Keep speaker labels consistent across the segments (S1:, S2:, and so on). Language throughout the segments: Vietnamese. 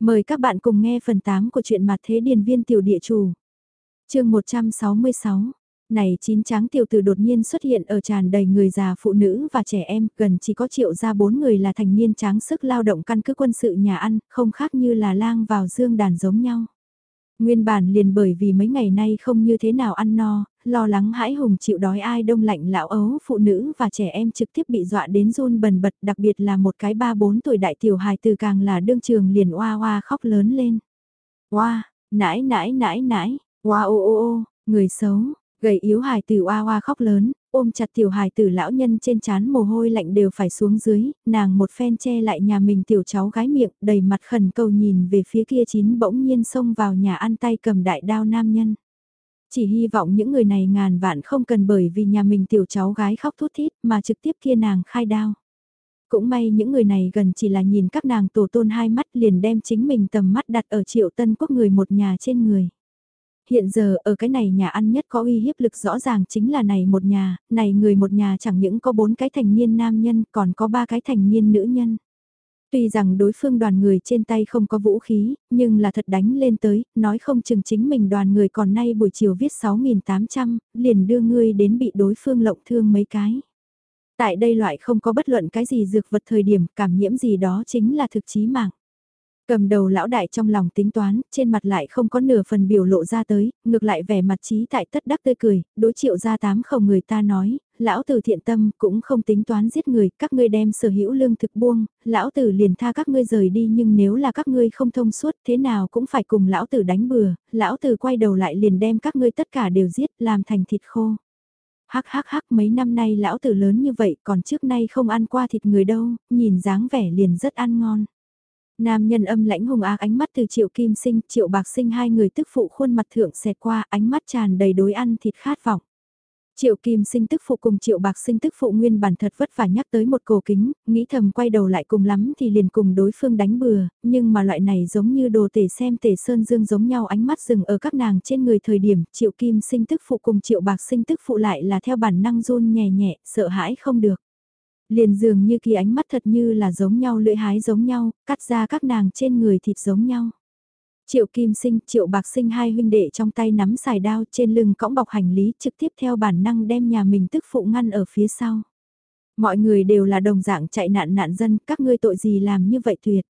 S1: Mời các bạn cùng nghe phần 8 của truyện mặt thế điền viên tiểu địa chủ. chương 166 này chín tráng tiểu tử đột nhiên xuất hiện ở tràn đầy người già phụ nữ và trẻ em, gần chỉ có triệu ra bốn người là thành niên tráng sức lao động căn cứ quân sự nhà ăn, không khác như là lang vào dương đàn giống nhau. Nguyên bản liền bởi vì mấy ngày nay không như thế nào ăn no, lo lắng hãi hùng chịu đói ai đông lạnh lão ấu, phụ nữ và trẻ em trực tiếp bị dọa đến run bần bật, đặc biệt là một cái ba bốn tuổi đại tiểu hài từ càng là đương trường liền oa oa khóc lớn lên. Oa, nãi nãi nãi nãi, oa ô ô ô, người xấu, gầy yếu hài tử oa oa khóc lớn, ôm chặt tiểu hài tử lão nhân trên chán mồ hôi lạnh đều phải xuống dưới, nàng một phen che lại nhà mình tiểu cháu gái miệng, đầy mặt khẩn cầu nhìn về phía kia chín bỗng nhiên xông vào nhà ăn tay cầm đại đao nam nhân. Chỉ hy vọng những người này ngàn vạn không cần bởi vì nhà mình tiểu cháu gái khóc thút thít mà trực tiếp kia nàng khai đao. Cũng may những người này gần chỉ là nhìn các nàng tổ tôn hai mắt liền đem chính mình tầm mắt đặt ở triệu tân quốc người một nhà trên người. Hiện giờ ở cái này nhà ăn nhất có uy hiếp lực rõ ràng chính là này một nhà, này người một nhà chẳng những có bốn cái thành niên nam nhân còn có ba cái thành niên nữ nhân. Tuy rằng đối phương đoàn người trên tay không có vũ khí, nhưng là thật đánh lên tới, nói không chừng chính mình đoàn người còn nay buổi chiều viết 6.800, liền đưa ngươi đến bị đối phương lộng thương mấy cái. Tại đây loại không có bất luận cái gì dược vật thời điểm cảm nhiễm gì đó chính là thực chí mạng. Cầm đầu lão đại trong lòng tính toán, trên mặt lại không có nửa phần biểu lộ ra tới, ngược lại vẻ mặt trí tại tất đắc tươi cười, đối triệu ra tám không người ta nói, lão tử thiện tâm cũng không tính toán giết người, các ngươi đem sở hữu lương thực buông, lão tử liền tha các ngươi rời đi nhưng nếu là các ngươi không thông suốt thế nào cũng phải cùng lão tử đánh bừa, lão tử quay đầu lại liền đem các ngươi tất cả đều giết làm thành thịt khô. Hắc hắc hắc mấy năm nay lão tử lớn như vậy còn trước nay không ăn qua thịt người đâu, nhìn dáng vẻ liền rất ăn ngon. Nam nhân âm lãnh hùng ác ánh mắt từ triệu kim sinh, triệu bạc sinh hai người tức phụ khuôn mặt thượng xẹt qua ánh mắt tràn đầy đối ăn thịt khát vọng. Triệu Kim sinh tức phụ cùng Triệu Bạc sinh tức phụ nguyên bản thật vất vả nhắc tới một cổ kính, nghĩ thầm quay đầu lại cùng lắm thì liền cùng đối phương đánh bừa, nhưng mà loại này giống như đồ tể xem tể sơn dương giống nhau ánh mắt dừng ở các nàng trên người thời điểm Triệu Kim sinh tức phụ cùng Triệu Bạc sinh tức phụ lại là theo bản năng run nhẹ nhẹ, sợ hãi không được. Liền dường như kỳ ánh mắt thật như là giống nhau lưỡi hái giống nhau, cắt ra các nàng trên người thịt giống nhau. Triệu Kim Sinh, Triệu Bạc Sinh hai huynh đệ trong tay nắm xài đao trên lưng cõng bọc hành lý trực tiếp theo bản năng đem nhà mình tức phụ ngăn ở phía sau. Mọi người đều là đồng dạng chạy nạn nạn dân, các ngươi tội gì làm như vậy tuyệt.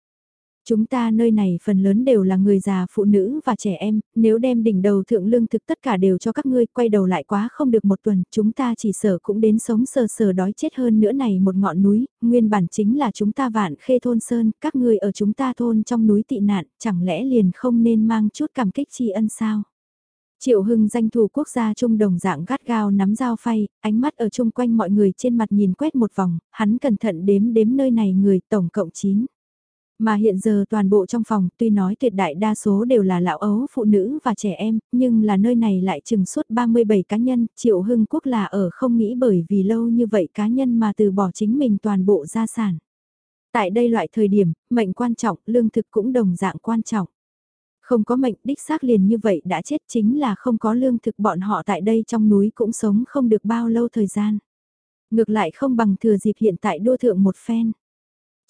S1: Chúng ta nơi này phần lớn đều là người già, phụ nữ và trẻ em, nếu đem đỉnh đầu thượng lương thực tất cả đều cho các ngươi quay đầu lại quá không được một tuần, chúng ta chỉ sợ cũng đến sống sờ sờ đói chết hơn nữa này một ngọn núi, nguyên bản chính là chúng ta vạn khê thôn sơn, các ngươi ở chúng ta thôn trong núi tị nạn, chẳng lẽ liền không nên mang chút cảm kích tri ân sao? Triệu Hưng danh thủ quốc gia trung đồng dạng gắt gao nắm dao phay, ánh mắt ở chung quanh mọi người trên mặt nhìn quét một vòng, hắn cẩn thận đếm đếm nơi này người tổng cộng 9. Mà hiện giờ toàn bộ trong phòng tuy nói tuyệt đại đa số đều là lão ấu, phụ nữ và trẻ em, nhưng là nơi này lại chừng suốt 37 cá nhân, Triệu Hưng Quốc là ở không nghĩ bởi vì lâu như vậy cá nhân mà từ bỏ chính mình toàn bộ gia sản. Tại đây loại thời điểm, mệnh quan trọng, lương thực cũng đồng dạng quan trọng. Không có mệnh đích xác liền như vậy đã chết chính là không có lương thực bọn họ tại đây trong núi cũng sống không được bao lâu thời gian. Ngược lại không bằng thừa dịp hiện tại đua thượng một phen.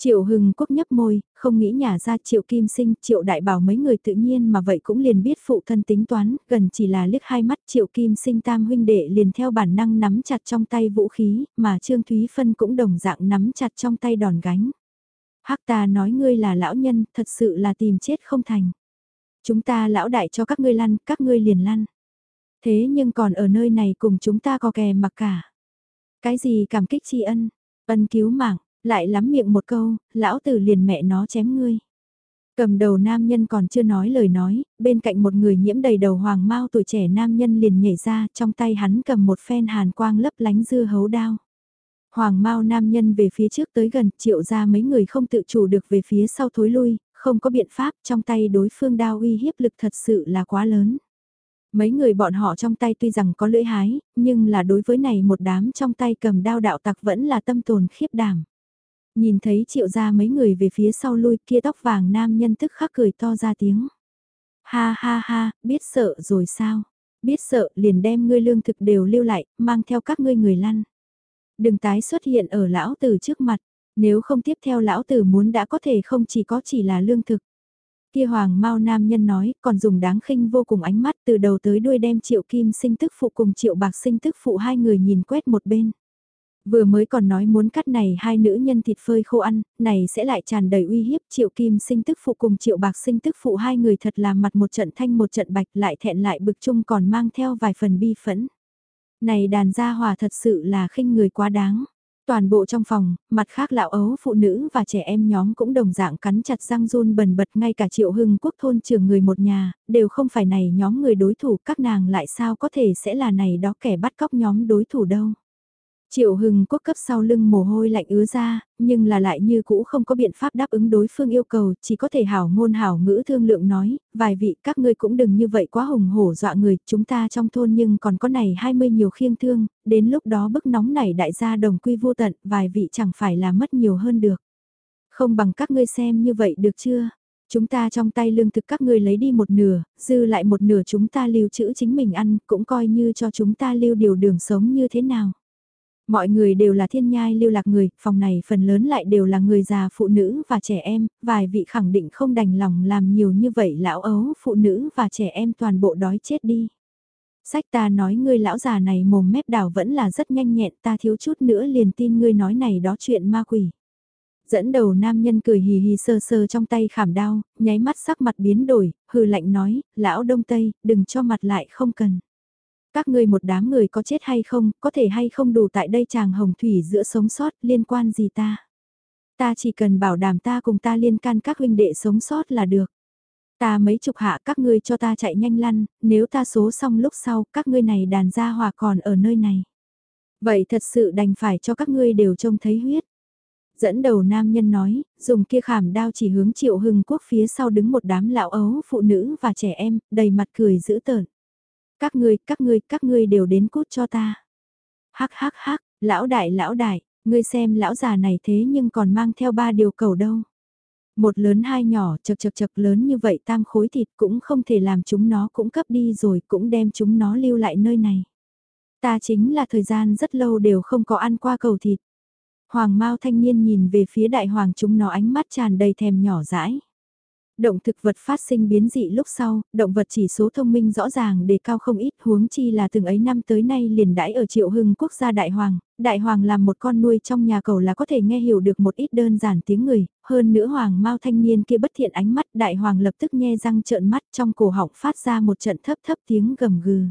S1: Triệu Hưng Quốc nhấp môi, không nghĩ nhà ra Triệu Kim Sinh, Triệu Đại Bảo mấy người tự nhiên mà vậy cũng liền biết phụ thân tính toán, gần chỉ là liếc hai mắt Triệu Kim Sinh tam huynh đệ liền theo bản năng nắm chặt trong tay vũ khí, mà Trương Thúy Phân cũng đồng dạng nắm chặt trong tay đòn gánh. Hắc ta nói ngươi là lão nhân, thật sự là tìm chết không thành. Chúng ta lão đại cho các ngươi lăn, các ngươi liền lăn. Thế nhưng còn ở nơi này cùng chúng ta có kè mặc cả. Cái gì cảm kích tri ân, ân cứu mạng, lại lắm miệng một câu, lão tử liền mẹ nó chém ngươi. Cầm đầu nam nhân còn chưa nói lời nói, bên cạnh một người nhiễm đầy đầu hoàng mau tuổi trẻ nam nhân liền nhảy ra, trong tay hắn cầm một phen hàn quang lấp lánh dưa hấu đao. Hoàng mau nam nhân về phía trước tới gần, triệu ra mấy người không tự chủ được về phía sau thối lui, không có biện pháp, trong tay đối phương đao uy hiếp lực thật sự là quá lớn. Mấy người bọn họ trong tay tuy rằng có lưỡi hái, nhưng là đối với này một đám trong tay cầm đao đạo tặc vẫn là tâm tồn khiếp đảm. Nhìn thấy triệu ra mấy người về phía sau lui kia tóc vàng nam nhân tức khắc cười to ra tiếng. Ha ha ha, biết sợ rồi sao? Biết sợ liền đem ngươi lương thực đều lưu lại, mang theo các ngươi người lăn. Đừng tái xuất hiện ở lão tử trước mặt, nếu không tiếp theo lão tử muốn đã có thể không chỉ có chỉ là lương thực. Kia hoàng mau nam nhân nói, còn dùng đáng khinh vô cùng ánh mắt từ đầu tới đuôi đem triệu kim sinh tức phụ cùng triệu bạc sinh tức phụ hai người nhìn quét một bên. Vừa mới còn nói muốn cắt này hai nữ nhân thịt phơi khô ăn, này sẽ lại tràn đầy uy hiếp triệu kim sinh tức phụ cùng triệu bạc sinh tức phụ hai người thật là mặt một trận thanh một trận bạch lại thẹn lại bực chung còn mang theo vài phần bi phẫn. Này đàn gia hòa thật sự là khinh người quá đáng. Toàn bộ trong phòng, mặt khác lão ấu phụ nữ và trẻ em nhóm cũng đồng dạng cắn chặt răng run bần bật ngay cả triệu hưng quốc thôn trường người một nhà, đều không phải này nhóm người đối thủ các nàng lại sao có thể sẽ là này đó kẻ bắt cóc nhóm đối thủ đâu. Triệu hưng quốc cấp sau lưng mồ hôi lạnh ứa ra, nhưng là lại như cũ không có biện pháp đáp ứng đối phương yêu cầu, chỉ có thể hảo ngôn hảo ngữ thương lượng nói, vài vị các ngươi cũng đừng như vậy quá hùng hổ dọa người, chúng ta trong thôn nhưng còn có này 20 nhiều khiêng thương, đến lúc đó bức nóng này đại gia đồng quy vô tận, vài vị chẳng phải là mất nhiều hơn được. Không bằng các ngươi xem như vậy được chưa? Chúng ta trong tay lương thực các ngươi lấy đi một nửa, dư lại một nửa chúng ta lưu trữ chính mình ăn, cũng coi như cho chúng ta lưu điều đường sống như thế nào. Mọi người đều là thiên nhai lưu lạc người, phòng này phần lớn lại đều là người già phụ nữ và trẻ em, vài vị khẳng định không đành lòng làm nhiều như vậy lão ấu phụ nữ và trẻ em toàn bộ đói chết đi. Sách ta nói ngươi lão già này mồm mép đảo vẫn là rất nhanh nhẹn ta thiếu chút nữa liền tin ngươi nói này đó chuyện ma quỷ. Dẫn đầu nam nhân cười hì hì sơ sơ trong tay khảm đao, nháy mắt sắc mặt biến đổi, hừ lạnh nói, lão đông tây, đừng cho mặt lại không cần. Các ngươi một đám người có chết hay không, có thể hay không đủ tại đây chàng hồng thủy giữa sống sót liên quan gì ta. Ta chỉ cần bảo đảm ta cùng ta liên can các huynh đệ sống sót là được. Ta mấy chục hạ các ngươi cho ta chạy nhanh lăn, nếu ta số xong lúc sau các ngươi này đàn gia hòa còn ở nơi này. Vậy thật sự đành phải cho các ngươi đều trông thấy huyết. Dẫn đầu nam nhân nói, dùng kia khảm đao chỉ hướng triệu hưng quốc phía sau đứng một đám lão ấu, phụ nữ và trẻ em, đầy mặt cười dữ tợn. Các ngươi, các ngươi, các ngươi đều đến cút cho ta. Hắc hắc hắc, lão đại lão đại, ngươi xem lão già này thế nhưng còn mang theo ba điều cầu đâu. Một lớn hai nhỏ chật chật chật lớn như vậy tam khối thịt cũng không thể làm chúng nó cũng cấp đi rồi cũng đem chúng nó lưu lại nơi này. Ta chính là thời gian rất lâu đều không có ăn qua cầu thịt. Hoàng Mao thanh niên nhìn về phía đại hoàng chúng nó ánh mắt tràn đầy thèm nhỏ dãi. Động thực vật phát sinh biến dị lúc sau, động vật chỉ số thông minh rõ ràng đề cao không ít huống chi là từng ấy năm tới nay liền đãi ở triệu hưng quốc gia đại hoàng, đại hoàng làm một con nuôi trong nhà cầu là có thể nghe hiểu được một ít đơn giản tiếng người, hơn nữa hoàng mau thanh niên kia bất thiện ánh mắt đại hoàng lập tức nghe răng trợn mắt trong cổ họng phát ra một trận thấp thấp tiếng gầm gừ.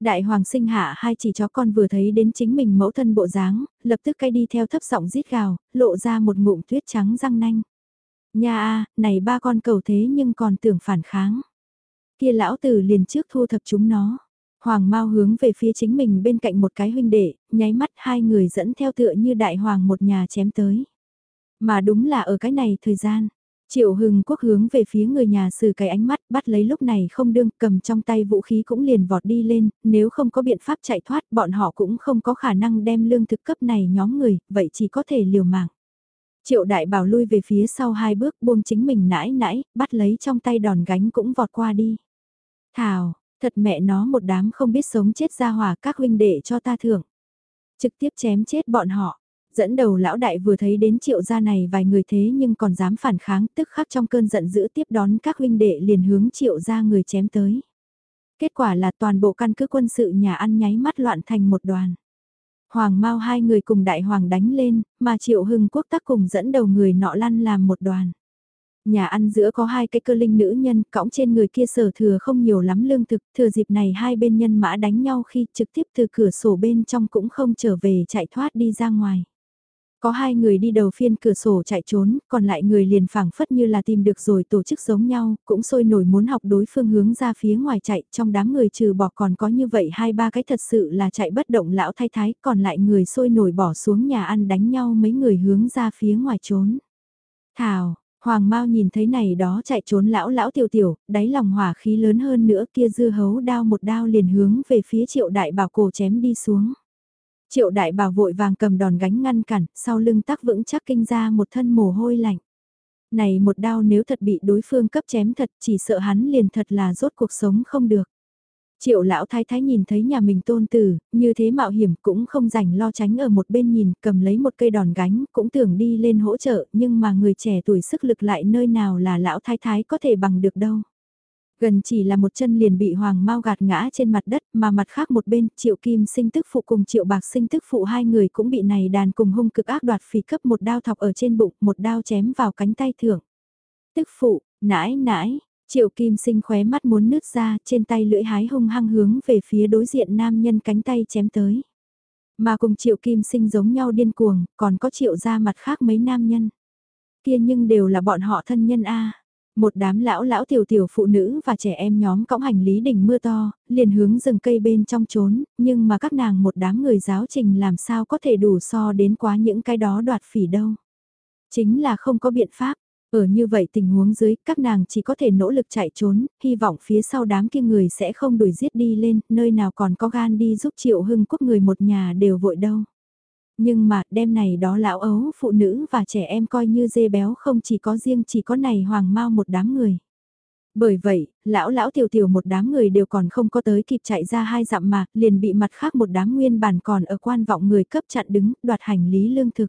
S1: Đại hoàng sinh hạ hai chỉ chó con vừa thấy đến chính mình mẫu thân bộ dáng, lập tức cay đi theo thấp giọng rít gào, lộ ra một ngụm tuyết trắng răng nanh. Nha a, này ba con cầu thế nhưng còn tưởng phản kháng. Kia lão tử liền trước thu thập chúng nó. Hoàng Mao hướng về phía chính mình bên cạnh một cái huynh đệ, nháy mắt hai người dẫn theo tựa như đại hoàng một nhà chém tới. Mà đúng là ở cái này thời gian, Triệu Hưng Quốc hướng về phía người nhà sử cái ánh mắt bắt lấy lúc này không đương cầm trong tay vũ khí cũng liền vọt đi lên, nếu không có biện pháp chạy thoát bọn họ cũng không có khả năng đem lương thực cấp này nhóm người, vậy chỉ có thể liều mạng. Triệu đại bảo lui về phía sau hai bước buông chính mình nãi nãi, bắt lấy trong tay đòn gánh cũng vọt qua đi. Thảo, thật mẹ nó một đám không biết sống chết ra hòa các huynh đệ cho ta thưởng. Trực tiếp chém chết bọn họ. Dẫn đầu lão đại vừa thấy đến triệu gia này vài người thế nhưng còn dám phản kháng tức khắc trong cơn giận dữ tiếp đón các huynh đệ liền hướng triệu gia người chém tới. Kết quả là toàn bộ căn cứ quân sự nhà ăn nháy mắt loạn thành một đoàn. Hoàng Mao hai người cùng đại hoàng đánh lên, mà Triệu Hưng Quốc tác cùng dẫn đầu người nọ lăn làm một đoàn. Nhà ăn giữa có hai cái cơ linh nữ nhân, cõng trên người kia sở thừa không nhiều lắm lương thực, thừa dịp này hai bên nhân mã đánh nhau khi trực tiếp từ cửa sổ bên trong cũng không trở về chạy thoát đi ra ngoài. Có hai người đi đầu phiên cửa sổ chạy trốn, còn lại người liền phảng phất như là tìm được rồi tổ chức giống nhau, cũng sôi nổi muốn học đối phương hướng ra phía ngoài chạy, trong đám người trừ bỏ còn có như vậy hai ba cái thật sự là chạy bất động lão thay thái, còn lại người sôi nổi bỏ xuống nhà ăn đánh nhau mấy người hướng ra phía ngoài trốn. Thảo, Hoàng Mao nhìn thấy này đó chạy trốn lão lão tiểu tiểu, đáy lòng hỏa khí lớn hơn nữa kia dư hấu đao một đao liền hướng về phía triệu đại bảo cổ chém đi xuống. Triệu đại bảo vội vàng cầm đòn gánh ngăn cản, sau lưng tác vững chắc kinh ra một thân mồ hôi lạnh. Này một đao nếu thật bị đối phương cấp chém thật chỉ sợ hắn liền thật là rốt cuộc sống không được. Triệu lão thái thái nhìn thấy nhà mình tôn tử, như thế mạo hiểm cũng không rảnh lo tránh ở một bên nhìn, cầm lấy một cây đòn gánh, cũng tưởng đi lên hỗ trợ, nhưng mà người trẻ tuổi sức lực lại nơi nào là lão thái thái có thể bằng được đâu. Gần chỉ là một chân liền bị hoàng mau gạt ngã trên mặt đất mà mặt khác một bên triệu kim sinh tức phụ cùng triệu bạc sinh tức phụ hai người cũng bị này đàn cùng hung cực ác đoạt phì cấp một đao thọc ở trên bụng, một đao chém vào cánh tay thưởng. Tức phụ, nãi nãi, triệu kim sinh khóe mắt muốn nứt ra trên tay lưỡi hái hung hăng hướng về phía đối diện nam nhân cánh tay chém tới. Mà cùng triệu kim sinh giống nhau điên cuồng, còn có triệu ra mặt khác mấy nam nhân. Kia nhưng đều là bọn họ thân nhân A. Một đám lão lão tiểu tiểu phụ nữ và trẻ em nhóm cõng hành lý đỉnh mưa to, liền hướng rừng cây bên trong trốn, nhưng mà các nàng một đám người giáo trình làm sao có thể đủ so đến quá những cái đó đoạt phỉ đâu. Chính là không có biện pháp, ở như vậy tình huống dưới, các nàng chỉ có thể nỗ lực chạy trốn, hy vọng phía sau đám kia người sẽ không đuổi giết đi lên, nơi nào còn có gan đi giúp triệu hưng quốc người một nhà đều vội đâu. Nhưng mà, đêm này đó lão ấu, phụ nữ và trẻ em coi như dê béo không chỉ có riêng chỉ có này hoàng mau một đám người. Bởi vậy, lão lão tiểu tiểu một đám người đều còn không có tới kịp chạy ra hai dặm mà, liền bị mặt khác một đám nguyên bản còn ở quan vọng người cấp chặn đứng, đoạt hành lý lương thực.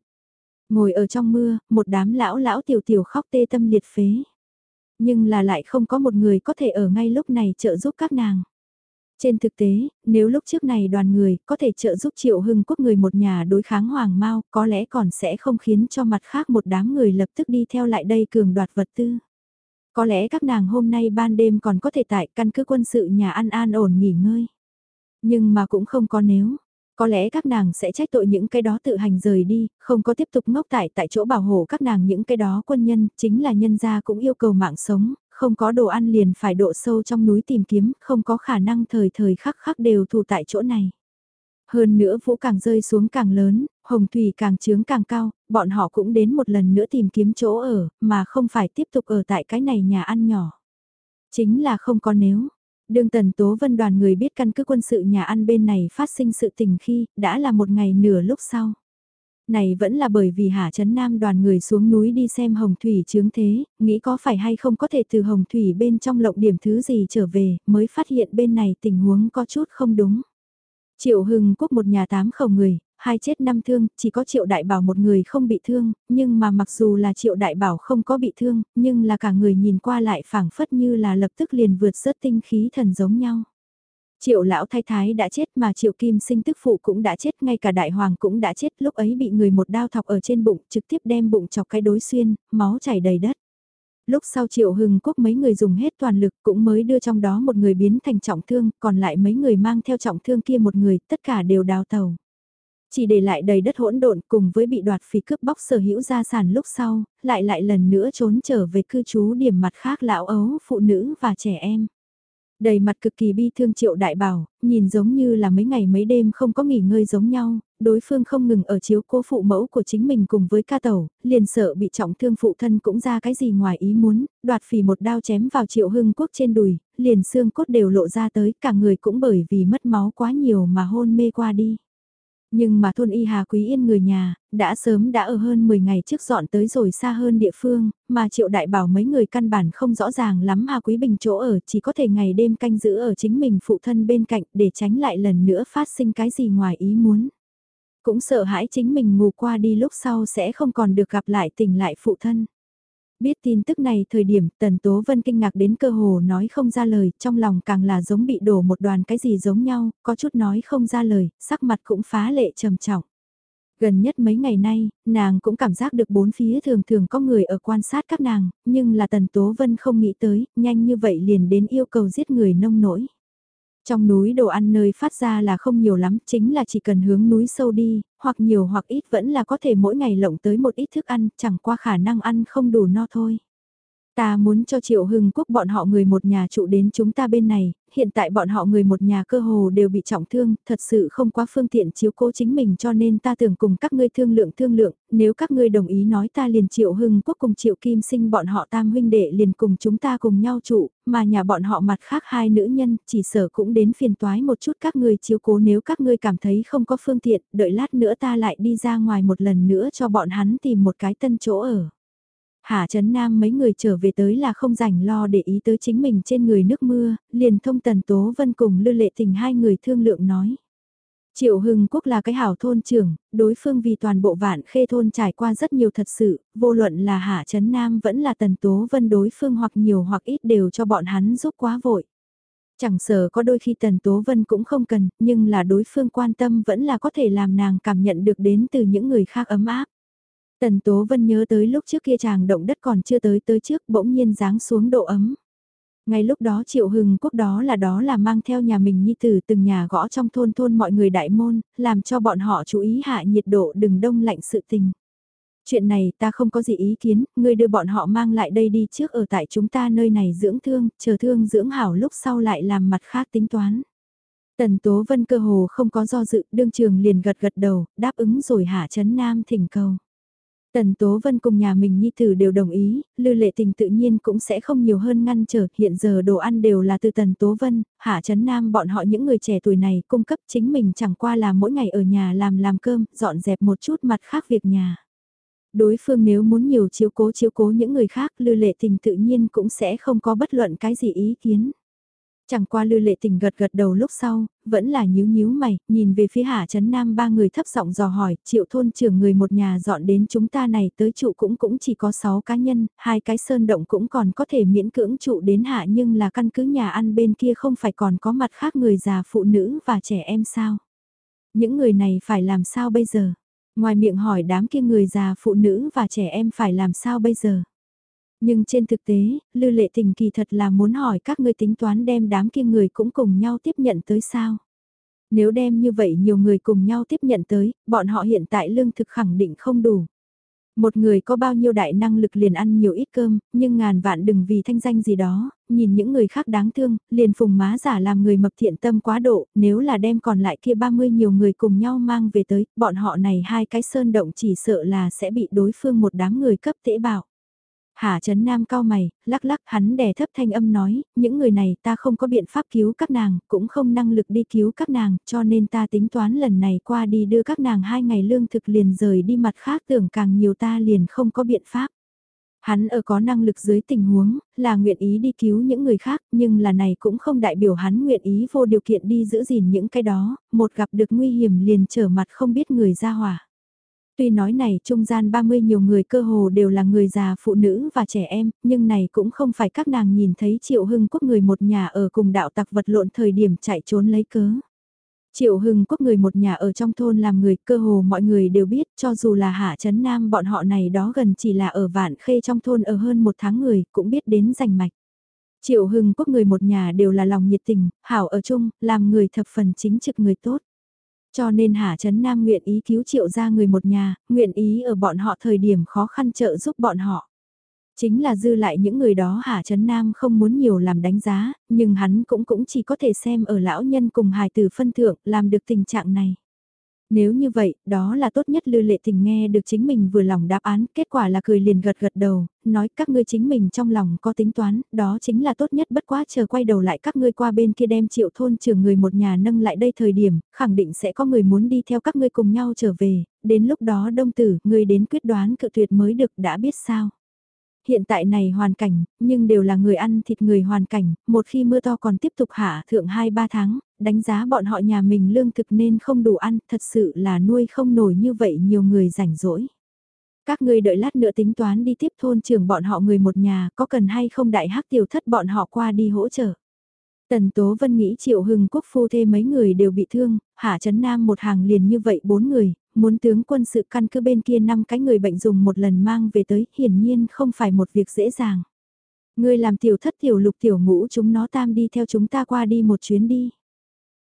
S1: Ngồi ở trong mưa, một đám lão lão tiểu tiểu khóc tê tâm liệt phế. Nhưng là lại không có một người có thể ở ngay lúc này trợ giúp các nàng. Trên thực tế, nếu lúc trước này đoàn người có thể trợ giúp Triệu Hưng Quốc người một nhà đối kháng Hoàng Mao, có lẽ còn sẽ không khiến cho mặt khác một đám người lập tức đi theo lại đây cường đoạt vật tư. Có lẽ các nàng hôm nay ban đêm còn có thể tại căn cứ quân sự nhà ăn an ổn nghỉ ngơi. Nhưng mà cũng không có nếu. Có lẽ các nàng sẽ trách tội những cái đó tự hành rời đi, không có tiếp tục ngốc tại tại chỗ bảo hộ các nàng những cái đó quân nhân, chính là nhân gia cũng yêu cầu mạng sống, không có đồ ăn liền phải độ sâu trong núi tìm kiếm, không có khả năng thời thời khắc khắc đều thủ tại chỗ này. Hơn nữa vũ càng rơi xuống càng lớn, hồng thủy càng trướng càng cao, bọn họ cũng đến một lần nữa tìm kiếm chỗ ở, mà không phải tiếp tục ở tại cái này nhà ăn nhỏ. Chính là không có nếu. Đương Tần Tố Vân đoàn người biết căn cứ quân sự nhà ăn bên này phát sinh sự tình khi, đã là một ngày nửa lúc sau này vẫn là bởi vì Hạ Trấn Nam đoàn người xuống núi đi xem Hồng Thủy chướng thế, nghĩ có phải hay không có thể từ Hồng Thủy bên trong lộng điểm thứ gì trở về, mới phát hiện bên này tình huống có chút không đúng. Triệu Hưng Quốc một nhà tám khẩu người, hai chết năm thương, chỉ có Triệu Đại Bảo một người không bị thương, nhưng mà mặc dù là Triệu Đại Bảo không có bị thương, nhưng là cả người nhìn qua lại phảng phất như là lập tức liền vượt rớt tinh khí thần giống nhau. Triệu lão thái thái đã chết mà triệu kim sinh tức phụ cũng đã chết, ngay cả đại hoàng cũng đã chết, lúc ấy bị người một đao thọc ở trên bụng, trực tiếp đem bụng chọc cái đối xuyên, máu chảy đầy đất. Lúc sau triệu hưng quốc mấy người dùng hết toàn lực cũng mới đưa trong đó một người biến thành trọng thương, còn lại mấy người mang theo trọng thương kia một người, tất cả đều đào tàu. Chỉ để lại đầy đất hỗn độn cùng với bị đoạt phí cướp bóc sở hữu gia sản lúc sau, lại lại lần nữa trốn trở về cư trú điểm mặt khác lão ấu, phụ nữ và trẻ em. Đầy mặt cực kỳ bi thương triệu đại bảo, nhìn giống như là mấy ngày mấy đêm không có nghỉ ngơi giống nhau, đối phương không ngừng ở chiếu cố phụ mẫu của chính mình cùng với ca tẩu, liền sợ bị trọng thương phụ thân cũng ra cái gì ngoài ý muốn, đoạt phì một đao chém vào triệu hưng quốc trên đùi, liền xương cốt đều lộ ra tới, cả người cũng bởi vì mất máu quá nhiều mà hôn mê qua đi. Nhưng mà thôn y Hà Quý Yên người nhà, đã sớm đã ở hơn 10 ngày trước dọn tới rồi xa hơn địa phương, mà triệu đại bảo mấy người căn bản không rõ ràng lắm Hà Quý Bình chỗ ở chỉ có thể ngày đêm canh giữ ở chính mình phụ thân bên cạnh để tránh lại lần nữa phát sinh cái gì ngoài ý muốn. Cũng sợ hãi chính mình ngủ qua đi lúc sau sẽ không còn được gặp lại tỉnh lại phụ thân. Biết tin tức này thời điểm Tần Tố Vân kinh ngạc đến cơ hồ nói không ra lời, trong lòng càng là giống bị đổ một đoàn cái gì giống nhau, có chút nói không ra lời, sắc mặt cũng phá lệ trầm trọng. Gần nhất mấy ngày nay, nàng cũng cảm giác được bốn phía thường thường có người ở quan sát các nàng, nhưng là Tần Tố Vân không nghĩ tới, nhanh như vậy liền đến yêu cầu giết người nông nổi. Trong núi đồ ăn nơi phát ra là không nhiều lắm, chính là chỉ cần hướng núi sâu đi, hoặc nhiều hoặc ít vẫn là có thể mỗi ngày lộng tới một ít thức ăn, chẳng qua khả năng ăn không đủ no thôi. Ta muốn cho Triệu Hưng Quốc bọn họ người một nhà trụ đến chúng ta bên này, hiện tại bọn họ người một nhà cơ hồ đều bị trọng thương, thật sự không quá phương tiện chiếu cố chính mình cho nên ta tưởng cùng các ngươi thương lượng thương lượng, nếu các ngươi đồng ý nói ta liền Triệu Hưng Quốc cùng Triệu Kim Sinh bọn họ tam huynh đệ liền cùng chúng ta cùng nhau trụ, mà nhà bọn họ mặt khác hai nữ nhân chỉ sở cũng đến phiền toái một chút các ngươi chiếu cố nếu các ngươi cảm thấy không có phương tiện, đợi lát nữa ta lại đi ra ngoài một lần nữa cho bọn hắn tìm một cái tân chỗ ở. Hạ Trấn Nam mấy người trở về tới là không rảnh lo để ý tới chính mình trên người nước mưa, liền thông Tần Tố Vân cùng Lư Lệ Tình hai người thương lượng nói. Triệu Hưng Quốc là cái hảo thôn trưởng, đối phương vì toàn bộ vạn khê thôn trải qua rất nhiều thật sự, vô luận là Hạ Trấn Nam vẫn là Tần Tố Vân đối phương hoặc nhiều hoặc ít đều cho bọn hắn giúp quá vội. Chẳng sợ có đôi khi Tần Tố Vân cũng không cần, nhưng là đối phương quan tâm vẫn là có thể làm nàng cảm nhận được đến từ những người khác ấm áp. Tần Tố Vân nhớ tới lúc trước kia chàng động đất còn chưa tới tới trước bỗng nhiên giáng xuống độ ấm. Ngay lúc đó Triệu Hưng Quốc đó là đó là mang theo nhà mình nhi tử từng nhà gõ trong thôn thôn mọi người đại môn, làm cho bọn họ chú ý hạ nhiệt độ đừng đông lạnh sự tình. Chuyện này ta không có gì ý kiến, ngươi đưa bọn họ mang lại đây đi trước ở tại chúng ta nơi này dưỡng thương, chờ thương dưỡng hảo lúc sau lại làm mặt khác tính toán. Tần Tố Vân cơ hồ không có do dự, đương trường liền gật gật đầu, đáp ứng rồi hạ chấn nam thỉnh cầu. Tần Tố Vân cùng nhà mình nhi tử đều đồng ý, Lư Lệ Tình tự nhiên cũng sẽ không nhiều hơn ngăn trở, hiện giờ đồ ăn đều là từ Tần Tố Vân, Hạ Trấn Nam bọn họ những người trẻ tuổi này cung cấp chính mình chẳng qua là mỗi ngày ở nhà làm làm cơm, dọn dẹp một chút mặt khác việc nhà. Đối phương nếu muốn nhiều chiếu cố chiếu cố những người khác, Lư Lệ Tình tự nhiên cũng sẽ không có bất luận cái gì ý kiến. Chẳng qua lư lệ tình gật gật đầu lúc sau, vẫn là nhíu nhíu mày, nhìn về phía hạ chấn nam ba người thấp giọng dò hỏi, triệu thôn trưởng người một nhà dọn đến chúng ta này tới trụ cũng cũng chỉ có 6 cá nhân, hai cái sơn động cũng còn có thể miễn cưỡng trụ đến hạ nhưng là căn cứ nhà ăn bên kia không phải còn có mặt khác người già phụ nữ và trẻ em sao. Những người này phải làm sao bây giờ? Ngoài miệng hỏi đám kia người già phụ nữ và trẻ em phải làm sao bây giờ? Nhưng trên thực tế, Lư Lệ Tình kỳ thật là muốn hỏi các ngươi tính toán đem đám kia người cũng cùng nhau tiếp nhận tới sao. Nếu đem như vậy nhiều người cùng nhau tiếp nhận tới, bọn họ hiện tại lương thực khẳng định không đủ. Một người có bao nhiêu đại năng lực liền ăn nhiều ít cơm, nhưng ngàn vạn đừng vì thanh danh gì đó, nhìn những người khác đáng thương, liền phùng má giả làm người mập thiện tâm quá độ, nếu là đem còn lại kia 30 nhiều người cùng nhau mang về tới, bọn họ này hai cái sơn động chỉ sợ là sẽ bị đối phương một đám người cấp tễ bảo. Hà Trấn Nam cao mày, lắc lắc hắn đè thấp thanh âm nói, những người này ta không có biện pháp cứu các nàng, cũng không năng lực đi cứu các nàng, cho nên ta tính toán lần này qua đi đưa các nàng hai ngày lương thực liền rời đi mặt khác tưởng càng nhiều ta liền không có biện pháp. Hắn ở có năng lực dưới tình huống, là nguyện ý đi cứu những người khác, nhưng là này cũng không đại biểu hắn nguyện ý vô điều kiện đi giữ gìn những cái đó, một gặp được nguy hiểm liền trở mặt không biết người ra hỏa. Tuy nói này trung gian 30 nhiều người cơ hồ đều là người già phụ nữ và trẻ em, nhưng này cũng không phải các nàng nhìn thấy triệu hưng quốc người một nhà ở cùng đạo tặc vật lộn thời điểm chạy trốn lấy cớ. Triệu Hưng Quốc người một nhà ở trong thôn làm người cơ hồ mọi người đều biết cho dù là Hạ Trấn Nam bọn họ này đó gần chỉ là ở Vạn Khê trong thôn ở hơn một tháng người cũng biết đến rành mạch. Triệu Hưng Quốc người một nhà đều là lòng nhiệt tình, hảo ở chung, làm người thập phần chính trực người tốt. Cho nên Hà Trấn Nam nguyện ý cứu triệu ra người một nhà, nguyện ý ở bọn họ thời điểm khó khăn trợ giúp bọn họ. Chính là dư lại những người đó Hà Trấn Nam không muốn nhiều làm đánh giá, nhưng hắn cũng cũng chỉ có thể xem ở lão nhân cùng hài tử phân thượng làm được tình trạng này. Nếu như vậy, đó là tốt nhất Lư Lệ Tình nghe được chính mình vừa lòng đáp án, kết quả là cười liền gật gật đầu, nói các ngươi chính mình trong lòng có tính toán, đó chính là tốt nhất bất quá chờ quay đầu lại các ngươi qua bên kia đem triệu thôn trường người một nhà nâng lại đây thời điểm, khẳng định sẽ có người muốn đi theo các ngươi cùng nhau trở về, đến lúc đó đông tử, ngươi đến quyết đoán cự tuyệt mới được đã biết sao. Hiện tại này hoàn cảnh, nhưng đều là người ăn thịt người hoàn cảnh, một khi mưa to còn tiếp tục hạ thượng 2-3 tháng, đánh giá bọn họ nhà mình lương thực nên không đủ ăn, thật sự là nuôi không nổi như vậy nhiều người rảnh rỗi. Các ngươi đợi lát nữa tính toán đi tiếp thôn trưởng bọn họ người một nhà có cần hay không đại hắc tiểu thất bọn họ qua đi hỗ trợ. Tần Tố Vân nghĩ Triệu Hưng Quốc phu thê mấy người đều bị thương, Hạ Trấn Nam một hàng liền như vậy bốn người, muốn tướng quân sự căn cứ bên kia năm cái người bệnh dùng một lần mang về tới, hiển nhiên không phải một việc dễ dàng. Ngươi làm tiểu thất tiểu lục tiểu ngũ chúng nó tam đi theo chúng ta qua đi một chuyến đi.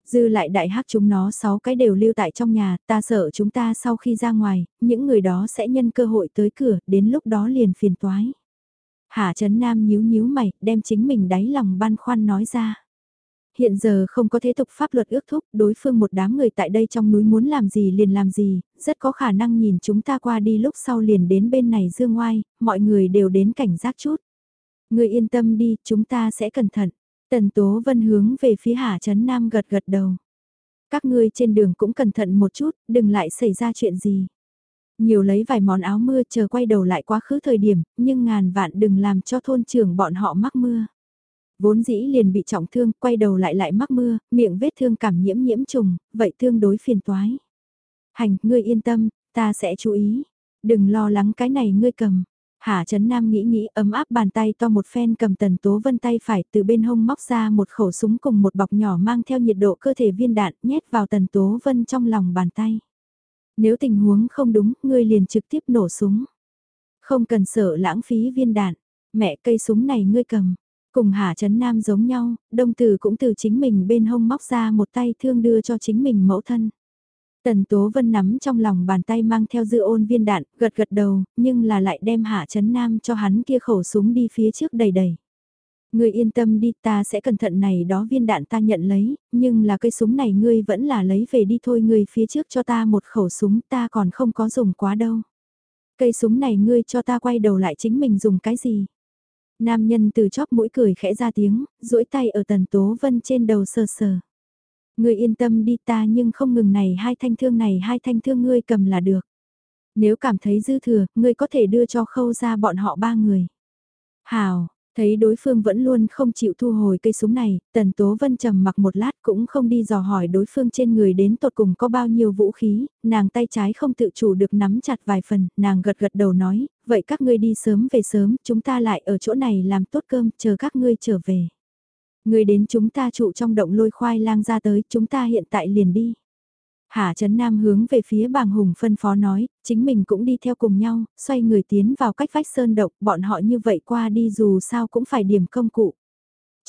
S1: Dư lại đại hắc chúng nó sáu cái đều lưu tại trong nhà, ta sợ chúng ta sau khi ra ngoài, những người đó sẽ nhân cơ hội tới cửa, đến lúc đó liền phiền toái. Hạ Trấn Nam nhíu nhíu mày, đem chính mình đáy lòng băn khoăn nói ra. Hiện giờ không có thế tục pháp luật ước thúc, đối phương một đám người tại đây trong núi muốn làm gì liền làm gì, rất có khả năng nhìn chúng ta qua đi lúc sau liền đến bên này dương ngoai, mọi người đều đến cảnh giác chút. Người yên tâm đi, chúng ta sẽ cẩn thận. Tần Tố Vân hướng về phía Hà Trấn Nam gật gật đầu. Các ngươi trên đường cũng cẩn thận một chút, đừng lại xảy ra chuyện gì. Nhiều lấy vài món áo mưa chờ quay đầu lại quá khứ thời điểm, nhưng ngàn vạn đừng làm cho thôn trưởng bọn họ mắc mưa. Vốn dĩ liền bị trọng thương, quay đầu lại lại mắc mưa, miệng vết thương cảm nhiễm nhiễm trùng, vậy tương đối phiền toái. Hành, ngươi yên tâm, ta sẽ chú ý. Đừng lo lắng cái này ngươi cầm. hạ Trấn Nam nghĩ nghĩ ấm áp bàn tay to một phen cầm tần tố vân tay phải từ bên hông móc ra một khẩu súng cùng một bọc nhỏ mang theo nhiệt độ cơ thể viên đạn nhét vào tần tố vân trong lòng bàn tay. Nếu tình huống không đúng, ngươi liền trực tiếp nổ súng. Không cần sợ lãng phí viên đạn, mẹ cây súng này ngươi cầm. Cùng Hà Trấn Nam giống nhau, đông tử cũng từ chính mình bên hông móc ra một tay thương đưa cho chính mình mẫu thân. Tần Tố Vân nắm trong lòng bàn tay mang theo dư ôn viên đạn, gật gật đầu, nhưng là lại đem Hạ Trấn Nam cho hắn kia khẩu súng đi phía trước đầy đầy. Ngươi yên tâm đi ta sẽ cẩn thận này đó viên đạn ta nhận lấy, nhưng là cây súng này ngươi vẫn là lấy về đi thôi ngươi phía trước cho ta một khẩu súng ta còn không có dùng quá đâu. Cây súng này ngươi cho ta quay đầu lại chính mình dùng cái gì? Nam nhân từ chóp mũi cười khẽ ra tiếng, duỗi tay ở tần tố vân trên đầu sờ sờ. người yên tâm đi ta nhưng không ngừng này hai thanh thương này hai thanh thương ngươi cầm là được. Nếu cảm thấy dư thừa, ngươi có thể đưa cho khâu ra bọn họ ba người. Hào, Thấy đối phương vẫn luôn không chịu thu hồi cây súng này, Tần Tố Vân trầm mặc một lát cũng không đi dò hỏi đối phương trên người đến tột cùng có bao nhiêu vũ khí, nàng tay trái không tự chủ được nắm chặt vài phần, nàng gật gật đầu nói, vậy các ngươi đi sớm về sớm, chúng ta lại ở chỗ này làm tốt cơm, chờ các ngươi trở về. Người đến chúng ta trụ trong động lôi khoai lang ra tới, chúng ta hiện tại liền đi. Hà Trấn Nam hướng về phía bàng hùng phân phó nói, chính mình cũng đi theo cùng nhau, xoay người tiến vào cách vách sơn động, bọn họ như vậy qua đi dù sao cũng phải điểm công cụ.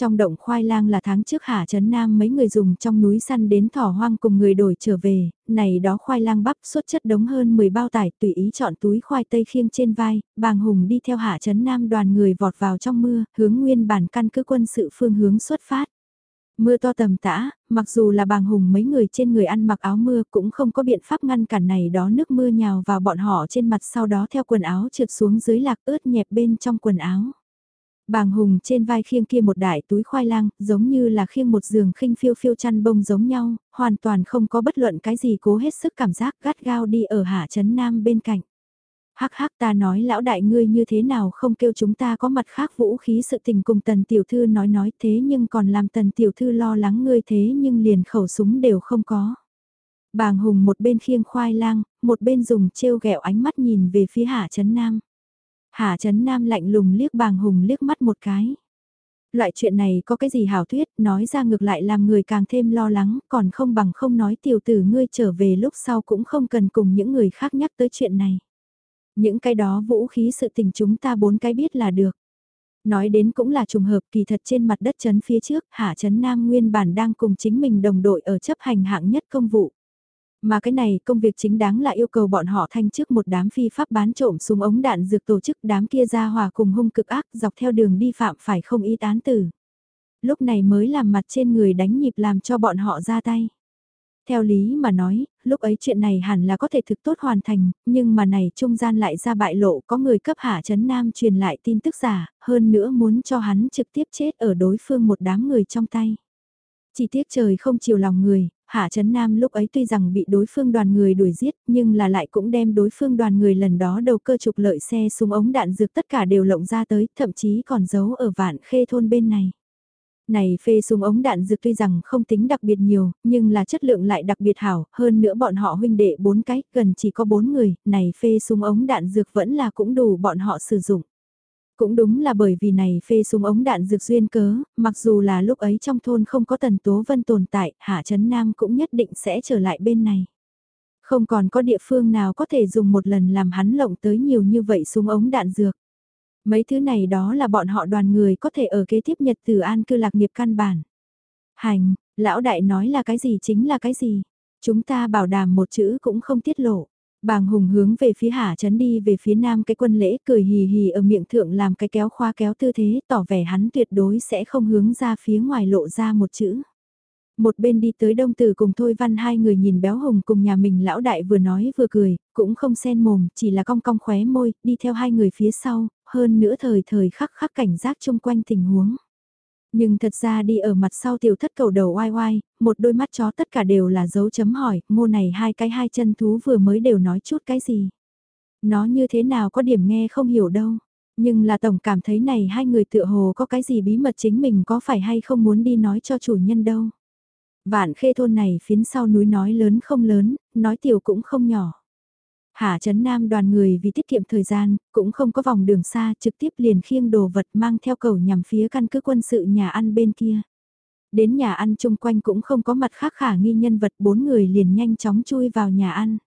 S1: Trong động khoai lang là tháng trước Hà Trấn Nam mấy người dùng trong núi săn đến thỏ hoang cùng người đổi trở về, này đó khoai lang bắp suốt chất đống hơn 10 bao tải tùy ý chọn túi khoai tây khiêng trên vai, bàng hùng đi theo Hà Trấn Nam đoàn người vọt vào trong mưa, hướng nguyên bản căn cứ quân sự phương hướng xuất phát. Mưa to tầm tã, mặc dù là bàng hùng mấy người trên người ăn mặc áo mưa cũng không có biện pháp ngăn cản này đó nước mưa nhào vào bọn họ trên mặt sau đó theo quần áo trượt xuống dưới lạc ướt nhẹp bên trong quần áo. Bàng hùng trên vai khiêng kia một đại túi khoai lang, giống như là khiêng một giường khinh phiêu phiêu chăn bông giống nhau, hoàn toàn không có bất luận cái gì cố hết sức cảm giác gắt gao đi ở hạ chấn nam bên cạnh hắc hắc ta nói lão đại ngươi như thế nào không kêu chúng ta có mặt khác vũ khí sự tình cùng tần tiểu thư nói nói thế nhưng còn làm tần tiểu thư lo lắng ngươi thế nhưng liền khẩu súng đều không có. Bàng hùng một bên khiêng khoai lang, một bên dùng trêu ghẹo ánh mắt nhìn về phía Hạ chấn Nam. Hạ chấn Nam lạnh lùng liếc bàng hùng liếc mắt một cái. Loại chuyện này có cái gì hảo thuyết, nói ra ngược lại làm người càng thêm lo lắng, còn không bằng không nói tiểu tử ngươi trở về lúc sau cũng không cần cùng những người khác nhắc tới chuyện này. Những cái đó vũ khí sự tình chúng ta bốn cái biết là được. Nói đến cũng là trùng hợp kỳ thật trên mặt đất chấn phía trước, Hạ Chấn Nam nguyên bản đang cùng chính mình đồng đội ở chấp hành hạng nhất công vụ. Mà cái này công việc chính đáng là yêu cầu bọn họ thanh trước một đám phi pháp bán trộm súng ống đạn dược tổ chức đám kia ra hòa cùng hung cực ác dọc theo đường đi phạm phải không ý tán tử. Lúc này mới làm mặt trên người đánh nhịp làm cho bọn họ ra tay. Theo lý mà nói, lúc ấy chuyện này hẳn là có thể thực tốt hoàn thành, nhưng mà này trung gian lại ra bại lộ có người cấp hạ chấn nam truyền lại tin tức giả, hơn nữa muốn cho hắn trực tiếp chết ở đối phương một đám người trong tay. Chỉ tiếc trời không chiều lòng người, Hạ Trấn Nam lúc ấy tuy rằng bị đối phương đoàn người đuổi giết, nhưng là lại cũng đem đối phương đoàn người lần đó đầu cơ trục lợi xe súng ống đạn dược tất cả đều lộng ra tới, thậm chí còn giấu ở vạn khê thôn bên này. Này phê súng ống đạn dược tuy rằng không tính đặc biệt nhiều, nhưng là chất lượng lại đặc biệt hảo, hơn nữa bọn họ huynh đệ bốn cái, gần chỉ có bốn người, này phê súng ống đạn dược vẫn là cũng đủ bọn họ sử dụng. Cũng đúng là bởi vì này phê súng ống đạn dược duyên cớ, mặc dù là lúc ấy trong thôn không có tần tố vân tồn tại, Hạ Trấn Nam cũng nhất định sẽ trở lại bên này. Không còn có địa phương nào có thể dùng một lần làm hắn lộng tới nhiều như vậy súng ống đạn dược. Mấy thứ này đó là bọn họ đoàn người có thể ở kế tiếp nhật từ an cư lạc nghiệp căn bản. Hành, lão đại nói là cái gì chính là cái gì. Chúng ta bảo đảm một chữ cũng không tiết lộ. Bàng Hùng hướng về phía Hà Trấn đi về phía nam cái quân lễ cười hì hì ở miệng thượng làm cái kéo khoa kéo tư thế tỏ vẻ hắn tuyệt đối sẽ không hướng ra phía ngoài lộ ra một chữ. Một bên đi tới đông tử cùng Thôi Văn hai người nhìn béo hùng cùng nhà mình lão đại vừa nói vừa cười, cũng không sen mồm, chỉ là cong cong khóe môi, đi theo hai người phía sau, hơn nữa thời thời khắc khắc cảnh giác chung quanh tình huống. Nhưng thật ra đi ở mặt sau tiểu thất cầu đầu oai oai, một đôi mắt chó tất cả đều là dấu chấm hỏi, mô này hai cái hai chân thú vừa mới đều nói chút cái gì. Nó như thế nào có điểm nghe không hiểu đâu. Nhưng là tổng cảm thấy này hai người tựa hồ có cái gì bí mật chính mình có phải hay không muốn đi nói cho chủ nhân đâu. Vạn khê thôn này phiến sau núi nói lớn không lớn, nói tiểu cũng không nhỏ. Hạ Trấn Nam đoàn người vì tiết kiệm thời gian, cũng không có vòng đường xa, trực tiếp liền khiêng đồ vật mang theo cầu nhằm phía căn cứ quân sự nhà ăn bên kia. Đến nhà ăn chung quanh cũng không có mặt khác khả nghi nhân vật, bốn người liền nhanh chóng chui vào nhà ăn.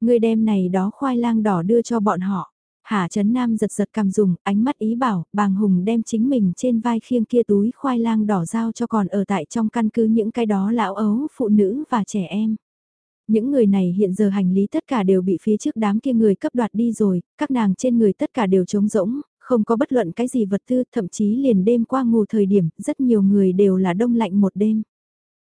S1: Người đem này đó khoai lang đỏ đưa cho bọn họ. Hạ Trấn Nam giật giật cầm dùng, ánh mắt ý bảo, bàng hùng đem chính mình trên vai khiêng kia túi khoai lang đỏ giao cho còn ở tại trong căn cứ những cái đó lão ấu, phụ nữ và trẻ em. Những người này hiện giờ hành lý tất cả đều bị phía trước đám kia người cấp đoạt đi rồi, các nàng trên người tất cả đều trống rỗng, không có bất luận cái gì vật tư, thậm chí liền đêm qua ngủ thời điểm, rất nhiều người đều là đông lạnh một đêm.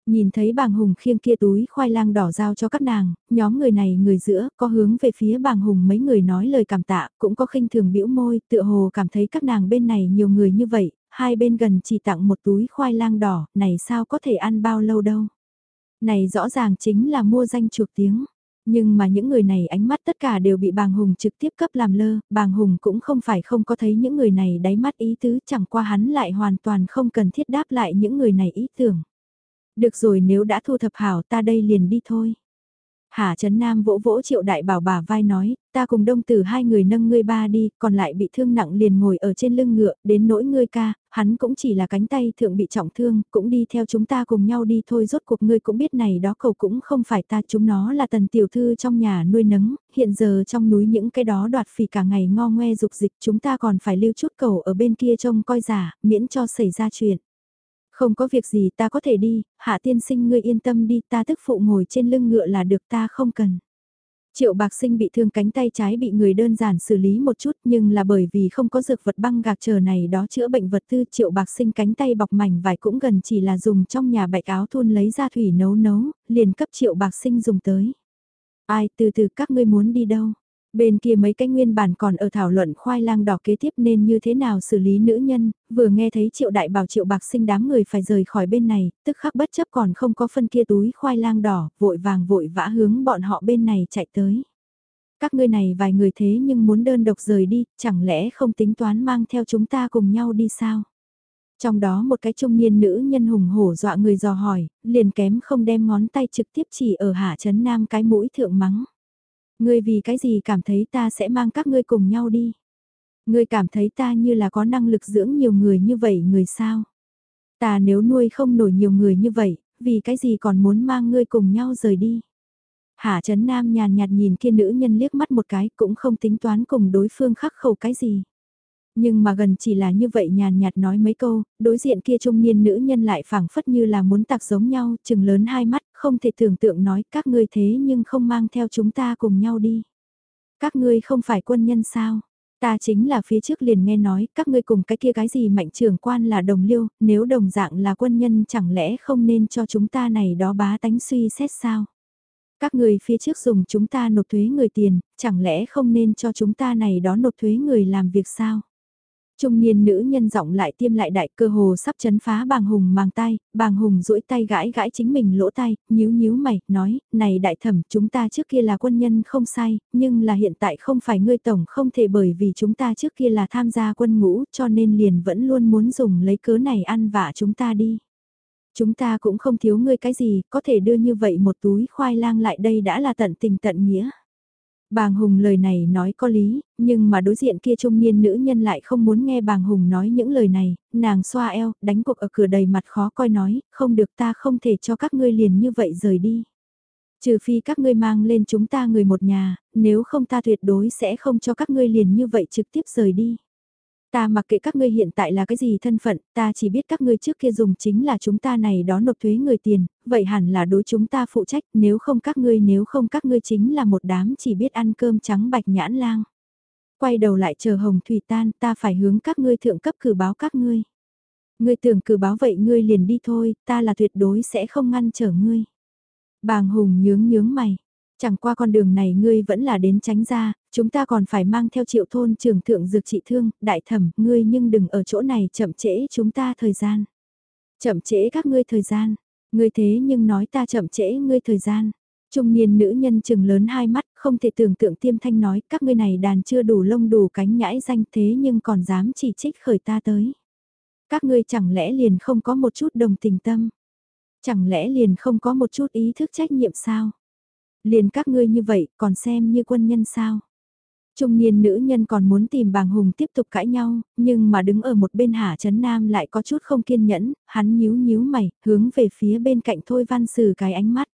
S1: Nhìn thấy bàng hùng khiêng kia túi khoai lang đỏ giao cho các nàng, nhóm người này người giữa có hướng về phía bàng hùng mấy người nói lời cảm tạ, cũng có khinh thường bĩu môi, tựa hồ cảm thấy các nàng bên này nhiều người như vậy, hai bên gần chỉ tặng một túi khoai lang đỏ, này sao có thể ăn bao lâu đâu. Này rõ ràng chính là mua danh chuộc tiếng. Nhưng mà những người này ánh mắt tất cả đều bị bàng hùng trực tiếp cấp làm lơ, bàng hùng cũng không phải không có thấy những người này đáy mắt ý tứ chẳng qua hắn lại hoàn toàn không cần thiết đáp lại những người này ý tưởng. Được rồi nếu đã thu thập hảo ta đây liền đi thôi. Hà Trấn Nam vỗ vỗ triệu đại bảo bà vai nói, ta cùng đông tử hai người nâng ngươi ba đi, còn lại bị thương nặng liền ngồi ở trên lưng ngựa, đến nỗi ngươi ca, hắn cũng chỉ là cánh tay thượng bị trọng thương, cũng đi theo chúng ta cùng nhau đi thôi rốt cuộc ngươi cũng biết này đó cầu cũng không phải ta chúng nó là tần tiểu thư trong nhà nuôi nấng, hiện giờ trong núi những cái đó đoạt phì cả ngày ngo ngoe dục dịch chúng ta còn phải lưu chút cầu ở bên kia trông coi giả, miễn cho xảy ra chuyện. Không có việc gì ta có thể đi, hạ tiên sinh ngươi yên tâm đi ta tức phụ ngồi trên lưng ngựa là được ta không cần. Triệu bạc sinh bị thương cánh tay trái bị người đơn giản xử lý một chút nhưng là bởi vì không có dược vật băng gạc chờ này đó chữa bệnh vật tư triệu bạc sinh cánh tay bọc mảnh vải cũng gần chỉ là dùng trong nhà bạch áo thun lấy ra thủy nấu nấu, liền cấp triệu bạc sinh dùng tới. Ai từ từ các ngươi muốn đi đâu? Bên kia mấy cái nguyên bản còn ở thảo luận khoai lang đỏ kế tiếp nên như thế nào xử lý nữ nhân, vừa nghe thấy triệu đại bảo triệu bạc sinh đám người phải rời khỏi bên này, tức khắc bất chấp còn không có phân kia túi khoai lang đỏ, vội vàng vội vã hướng bọn họ bên này chạy tới. Các ngươi này vài người thế nhưng muốn đơn độc rời đi, chẳng lẽ không tính toán mang theo chúng ta cùng nhau đi sao? Trong đó một cái trung niên nữ nhân hùng hổ dọa người dò hỏi, liền kém không đem ngón tay trực tiếp chỉ ở hạ chấn nam cái mũi thượng mắng. Ngươi vì cái gì cảm thấy ta sẽ mang các ngươi cùng nhau đi? Ngươi cảm thấy ta như là có năng lực dưỡng nhiều người như vậy người sao? Ta nếu nuôi không nổi nhiều người như vậy, vì cái gì còn muốn mang ngươi cùng nhau rời đi? Hạ Trấn Nam nhàn nhạt nhìn kia nữ nhân liếc mắt một cái cũng không tính toán cùng đối phương khắc khẩu cái gì. Nhưng mà gần chỉ là như vậy nhàn nhạt nói mấy câu, đối diện kia trung niên nữ nhân lại phảng phất như là muốn tạc giống nhau, chừng lớn hai mắt, không thể tưởng tượng nói các ngươi thế nhưng không mang theo chúng ta cùng nhau đi. Các ngươi không phải quân nhân sao? Ta chính là phía trước liền nghe nói các ngươi cùng cái kia cái gì mạnh trưởng quan là đồng liêu, nếu đồng dạng là quân nhân chẳng lẽ không nên cho chúng ta này đó bá tánh suy xét sao? Các người phía trước dùng chúng ta nộp thuế người tiền, chẳng lẽ không nên cho chúng ta này đó nộp thuế người làm việc sao? Trung niên nữ nhân giọng lại tiêm lại đại cơ hồ sắp chấn phá bàng hùng mang tay, bàng hùng duỗi tay gãi gãi chính mình lỗ tay, nhíu nhíu mày, nói, này đại thẩm, chúng ta trước kia là quân nhân không sai, nhưng là hiện tại không phải ngươi tổng không thể bởi vì chúng ta trước kia là tham gia quân ngũ cho nên liền vẫn luôn muốn dùng lấy cớ này ăn vạ chúng ta đi. Chúng ta cũng không thiếu ngươi cái gì, có thể đưa như vậy một túi khoai lang lại đây đã là tận tình tận nghĩa. Bàng Hùng lời này nói có lý, nhưng mà đối diện kia trung niên nữ nhân lại không muốn nghe bàng Hùng nói những lời này, nàng xoa eo, đánh cuộc ở cửa đầy mặt khó coi nói, không được ta không thể cho các ngươi liền như vậy rời đi. Trừ phi các ngươi mang lên chúng ta người một nhà, nếu không ta tuyệt đối sẽ không cho các ngươi liền như vậy trực tiếp rời đi. Ta mặc kệ các ngươi hiện tại là cái gì thân phận, ta chỉ biết các ngươi trước kia dùng chính là chúng ta này đó nộp thuế người tiền, vậy hẳn là đối chúng ta phụ trách, nếu không các ngươi nếu không các ngươi chính là một đám chỉ biết ăn cơm trắng bạch nhãn lang. Quay đầu lại chờ hồng thủy tan, ta phải hướng các ngươi thượng cấp cử báo các ngươi. Ngươi tưởng cử báo vậy ngươi liền đi thôi, ta là tuyệt đối sẽ không ngăn trở ngươi. Bàng hùng nhướng nhướng mày, Chẳng qua con đường này ngươi vẫn là đến tránh ra, chúng ta còn phải mang theo triệu thôn trường thượng dược trị thương, đại thẩm, ngươi nhưng đừng ở chỗ này chậm trễ chúng ta thời gian. Chậm trễ các ngươi thời gian, ngươi thế nhưng nói ta chậm trễ ngươi thời gian. Trung niên nữ nhân chừng lớn hai mắt, không thể tưởng tượng tiêm thanh nói, các ngươi này đàn chưa đủ lông đủ cánh nhãi danh thế nhưng còn dám chỉ trích khởi ta tới. Các ngươi chẳng lẽ liền không có một chút đồng tình tâm? Chẳng lẽ liền không có một chút ý thức trách nhiệm sao? Liền các ngươi như vậy còn xem như quân nhân sao? Trung niên nữ nhân còn muốn tìm bàng hùng tiếp tục cãi nhau, nhưng mà đứng ở một bên Hạ chấn Nam lại có chút không kiên nhẫn, hắn nhíu nhíu mày, hướng về phía bên cạnh Thôi Văn Sử cái ánh mắt.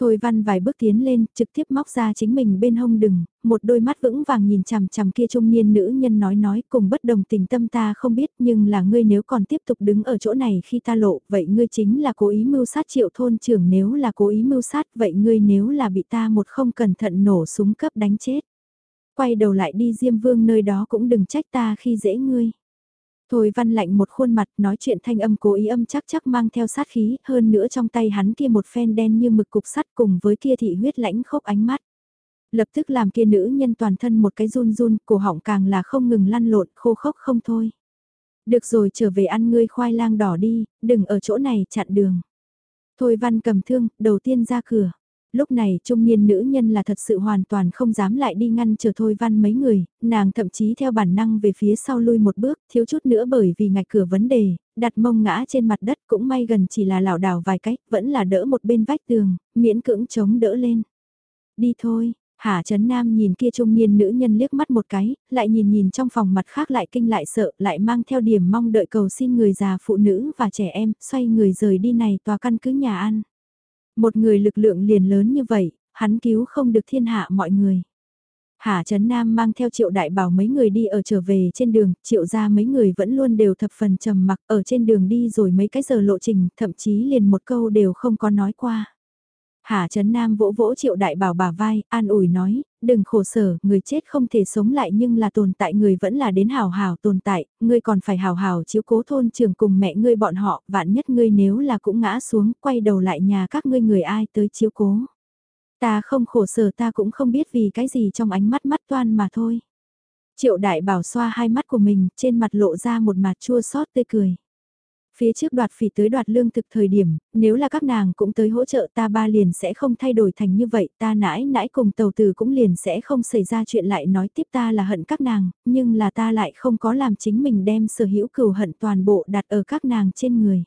S1: Thôi Văn vài bước tiến lên, trực tiếp móc ra chính mình bên hông đừng, một đôi mắt vững vàng nhìn chằm chằm kia trung niên nữ nhân nói nói cùng bất đồng tình tâm ta không biết nhưng là ngươi nếu còn tiếp tục đứng ở chỗ này khi ta lộ, vậy ngươi chính là cố ý mưu sát triệu thôn trưởng nếu là cố ý mưu sát, vậy ngươi nếu là bị ta một không cẩn thận nổ súng cấp đánh chết quay đầu lại đi Diêm Vương nơi đó cũng đừng trách ta khi dễ ngươi. Thôi văn lạnh một khuôn mặt nói chuyện thanh âm cố ý âm chắc chắc mang theo sát khí, hơn nữa trong tay hắn kia một phen đen như mực cục sắt cùng với kia thị huyết lãnh khốc ánh mắt. Lập tức làm kia nữ nhân toàn thân một cái run run, cổ họng càng là không ngừng lăn lộn, khô khốc không thôi. Được rồi trở về ăn ngươi khoai lang đỏ đi, đừng ở chỗ này chặn đường. Thôi văn cầm thương, đầu tiên ra cửa. Lúc này trung niên nữ nhân là thật sự hoàn toàn không dám lại đi ngăn chờ thôi văn mấy người, nàng thậm chí theo bản năng về phía sau lui một bước, thiếu chút nữa bởi vì ngạch cửa vấn đề, đặt mông ngã trên mặt đất cũng may gần chỉ là lảo đảo vài cách, vẫn là đỡ một bên vách tường, miễn cưỡng chống đỡ lên. Đi thôi, Hà Trấn Nam nhìn kia trung niên nữ nhân liếc mắt một cái, lại nhìn nhìn trong phòng mặt khác lại kinh lại sợ, lại mang theo điểm mong đợi cầu xin người già phụ nữ và trẻ em, xoay người rời đi này tòa căn cứ nhà ăn. Một người lực lượng liền lớn như vậy, hắn cứu không được thiên hạ mọi người. Hà Trấn Nam mang theo triệu đại bảo mấy người đi ở trở về trên đường, triệu ra mấy người vẫn luôn đều thập phần trầm mặc ở trên đường đi rồi mấy cái giờ lộ trình, thậm chí liền một câu đều không có nói qua. Hà Trấn Nam vỗ vỗ triệu đại bảo bà vai, an ủi nói, đừng khổ sở, người chết không thể sống lại nhưng là tồn tại người vẫn là đến hào hào tồn tại, ngươi còn phải hào hào chiếu cố thôn trường cùng mẹ ngươi bọn họ, vạn nhất ngươi nếu là cũng ngã xuống, quay đầu lại nhà các ngươi người ai tới chiếu cố. Ta không khổ sở ta cũng không biết vì cái gì trong ánh mắt mắt toan mà thôi. Triệu đại bảo xoa hai mắt của mình, trên mặt lộ ra một mặt chua xót tươi cười. Phía trước đoạt phỉ tới đoạt lương thực thời điểm, nếu là các nàng cũng tới hỗ trợ ta ba liền sẽ không thay đổi thành như vậy, ta nãi nãi cùng tàu tử cũng liền sẽ không xảy ra chuyện lại nói tiếp ta là hận các nàng, nhưng là ta lại không có làm chính mình đem sở hữu cừu hận toàn bộ đặt ở các nàng trên người.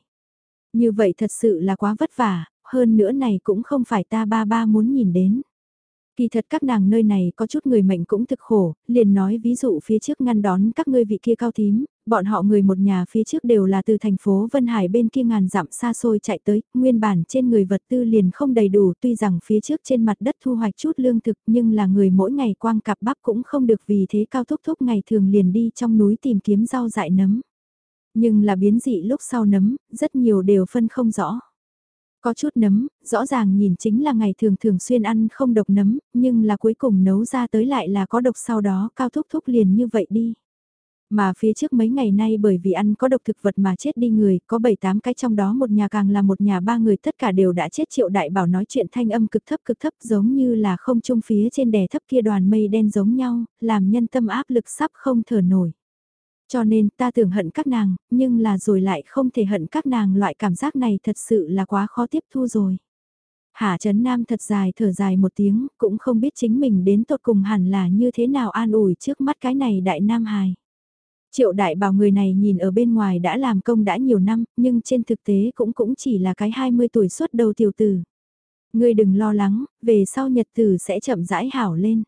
S1: Như vậy thật sự là quá vất vả, hơn nữa này cũng không phải ta ba ba muốn nhìn đến. Kỳ thật các nàng nơi này có chút người mệnh cũng thực khổ, liền nói ví dụ phía trước ngăn đón các ngươi vị kia cao thím, bọn họ người một nhà phía trước đều là từ thành phố Vân Hải bên kia ngàn dặm xa xôi chạy tới, nguyên bản trên người vật tư liền không đầy đủ tuy rằng phía trước trên mặt đất thu hoạch chút lương thực nhưng là người mỗi ngày quang cặp bắp cũng không được vì thế cao thúc thúc ngày thường liền đi trong núi tìm kiếm rau dại nấm. Nhưng là biến dị lúc sau nấm, rất nhiều đều phân không rõ. Có chút nấm, rõ ràng nhìn chính là ngày thường thường xuyên ăn không độc nấm, nhưng là cuối cùng nấu ra tới lại là có độc sau đó cao thúc thúc liền như vậy đi. Mà phía trước mấy ngày nay bởi vì ăn có độc thực vật mà chết đi người, có 7-8 cái trong đó một nhà càng là một nhà ba người tất cả đều đã chết triệu đại bảo nói chuyện thanh âm cực thấp cực thấp giống như là không trung phía trên đè thấp kia đoàn mây đen giống nhau, làm nhân tâm áp lực sắp không thở nổi. Cho nên ta tưởng hận các nàng, nhưng là rồi lại không thể hận các nàng loại cảm giác này thật sự là quá khó tiếp thu rồi. Hạ Trấn Nam thật dài thở dài một tiếng, cũng không biết chính mình đến tột cùng hẳn là như thế nào an ủi trước mắt cái này đại nam hài. Triệu đại bảo người này nhìn ở bên ngoài đã làm công đã nhiều năm, nhưng trên thực tế cũng cũng chỉ là cái 20 tuổi xuất đầu tiểu tử. Ngươi đừng lo lắng, về sau nhật tử sẽ chậm rãi hảo lên.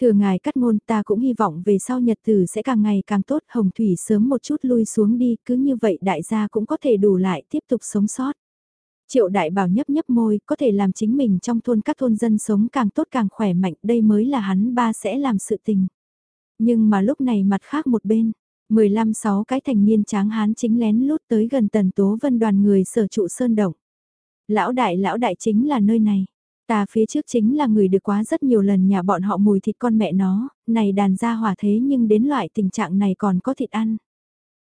S1: Thừa ngài cắt ngôn ta cũng hy vọng về sau nhật tử sẽ càng ngày càng tốt hồng thủy sớm một chút lui xuống đi cứ như vậy đại gia cũng có thể đủ lại tiếp tục sống sót. Triệu đại bảo nhấp nhấp môi có thể làm chính mình trong thôn các thôn dân sống càng tốt càng khỏe mạnh đây mới là hắn ba sẽ làm sự tình. Nhưng mà lúc này mặt khác một bên, 15 sáu cái thành niên tráng hán chính lén lút tới gần tần tố vân đoàn người sở trụ sơn động. Lão đại lão đại chính là nơi này. Ta phía trước chính là người được quá rất nhiều lần nhà bọn họ mùi thịt con mẹ nó, này đàn ra hỏa thế nhưng đến loại tình trạng này còn có thịt ăn.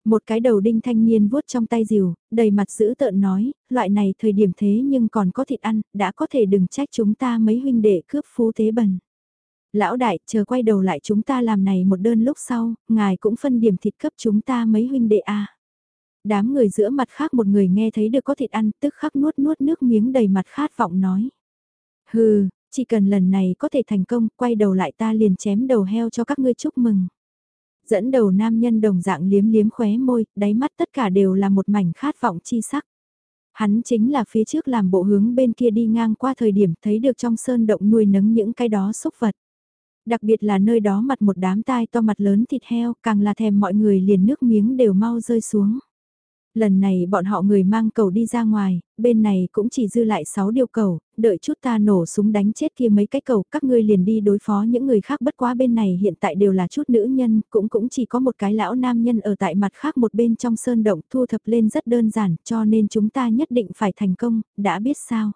S1: Một cái đầu đinh thanh niên vuốt trong tay rìu, đầy mặt giữ tợn nói, loại này thời điểm thế nhưng còn có thịt ăn, đã có thể đừng trách chúng ta mấy huynh đệ cướp phú thế bần. Lão đại, chờ quay đầu lại chúng ta làm này một đơn lúc sau, ngài cũng phân điểm thịt cấp chúng ta mấy huynh đệ a. Đám người giữa mặt khác một người nghe thấy được có thịt ăn, tức khắc nuốt nuốt nước miếng đầy mặt khát vọng nói. Hừ, chỉ cần lần này có thể thành công, quay đầu lại ta liền chém đầu heo cho các ngươi chúc mừng. Dẫn đầu nam nhân đồng dạng liếm liếm khóe môi, đáy mắt tất cả đều là một mảnh khát vọng chi sắc. Hắn chính là phía trước làm bộ hướng bên kia đi ngang qua thời điểm thấy được trong sơn động nuôi nấng những cái đó xúc vật. Đặc biệt là nơi đó mặt một đám tai to mặt lớn thịt heo, càng là thèm mọi người liền nước miếng đều mau rơi xuống. Lần này bọn họ người mang cầu đi ra ngoài, bên này cũng chỉ dư lại 6 điều cầu, đợi chút ta nổ súng đánh chết kia mấy cái cầu, các ngươi liền đi đối phó những người khác bất quá bên này hiện tại đều là chút nữ nhân, cũng cũng chỉ có một cái lão nam nhân ở tại mặt khác một bên trong sơn động thu thập lên rất đơn giản, cho nên chúng ta nhất định phải thành công, đã biết sao.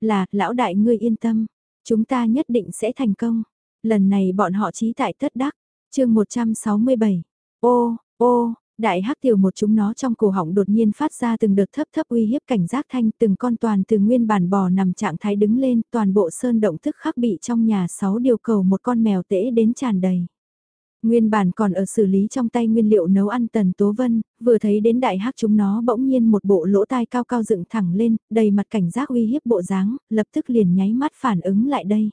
S1: Là, lão đại ngươi yên tâm, chúng ta nhất định sẽ thành công. Lần này bọn họ trí tại tất đắc, chương 167. Ô, ô, Đại hắc tiểu một chúng nó trong cổ họng đột nhiên phát ra từng đợt thấp thấp uy hiếp cảnh giác thanh từng con toàn từ nguyên bản bò nằm trạng thái đứng lên toàn bộ sơn động thức khắc bị trong nhà sáu điều cầu một con mèo tễ đến tràn đầy. Nguyên bản còn ở xử lý trong tay nguyên liệu nấu ăn tần tố vân, vừa thấy đến đại hắc chúng nó bỗng nhiên một bộ lỗ tai cao cao dựng thẳng lên, đầy mặt cảnh giác uy hiếp bộ dáng, lập tức liền nháy mắt phản ứng lại đây.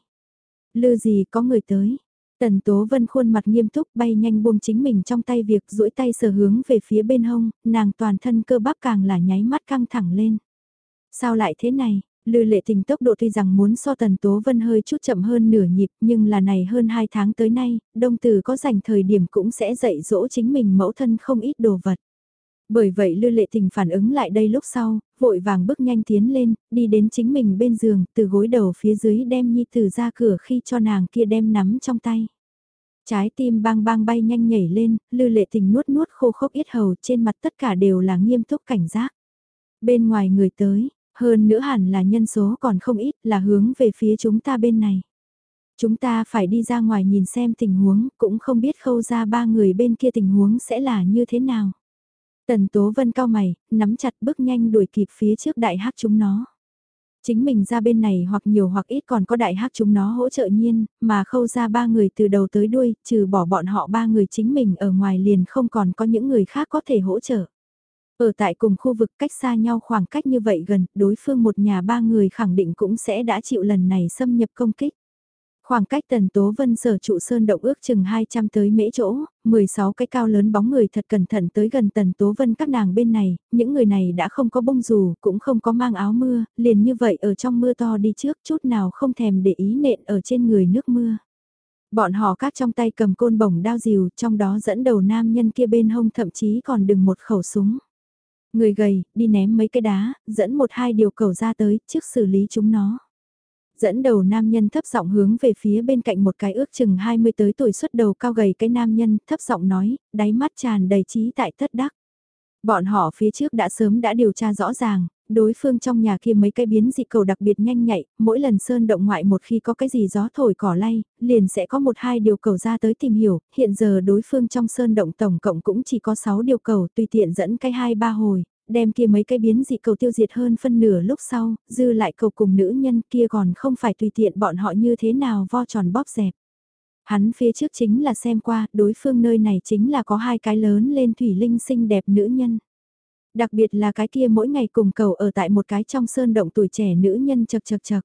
S1: Lư gì có người tới, Tần Tố Vân khuôn mặt nghiêm túc bay nhanh buông chính mình trong tay việc duỗi tay sờ hướng về phía bên hông, nàng toàn thân cơ bắp càng là nháy mắt căng thẳng lên. Sao lại thế này? Lư lệ tình tốc độ tuy rằng muốn so Tần Tố Vân hơi chút chậm hơn nửa nhịp nhưng là này hơn 2 tháng tới nay, đông tử có dành thời điểm cũng sẽ dạy dỗ chính mình mẫu thân không ít đồ vật. Bởi vậy Lư Lệ Tình phản ứng lại đây lúc sau, vội vàng bước nhanh tiến lên, đi đến chính mình bên giường, từ gối đầu phía dưới đem Nhi Tử ra cửa khi cho nàng kia đem nắm trong tay. Trái tim bang bang bay nhanh nhảy lên, Lư Lệ Tình nuốt nuốt khô khốc ít hầu trên mặt tất cả đều là nghiêm túc cảnh giác. Bên ngoài người tới, hơn nữa hẳn là nhân số còn không ít là hướng về phía chúng ta bên này. Chúng ta phải đi ra ngoài nhìn xem tình huống, cũng không biết khâu ra ba người bên kia tình huống sẽ là như thế nào. Tần Tố Vân cao mày, nắm chặt bước nhanh đuổi kịp phía trước đại hắc chúng nó. Chính mình ra bên này hoặc nhiều hoặc ít còn có đại hắc chúng nó hỗ trợ nhiên, mà khâu ra ba người từ đầu tới đuôi, trừ bỏ bọn họ ba người chính mình ở ngoài liền không còn có những người khác có thể hỗ trợ. Ở tại cùng khu vực cách xa nhau khoảng cách như vậy gần, đối phương một nhà ba người khẳng định cũng sẽ đã chịu lần này xâm nhập công kích. Khoảng cách tần tố vân sở trụ sơn động ước chừng 200 tới mễ chỗ, 16 cái cao lớn bóng người thật cẩn thận tới gần tần tố vân các nàng bên này, những người này đã không có bông dù, cũng không có mang áo mưa, liền như vậy ở trong mưa to đi trước chút nào không thèm để ý nện ở trên người nước mưa. Bọn họ các trong tay cầm côn bổng đao dìu, trong đó dẫn đầu nam nhân kia bên hông thậm chí còn đừng một khẩu súng. Người gầy, đi ném mấy cái đá, dẫn một hai điều cầu ra tới, trước xử lý chúng nó. Dẫn đầu nam nhân thấp giọng hướng về phía bên cạnh một cái ước chừng 20 tới tuổi xuất đầu cao gầy cái nam nhân, thấp giọng nói, đáy mắt tràn đầy trí tại thất đắc. Bọn họ phía trước đã sớm đã điều tra rõ ràng, đối phương trong nhà kia mấy cái biến dị cầu đặc biệt nhanh nhạy, mỗi lần sơn động ngoại một khi có cái gì gió thổi cỏ lay, liền sẽ có một hai điều cầu ra tới tìm hiểu, hiện giờ đối phương trong sơn động tổng cộng cũng chỉ có 6 điều cầu tùy tiện dẫn cái hai ba hồi, đem kia mấy cái biến dị cầu tiêu diệt hơn phân nửa lúc sau, dư lại cầu cùng nữ nhân kia còn không phải tùy tiện bọn họ như thế nào vo tròn bóp dẹp. Hắn phía trước chính là xem qua, đối phương nơi này chính là có hai cái lớn lên thủy linh xinh đẹp nữ nhân. Đặc biệt là cái kia mỗi ngày cùng cầu ở tại một cái trong sơn động tuổi trẻ nữ nhân chật chật chật.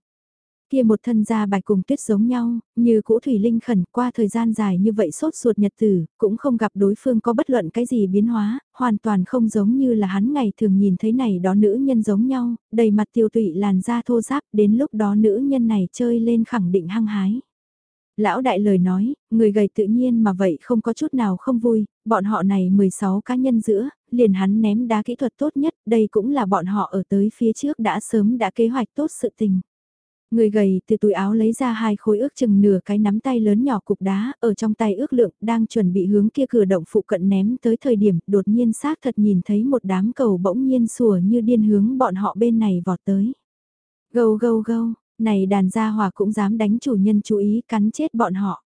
S1: Kia một thân da bạch cùng tuyết giống nhau, như cũ thủy linh khẩn qua thời gian dài như vậy sốt ruột nhật tử, cũng không gặp đối phương có bất luận cái gì biến hóa, hoàn toàn không giống như là hắn ngày thường nhìn thấy này đó nữ nhân giống nhau, đầy mặt tiêu tụy làn da thô ráp, đến lúc đó nữ nhân này chơi lên khẳng định hăng hái lão đại lời nói, người gầy tự nhiên mà vậy không có chút nào không vui, bọn họ này 16 cá nhân giữa, liền hắn ném đá kỹ thuật tốt nhất, đây cũng là bọn họ ở tới phía trước đã sớm đã kế hoạch tốt sự tình. Người gầy từ túi áo lấy ra hai khối ước chừng nửa cái nắm tay lớn nhỏ cục đá, ở trong tay ước lượng, đang chuẩn bị hướng kia cửa động phụ cận ném tới thời điểm đột nhiên xác thật nhìn thấy một đám cầu bỗng nhiên sủa như điên hướng bọn họ bên này vọt tới. Gâu gâu gâu, này đàn gia hòa cũng dám đánh chủ nhân chú ý cắn chết bọn họ.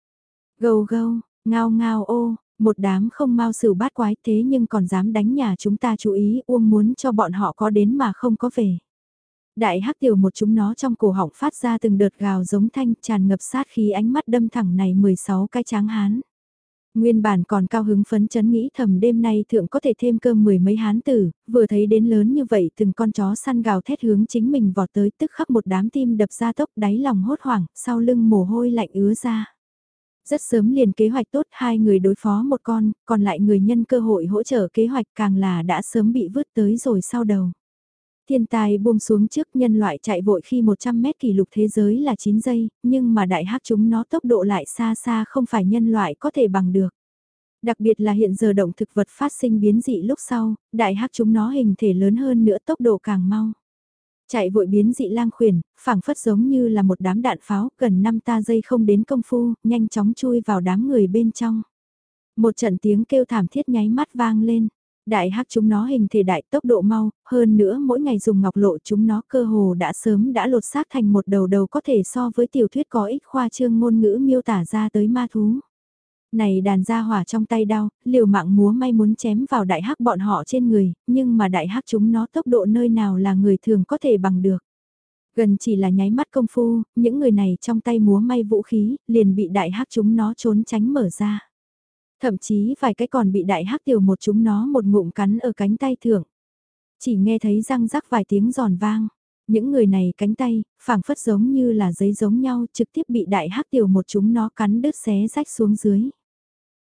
S1: Gâu gâu, ngao ngao ô, một đám không mau xử bát quái thế nhưng còn dám đánh nhà chúng ta chú ý uông muốn cho bọn họ có đến mà không có về. Đại hắc tiểu một chúng nó trong cổ họng phát ra từng đợt gào giống thanh tràn ngập sát khí ánh mắt đâm thẳng này 16 cái tráng hán. Nguyên bản còn cao hứng phấn chấn nghĩ thầm đêm nay thượng có thể thêm cơm mười mấy hán tử, vừa thấy đến lớn như vậy từng con chó săn gào thét hướng chính mình vọt tới tức khắc một đám tim đập ra tốc đáy lòng hốt hoảng, sau lưng mồ hôi lạnh ứa ra. Rất sớm liền kế hoạch tốt hai người đối phó một con, còn lại người nhân cơ hội hỗ trợ kế hoạch càng là đã sớm bị vứt tới rồi sau đầu. Thiên tài buông xuống trước nhân loại chạy vội khi 100 mét kỷ lục thế giới là 9 giây, nhưng mà đại hắc chúng nó tốc độ lại xa xa không phải nhân loại có thể bằng được. Đặc biệt là hiện giờ động thực vật phát sinh biến dị lúc sau, đại hắc chúng nó hình thể lớn hơn nữa tốc độ càng mau. Chạy vội biến dị lang khuyển, phảng phất giống như là một đám đạn pháo, gần 5 ta giây không đến công phu, nhanh chóng chui vào đám người bên trong. Một trận tiếng kêu thảm thiết nháy mắt vang lên. Đại hắc chúng nó hình thể đại tốc độ mau, hơn nữa mỗi ngày dùng ngọc lộ chúng nó cơ hồ đã sớm đã lột xác thành một đầu đầu có thể so với tiểu thuyết có ích khoa trương ngôn ngữ miêu tả ra tới ma thú. Này đàn gia hỏa trong tay đau, liều mạng múa may muốn chém vào đại hắc bọn họ trên người, nhưng mà đại hắc chúng nó tốc độ nơi nào là người thường có thể bằng được. Gần chỉ là nháy mắt công phu, những người này trong tay múa may vũ khí, liền bị đại hắc chúng nó trốn tránh mở ra. Thậm chí vài cái còn bị đại hắc tiểu một chúng nó một ngụm cắn ở cánh tay thưởng. Chỉ nghe thấy răng rắc vài tiếng giòn vang. Những người này cánh tay, phảng phất giống như là giấy giống nhau trực tiếp bị đại hắc tiểu một chúng nó cắn đứt xé rách xuống dưới.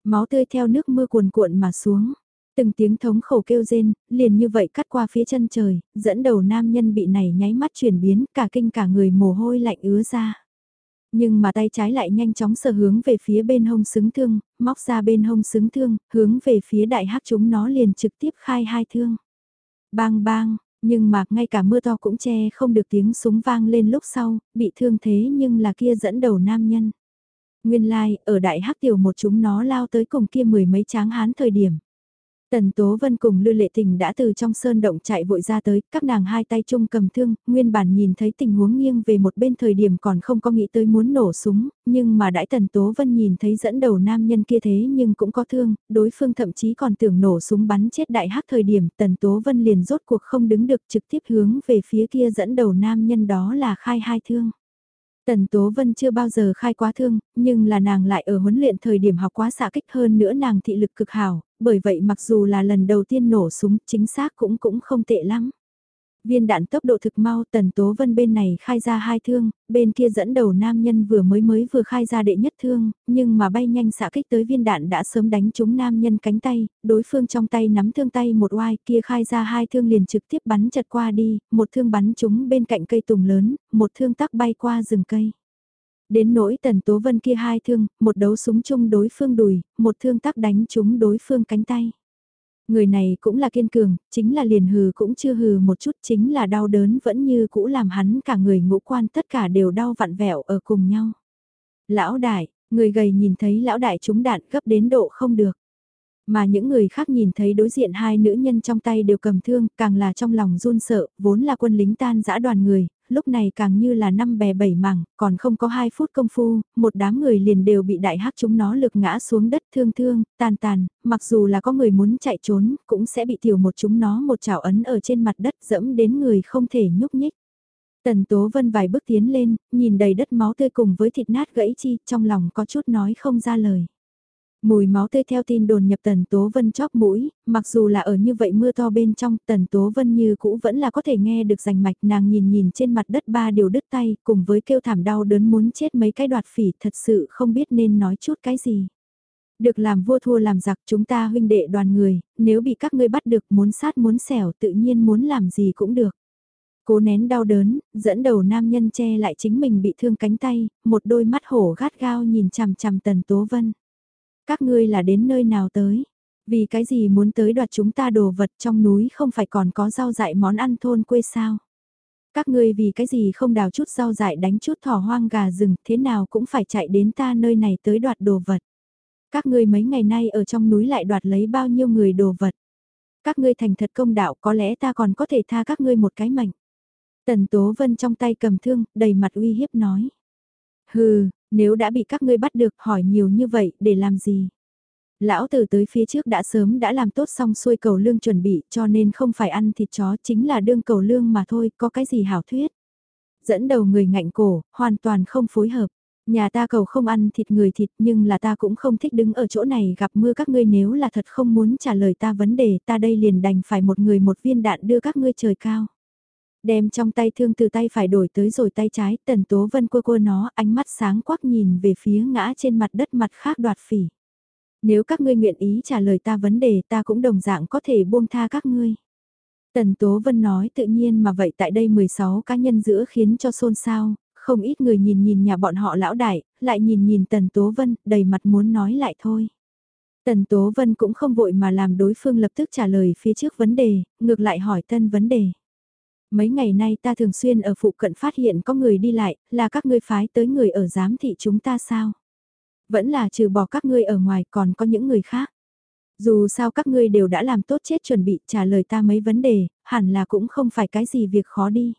S1: Máu tươi theo nước mưa cuồn cuộn mà xuống. Từng tiếng thống khổ kêu rên, liền như vậy cắt qua phía chân trời, dẫn đầu nam nhân bị này nháy mắt chuyển biến, cả kinh cả người mồ hôi lạnh ứa ra. Nhưng mà tay trái lại nhanh chóng sờ hướng về phía bên hông xứng thương, móc ra bên hông xứng thương, hướng về phía đại hắc chúng nó liền trực tiếp khai hai thương. Bang bang, nhưng mà ngay cả mưa to cũng che không được tiếng súng vang lên lúc sau, bị thương thế nhưng là kia dẫn đầu nam nhân. Nguyên lai, like, ở đại hắc tiểu một chúng nó lao tới cùng kia mười mấy tráng hán thời điểm. Tần Tố Vân cùng Lư Lệ Tình đã từ trong sơn động chạy vội ra tới, các nàng hai tay chung cầm thương, nguyên bản nhìn thấy tình huống nghiêng về một bên thời điểm còn không có nghĩ tới muốn nổ súng, nhưng mà đãi Tần Tố Vân nhìn thấy dẫn đầu nam nhân kia thế nhưng cũng có thương, đối phương thậm chí còn tưởng nổ súng bắn chết đại hắc thời điểm Tần Tố Vân liền rốt cuộc không đứng được trực tiếp hướng về phía kia dẫn đầu nam nhân đó là khai hai thương. Tần Tố Vân chưa bao giờ khai quá thương, nhưng là nàng lại ở huấn luyện thời điểm học quá xạ kích hơn nữa nàng thị lực cực hảo, bởi vậy mặc dù là lần đầu tiên nổ súng chính xác cũng cũng không tệ lắm. Viên đạn tốc độ thực mau Tần Tố Vân bên này khai ra hai thương, bên kia dẫn đầu nam nhân vừa mới mới vừa khai ra đệ nhất thương, nhưng mà bay nhanh xạ kích tới viên đạn đã sớm đánh trúng nam nhân cánh tay, đối phương trong tay nắm thương tay một oai kia khai ra hai thương liền trực tiếp bắn chật qua đi, một thương bắn trúng bên cạnh cây tùng lớn, một thương tắc bay qua rừng cây. Đến nỗi Tần Tố Vân kia hai thương, một đấu súng chung đối phương đùi, một thương tắc đánh trúng đối phương cánh tay. Người này cũng là kiên cường, chính là liền hừ cũng chưa hừ một chút chính là đau đớn vẫn như cũ làm hắn cả người ngũ quan tất cả đều đau vặn vẹo ở cùng nhau. Lão đại, người gầy nhìn thấy lão đại trúng đạn gấp đến độ không được. Mà những người khác nhìn thấy đối diện hai nữ nhân trong tay đều cầm thương, càng là trong lòng run sợ, vốn là quân lính tan dã đoàn người, lúc này càng như là năm bè bảy mảng, còn không có hai phút công phu, một đám người liền đều bị đại hắc chúng nó lực ngã xuống đất thương thương, tàn tàn, mặc dù là có người muốn chạy trốn, cũng sẽ bị tiểu một chúng nó một chảo ấn ở trên mặt đất dẫm đến người không thể nhúc nhích. Tần Tố Vân vài bước tiến lên, nhìn đầy đất máu tươi cùng với thịt nát gãy chi, trong lòng có chút nói không ra lời. Mùi máu tươi theo tin đồn nhập Tần Tố Vân chóp mũi, mặc dù là ở như vậy mưa to bên trong, Tần Tố Vân như cũ vẫn là có thể nghe được rành mạch nàng nhìn nhìn trên mặt đất ba điều đứt tay, cùng với kêu thảm đau đớn muốn chết mấy cái đoạt phỉ thật sự không biết nên nói chút cái gì. Được làm vua thua làm giặc chúng ta huynh đệ đoàn người, nếu bị các ngươi bắt được muốn sát muốn xẻo tự nhiên muốn làm gì cũng được. Cố nén đau đớn, dẫn đầu nam nhân che lại chính mình bị thương cánh tay, một đôi mắt hổ gắt gao nhìn chằm chằm Tần Tố Vân. Các ngươi là đến nơi nào tới? Vì cái gì muốn tới đoạt chúng ta đồ vật trong núi không phải còn có rau dại món ăn thôn quê sao? Các ngươi vì cái gì không đào chút rau dại đánh chút thỏ hoang gà rừng thế nào cũng phải chạy đến ta nơi này tới đoạt đồ vật. Các ngươi mấy ngày nay ở trong núi lại đoạt lấy bao nhiêu người đồ vật. Các ngươi thành thật công đạo có lẽ ta còn có thể tha các ngươi một cái mệnh. Tần Tố Vân trong tay cầm thương, đầy mặt uy hiếp nói. Hừ, nếu đã bị các ngươi bắt được hỏi nhiều như vậy để làm gì? Lão tử tới phía trước đã sớm đã làm tốt xong xuôi cầu lương chuẩn bị cho nên không phải ăn thịt chó chính là đương cầu lương mà thôi, có cái gì hảo thuyết. Dẫn đầu người ngạnh cổ, hoàn toàn không phối hợp. Nhà ta cầu không ăn thịt người thịt nhưng là ta cũng không thích đứng ở chỗ này gặp mưa các ngươi nếu là thật không muốn trả lời ta vấn đề ta đây liền đành phải một người một viên đạn đưa các ngươi trời cao. Đem trong tay thương từ tay phải đổi tới rồi tay trái tần tố vân quơ quơ nó ánh mắt sáng quắc nhìn về phía ngã trên mặt đất mặt khác đoạt phỉ. Nếu các ngươi nguyện ý trả lời ta vấn đề ta cũng đồng dạng có thể buông tha các ngươi. Tần Tố Vân nói tự nhiên mà vậy tại đây 16 cá nhân giữa khiến cho xôn xao, không ít người nhìn nhìn nhà bọn họ lão đại, lại nhìn nhìn Tần Tố Vân, đầy mặt muốn nói lại thôi. Tần Tố Vân cũng không vội mà làm đối phương lập tức trả lời phía trước vấn đề, ngược lại hỏi tân vấn đề. Mấy ngày nay ta thường xuyên ở phụ cận phát hiện có người đi lại, là các ngươi phái tới người ở giám thị chúng ta sao? Vẫn là trừ bỏ các ngươi ở ngoài còn có những người khác. Dù sao các ngươi đều đã làm tốt chết chuẩn bị trả lời ta mấy vấn đề, hẳn là cũng không phải cái gì việc khó đi.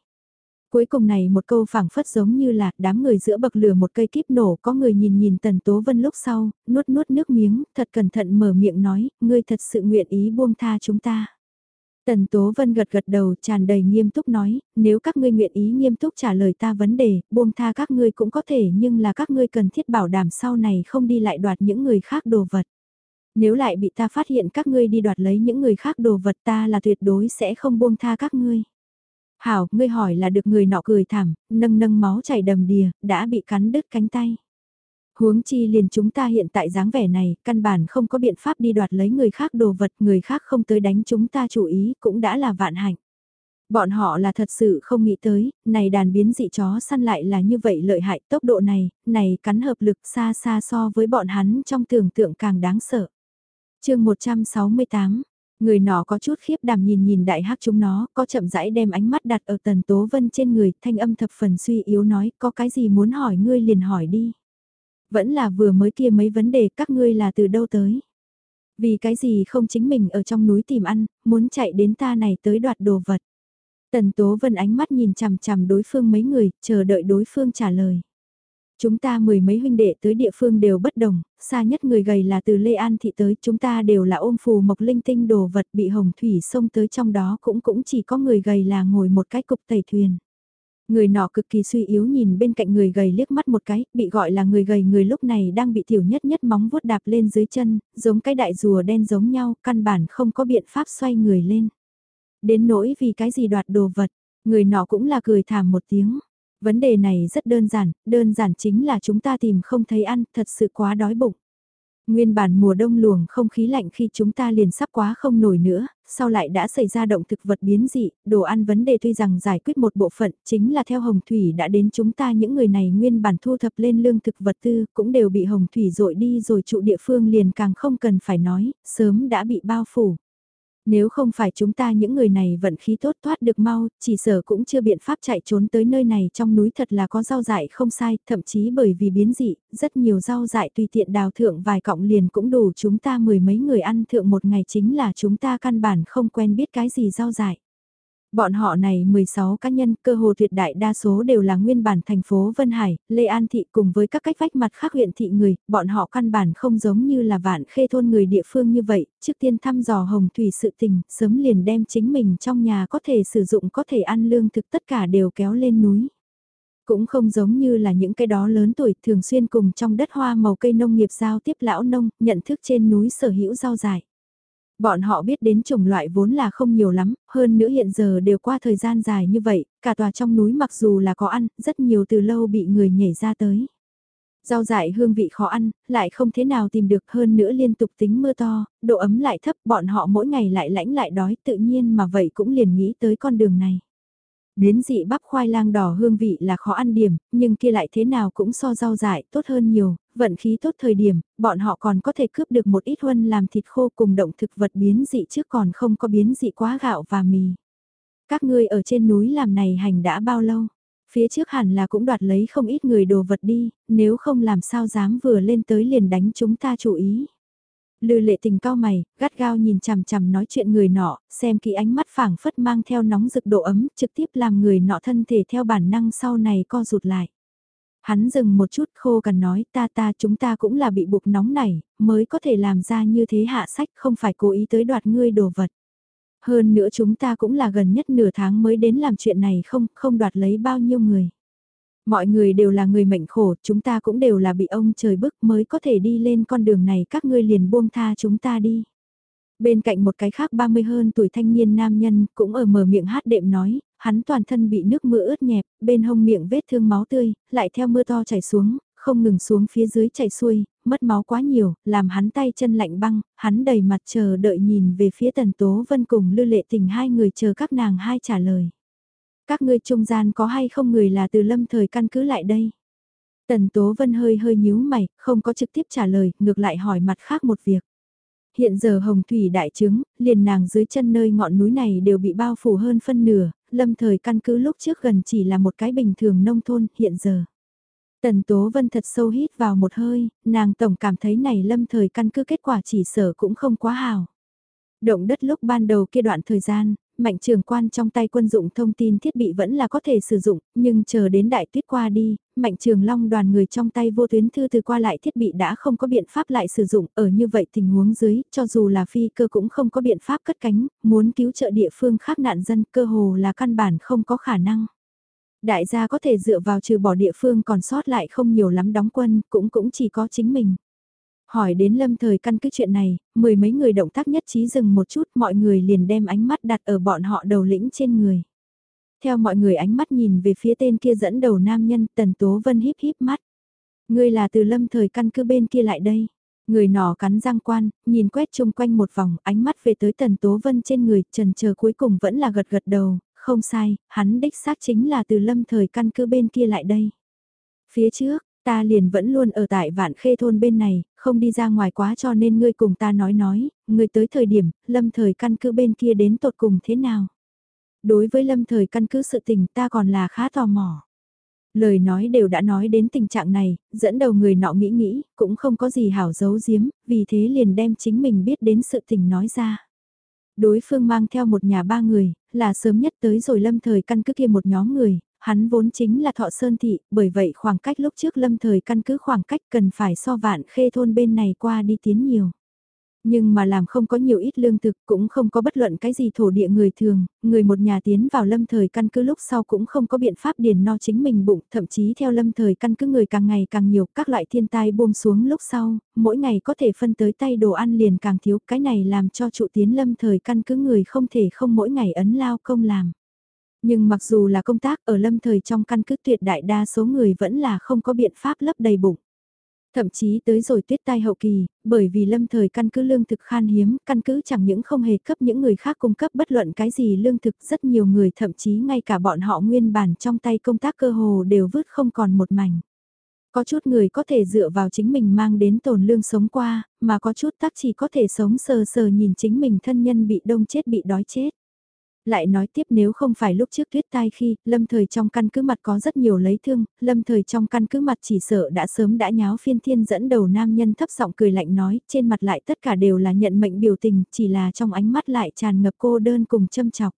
S1: Cuối cùng này một câu phảng phất giống như là đám người giữa bậc lửa một cây kíp nổ có người nhìn nhìn Tần Tố Vân lúc sau, nuốt nuốt nước miếng, thật cẩn thận mở miệng nói, ngươi thật sự nguyện ý buông tha chúng ta. Tần Tố Vân gật gật đầu tràn đầy nghiêm túc nói, nếu các ngươi nguyện ý nghiêm túc trả lời ta vấn đề, buông tha các ngươi cũng có thể nhưng là các ngươi cần thiết bảo đảm sau này không đi lại đoạt những người khác đồ vật. Nếu lại bị ta phát hiện các ngươi đi đoạt lấy những người khác đồ vật ta là tuyệt đối sẽ không buông tha các ngươi. Hảo, ngươi hỏi là được người nọ cười thảm, nâng nâng máu chảy đầm đìa, đã bị cắn đứt cánh tay. Huống chi liền chúng ta hiện tại dáng vẻ này, căn bản không có biện pháp đi đoạt lấy người khác đồ vật, người khác không tới đánh chúng ta chủ ý cũng đã là vạn hạnh. Bọn họ là thật sự không nghĩ tới, này đàn biến dị chó săn lại là như vậy lợi hại tốc độ này, này cắn hợp lực xa xa so với bọn hắn trong tưởng tượng càng đáng sợ. chương 168 Người nọ có chút khiếp đảm nhìn nhìn đại hắc chúng nó, có chậm rãi đem ánh mắt đặt ở tần tố vân trên người, thanh âm thập phần suy yếu nói, có cái gì muốn hỏi ngươi liền hỏi đi. Vẫn là vừa mới kia mấy vấn đề các ngươi là từ đâu tới. Vì cái gì không chính mình ở trong núi tìm ăn, muốn chạy đến ta này tới đoạt đồ vật. Tần Tố Vân ánh mắt nhìn chằm chằm đối phương mấy người, chờ đợi đối phương trả lời. Chúng ta mười mấy huynh đệ tới địa phương đều bất đồng, xa nhất người gầy là từ Lê An Thị tới, chúng ta đều là ôm phù mộc linh tinh đồ vật bị hồng thủy xông tới trong đó cũng cũng chỉ có người gầy là ngồi một cái cục tẩy thuyền. Người nọ cực kỳ suy yếu nhìn bên cạnh người gầy liếc mắt một cái, bị gọi là người gầy người lúc này đang bị tiểu nhất nhất móng vuốt đạp lên dưới chân, giống cái đại rùa đen giống nhau, căn bản không có biện pháp xoay người lên. Đến nỗi vì cái gì đoạt đồ vật, người nọ cũng là cười thảm một tiếng. Vấn đề này rất đơn giản, đơn giản chính là chúng ta tìm không thấy ăn, thật sự quá đói bụng. Nguyên bản mùa đông luồng không khí lạnh khi chúng ta liền sắp quá không nổi nữa, sau lại đã xảy ra động thực vật biến dị, đồ ăn vấn đề tuy rằng giải quyết một bộ phận, chính là theo Hồng Thủy đã đến chúng ta những người này nguyên bản thu thập lên lương thực vật tư, cũng đều bị Hồng Thủy dội đi rồi trụ địa phương liền càng không cần phải nói, sớm đã bị bao phủ. Nếu không phải chúng ta những người này vận khí tốt thoát được mau, chỉ sở cũng chưa biện pháp chạy trốn tới nơi này trong núi thật là có rau dại không sai, thậm chí bởi vì biến dị, rất nhiều rau dại tùy tiện đào thượng vài cọng liền cũng đủ chúng ta mười mấy người ăn thượng một ngày chính là chúng ta căn bản không quen biết cái gì rau dại. Bọn họ này 16 cá nhân, cơ hồ tuyệt đại đa số đều là nguyên bản thành phố Vân Hải, Lê An Thị cùng với các cách vách mặt khác huyện thị người, bọn họ căn bản không giống như là vạn khê thôn người địa phương như vậy, trước tiên thăm dò hồng thủy sự tình, sớm liền đem chính mình trong nhà có thể sử dụng có thể ăn lương thực tất cả đều kéo lên núi. Cũng không giống như là những cái đó lớn tuổi thường xuyên cùng trong đất hoa màu cây nông nghiệp giao tiếp lão nông, nhận thức trên núi sở hữu rau dại. Bọn họ biết đến chủng loại vốn là không nhiều lắm, hơn nữa hiện giờ đều qua thời gian dài như vậy, cả tòa trong núi mặc dù là có ăn, rất nhiều từ lâu bị người nhảy ra tới. Rau dại hương vị khó ăn, lại không thế nào tìm được hơn nữa liên tục tính mưa to, độ ấm lại thấp, bọn họ mỗi ngày lại lãnh lại đói tự nhiên mà vậy cũng liền nghĩ tới con đường này. Biến dị bắp khoai lang đỏ hương vị là khó ăn điểm, nhưng kia lại thế nào cũng so rau dại tốt hơn nhiều, vận khí tốt thời điểm, bọn họ còn có thể cướp được một ít huân làm thịt khô cùng động thực vật biến dị trước còn không có biến dị quá gạo và mì. Các ngươi ở trên núi làm này hành đã bao lâu? Phía trước hẳn là cũng đoạt lấy không ít người đồ vật đi, nếu không làm sao dám vừa lên tới liền đánh chúng ta chú ý. Lư lệ tình cao mày, gắt gao nhìn chằm chằm nói chuyện người nọ, xem kỹ ánh mắt phảng phất mang theo nóng rực độ ấm, trực tiếp làm người nọ thân thể theo bản năng sau này co rụt lại. Hắn dừng một chút khô cần nói ta ta chúng ta cũng là bị buộc nóng này, mới có thể làm ra như thế hạ sách không phải cố ý tới đoạt ngươi đồ vật. Hơn nữa chúng ta cũng là gần nhất nửa tháng mới đến làm chuyện này không, không đoạt lấy bao nhiêu người. Mọi người đều là người mệnh khổ, chúng ta cũng đều là bị ông trời bức mới có thể đi lên con đường này các ngươi liền buông tha chúng ta đi. Bên cạnh một cái khác 30 hơn tuổi thanh niên nam nhân cũng ở mở miệng hát đệm nói, hắn toàn thân bị nước mưa ướt nhẹp, bên hông miệng vết thương máu tươi, lại theo mưa to chảy xuống, không ngừng xuống phía dưới chảy xuôi, mất máu quá nhiều, làm hắn tay chân lạnh băng, hắn đầy mặt chờ đợi nhìn về phía Tần Tố Vân cùng Lư Lệ Tình hai người chờ các nàng hai trả lời. Các ngươi trung gian có hay không người là từ lâm thời căn cứ lại đây? Tần Tố Vân hơi hơi nhíu mày, không có trực tiếp trả lời, ngược lại hỏi mặt khác một việc hiện giờ hồng thủy đại trứng, liền nàng dưới chân nơi ngọn núi này đều bị bao phủ hơn phân nửa, lâm thời căn cứ lúc trước gần chỉ là một cái bình thường nông thôn, hiện giờ. Tần Tố Vân thật sâu hít vào một hơi, nàng tổng cảm thấy này lâm thời căn cứ kết quả chỉ sở cũng không quá hào. Động đất lúc ban đầu kia đoạn thời gian, mạnh trường quan trong tay quân dụng thông tin thiết bị vẫn là có thể sử dụng, nhưng chờ đến đại tuyết qua đi, mạnh trường long đoàn người trong tay vô tuyến thư từ qua lại thiết bị đã không có biện pháp lại sử dụng, ở như vậy tình huống dưới, cho dù là phi cơ cũng không có biện pháp cất cánh, muốn cứu trợ địa phương khác nạn dân cơ hồ là căn bản không có khả năng. Đại gia có thể dựa vào trừ bỏ địa phương còn sót lại không nhiều lắm đóng quân, cũng cũng chỉ có chính mình. Hỏi đến lâm thời căn cứ chuyện này, mười mấy người động tác nhất trí dừng một chút mọi người liền đem ánh mắt đặt ở bọn họ đầu lĩnh trên người. Theo mọi người ánh mắt nhìn về phía tên kia dẫn đầu nam nhân tần tố vân híp híp mắt. Ngươi là từ lâm thời căn cứ bên kia lại đây. Người nọ cắn răng quan, nhìn quét chung quanh một vòng, ánh mắt về tới tần tố vân trên người, trần chờ cuối cùng vẫn là gật gật đầu, không sai, hắn đích xác chính là từ lâm thời căn cứ bên kia lại đây. Phía trước, ta liền vẫn luôn ở tại vạn khê thôn bên này, không đi ra ngoài quá cho nên ngươi cùng ta nói nói, ngươi tới thời điểm, lâm thời căn cứ bên kia đến tột cùng thế nào. Đối với lâm thời căn cứ sự tình ta còn là khá tò mò. Lời nói đều đã nói đến tình trạng này, dẫn đầu người nọ nghĩ nghĩ, cũng không có gì hảo giấu giếm, vì thế liền đem chính mình biết đến sự tình nói ra. Đối phương mang theo một nhà ba người, là sớm nhất tới rồi lâm thời căn cứ kia một nhóm người, hắn vốn chính là thọ sơn thị, bởi vậy khoảng cách lúc trước lâm thời căn cứ khoảng cách cần phải so vạn khê thôn bên này qua đi tiến nhiều. Nhưng mà làm không có nhiều ít lương thực cũng không có bất luận cái gì thổ địa người thường, người một nhà tiến vào lâm thời căn cứ lúc sau cũng không có biện pháp điền no chính mình bụng, thậm chí theo lâm thời căn cứ người càng ngày càng nhiều, các loại thiên tai buông xuống lúc sau, mỗi ngày có thể phân tới tay đồ ăn liền càng thiếu, cái này làm cho trụ tiến lâm thời căn cứ người không thể không mỗi ngày ấn lao công làm. Nhưng mặc dù là công tác ở lâm thời trong căn cứ tuyệt đại đa số người vẫn là không có biện pháp lấp đầy bụng. Thậm chí tới rồi tuyết tai hậu kỳ, bởi vì lâm thời căn cứ lương thực khan hiếm, căn cứ chẳng những không hề cấp những người khác cung cấp bất luận cái gì lương thực, rất nhiều người thậm chí ngay cả bọn họ nguyên bản trong tay công tác cơ hồ đều vứt không còn một mảnh. Có chút người có thể dựa vào chính mình mang đến tồn lương sống qua, mà có chút tác chỉ có thể sống sờ sờ nhìn chính mình thân nhân bị đông chết bị đói chết. Lại nói tiếp nếu không phải lúc trước tuyết tai khi, lâm thời trong căn cứ mặt có rất nhiều lấy thương, lâm thời trong căn cứ mặt chỉ sợ đã sớm đã nháo phiên thiên dẫn đầu nam nhân thấp giọng cười lạnh nói, trên mặt lại tất cả đều là nhận mệnh biểu tình, chỉ là trong ánh mắt lại tràn ngập cô đơn cùng châm chọc.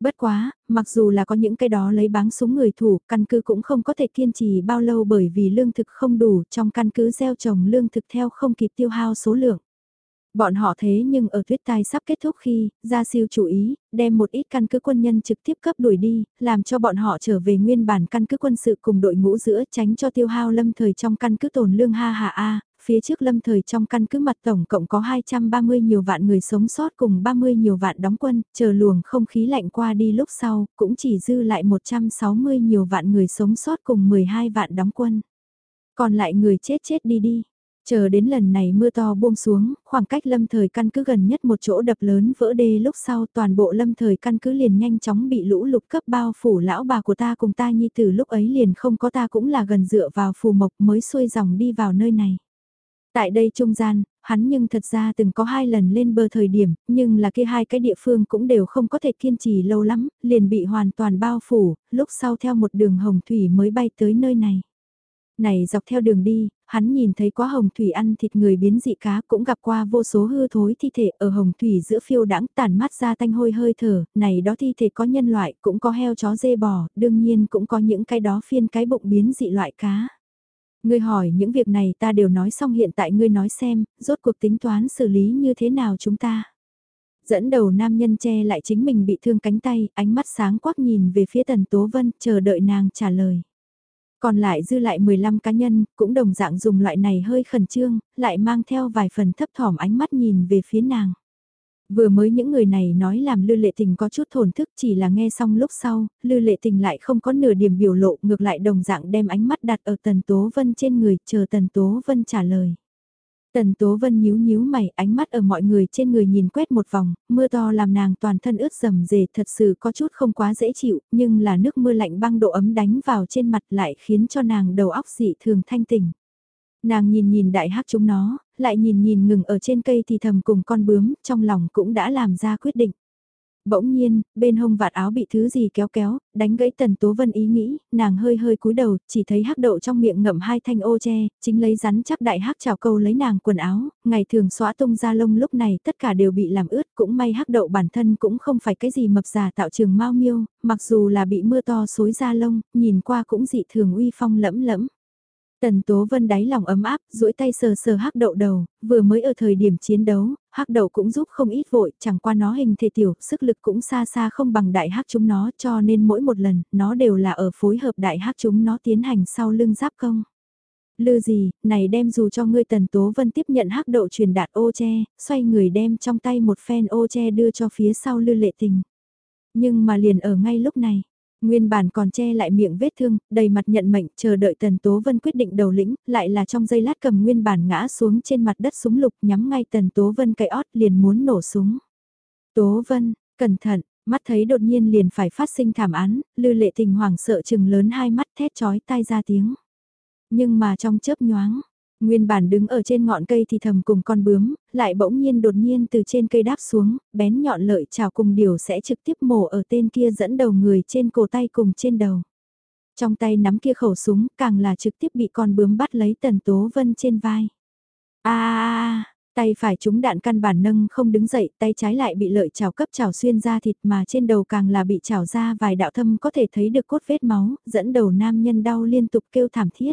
S1: Bất quá, mặc dù là có những cái đó lấy báng súng người thủ, căn cứ cũng không có thể kiên trì bao lâu bởi vì lương thực không đủ, trong căn cứ gieo trồng lương thực theo không kịp tiêu hao số lượng. Bọn họ thế nhưng ở tuyết tai sắp kết thúc khi, gia siêu chủ ý, đem một ít căn cứ quân nhân trực tiếp cấp đuổi đi, làm cho bọn họ trở về nguyên bản căn cứ quân sự cùng đội ngũ giữa tránh cho tiêu hao lâm thời trong căn cứ tồn lương ha hạ A, phía trước lâm thời trong căn cứ mặt tổng cộng có 230 nhiều vạn người sống sót cùng 30 nhiều vạn đóng quân, chờ luồng không khí lạnh qua đi lúc sau, cũng chỉ dư lại 160 nhiều vạn người sống sót cùng 12 vạn đóng quân. Còn lại người chết chết đi đi, Chờ đến lần này mưa to buông xuống, khoảng cách lâm thời căn cứ gần nhất một chỗ đập lớn vỡ đê lúc sau toàn bộ lâm thời căn cứ liền nhanh chóng bị lũ lụt cấp bao phủ lão bà của ta cùng ta nhi từ lúc ấy liền không có ta cũng là gần dựa vào phù mộc mới xuôi dòng đi vào nơi này. Tại đây trung gian, hắn nhưng thật ra từng có hai lần lên bờ thời điểm, nhưng là kia hai cái địa phương cũng đều không có thể kiên trì lâu lắm, liền bị hoàn toàn bao phủ, lúc sau theo một đường hồng thủy mới bay tới nơi này. Này dọc theo đường đi, hắn nhìn thấy quá hồng thủy ăn thịt người biến dị cá cũng gặp qua vô số hư thối thi thể ở hồng thủy giữa phiêu đãng tàn mát ra tanh hôi hơi thở, này đó thi thể có nhân loại, cũng có heo chó dê bò, đương nhiên cũng có những cái đó phiên cái bụng biến dị loại cá. Ngươi hỏi những việc này ta đều nói xong hiện tại ngươi nói xem, rốt cuộc tính toán xử lý như thế nào chúng ta. Dẫn đầu nam nhân che lại chính mình bị thương cánh tay, ánh mắt sáng quắc nhìn về phía tần tố vân, chờ đợi nàng trả lời. Còn lại dư lại 15 cá nhân, cũng đồng dạng dùng loại này hơi khẩn trương, lại mang theo vài phần thấp thỏm ánh mắt nhìn về phía nàng. Vừa mới những người này nói làm Lư Lệ Tình có chút thổn thức chỉ là nghe xong lúc sau, Lư Lệ Tình lại không có nửa điểm biểu lộ ngược lại đồng dạng đem ánh mắt đặt ở Tần Tố Vân trên người chờ Tần Tố Vân trả lời. Tần Tố Vân nhíu nhíu mày, ánh mắt ở mọi người trên người nhìn quét một vòng, mưa to làm nàng toàn thân ướt rầm rề thật sự có chút không quá dễ chịu, nhưng là nước mưa lạnh băng độ ấm đánh vào trên mặt lại khiến cho nàng đầu óc dị thường thanh tỉnh. Nàng nhìn nhìn đại hắc chúng nó, lại nhìn nhìn ngừng ở trên cây thì thầm cùng con bướm, trong lòng cũng đã làm ra quyết định. Bỗng nhiên, bên hông vạt áo bị thứ gì kéo kéo, đánh gãy tần tố vân ý nghĩ, nàng hơi hơi cúi đầu, chỉ thấy hắc đậu trong miệng ngậm hai thanh ô che, chính lấy rắn chắc đại hắc chào câu lấy nàng quần áo, ngày thường xóa tung ra lông lúc này tất cả đều bị làm ướt, cũng may hắc đậu bản thân cũng không phải cái gì mập già tạo trường mau miêu, mặc dù là bị mưa to xối ra lông, nhìn qua cũng dị thường uy phong lẫm lẫm. Tần Tố Vân đáy lòng ấm áp, duỗi tay sờ sờ hắc đậu đầu, vừa mới ở thời điểm chiến đấu, hắc đậu cũng giúp không ít vội, chẳng qua nó hình thể tiểu, sức lực cũng xa xa không bằng đại hắc chúng nó cho nên mỗi một lần, nó đều là ở phối hợp đại hắc chúng nó tiến hành sau lưng giáp công. Lư gì, này đem dù cho ngươi Tần Tố Vân tiếp nhận hắc đậu truyền đạt ô che, xoay người đem trong tay một phen ô che đưa cho phía sau lư lệ tình. Nhưng mà liền ở ngay lúc này, Nguyên bản còn che lại miệng vết thương, đầy mặt nhận mệnh, chờ đợi Tần Tố Vân quyết định đầu lĩnh, lại là trong giây lát cầm nguyên bản ngã xuống trên mặt đất súng lục nhắm ngay Tần Tố Vân cậy ót liền muốn nổ súng. Tố Vân, cẩn thận, mắt thấy đột nhiên liền phải phát sinh thảm án, lư lệ tình hoàng sợ chừng lớn hai mắt thét chói tai ra tiếng. Nhưng mà trong chớp nhoáng, Nguyên bản đứng ở trên ngọn cây thì thầm cùng con bướm, lại bỗng nhiên đột nhiên từ trên cây đáp xuống, bén nhọn lợi chào cùng điều sẽ trực tiếp mổ ở tên kia dẫn đầu người trên cổ tay cùng trên đầu. Trong tay nắm kia khẩu súng càng là trực tiếp bị con bướm bắt lấy tần tố vân trên vai. a tay phải chúng đạn căn bản nâng không đứng dậy, tay trái lại bị lợi chảo cấp chảo xuyên ra thịt mà trên đầu càng là bị chảo ra vài đạo thâm có thể thấy được cốt vết máu, dẫn đầu nam nhân đau liên tục kêu thảm thiết.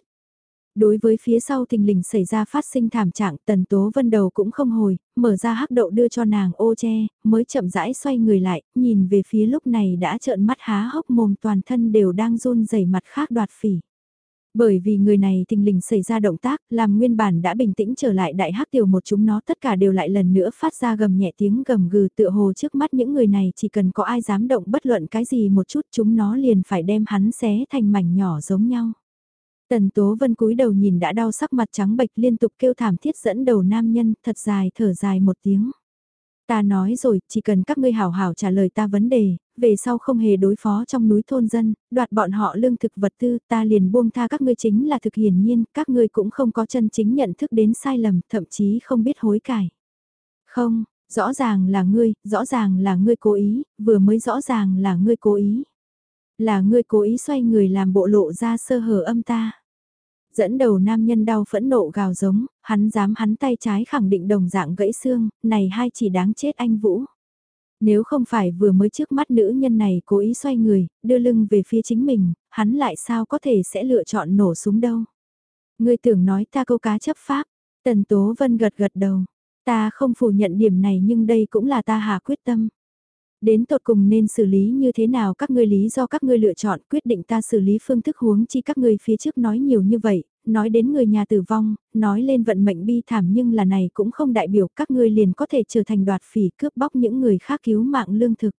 S1: Đối với phía sau tình lình xảy ra phát sinh thảm trạng tần tố vân đầu cũng không hồi, mở ra hắc đậu đưa cho nàng ô che, mới chậm rãi xoay người lại, nhìn về phía lúc này đã trợn mắt há hốc mồm toàn thân đều đang run rẩy mặt khác đoạt phỉ. Bởi vì người này tình lình xảy ra động tác, làm nguyên bản đã bình tĩnh trở lại đại hắc tiểu một chúng nó tất cả đều lại lần nữa phát ra gầm nhẹ tiếng gầm gừ tựa hồ trước mắt những người này chỉ cần có ai dám động bất luận cái gì một chút chúng nó liền phải đem hắn xé thành mảnh nhỏ giống nhau. Tần Tố Vân cúi đầu nhìn đã đau sắc mặt trắng bệch liên tục kêu thảm thiết dẫn đầu nam nhân, thật dài thở dài một tiếng. Ta nói rồi, chỉ cần các ngươi hảo hảo trả lời ta vấn đề, về sau không hề đối phó trong núi thôn dân, đoạt bọn họ lương thực vật tư, ta liền buông tha các ngươi chính là thực hiển nhiên, các ngươi cũng không có chân chính nhận thức đến sai lầm, thậm chí không biết hối cải. Không, rõ ràng là ngươi, rõ ràng là ngươi cố ý, vừa mới rõ ràng là ngươi cố ý. Là ngươi cố ý xoay người làm bộ lộ ra sơ hở âm ta. Dẫn đầu nam nhân đau phẫn nộ gào giống, hắn dám hắn tay trái khẳng định đồng dạng gãy xương, này hai chỉ đáng chết anh Vũ. Nếu không phải vừa mới trước mắt nữ nhân này cố ý xoay người, đưa lưng về phía chính mình, hắn lại sao có thể sẽ lựa chọn nổ súng đâu. Ngươi tưởng nói ta câu cá chấp pháp, Tần Tố Vân gật gật đầu. Ta không phủ nhận điểm này nhưng đây cũng là ta hà quyết tâm. Đến tột cùng nên xử lý như thế nào các ngươi lý do các ngươi lựa chọn quyết định ta xử lý phương thức huống chi các ngươi phía trước nói nhiều như vậy, nói đến người nhà tử vong, nói lên vận mệnh bi thảm nhưng là này cũng không đại biểu các ngươi liền có thể trở thành đoạt phỉ cướp bóc những người khác cứu mạng lương thực.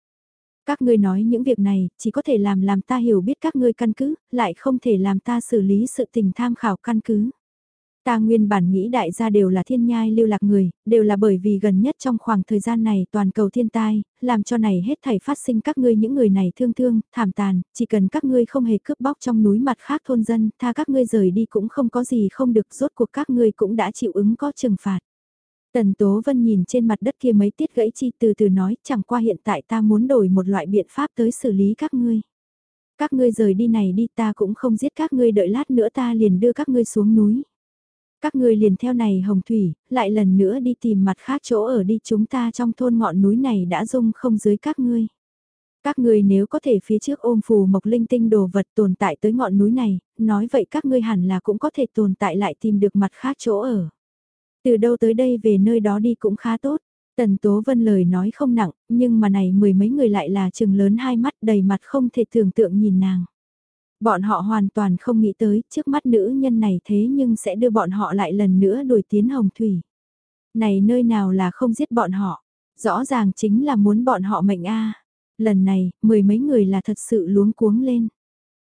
S1: Các ngươi nói những việc này chỉ có thể làm làm ta hiểu biết các ngươi căn cứ, lại không thể làm ta xử lý sự tình tham khảo căn cứ. Ta nguyên bản nghĩ đại gia đều là thiên nhai lưu lạc người, đều là bởi vì gần nhất trong khoảng thời gian này toàn cầu thiên tai, làm cho này hết thảy phát sinh các ngươi những người này thương thương, thảm tàn, chỉ cần các ngươi không hề cướp bóc trong núi mặt khác thôn dân, tha các ngươi rời đi cũng không có gì không được, rốt cuộc các ngươi cũng đã chịu ứng có trừng phạt. Tần Tố Vân nhìn trên mặt đất kia mấy tiết gãy chi từ từ nói chẳng qua hiện tại ta muốn đổi một loại biện pháp tới xử lý các ngươi. Các ngươi rời đi này đi ta cũng không giết các ngươi đợi lát nữa ta liền đưa các ngươi xuống núi. Các ngươi liền theo này hồng thủy, lại lần nữa đi tìm mặt khác chỗ ở đi chúng ta trong thôn ngọn núi này đã dung không dưới các ngươi. Các ngươi nếu có thể phía trước ôm phù mộc linh tinh đồ vật tồn tại tới ngọn núi này, nói vậy các ngươi hẳn là cũng có thể tồn tại lại tìm được mặt khác chỗ ở. Từ đâu tới đây về nơi đó đi cũng khá tốt. Tần Tố Vân lời nói không nặng, nhưng mà này mười mấy người lại là chừng lớn hai mắt đầy mặt không thể tưởng tượng nhìn nàng. Bọn họ hoàn toàn không nghĩ tới trước mắt nữ nhân này thế nhưng sẽ đưa bọn họ lại lần nữa đuổi tiến hồng thủy. Này nơi nào là không giết bọn họ, rõ ràng chính là muốn bọn họ mệnh a. Lần này, mười mấy người là thật sự luống cuống lên.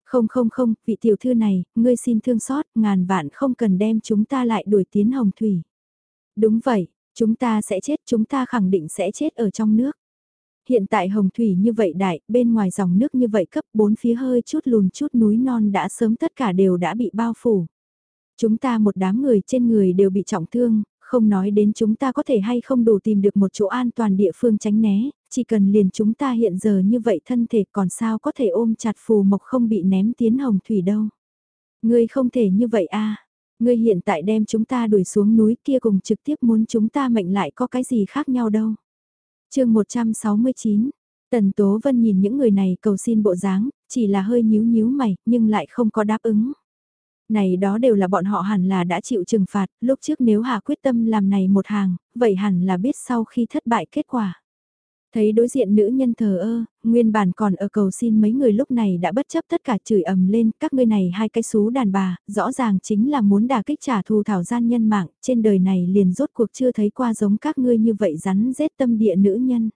S1: Không không không, vị tiểu thư này, ngươi xin thương xót, ngàn vạn không cần đem chúng ta lại đuổi tiến hồng thủy. Đúng vậy, chúng ta sẽ chết, chúng ta khẳng định sẽ chết ở trong nước. Hiện tại hồng thủy như vậy đại, bên ngoài dòng nước như vậy cấp bốn phía hơi chút lùn chút núi non đã sớm tất cả đều đã bị bao phủ. Chúng ta một đám người trên người đều bị trọng thương, không nói đến chúng ta có thể hay không đủ tìm được một chỗ an toàn địa phương tránh né, chỉ cần liền chúng ta hiện giờ như vậy thân thể còn sao có thể ôm chặt phù mộc không bị ném tiến hồng thủy đâu. Ngươi không thể như vậy a Ngươi hiện tại đem chúng ta đuổi xuống núi kia cùng trực tiếp muốn chúng ta mệnh lại có cái gì khác nhau đâu chương 169, Tần Tố Vân nhìn những người này cầu xin bộ dáng, chỉ là hơi nhíu nhíu mày, nhưng lại không có đáp ứng. Này đó đều là bọn họ hẳn là đã chịu trừng phạt, lúc trước nếu Hà quyết tâm làm này một hàng, vậy hẳn là biết sau khi thất bại kết quả. Thấy đối diện nữ nhân thờ ơ, nguyên bản còn ở cầu xin mấy người lúc này đã bất chấp tất cả chửi ầm lên, các ngươi này hai cái xú đàn bà, rõ ràng chính là muốn đả kích trả thù thảo gian nhân mạng, trên đời này liền rốt cuộc chưa thấy qua giống các ngươi như vậy rắn rết tâm địa nữ nhân.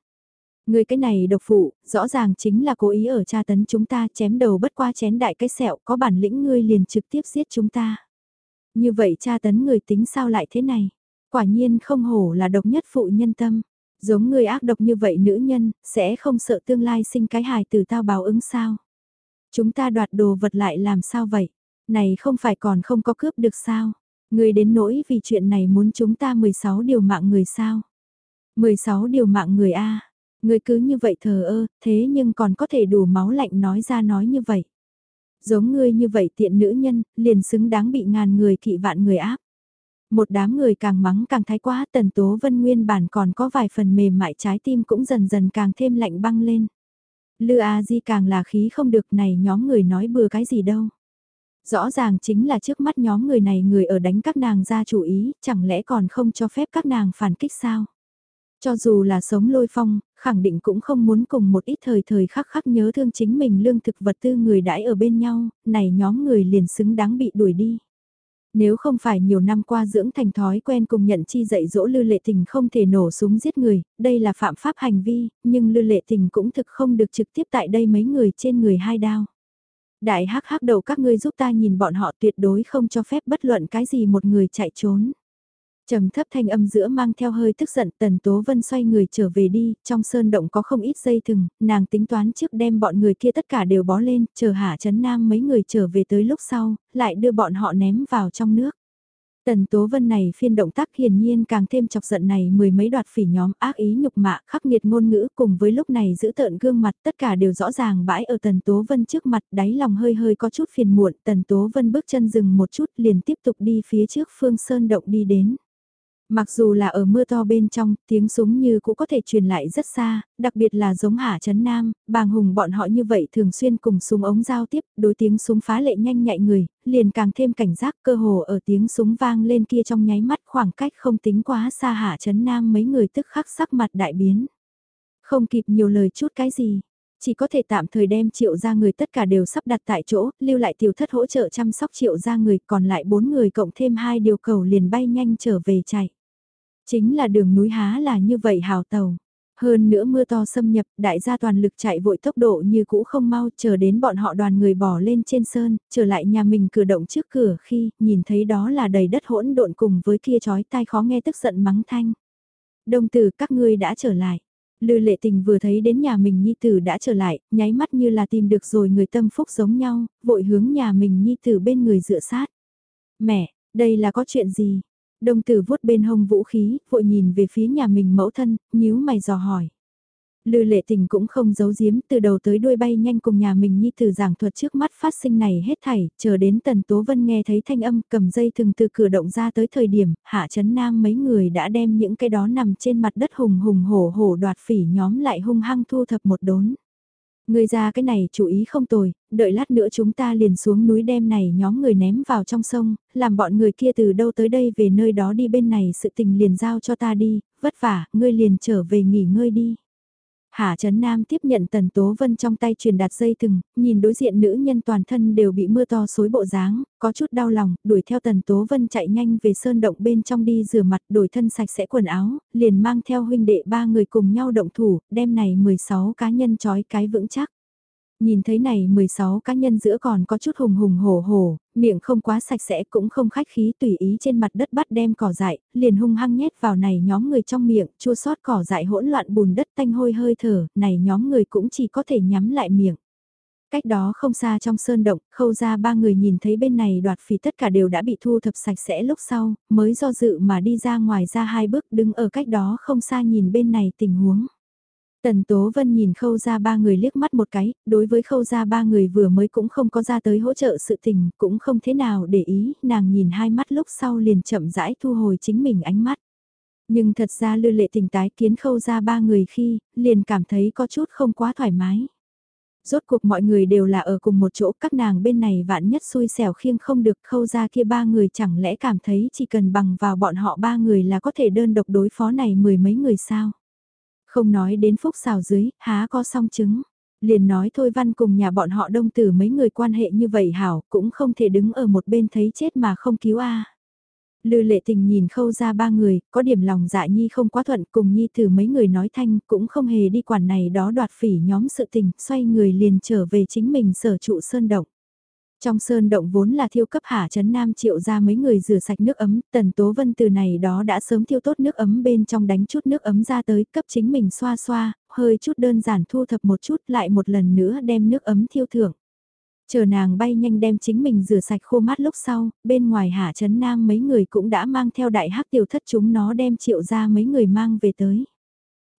S1: người cái này độc phụ, rõ ràng chính là cố ý ở tra tấn chúng ta chém đầu bất qua chén đại cái sẹo, có bản lĩnh ngươi liền trực tiếp giết chúng ta. Như vậy tra tấn người tính sao lại thế này? Quả nhiên không hổ là độc nhất phụ nhân tâm. Giống người ác độc như vậy nữ nhân, sẽ không sợ tương lai sinh cái hài từ tao báo ứng sao? Chúng ta đoạt đồ vật lại làm sao vậy? Này không phải còn không có cướp được sao? Người đến nỗi vì chuyện này muốn chúng ta 16 điều mạng người sao? 16 điều mạng người A. Người cứ như vậy thờ ơ, thế nhưng còn có thể đủ máu lạnh nói ra nói như vậy. Giống ngươi như vậy tiện nữ nhân, liền xứng đáng bị ngàn người kỵ vạn người áp. Một đám người càng mắng càng thái quá tần tố vân nguyên bản còn có vài phần mềm mại trái tim cũng dần dần càng thêm lạnh băng lên. Lư A Di càng là khí không được này nhóm người nói bừa cái gì đâu. Rõ ràng chính là trước mắt nhóm người này người ở đánh các nàng ra chủ ý, chẳng lẽ còn không cho phép các nàng phản kích sao? Cho dù là sống lôi phong, khẳng định cũng không muốn cùng một ít thời thời khắc khắc nhớ thương chính mình lương thực vật tư người đãi ở bên nhau, này nhóm người liền xứng đáng bị đuổi đi. Nếu không phải nhiều năm qua dưỡng thành thói quen cùng nhận chi dạy dỗ lư lệ tình không thể nổ súng giết người, đây là phạm pháp hành vi, nhưng lư lệ tình cũng thực không được trực tiếp tại đây mấy người trên người hai đao. Đại hắc hắc đầu các ngươi giúp ta nhìn bọn họ tuyệt đối không cho phép bất luận cái gì một người chạy trốn trầm thấp thanh âm giữa mang theo hơi tức giận tần tố vân xoay người trở về đi, trong sơn động có không ít dây thừng, nàng tính toán trước đem bọn người kia tất cả đều bó lên, chờ hạ chấn nam mấy người trở về tới lúc sau, lại đưa bọn họ ném vào trong nước. Tần Tố Vân này phiên động tác hiển nhiên càng thêm chọc giận này mười mấy đoạt phỉ nhóm ác ý nhục mạ khắc nghiệt ngôn ngữ cùng với lúc này giữ tợn gương mặt tất cả đều rõ ràng bãi ở Tần Tố Vân trước mặt đáy lòng hơi hơi có chút phiền muộn Tần Tố Vân bước chân dừng một chút liền tiếp tục đi phía trước phương sơn động đi đến. Mặc dù là ở mưa to bên trong, tiếng súng như cũng có thể truyền lại rất xa, đặc biệt là giống Hạ Trấn Nam, bàng hùng bọn họ như vậy thường xuyên cùng súng ống giao tiếp, đối tiếng súng phá lệ nhanh nhạy người, liền càng thêm cảnh giác cơ hồ ở tiếng súng vang lên kia trong nháy mắt khoảng cách không tính quá xa Hạ Trấn Nam mấy người tức khắc sắc mặt đại biến. Không kịp nhiều lời chút cái gì, chỉ có thể tạm thời đem triệu ra người tất cả đều sắp đặt tại chỗ, lưu lại tiểu thất hỗ trợ chăm sóc triệu ra người, còn lại bốn người cộng thêm hai điều cầu liền bay nhanh trở về chạy. Chính là đường núi há là như vậy hào tàu. Hơn nữa mưa to xâm nhập, đại gia toàn lực chạy vội tốc độ như cũ không mau, chờ đến bọn họ đoàn người bỏ lên trên sơn, trở lại nhà mình cử động trước cửa khi, nhìn thấy đó là đầy đất hỗn độn cùng với kia chói tai khó nghe tức giận mắng thanh. Đồng tử các ngươi đã trở lại. Lư lệ tình vừa thấy đến nhà mình nhi tử đã trở lại, nháy mắt như là tìm được rồi người tâm phúc giống nhau, vội hướng nhà mình nhi tử bên người dựa sát. Mẹ, đây là có chuyện gì? Đông tử vuốt bên hông vũ khí, vội nhìn về phía nhà mình mẫu thân, nhíu mày dò hỏi. Lư lệ tình cũng không giấu giếm từ đầu tới đuôi bay nhanh cùng nhà mình nhi từ giảng thuật trước mắt phát sinh này hết thảy, chờ đến tần tố vân nghe thấy thanh âm cầm dây thừng từ cửa động ra tới thời điểm, hạ chấn nam mấy người đã đem những cái đó nằm trên mặt đất hùng hùng hổ hổ đoạt phỉ nhóm lại hung hăng thu thập một đốn. Người ra cái này chú ý không tồi, đợi lát nữa chúng ta liền xuống núi đem này nhóm người ném vào trong sông, làm bọn người kia từ đâu tới đây về nơi đó đi bên này sự tình liền giao cho ta đi, vất vả, ngươi liền trở về nghỉ ngơi đi. Hạ Trấn Nam tiếp nhận Tần Tố Vân trong tay truyền đạt dây thừng, nhìn đối diện nữ nhân toàn thân đều bị mưa to xối bộ dáng, có chút đau lòng, đuổi theo Tần Tố Vân chạy nhanh về sơn động bên trong đi rửa mặt đổi thân sạch sẽ quần áo, liền mang theo huynh đệ ba người cùng nhau động thủ, đem này 16 cá nhân trói cái vững chắc. Nhìn thấy này 16 cá nhân giữa còn có chút hùng hùng hổ hổ, miệng không quá sạch sẽ cũng không khách khí tùy ý trên mặt đất bắt đem cỏ dại, liền hung hăng nhét vào này nhóm người trong miệng, chua sót cỏ dại hỗn loạn bùn đất tanh hôi hơi thở, này nhóm người cũng chỉ có thể nhắm lại miệng. Cách đó không xa trong sơn động, khâu ra ba người nhìn thấy bên này đoạt phì tất cả đều đã bị thu thập sạch sẽ lúc sau, mới do dự mà đi ra ngoài ra hai bước đứng ở cách đó không xa nhìn bên này tình huống. Tần Tố Vân nhìn khâu ra ba người liếc mắt một cái, đối với khâu ra ba người vừa mới cũng không có ra tới hỗ trợ sự tình, cũng không thế nào để ý, nàng nhìn hai mắt lúc sau liền chậm rãi thu hồi chính mình ánh mắt. Nhưng thật ra lư lệ tình tái kiến khâu ra ba người khi, liền cảm thấy có chút không quá thoải mái. Rốt cuộc mọi người đều là ở cùng một chỗ, các nàng bên này vạn nhất xui xẻo khiêng không được khâu ra kia ba người chẳng lẽ cảm thấy chỉ cần bằng vào bọn họ ba người là có thể đơn độc đối phó này mười mấy người sao. Không nói đến phúc xào dưới, há có song chứng. Liền nói thôi văn cùng nhà bọn họ đông tử mấy người quan hệ như vậy hảo, cũng không thể đứng ở một bên thấy chết mà không cứu a. Lư lệ tình nhìn khâu ra ba người, có điểm lòng dạ nhi không quá thuận cùng nhi từ mấy người nói thanh cũng không hề đi quản này đó đoạt phỉ nhóm sự tình, xoay người liền trở về chính mình sở trụ sơn động. Trong sơn động vốn là thiêu cấp hạ chấn nam triệu ra mấy người rửa sạch nước ấm, tần tố vân từ này đó đã sớm thiêu tốt nước ấm bên trong đánh chút nước ấm ra tới cấp chính mình xoa xoa, hơi chút đơn giản thu thập một chút lại một lần nữa đem nước ấm thiêu thưởng. Chờ nàng bay nhanh đem chính mình rửa sạch khô mát lúc sau, bên ngoài hạ chấn nam mấy người cũng đã mang theo đại hắc tiểu thất chúng nó đem triệu ra mấy người mang về tới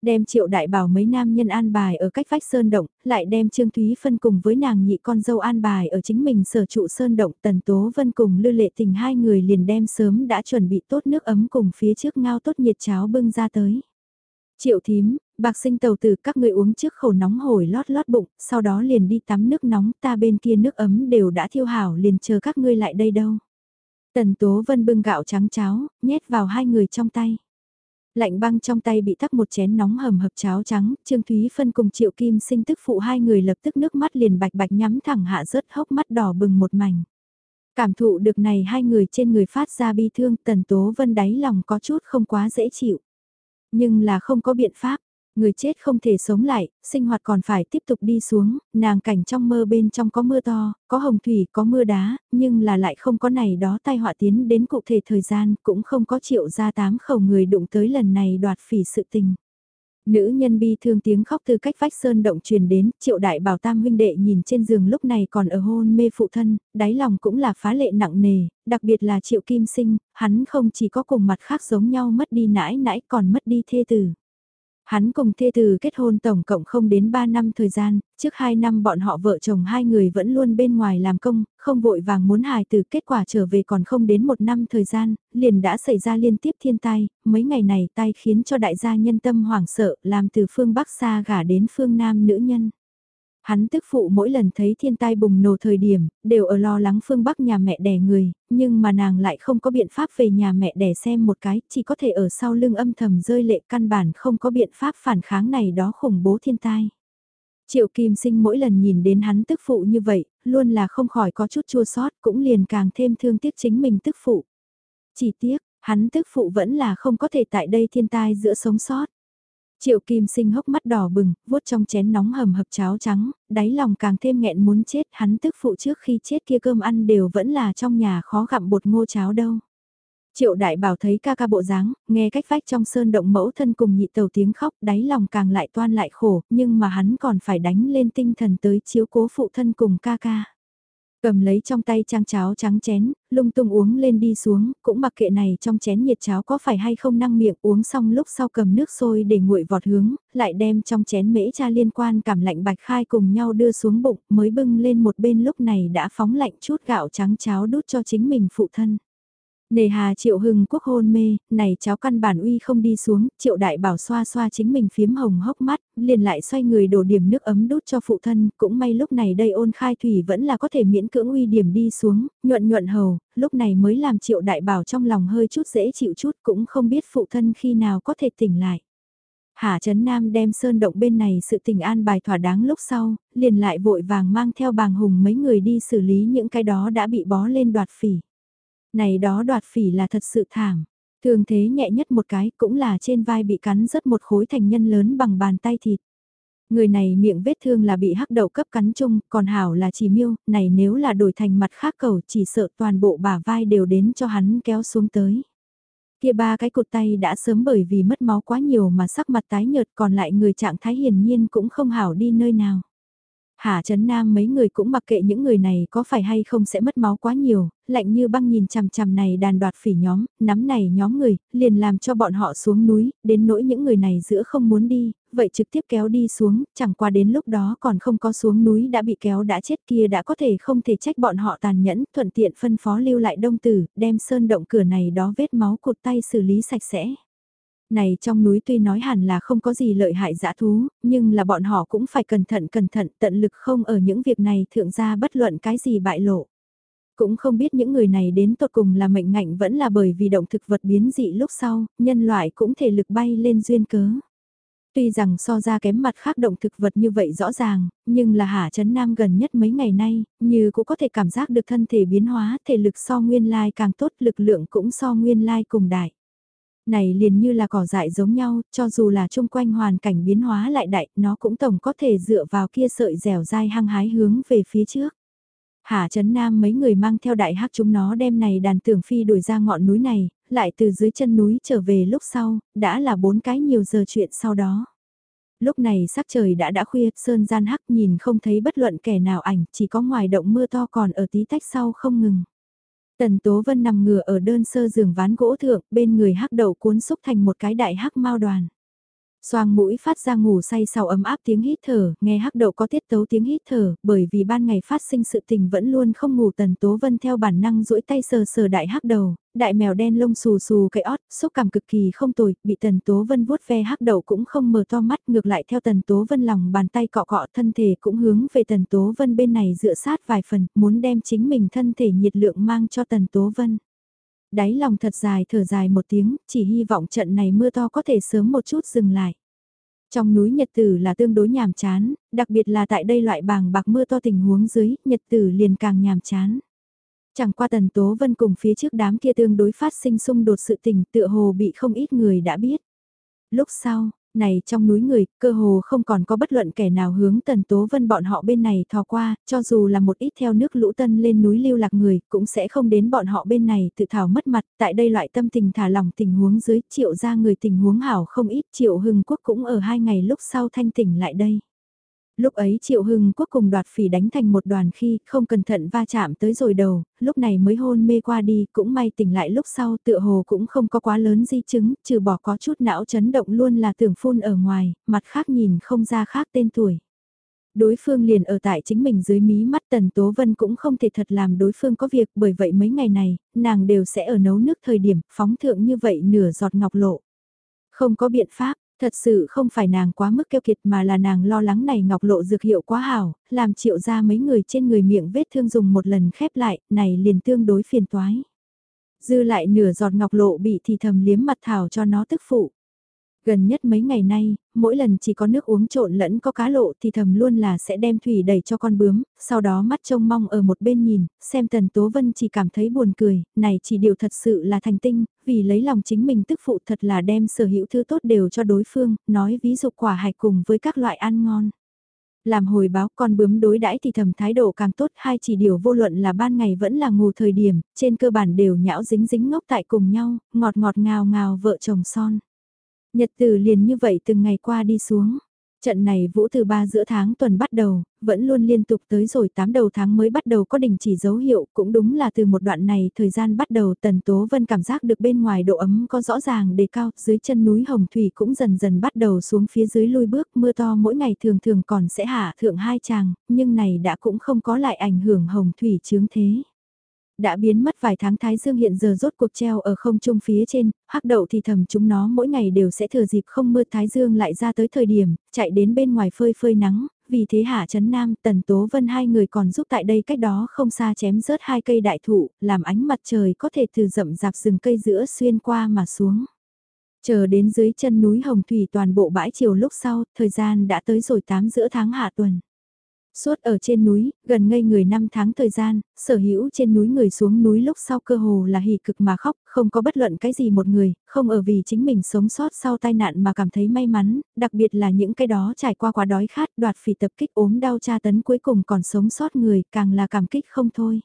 S1: đem triệu đại bảo mấy nam nhân an bài ở cách vách sơn động, lại đem Trương Thúy Phân cùng với nàng nhị con dâu an bài ở chính mình sở trụ sơn động tần tố vân cùng lư lệ tình hai người liền đem sớm đã chuẩn bị tốt nước ấm cùng phía trước ngao tốt nhiệt cháo bưng ra tới. Triệu thím, bạc sinh tàu từ các người uống trước khẩu nóng hổi lót lót bụng, sau đó liền đi tắm nước nóng ta bên kia nước ấm đều đã thiêu hảo liền chờ các ngươi lại đây đâu. Tần Tố Vân bưng gạo trắng cháo, nhét vào hai người trong tay. Lạnh băng trong tay bị tắc một chén nóng hầm hập cháo trắng, Trương Thúy Phân cùng Triệu Kim sinh tức phụ hai người lập tức nước mắt liền bạch bạch nhắm thẳng hạ rớt hốc mắt đỏ bừng một mảnh. Cảm thụ được này hai người trên người phát ra bi thương tần tố vân đáy lòng có chút không quá dễ chịu. Nhưng là không có biện pháp, Người chết không thể sống lại, sinh hoạt còn phải tiếp tục đi xuống, nàng cảnh trong mơ bên trong có mưa to, có hồng thủy, có mưa đá, nhưng là lại không có này đó tai họa tiến đến cụ thể thời gian, cũng không có triệu ra tám khẩu người đụng tới lần này đoạt phỉ sự tình. Nữ nhân bi thương tiếng khóc từ cách vách sơn động truyền đến, triệu đại bảo tam huynh đệ nhìn trên giường lúc này còn ở hôn mê phụ thân, đáy lòng cũng là phá lệ nặng nề, đặc biệt là triệu kim sinh, hắn không chỉ có cùng mặt khác giống nhau mất đi nãi nãi còn mất đi thê tử. Hắn cùng thê từ kết hôn tổng cộng không đến 3 năm thời gian, trước 2 năm bọn họ vợ chồng hai người vẫn luôn bên ngoài làm công, không vội vàng muốn hài từ kết quả trở về còn không đến một năm thời gian, liền đã xảy ra liên tiếp thiên tai, mấy ngày này tai khiến cho đại gia nhân tâm hoảng sợ làm từ phương Bắc xa gả đến phương Nam nữ nhân. Hắn tức phụ mỗi lần thấy thiên tai bùng nổ thời điểm, đều ở lo lắng phương Bắc nhà mẹ đẻ người, nhưng mà nàng lại không có biện pháp về nhà mẹ đẻ xem một cái, chỉ có thể ở sau lưng âm thầm rơi lệ căn bản không có biện pháp phản kháng này đó khủng bố thiên tai. Triệu Kim Sinh mỗi lần nhìn đến hắn tức phụ như vậy, luôn là không khỏi có chút chua sót, cũng liền càng thêm thương tiếc chính mình tức phụ. Chỉ tiếc, hắn tức phụ vẫn là không có thể tại đây thiên tai giữa sống sót. Triệu Kim Sinh hốc mắt đỏ bừng, vuốt trong chén nóng hầm hập cháo trắng, đáy lòng càng thêm nghẹn muốn chết, hắn tức phụ trước khi chết kia cơm ăn đều vẫn là trong nhà khó gặm bột ngô cháo đâu. Triệu đại bảo thấy ca ca bộ dáng, nghe cách vách trong sơn động mẫu thân cùng nhị tàu tiếng khóc, đáy lòng càng lại toan lại khổ, nhưng mà hắn còn phải đánh lên tinh thần tới chiếu cố phụ thân cùng ca ca. Cầm lấy trong tay trang cháo trắng chén, lung tung uống lên đi xuống, cũng mặc kệ này trong chén nhiệt cháo có phải hay không năng miệng uống xong lúc sau cầm nước sôi để nguội vọt hướng, lại đem trong chén mễ cha liên quan cảm lạnh bạch khai cùng nhau đưa xuống bụng mới bưng lên một bên lúc này đã phóng lạnh chút gạo trắng cháo đút cho chính mình phụ thân. Nề hà triệu hưng quốc hôn mê, này cháu căn bản uy không đi xuống, triệu đại bảo xoa xoa chính mình phiếm hồng hốc mắt, liền lại xoay người đổ điểm nước ấm đút cho phụ thân, cũng may lúc này đây ôn khai thủy vẫn là có thể miễn cưỡng uy điểm đi xuống, nhuận nhuận hầu, lúc này mới làm triệu đại bảo trong lòng hơi chút dễ chịu chút cũng không biết phụ thân khi nào có thể tỉnh lại. Hạ Trấn Nam đem sơn động bên này sự tình an bài thỏa đáng lúc sau, liền lại vội vàng mang theo bàng hùng mấy người đi xử lý những cái đó đã bị bó lên đoạt phỉ. Này đó đoạt phỉ là thật sự thảm. Thường thế nhẹ nhất một cái cũng là trên vai bị cắn rất một khối thành nhân lớn bằng bàn tay thịt. Người này miệng vết thương là bị hắc đậu cấp cắn chung, còn hảo là chỉ miêu, này nếu là đổi thành mặt khác cầu chỉ sợ toàn bộ bả vai đều đến cho hắn kéo xuống tới. Kia ba cái cột tay đã sớm bởi vì mất máu quá nhiều mà sắc mặt tái nhợt còn lại người trạng thái hiển nhiên cũng không hảo đi nơi nào hạ Trấn Nam mấy người cũng mặc kệ những người này có phải hay không sẽ mất máu quá nhiều, lạnh như băng nhìn chằm chằm này đàn đoạt phỉ nhóm, nắm này nhóm người, liền làm cho bọn họ xuống núi, đến nỗi những người này giữa không muốn đi, vậy trực tiếp kéo đi xuống, chẳng qua đến lúc đó còn không có xuống núi đã bị kéo đã chết kia đã có thể không thể trách bọn họ tàn nhẫn, thuận tiện phân phó lưu lại đông tử, đem sơn động cửa này đó vết máu cột tay xử lý sạch sẽ này trong núi tuy nói hẳn là không có gì lợi hại dã thú, nhưng là bọn họ cũng phải cẩn thận cẩn thận tận lực không ở những việc này thượng ra bất luận cái gì bại lộ. Cũng không biết những người này đến tột cùng là mệnh ngạnh vẫn là bởi vì động thực vật biến dị lúc sau, nhân loại cũng thể lực bay lên duyên cớ. Tuy rằng so ra kém mặt khác động thực vật như vậy rõ ràng, nhưng là Hạ Trấn Nam gần nhất mấy ngày nay, như cũng có thể cảm giác được thân thể biến hóa, thể lực so nguyên lai càng tốt, lực lượng cũng so nguyên lai cùng đại. Này liền như là cỏ dại giống nhau, cho dù là chung quanh hoàn cảnh biến hóa lại đại, nó cũng tổng có thể dựa vào kia sợi dẻo dai hăng hái hướng về phía trước. Hạ Trấn Nam mấy người mang theo đại hắc chúng nó đem này đàn tưởng phi đuổi ra ngọn núi này, lại từ dưới chân núi trở về lúc sau, đã là bốn cái nhiều giờ chuyện sau đó. Lúc này sắc trời đã đã khuya, sơn gian hắc nhìn không thấy bất luận kẻ nào ảnh, chỉ có ngoài động mưa to còn ở tí tách sau không ngừng. Tần Tố Vân nằm ngửa ở đơn sơ giường ván gỗ thượng, bên người hắc đậu cuốn xúc thành một cái đại hắc mao đoàn. Xoang mũi phát ra ngủ say sau ấm áp tiếng hít thở, nghe hắc đậu có tiết tấu tiếng hít thở, bởi vì ban ngày phát sinh sự tình vẫn luôn không ngủ tần tố vân theo bản năng duỗi tay sờ sờ đại hắc đầu, đại mèo đen lông xù xù cái ót, xúc cảm cực kỳ không tồi, bị tần tố vân vuốt ve hắc đậu cũng không mở to mắt ngược lại theo tần tố vân lòng bàn tay cọ cọ thân thể cũng hướng về tần tố vân bên này dựa sát vài phần, muốn đem chính mình thân thể nhiệt lượng mang cho tần tố vân đáy lòng thật dài thở dài một tiếng, chỉ hy vọng trận này mưa to có thể sớm một chút dừng lại. Trong núi Nhật Tử là tương đối nhàm chán, đặc biệt là tại đây loại bàng bạc mưa to tình huống dưới, Nhật Tử liền càng nhàm chán. Chẳng qua Tần Tố Vân cùng phía trước đám kia tương đối phát sinh xung đột sự tình tựa hồ bị không ít người đã biết. Lúc sau, này trong núi người, cơ hồ không còn có bất luận kẻ nào hướng tần tố vân bọn họ bên này thò qua, cho dù là một ít theo nước lũ tân lên núi lưu lạc người, cũng sẽ không đến bọn họ bên này tự thảo mất mặt, tại đây loại tâm tình thả lỏng tình huống dưới triệu ra người tình huống hảo không ít triệu hưng quốc cũng ở hai ngày lúc sau thanh tỉnh lại đây. Lúc ấy Triệu Hưng quốc cùng đoạt phỉ đánh thành một đoàn khi không cẩn thận va chạm tới rồi đầu, lúc này mới hôn mê qua đi, cũng may tỉnh lại lúc sau tựa hồ cũng không có quá lớn di chứng, trừ bỏ có chút não chấn động luôn là tưởng phun ở ngoài, mặt khác nhìn không ra khác tên tuổi. Đối phương liền ở tại chính mình dưới mí mắt Tần Tố Vân cũng không thể thật làm đối phương có việc bởi vậy mấy ngày này, nàng đều sẽ ở nấu nước thời điểm phóng thượng như vậy nửa giọt ngọc lộ. Không có biện pháp, Thật sự không phải nàng quá mức keo kiệt mà là nàng lo lắng này ngọc lộ dược hiệu quá hảo, làm triệu ra mấy người trên người miệng vết thương dùng một lần khép lại, này liền tương đối phiền toái. Dư lại nửa giọt ngọc lộ bị thì thầm liếm mặt thảo cho nó tức phụ. Gần nhất mấy ngày nay, mỗi lần chỉ có nước uống trộn lẫn có cá lộ thì thầm luôn là sẽ đem thủy đẩy cho con bướm, sau đó mắt trông mong ở một bên nhìn, xem tần tố vân chỉ cảm thấy buồn cười, này chỉ điều thật sự là thành tinh, vì lấy lòng chính mình tức phụ thật là đem sở hữu thứ tốt đều cho đối phương, nói ví dụ quả hạch cùng với các loại ăn ngon. Làm hồi báo con bướm đối đãi thì thầm thái độ càng tốt hai chỉ điều vô luận là ban ngày vẫn là ngủ thời điểm, trên cơ bản đều nhão dính dính ngốc tại cùng nhau, ngọt ngọt ngào ngào vợ chồng son. Nhật tử liền như vậy từng ngày qua đi xuống. Trận này vũ từ 3 giữa tháng tuần bắt đầu, vẫn luôn liên tục tới rồi 8 đầu tháng mới bắt đầu có đình chỉ dấu hiệu, cũng đúng là từ một đoạn này thời gian bắt đầu Tần Tố Vân cảm giác được bên ngoài độ ấm có rõ ràng đề cao, dưới chân núi Hồng Thủy cũng dần dần bắt đầu xuống phía dưới lui bước, mưa to mỗi ngày thường thường còn sẽ hạ thượng hai tràng, nhưng này đã cũng không có lại ảnh hưởng Hồng Thủy chướng thế. Đã biến mất vài tháng Thái Dương hiện giờ rốt cuộc treo ở không trung phía trên, hắc đậu thì thầm chúng nó mỗi ngày đều sẽ thừa dịp không mưa Thái Dương lại ra tới thời điểm, chạy đến bên ngoài phơi phơi nắng, vì thế Hạ Trấn Nam, Tần Tố Vân hai người còn giúp tại đây cách đó không xa chém rớt hai cây đại thụ, làm ánh mặt trời có thể từ rậm rạp rừng cây giữa xuyên qua mà xuống. Chờ đến dưới chân núi Hồng Thủy toàn bộ bãi chiều lúc sau, thời gian đã tới rồi 8 giữa tháng hạ tuần. Suốt ở trên núi, gần ngây người 5 tháng thời gian, sở hữu trên núi người xuống núi lúc sau cơ hồ là hỉ cực mà khóc, không có bất luận cái gì một người, không ở vì chính mình sống sót sau tai nạn mà cảm thấy may mắn, đặc biệt là những cái đó trải qua quá đói khát đoạt phỉ tập kích ốm đau tra tấn cuối cùng còn sống sót người, càng là cảm kích không thôi.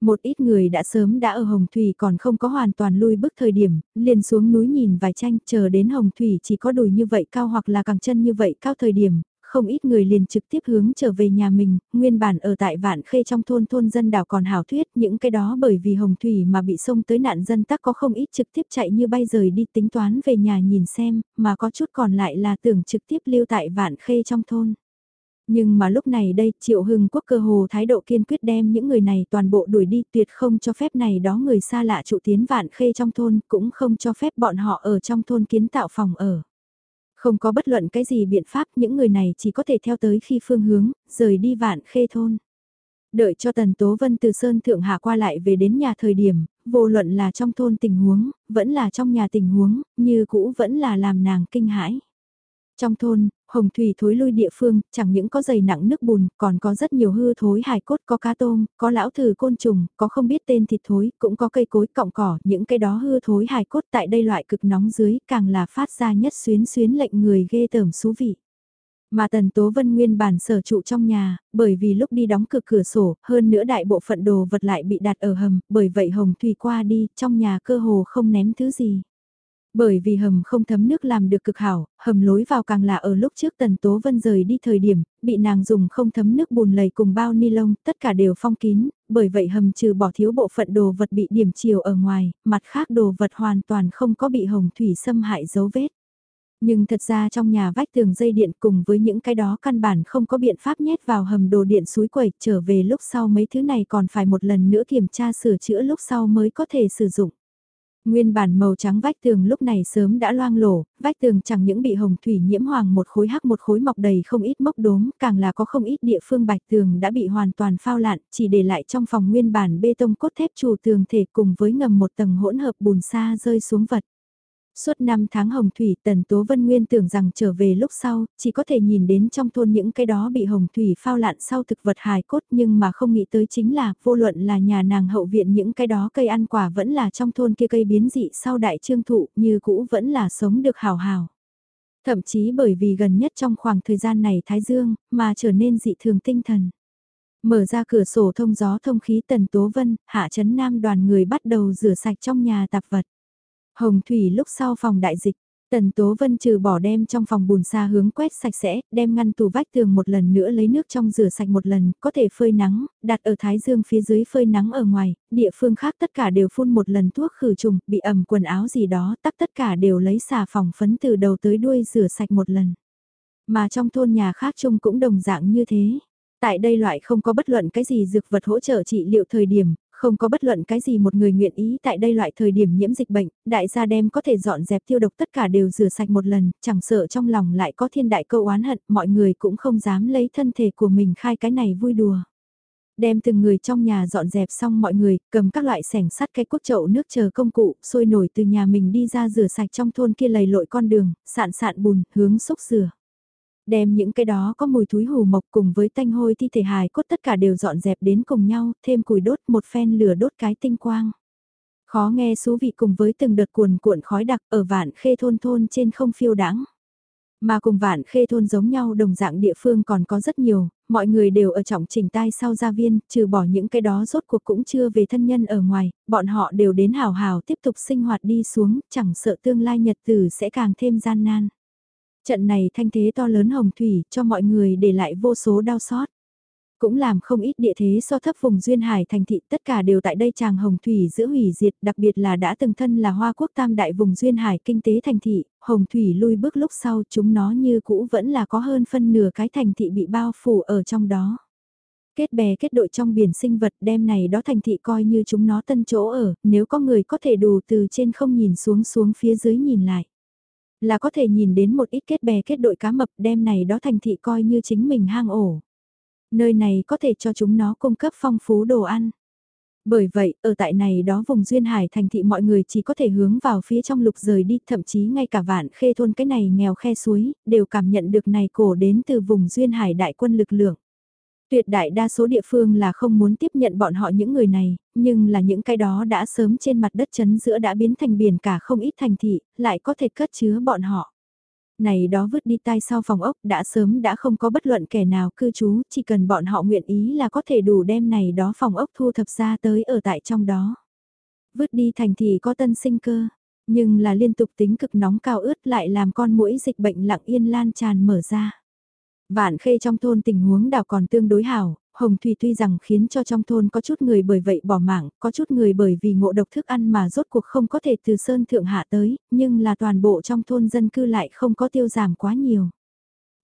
S1: Một ít người đã sớm đã ở Hồng Thủy còn không có hoàn toàn lui bước thời điểm, liền xuống núi nhìn vài tranh chờ đến Hồng Thủy chỉ có đùi như vậy cao hoặc là càng chân như vậy cao thời điểm, không ít người liền trực tiếp hướng trở về nhà mình, nguyên bản ở tại Vạn Khê trong thôn thôn dân đảo còn hảo thuyết những cái đó bởi vì Hồng Thủy mà bị sông tới nạn dân tắc có không ít trực tiếp chạy như bay rời đi tính toán về nhà nhìn xem, mà có chút còn lại là tưởng trực tiếp lưu tại Vạn Khê trong thôn. Nhưng mà lúc này đây Triệu Hưng Quốc cơ hồ thái độ kiên quyết đem những người này toàn bộ đuổi đi tuyệt không cho phép này đó người xa lạ trụ tiến vạn khê trong thôn cũng không cho phép bọn họ ở trong thôn kiến tạo phòng ở. Không có bất luận cái gì biện pháp những người này chỉ có thể theo tới khi phương hướng, rời đi vạn khê thôn. Đợi cho Tần Tố Vân từ Sơn Thượng Hạ qua lại về đến nhà thời điểm, vô luận là trong thôn tình huống, vẫn là trong nhà tình huống, như cũ vẫn là làm nàng kinh hãi. Trong thôn, hồng thủy thối lui địa phương, chẳng những có dày nặng nước bùn, còn có rất nhiều hư thối hài cốt, có cá tôm, có lão thử côn trùng, có không biết tên thịt thối, cũng có cây cối cọng cỏ, những cái đó hư thối hài cốt tại đây loại cực nóng dưới, càng là phát ra nhất xuyến xuyến lệnh người ghê tởm xú vị. Mà Tần Tố Vân nguyên bản sở trụ trong nhà, bởi vì lúc đi đóng cửa cửa sổ, hơn nữa đại bộ phận đồ vật lại bị đặt ở hầm, bởi vậy Hồng Thủy qua đi, trong nhà cơ hồ không ném thứ gì. Bởi vì hầm không thấm nước làm được cực hảo, hầm lối vào càng là ở lúc trước Tần Tố Vân rời đi thời điểm, bị nàng dùng không thấm nước bùn lầy cùng bao ni lông, tất cả đều phong kín, bởi vậy hầm trừ bỏ thiếu bộ phận đồ vật bị điểm chiều ở ngoài, mặt khác đồ vật hoàn toàn không có bị hồng thủy xâm hại dấu vết. Nhưng thật ra trong nhà vách tường dây điện cùng với những cái đó căn bản không có biện pháp nhét vào hầm đồ điện suối quẩy trở về lúc sau mấy thứ này còn phải một lần nữa kiểm tra sửa chữa lúc sau mới có thể sử dụng. Nguyên bản màu trắng vách tường lúc này sớm đã loang lổ, vách tường chẳng những bị hồng thủy nhiễm hoàng một khối hắc một khối mọc đầy không ít mốc đốm, càng là có không ít địa phương bạch tường đã bị hoàn toàn phao lạn, chỉ để lại trong phòng nguyên bản bê tông cốt thép trụ tường thể cùng với ngầm một tầng hỗn hợp bùn xa rơi xuống vật. Suốt năm tháng hồng thủy tần Tố Vân Nguyên tưởng rằng trở về lúc sau, chỉ có thể nhìn đến trong thôn những cái đó bị hồng thủy phao lạn sau thực vật hài cốt nhưng mà không nghĩ tới chính là vô luận là nhà nàng hậu viện những cái đó cây ăn quả vẫn là trong thôn kia cây biến dị sau đại trương thụ như cũ vẫn là sống được hào hào. Thậm chí bởi vì gần nhất trong khoảng thời gian này Thái Dương mà trở nên dị thường tinh thần. Mở ra cửa sổ thông gió thông khí tần Tố Vân, hạ trấn nam đoàn người bắt đầu rửa sạch trong nhà tạp vật. Hồng Thủy lúc sau phòng đại dịch, Tần Tố Vân trừ bỏ đem trong phòng bùn xa hướng quét sạch sẽ, đem ngăn tủ vách tường một lần nữa lấy nước trong rửa sạch một lần, có thể phơi nắng, đặt ở thái dương phía dưới phơi nắng ở ngoài, địa phương khác tất cả đều phun một lần thuốc khử trùng, bị ẩm quần áo gì đó, tắc tất cả đều lấy xà phòng phấn từ đầu tới đuôi rửa sạch một lần. Mà trong thôn nhà khác chung cũng đồng dạng như thế. Tại đây loại không có bất luận cái gì dược vật hỗ trợ trị liệu thời điểm, không có bất luận cái gì một người nguyện ý tại đây loại thời điểm nhiễm dịch bệnh, đại gia đem có thể dọn dẹp tiêu độc tất cả đều rửa sạch một lần, chẳng sợ trong lòng lại có thiên đại câu oán hận, mọi người cũng không dám lấy thân thể của mình khai cái này vui đùa. Đem từng người trong nhà dọn dẹp xong mọi người, cầm các loại sẻng sắt cái quốc chậu nước chờ công cụ, sôi nổi từ nhà mình đi ra rửa sạch trong thôn kia lầy lội con đường, sạn sạn bùn, hướng xúc rửa đem những cái đó có mùi thúi hù mộc cùng với tanh hôi thi thể hài cốt tất cả đều dọn dẹp đến cùng nhau, thêm củi đốt một phen lửa đốt cái tinh quang. Khó nghe xú vị cùng với từng đợt cuồn cuộn khói đặc ở vạn khê thôn thôn trên không phiêu đãng Mà cùng vạn khê thôn giống nhau đồng dạng địa phương còn có rất nhiều, mọi người đều ở trọng trình tai sau gia viên, trừ bỏ những cái đó rốt cuộc cũng chưa về thân nhân ở ngoài, bọn họ đều đến hào hào tiếp tục sinh hoạt đi xuống, chẳng sợ tương lai nhật tử sẽ càng thêm gian nan. Trận này thanh thế to lớn hồng thủy cho mọi người để lại vô số đau xót. Cũng làm không ít địa thế so thấp vùng duyên hải thành thị tất cả đều tại đây chàng hồng thủy giữa hủy diệt đặc biệt là đã từng thân là hoa quốc tam đại vùng duyên hải kinh tế thành thị, hồng thủy lui bước lúc sau chúng nó như cũ vẫn là có hơn phân nửa cái thành thị bị bao phủ ở trong đó. Kết bè kết đội trong biển sinh vật đem này đó thành thị coi như chúng nó tân chỗ ở, nếu có người có thể đủ từ trên không nhìn xuống xuống phía dưới nhìn lại. Là có thể nhìn đến một ít kết bè kết đội cá mập đem này đó thành thị coi như chính mình hang ổ. Nơi này có thể cho chúng nó cung cấp phong phú đồ ăn. Bởi vậy, ở tại này đó vùng duyên hải thành thị mọi người chỉ có thể hướng vào phía trong lục rời đi, thậm chí ngay cả vạn khê thôn cái này nghèo khe suối, đều cảm nhận được này cổ đến từ vùng duyên hải đại quân lực lượng. Tuyệt đại đa số địa phương là không muốn tiếp nhận bọn họ những người này, nhưng là những cái đó đã sớm trên mặt đất chấn giữa đã biến thành biển cả không ít thành thị, lại có thể cất chứa bọn họ. Này đó vứt đi tai sau phòng ốc đã sớm đã không có bất luận kẻ nào cư trú, chỉ cần bọn họ nguyện ý là có thể đủ đem này đó phòng ốc thu thập ra tới ở tại trong đó. Vứt đi thành thị có tân sinh cơ, nhưng là liên tục tính cực nóng cao ướt lại làm con mũi dịch bệnh lặng yên lan tràn mở ra. Vạn khê trong thôn tình huống đảo còn tương đối hảo, Hồng Thủy tuy rằng khiến cho trong thôn có chút người bởi vậy bỏ mạng, có chút người bởi vì ngộ độc thức ăn mà rốt cuộc không có thể từ sơn thượng hạ tới, nhưng là toàn bộ trong thôn dân cư lại không có tiêu giảm quá nhiều.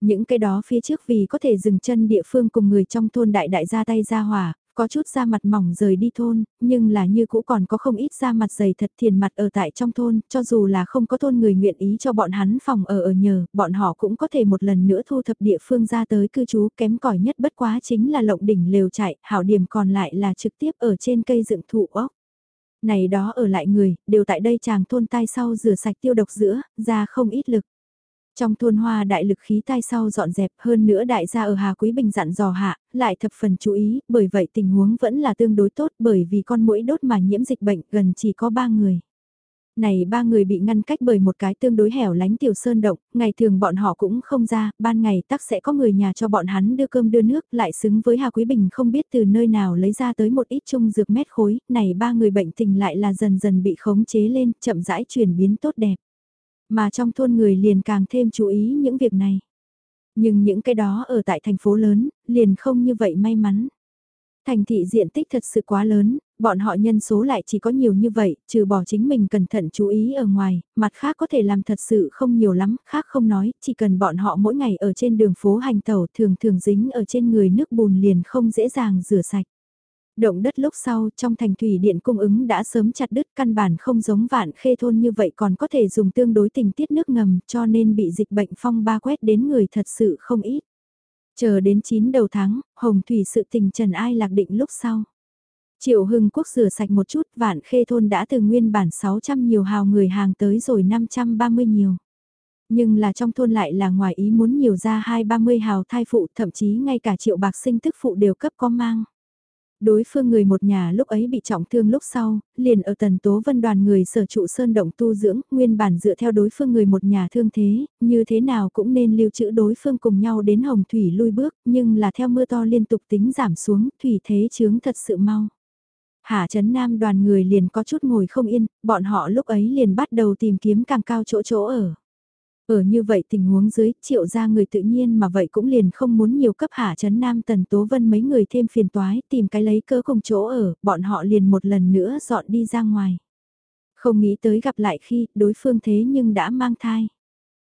S1: Những cái đó phía trước vì có thể dừng chân địa phương cùng người trong thôn đại đại ra tay ra hòa, có chút da mặt mỏng rời đi thôn, nhưng là như cũ còn có không ít da mặt dày thật thiền mặt ở tại trong thôn, cho dù là không có thôn người nguyện ý cho bọn hắn phòng ở ở nhờ, bọn họ cũng có thể một lần nữa thu thập địa phương ra tới cư trú kém cỏi nhất bất quá chính là lộng đỉnh lều chạy, hảo điểm còn lại là trực tiếp ở trên cây dựng thụ ốc. Này đó ở lại người, đều tại đây chàng thôn tai sau rửa sạch tiêu độc giữa, ra không ít lực. Trong thôn hoa đại lực khí tai sau dọn dẹp hơn nữa đại gia ở Hà Quý Bình dặn dò hạ, lại thập phần chú ý, bởi vậy tình huống vẫn là tương đối tốt bởi vì con mũi đốt mà nhiễm dịch bệnh gần chỉ có ba người. Này ba người bị ngăn cách bởi một cái tương đối hẻo lánh tiểu sơn động, ngày thường bọn họ cũng không ra, ban ngày tắc sẽ có người nhà cho bọn hắn đưa cơm đưa nước lại xứng với Hà Quý Bình không biết từ nơi nào lấy ra tới một ít chung dược mét khối, này ba người bệnh tình lại là dần dần bị khống chế lên, chậm rãi chuyển biến tốt đẹp. Mà trong thôn người liền càng thêm chú ý những việc này. Nhưng những cái đó ở tại thành phố lớn, liền không như vậy may mắn. Thành thị diện tích thật sự quá lớn, bọn họ nhân số lại chỉ có nhiều như vậy, trừ bỏ chính mình cẩn thận chú ý ở ngoài, mặt khác có thể làm thật sự không nhiều lắm, khác không nói, chỉ cần bọn họ mỗi ngày ở trên đường phố hành tẩu thường thường dính ở trên người nước bùn liền không dễ dàng rửa sạch. Động đất lúc sau trong thành thủy điện cung ứng đã sớm chặt đứt căn bản không giống vạn khê thôn như vậy còn có thể dùng tương đối tình tiết nước ngầm cho nên bị dịch bệnh phong ba quét đến người thật sự không ít. Chờ đến 9 đầu tháng, hồng thủy sự tình trần ai lạc định lúc sau. Triệu Hưng Quốc rửa sạch một chút vạn khê thôn đã từ nguyên bản 600 nhiều hào người hàng tới rồi 530 nhiều. Nhưng là trong thôn lại là ngoài ý muốn nhiều ra 2-30 hào thai phụ thậm chí ngay cả triệu bạc sinh tức phụ đều cấp có mang. Đối phương người một nhà lúc ấy bị trọng thương lúc sau, liền ở tần tố vân đoàn người sở trụ sơn động tu dưỡng, nguyên bản dựa theo đối phương người một nhà thương thế, như thế nào cũng nên lưu trữ đối phương cùng nhau đến hồng thủy lui bước, nhưng là theo mưa to liên tục tính giảm xuống, thủy thế chướng thật sự mau. Hạ Trấn Nam đoàn người liền có chút ngồi không yên, bọn họ lúc ấy liền bắt đầu tìm kiếm càng cao chỗ chỗ ở. Ở như vậy tình huống dưới, triệu ra người tự nhiên mà vậy cũng liền không muốn nhiều cấp hạ chấn nam tần tố vân mấy người thêm phiền toái, tìm cái lấy cớ cùng chỗ ở, bọn họ liền một lần nữa dọn đi ra ngoài. Không nghĩ tới gặp lại khi đối phương thế nhưng đã mang thai.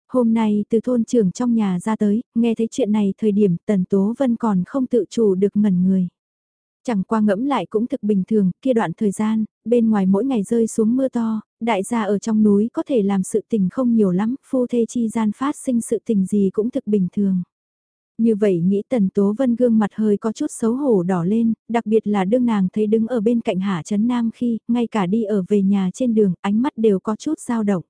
S1: Hôm nay từ thôn trưởng trong nhà ra tới, nghe thấy chuyện này thời điểm tần tố vân còn không tự chủ được ngẩn người. Chẳng qua ngẫm lại cũng thực bình thường, kia đoạn thời gian, bên ngoài mỗi ngày rơi xuống mưa to, đại gia ở trong núi có thể làm sự tình không nhiều lắm, phu thê chi gian phát sinh sự tình gì cũng thực bình thường. Như vậy nghĩ Tần Tố Vân gương mặt hơi có chút xấu hổ đỏ lên, đặc biệt là đương nàng thấy đứng ở bên cạnh Hạ Trấn Nam khi, ngay cả đi ở về nhà trên đường, ánh mắt đều có chút dao động.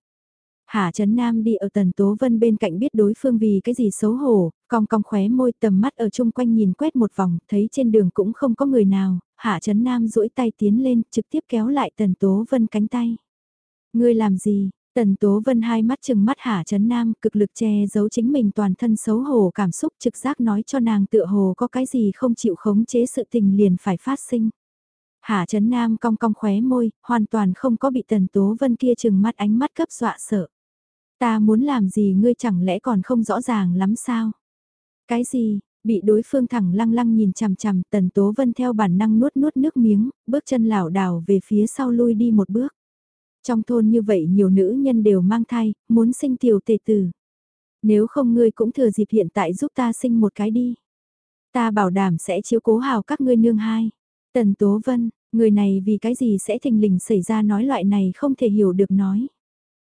S1: Hạ Trấn Nam đi ở Tần Tố Vân bên cạnh biết đối phương vì cái gì xấu hổ, cong cong khóe môi tầm mắt ở chung quanh nhìn quét một vòng, thấy trên đường cũng không có người nào, Hạ Trấn Nam duỗi tay tiến lên, trực tiếp kéo lại Tần Tố Vân cánh tay. Ngươi làm gì? Tần Tố Vân hai mắt chừng mắt Hạ Trấn Nam cực lực che giấu chính mình toàn thân xấu hổ cảm xúc trực giác nói cho nàng tựa hồ có cái gì không chịu khống chế sự tình liền phải phát sinh. Hạ Trấn Nam cong cong khóe môi, hoàn toàn không có bị Tần Tố Vân kia chừng mắt ánh mắt cấp dọa sợ. Ta muốn làm gì ngươi chẳng lẽ còn không rõ ràng lắm sao? Cái gì, bị đối phương thẳng lăng lăng nhìn chằm chằm tần tố vân theo bản năng nuốt nuốt nước miếng, bước chân lảo đảo về phía sau lui đi một bước. Trong thôn như vậy nhiều nữ nhân đều mang thai, muốn sinh tiểu tề tử. Nếu không ngươi cũng thừa dịp hiện tại giúp ta sinh một cái đi. Ta bảo đảm sẽ chiếu cố hào các ngươi nương hai. Tần Tố Vân, người này vì cái gì sẽ thình lình xảy ra nói loại này không thể hiểu được nói.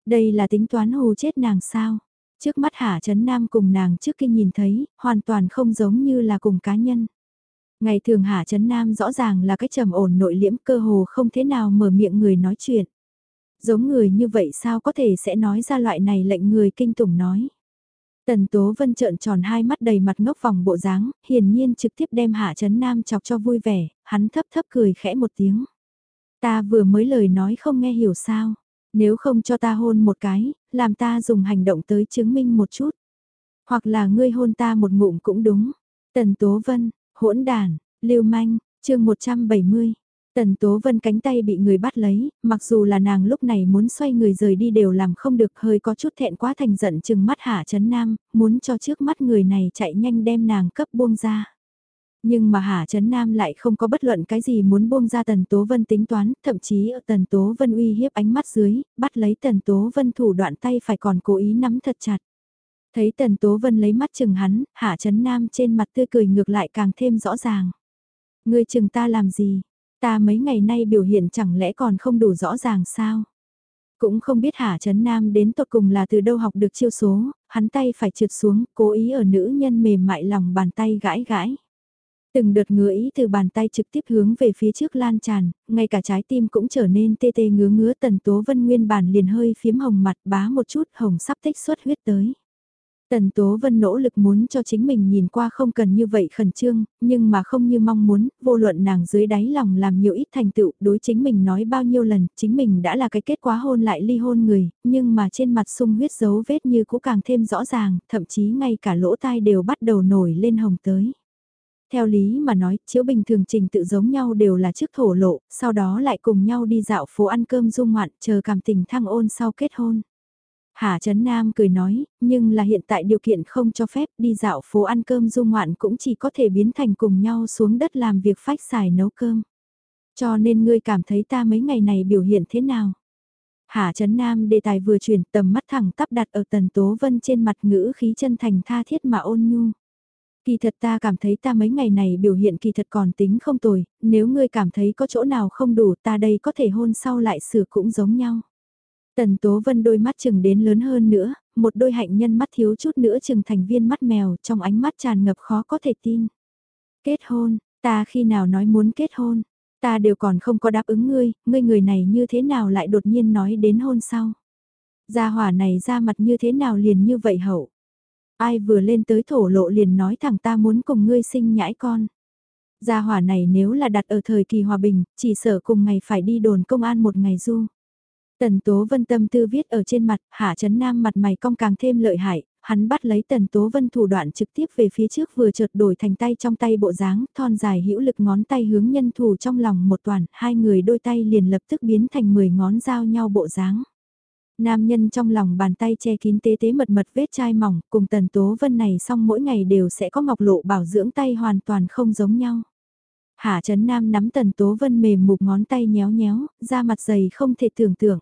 S1: Đây là tính toán hù chết nàng sao? Trước mắt Hạ Trấn Nam cùng nàng trước khi nhìn thấy, hoàn toàn không giống như là cùng cá nhân. Ngày thường Hạ Trấn Nam rõ ràng là cái trầm ổn nội liễm cơ hồ không thế nào mở miệng người nói chuyện. Giống người như vậy sao có thể sẽ nói ra loại này lệnh người kinh tủng nói. Tần Tố Vân trợn tròn hai mắt đầy mặt ngốc vòng bộ dáng, hiển nhiên trực tiếp đem Hạ Trấn Nam chọc cho vui vẻ, hắn thấp thấp cười khẽ một tiếng. Ta vừa mới lời nói không nghe hiểu sao, nếu không cho ta hôn một cái, làm ta dùng hành động tới chứng minh một chút. Hoặc là ngươi hôn ta một ngụm cũng đúng. Tần Tố Vân, hỗn đàn, lưu manh, chương 170. Tần Tố Vân cánh tay bị người bắt lấy, mặc dù là nàng lúc này muốn xoay người rời đi đều làm không được hơi có chút thẹn quá thành giận chừng mắt Hạ chấn Nam, muốn cho trước mắt người này chạy nhanh đem nàng cấp buông ra. Nhưng mà Hạ Trấn Nam lại không có bất luận cái gì muốn buông ra Tần Tố Vân tính toán, thậm chí ở Tần Tố Vân uy hiếp ánh mắt dưới, bắt lấy Tần Tố Vân thủ đoạn tay phải còn cố ý nắm thật chặt. Thấy Tần Tố Vân lấy mắt chừng hắn, Hạ Trấn Nam trên mặt tươi cười ngược lại càng thêm rõ ràng. Ngươi chừng ta làm gì? Ta mấy ngày nay biểu hiện chẳng lẽ còn không đủ rõ ràng sao? Cũng không biết Hạ Trấn Nam đến tột cùng là từ đâu học được chiêu số, hắn tay phải trượt xuống, cố ý ở nữ nhân mềm mại lòng bàn tay gãi gãi. Từng đợt ngứa ý từ bàn tay trực tiếp hướng về phía trước lan tràn, ngay cả trái tim cũng trở nên tê tê ngứa ngứa tần tố vân nguyên bản liền hơi phiếm hồng mặt bá một chút hồng sắp tích xuất huyết tới. Tần Tố Vân nỗ lực muốn cho chính mình nhìn qua không cần như vậy khẩn trương, nhưng mà không như mong muốn, vô luận nàng dưới đáy lòng làm nhiều ít thành tựu, đối chính mình nói bao nhiêu lần, chính mình đã là cái kết quá hôn lại ly hôn người, nhưng mà trên mặt sung huyết dấu vết như cũng càng thêm rõ ràng, thậm chí ngay cả lỗ tai đều bắt đầu nổi lên hồng tới. Theo lý mà nói, chiếu bình thường trình tự giống nhau đều là trước thổ lộ, sau đó lại cùng nhau đi dạo phố ăn cơm du ngoạn, chờ cảm tình thăng ôn sau kết hôn. Hà Trấn Nam cười nói, nhưng là hiện tại điều kiện không cho phép đi dạo phố ăn cơm du ngoạn cũng chỉ có thể biến thành cùng nhau xuống đất làm việc phách xài nấu cơm. Cho nên ngươi cảm thấy ta mấy ngày này biểu hiện thế nào? Hà Trấn Nam đề tài vừa chuyển tầm mắt thẳng tắp đặt ở tần tố vân trên mặt ngữ khí chân thành tha thiết mà ôn nhu. Kỳ thật ta cảm thấy ta mấy ngày này biểu hiện kỳ thật còn tính không tồi, nếu ngươi cảm thấy có chỗ nào không đủ ta đây có thể hôn sau lại sửa cũng giống nhau. Tần Tố Vân đôi mắt chừng đến lớn hơn nữa, một đôi hạnh nhân mắt thiếu chút nữa chừng thành viên mắt mèo trong ánh mắt tràn ngập khó có thể tin. Kết hôn, ta khi nào nói muốn kết hôn, ta đều còn không có đáp ứng ngươi, ngươi người này như thế nào lại đột nhiên nói đến hôn sau. Gia hỏa này ra mặt như thế nào liền như vậy hậu. Ai vừa lên tới thổ lộ liền nói thẳng ta muốn cùng ngươi sinh nhãi con. Gia hỏa này nếu là đặt ở thời kỳ hòa bình, chỉ sợ cùng ngày phải đi đồn công an một ngày du. Tần Tố Vân tâm tư viết ở trên mặt, Hạ Trấn Nam mặt mày cong càng thêm lợi hại, hắn bắt lấy Tần Tố Vân thủ đoạn trực tiếp về phía trước vừa chợt đổi thành tay trong tay bộ dáng, thon dài hữu lực ngón tay hướng nhân thủ trong lòng một toàn, hai người đôi tay liền lập tức biến thành 10 ngón giao nhau bộ dáng. Nam nhân trong lòng bàn tay che kín tế tế mật mật vết chai mỏng, cùng Tần Tố Vân này xong mỗi ngày đều sẽ có ngọc lộ bảo dưỡng tay hoàn toàn không giống nhau. Hạ Trấn Nam nắm Tần Tố Vân mềm mục ngón tay nhéo nhéo, da mặt dày không thể tưởng tượng.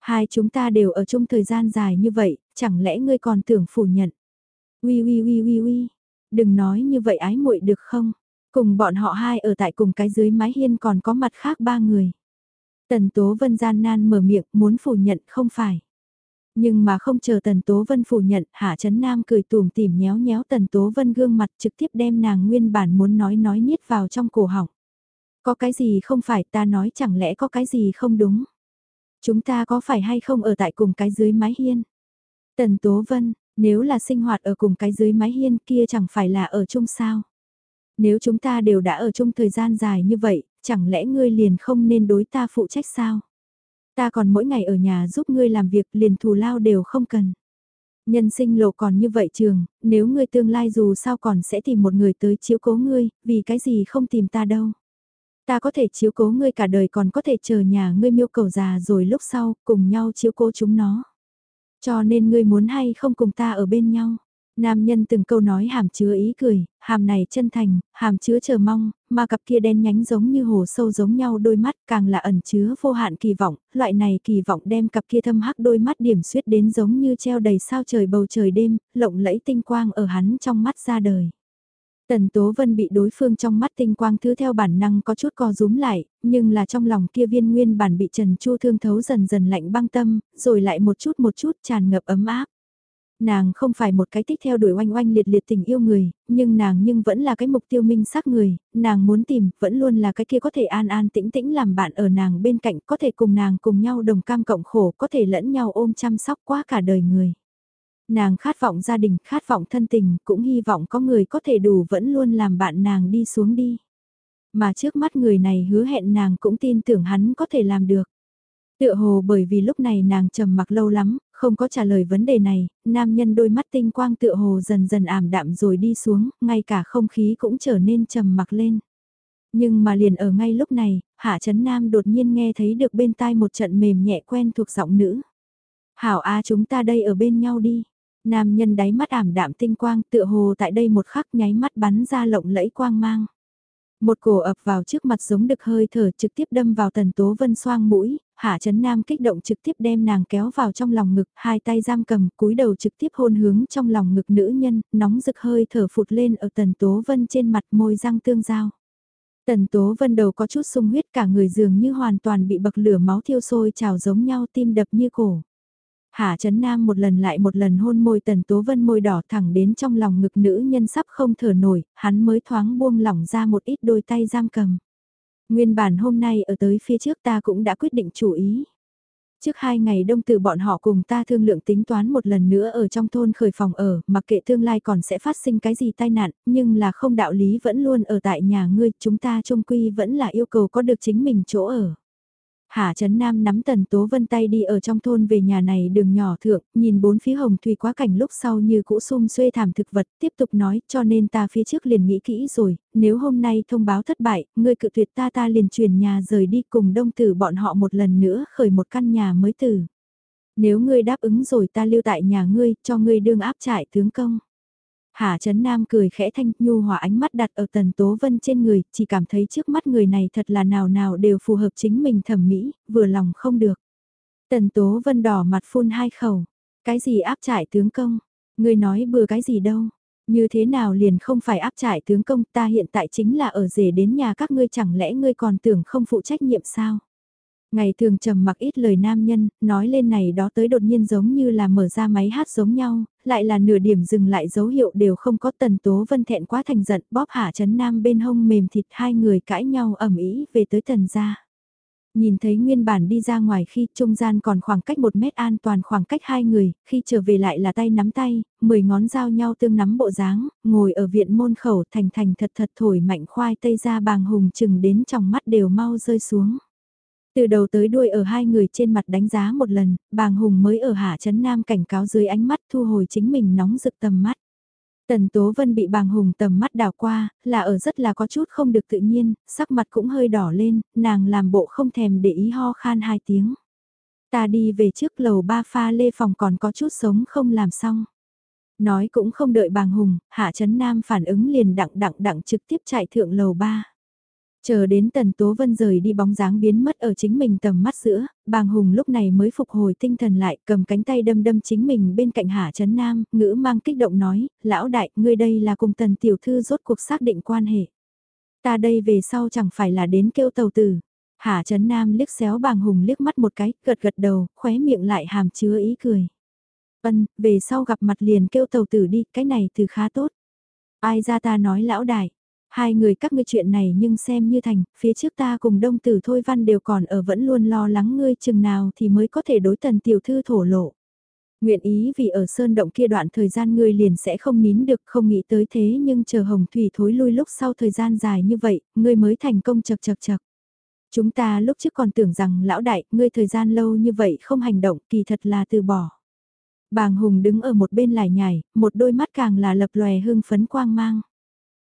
S1: Hai chúng ta đều ở chung thời gian dài như vậy, chẳng lẽ ngươi còn tưởng phủ nhận? Ui ui ui ui ui, đừng nói như vậy ái muội được không? Cùng bọn họ hai ở tại cùng cái dưới mái hiên còn có mặt khác ba người. Tần Tố Vân gian nan mở miệng muốn phủ nhận không phải. Nhưng mà không chờ Tần Tố Vân phủ nhận, Hạ Trấn Nam cười tùm tìm nhéo nhéo Tần Tố Vân gương mặt trực tiếp đem nàng nguyên bản muốn nói nói niết vào trong cổ họng. Có cái gì không phải ta nói chẳng lẽ có cái gì không đúng. Chúng ta có phải hay không ở tại cùng cái dưới mái hiên? Tần Tố Vân, nếu là sinh hoạt ở cùng cái dưới mái hiên kia chẳng phải là ở chung sao? Nếu chúng ta đều đã ở chung thời gian dài như vậy, chẳng lẽ ngươi liền không nên đối ta phụ trách sao? Ta còn mỗi ngày ở nhà giúp ngươi làm việc liền thù lao đều không cần. Nhân sinh lộ còn như vậy trường, nếu ngươi tương lai dù sao còn sẽ tìm một người tới chiếu cố ngươi, vì cái gì không tìm ta đâu. Ta có thể chiếu cố ngươi cả đời còn có thể chờ nhà ngươi miêu cầu già rồi lúc sau cùng nhau chiếu cố chúng nó. Cho nên ngươi muốn hay không cùng ta ở bên nhau. Nam nhân từng câu nói hàm chứa ý cười, hàm này chân thành, hàm chứa chờ mong, mà cặp kia đen nhánh giống như hồ sâu giống nhau đôi mắt càng là ẩn chứa vô hạn kỳ vọng, loại này kỳ vọng đem cặp kia thâm hắc đôi mắt điểm suyết đến giống như treo đầy sao trời bầu trời đêm, lộng lẫy tinh quang ở hắn trong mắt ra đời. Tần Tố Vân bị đối phương trong mắt tinh quang thứ theo bản năng có chút co rúm lại, nhưng là trong lòng kia viên nguyên bản bị Trần Chu thương thấu dần dần lạnh băng tâm, rồi lại một chút một chút tràn ngập ấm áp. Nàng không phải một cái tích theo đuổi oanh oanh liệt liệt tình yêu người, nhưng nàng nhưng vẫn là cái mục tiêu minh xác người, nàng muốn tìm, vẫn luôn là cái kia có thể an an tĩnh tĩnh làm bạn ở nàng bên cạnh, có thể cùng nàng cùng nhau đồng cam cộng khổ, có thể lẫn nhau ôm chăm sóc qua cả đời người. Nàng khát vọng gia đình, khát vọng thân tình, cũng hy vọng có người có thể đủ vẫn luôn làm bạn nàng đi xuống đi. Mà trước mắt người này hứa hẹn nàng cũng tin tưởng hắn có thể làm được. Tựa hồ bởi vì lúc này nàng trầm mặc lâu lắm, không có trả lời vấn đề này, nam nhân đôi mắt tinh quang tựa hồ dần dần ảm đạm rồi đi xuống, ngay cả không khí cũng trở nên trầm mặc lên. Nhưng mà liền ở ngay lúc này, Hạ Trấn Nam đột nhiên nghe thấy được bên tai một trận mềm nhẹ quen thuộc giọng nữ. Hảo A chúng ta đây ở bên nhau đi. Nam nhân đáy mắt ảm đạm tinh quang tựa hồ tại đây một khắc nháy mắt bắn ra lộng lẫy quang mang. Một cổ ập vào trước mặt giống đực hơi thở trực tiếp đâm vào tần tố vân xoang mũi, hạ Trấn nam kích động trực tiếp đem nàng kéo vào trong lòng ngực, hai tay giam cầm, cúi đầu trực tiếp hôn hướng trong lòng ngực nữ nhân, nóng rực hơi thở phụt lên ở tần tố vân trên mặt môi răng tương giao. Tần tố vân đầu có chút sung huyết cả người dường như hoàn toàn bị bậc lửa máu thiêu sôi trào giống nhau tim đập như cổ. Hạ Trấn Nam một lần lại một lần hôn môi Tần Tố Vân môi đỏ thẳng đến trong lòng ngực nữ nhân sắp không thở nổi, hắn mới thoáng buông lỏng ra một ít đôi tay giam cầm. Nguyên bản hôm nay ở tới phía trước ta cũng đã quyết định chủ ý. Trước hai ngày đông từ bọn họ cùng ta thương lượng tính toán một lần nữa ở trong thôn khởi phòng ở, mặc kệ tương lai còn sẽ phát sinh cái gì tai nạn, nhưng là không đạo lý vẫn luôn ở tại nhà ngươi, chúng ta trung quy vẫn là yêu cầu có được chính mình chỗ ở hạ Trấn Nam nắm Tần Tố Vân tay đi ở trong thôn về nhà này đường nhỏ thượng, nhìn bốn phía hồng thủy quá cảnh lúc sau như cũ sum xuê thảm thực vật, tiếp tục nói cho nên ta phía trước liền nghĩ kỹ rồi, nếu hôm nay thông báo thất bại, ngươi cự tuyệt ta ta liền chuyển nhà rời đi cùng đông tử bọn họ một lần nữa khởi một căn nhà mới tử. Nếu ngươi đáp ứng rồi ta lưu tại nhà ngươi, cho ngươi đương áp trại tướng công. Hạ Trấn Nam cười khẽ thanh nhu hòa ánh mắt đặt ở Tần Tố Vân trên người, chỉ cảm thấy trước mắt người này thật là nào nào đều phù hợp chính mình thẩm mỹ, vừa lòng không được. Tần Tố Vân đỏ mặt phun hai khẩu, cái gì áp trại tướng công, người nói bừa cái gì đâu, như thế nào liền không phải áp trại tướng công ta hiện tại chính là ở rể đến nhà các ngươi chẳng lẽ ngươi còn tưởng không phụ trách nhiệm sao? Ngày thường trầm mặc ít lời nam nhân, nói lên này đó tới đột nhiên giống như là mở ra máy hát giống nhau, lại là nửa điểm dừng lại dấu hiệu đều không có tần tố vân thẹn quá thành giận bóp hạ chấn nam bên hông mềm thịt hai người cãi nhau ẩm ý về tới tần gia. Nhìn thấy nguyên bản đi ra ngoài khi trung gian còn khoảng cách một mét an toàn khoảng cách hai người, khi trở về lại là tay nắm tay, mười ngón giao nhau tương nắm bộ dáng, ngồi ở viện môn khẩu thành thành thật thật thổi mạnh khoai tây ra bàng hùng chừng đến trong mắt đều mau rơi xuống. Từ đầu tới đuôi ở hai người trên mặt đánh giá một lần, bàng hùng mới ở hạ chấn nam cảnh cáo dưới ánh mắt thu hồi chính mình nóng rực tầm mắt. Tần Tố Vân bị bàng hùng tầm mắt đào qua, là ở rất là có chút không được tự nhiên, sắc mặt cũng hơi đỏ lên, nàng làm bộ không thèm để ý ho khan hai tiếng. Ta đi về trước lầu ba pha lê phòng còn có chút sống không làm xong. Nói cũng không đợi bàng hùng, hạ chấn nam phản ứng liền đặng đặng đặng trực tiếp chạy thượng lầu ba. Chờ đến Tần Tố Vân rời đi bóng dáng biến mất ở chính mình tầm mắt giữa, bàng hùng lúc này mới phục hồi tinh thần lại, cầm cánh tay đâm đâm chính mình bên cạnh Hạ Trấn Nam, ngữ mang kích động nói, lão đại, ngươi đây là cùng Tần Tiểu Thư rốt cuộc xác định quan hệ. Ta đây về sau chẳng phải là đến kêu tàu tử. Hạ Trấn Nam liếc xéo bàng hùng liếc mắt một cái, gật gật đầu, khóe miệng lại hàm chứa ý cười. Vân, về sau gặp mặt liền kêu tàu tử đi, cái này từ khá tốt. Ai ra ta nói lão đại, Hai người các ngươi chuyện này nhưng xem như thành, phía trước ta cùng đông tử thôi văn đều còn ở vẫn luôn lo lắng ngươi chừng nào thì mới có thể đối tần tiểu thư thổ lộ. Nguyện ý vì ở sơn động kia đoạn thời gian ngươi liền sẽ không nín được không nghĩ tới thế nhưng chờ hồng thủy thối lui lúc sau thời gian dài như vậy, ngươi mới thành công chật chật chật. Chúng ta lúc trước còn tưởng rằng lão đại, ngươi thời gian lâu như vậy không hành động kỳ thật là từ bỏ. Bàng Hùng đứng ở một bên lại nhảy, một đôi mắt càng là lập lòe hưng phấn quang mang.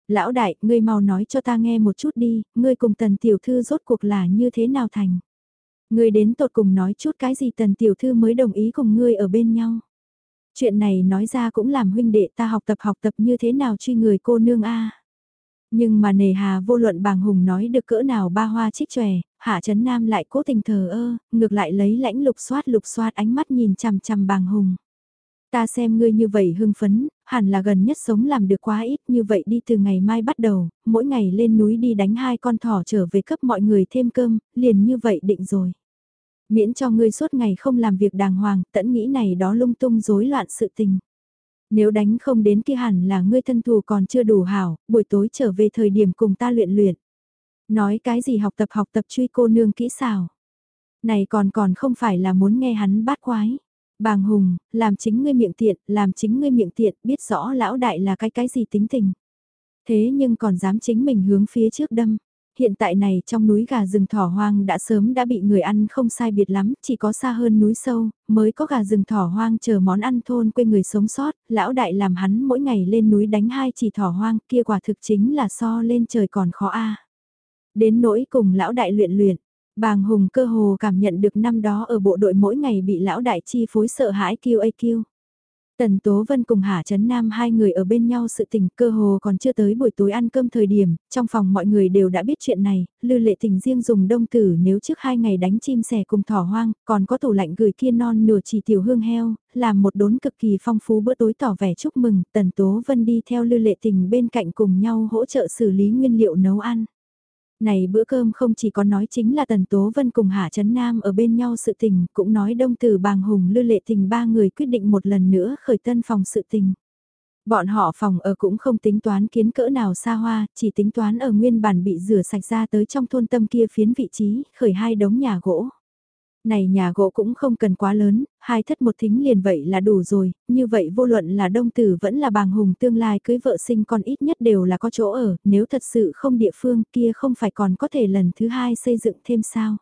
S1: Lão đại, ngươi mau nói cho ta nghe một chút đi, ngươi cùng tần tiểu thư rốt cuộc là như thế nào thành. Ngươi đến tột cùng nói chút cái gì tần tiểu thư mới đồng ý cùng ngươi ở bên nhau. Chuyện này nói ra cũng làm huynh đệ ta học tập học tập như thế nào truy người cô nương a. Nhưng mà nề hà vô luận bàng hùng nói được cỡ nào ba hoa trích chòe, hạ chấn nam lại cố tình thờ ơ, ngược lại lấy lãnh lục xoát lục xoát ánh mắt nhìn chằm chằm bàng hùng. Ta xem ngươi như vậy hưng phấn, hẳn là gần nhất sống làm được quá ít như vậy đi từ ngày mai bắt đầu, mỗi ngày lên núi đi đánh hai con thỏ trở về cấp mọi người thêm cơm, liền như vậy định rồi. Miễn cho ngươi suốt ngày không làm việc đàng hoàng, tẫn nghĩ này đó lung tung rối loạn sự tình. Nếu đánh không đến kia hẳn là ngươi thân thù còn chưa đủ hảo, buổi tối trở về thời điểm cùng ta luyện luyện. Nói cái gì học tập học tập truy cô nương kỹ xảo. Này còn còn không phải là muốn nghe hắn bát quái. Bàng Hùng, làm chính ngươi miệng tiện, làm chính ngươi miệng tiện, biết rõ lão đại là cái cái gì tính tình. Thế nhưng còn dám chính mình hướng phía trước đâm. Hiện tại này trong núi gà rừng thỏ hoang đã sớm đã bị người ăn không sai biệt lắm, chỉ có xa hơn núi sâu, mới có gà rừng thỏ hoang chờ món ăn thôn quê người sống sót, lão đại làm hắn mỗi ngày lên núi đánh hai chỉ thỏ hoang kia quả thực chính là so lên trời còn khó a Đến nỗi cùng lão đại luyện luyện, bàng hùng cơ hồ cảm nhận được năm đó ở bộ đội mỗi ngày bị lão đại chi phối sợ hãi kêu a kêu. Tần Tố Vân cùng Hà Trấn Nam hai người ở bên nhau sự tình cơ hồ còn chưa tới buổi tối ăn cơm thời điểm, trong phòng mọi người đều đã biết chuyện này, lư lệ tình riêng dùng đông tử nếu trước hai ngày đánh chim sẻ cùng thỏ hoang, còn có tủ lạnh gửi kia non nửa chỉ tiểu hương heo, làm một đốn cực kỳ phong phú bữa tối tỏ vẻ chúc mừng, Tần Tố Vân đi theo lư lệ tình bên cạnh cùng nhau hỗ trợ xử lý nguyên liệu nấu ăn. Này bữa cơm không chỉ có nói chính là Tần Tố Vân cùng Hạ Trấn Nam ở bên nhau sự tình, cũng nói đông từ bàng hùng lư lệ tình ba người quyết định một lần nữa khởi tân phòng sự tình. Bọn họ phòng ở cũng không tính toán kiến cỡ nào xa hoa, chỉ tính toán ở nguyên bản bị rửa sạch ra tới trong thôn tâm kia phiến vị trí, khởi hai đống nhà gỗ này nhà gỗ cũng không cần quá lớn, hai thất một thính liền vậy là đủ rồi, như vậy vô luận là đông tử vẫn là bàng hùng tương lai cưới vợ sinh con ít nhất đều là có chỗ ở, nếu thật sự không địa phương kia không phải còn có thể lần thứ hai xây dựng thêm sao.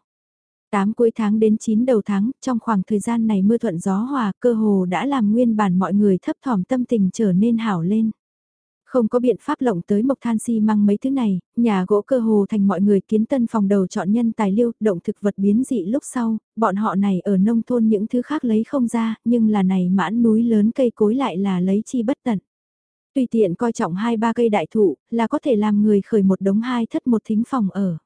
S1: 8 cuối tháng đến 9 đầu tháng, trong khoảng thời gian này mưa thuận gió hòa cơ hồ đã làm nguyên bản mọi người thấp thỏm tâm tình trở nên hảo lên. Không có biện pháp lộng tới mộc than xi si măng mấy thứ này, nhà gỗ cơ hồ thành mọi người kiến tân phòng đầu chọn nhân tài liêu, động thực vật biến dị lúc sau, bọn họ này ở nông thôn những thứ khác lấy không ra, nhưng là này mãn núi lớn cây cối lại là lấy chi bất tận. Tùy tiện coi trọng hai ba cây đại thụ, là có thể làm người khởi một đống hai thất một thính phòng ở.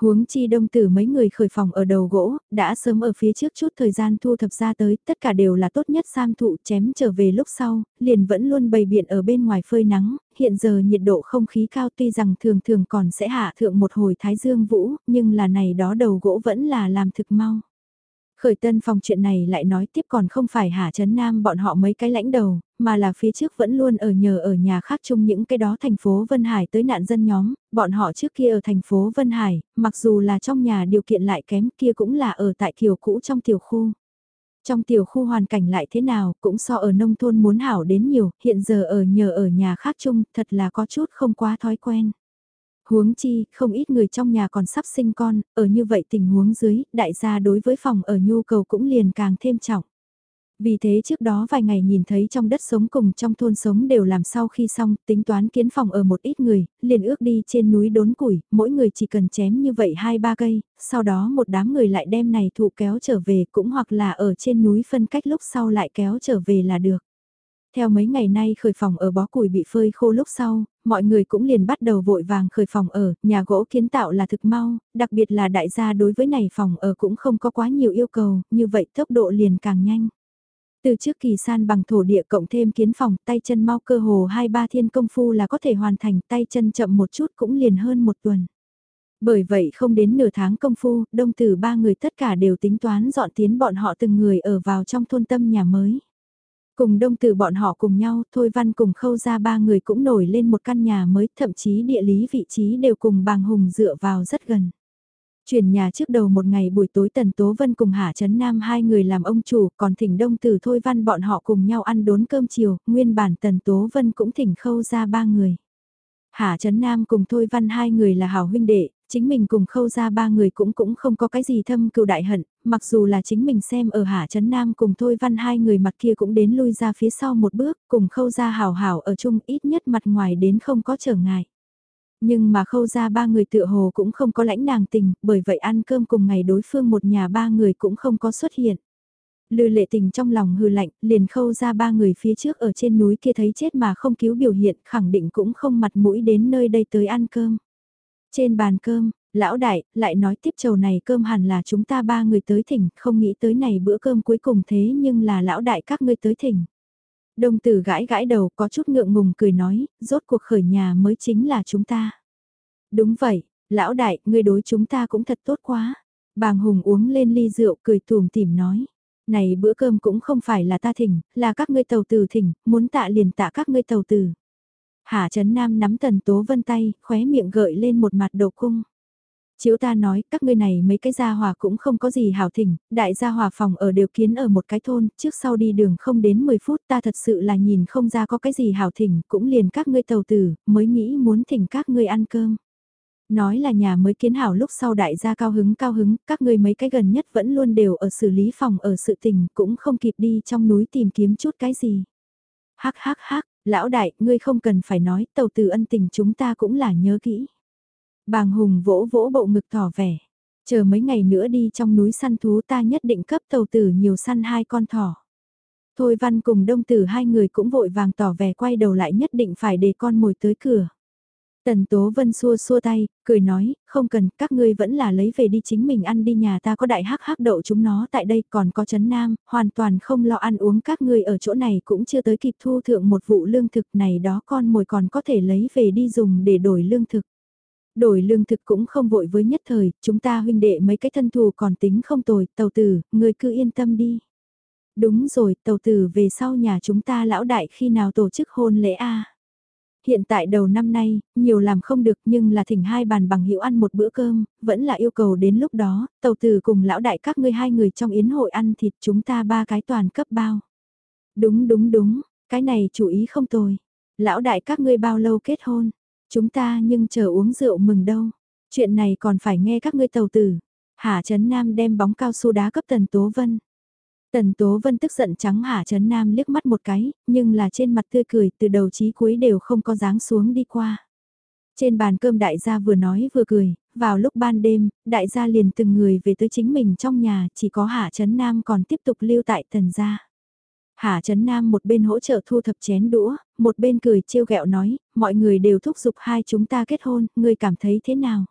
S1: Huống chi đông tử mấy người khởi phòng ở đầu gỗ, đã sớm ở phía trước chút thời gian thu thập ra tới, tất cả đều là tốt nhất sam thụ chém trở về lúc sau, liền vẫn luôn bày biện ở bên ngoài phơi nắng, hiện giờ nhiệt độ không khí cao tuy rằng thường thường còn sẽ hạ thượng một hồi thái dương vũ, nhưng là này đó đầu gỗ vẫn là làm thực mau. Khởi tân phòng chuyện này lại nói tiếp còn không phải Hà Trấn Nam bọn họ mấy cái lãnh đầu, mà là phía trước vẫn luôn ở nhờ ở nhà khác chung những cái đó thành phố Vân Hải tới nạn dân nhóm, bọn họ trước kia ở thành phố Vân Hải, mặc dù là trong nhà điều kiện lại kém kia cũng là ở tại kiều cũ trong tiểu khu. Trong tiểu khu hoàn cảnh lại thế nào cũng so ở nông thôn muốn hảo đến nhiều, hiện giờ ở nhờ ở nhà khác chung thật là có chút không quá thói quen. Huống chi, không ít người trong nhà còn sắp sinh con, ở như vậy tình huống dưới, đại gia đối với phòng ở nhu cầu cũng liền càng thêm trọng. Vì thế trước đó vài ngày nhìn thấy trong đất sống cùng trong thôn sống đều làm sau khi xong, tính toán kiến phòng ở một ít người, liền ước đi trên núi đốn củi, mỗi người chỉ cần chém như vậy hai ba cây, sau đó một đám người lại đem này thụ kéo trở về cũng hoặc là ở trên núi phân cách lúc sau lại kéo trở về là được. Theo mấy ngày nay khởi phòng ở bó củi bị phơi khô lúc sau, mọi người cũng liền bắt đầu vội vàng khởi phòng ở, nhà gỗ kiến tạo là thực mau, đặc biệt là đại gia đối với này phòng ở cũng không có quá nhiều yêu cầu, như vậy tốc độ liền càng nhanh. Từ trước kỳ san bằng thổ địa cộng thêm kiến phòng, tay chân mau cơ hồ hai ba thiên công phu là có thể hoàn thành, tay chân chậm một chút cũng liền hơn một tuần. Bởi vậy không đến nửa tháng công phu, đông tử ba người tất cả đều tính toán dọn tiến bọn họ từng người ở vào trong thôn tâm nhà mới. Cùng đông từ bọn họ cùng nhau, Thôi Văn cùng khâu ra ba người cũng nổi lên một căn nhà mới, thậm chí địa lý vị trí đều cùng bàng hùng dựa vào rất gần. Chuyển nhà trước đầu một ngày buổi tối Tần Tố Vân cùng Hà Trấn Nam hai người làm ông chủ, còn thỉnh đông từ Thôi Văn bọn họ cùng nhau ăn đốn cơm chiều, nguyên bản Tần Tố Vân cũng thỉnh khâu ra ba người. Hà Trấn Nam cùng Thôi Văn hai người là hảo huynh đệ, chính mình cùng khâu ra ba người cũng cũng không có cái gì thâm cựu đại hận, mặc dù là chính mình xem ở Hạ Trấn Nam cùng Thôi Văn hai người mặt kia cũng đến lui ra phía sau một bước, cùng khâu ra hào hào ở chung ít nhất mặt ngoài đến không có trở ngại. Nhưng mà khâu ra ba người tựa hồ cũng không có lãnh nàng tình, bởi vậy ăn cơm cùng ngày đối phương một nhà ba người cũng không có xuất hiện. Lư lệ tình trong lòng hư lạnh, liền khâu ra ba người phía trước ở trên núi kia thấy chết mà không cứu biểu hiện, khẳng định cũng không mặt mũi đến nơi đây tới ăn cơm. Trên bàn cơm, lão đại, lại nói tiếp chầu này cơm hẳn là chúng ta ba người tới thỉnh, không nghĩ tới này bữa cơm cuối cùng thế nhưng là lão đại các ngươi tới thỉnh. Đông tử gãi gãi đầu có chút ngượng ngùng cười nói, rốt cuộc khởi nhà mới chính là chúng ta. Đúng vậy, lão đại, ngươi đối chúng ta cũng thật tốt quá. Bàng Hùng uống lên ly rượu cười tùm tìm nói. Này bữa cơm cũng không phải là ta thỉnh, là các ngươi tàu tử thỉnh, muốn tạ liền tạ các ngươi tàu tử. Hạ Trấn Nam nắm Tần Tố Vân tay, khóe miệng gợi lên một mặt đầu cung. Chiếu ta nói, các ngươi này mấy cái gia hòa cũng không có gì hảo thỉnh, đại gia hòa phòng ở đều kiến ở một cái thôn, trước sau đi đường không đến 10 phút ta thật sự là nhìn không ra có cái gì hảo thỉnh, cũng liền các ngươi tàu tử, mới nghĩ muốn thỉnh các ngươi ăn cơm. Nói là nhà mới kiến hảo lúc sau đại gia cao hứng cao hứng, các ngươi mấy cái gần nhất vẫn luôn đều ở xử lý phòng ở sự tình, cũng không kịp đi trong núi tìm kiếm chút cái gì. Hắc hắc hắc, lão đại, ngươi không cần phải nói, tàu tử ân tình chúng ta cũng là nhớ kỹ. Bàng Hùng vỗ vỗ bộ ngực tỏ vẻ. Chờ mấy ngày nữa đi trong núi săn thú ta nhất định cấp tàu tử nhiều săn hai con thỏ. Thôi văn cùng đông tử hai người cũng vội vàng tỏ vẻ quay đầu lại nhất định phải để con mồi tới cửa. Tần Tố Vân xua xua tay, cười nói, không cần, các ngươi vẫn là lấy về đi chính mình ăn đi nhà ta có đại hắc hắc đậu chúng nó tại đây còn có chấn nam, hoàn toàn không lo ăn uống các ngươi ở chỗ này cũng chưa tới kịp thu thượng một vụ lương thực này đó con mồi còn có thể lấy về đi dùng để đổi lương thực. Đổi lương thực cũng không vội với nhất thời, chúng ta huynh đệ mấy cái thân thù còn tính không tồi, tàu tử, người cứ yên tâm đi. Đúng rồi, tàu tử về sau nhà chúng ta lão đại khi nào tổ chức hôn lễ a Hiện tại đầu năm nay, nhiều làm không được nhưng là thỉnh hai bàn bằng hữu ăn một bữa cơm, vẫn là yêu cầu đến lúc đó, tàu từ cùng lão đại các ngươi hai người trong yến hội ăn thịt chúng ta ba cái toàn cấp bao. Đúng đúng đúng, cái này chú ý không tồi. Lão đại các ngươi bao lâu kết hôn? Chúng ta nhưng chờ uống rượu mừng đâu. Chuyện này còn phải nghe các ngươi tàu tử. Hà Trấn Nam đem bóng cao su đá cấp Tần Tố Vân. Tần Tố Vân tức giận trắng Hà Trấn Nam liếc mắt một cái, nhưng là trên mặt tươi cười từ đầu chí cuối đều không có dáng xuống đi qua. Trên bàn cơm đại gia vừa nói vừa cười, vào lúc ban đêm, đại gia liền từng người về tới chính mình trong nhà, chỉ có Hạ Trấn Nam còn tiếp tục lưu tại tần gia. Hạ Trấn Nam một bên hỗ trợ thu thập chén đũa, một bên cười trêu ghẹo nói, mọi người đều thúc giục hai chúng ta kết hôn, ngươi cảm thấy thế nào?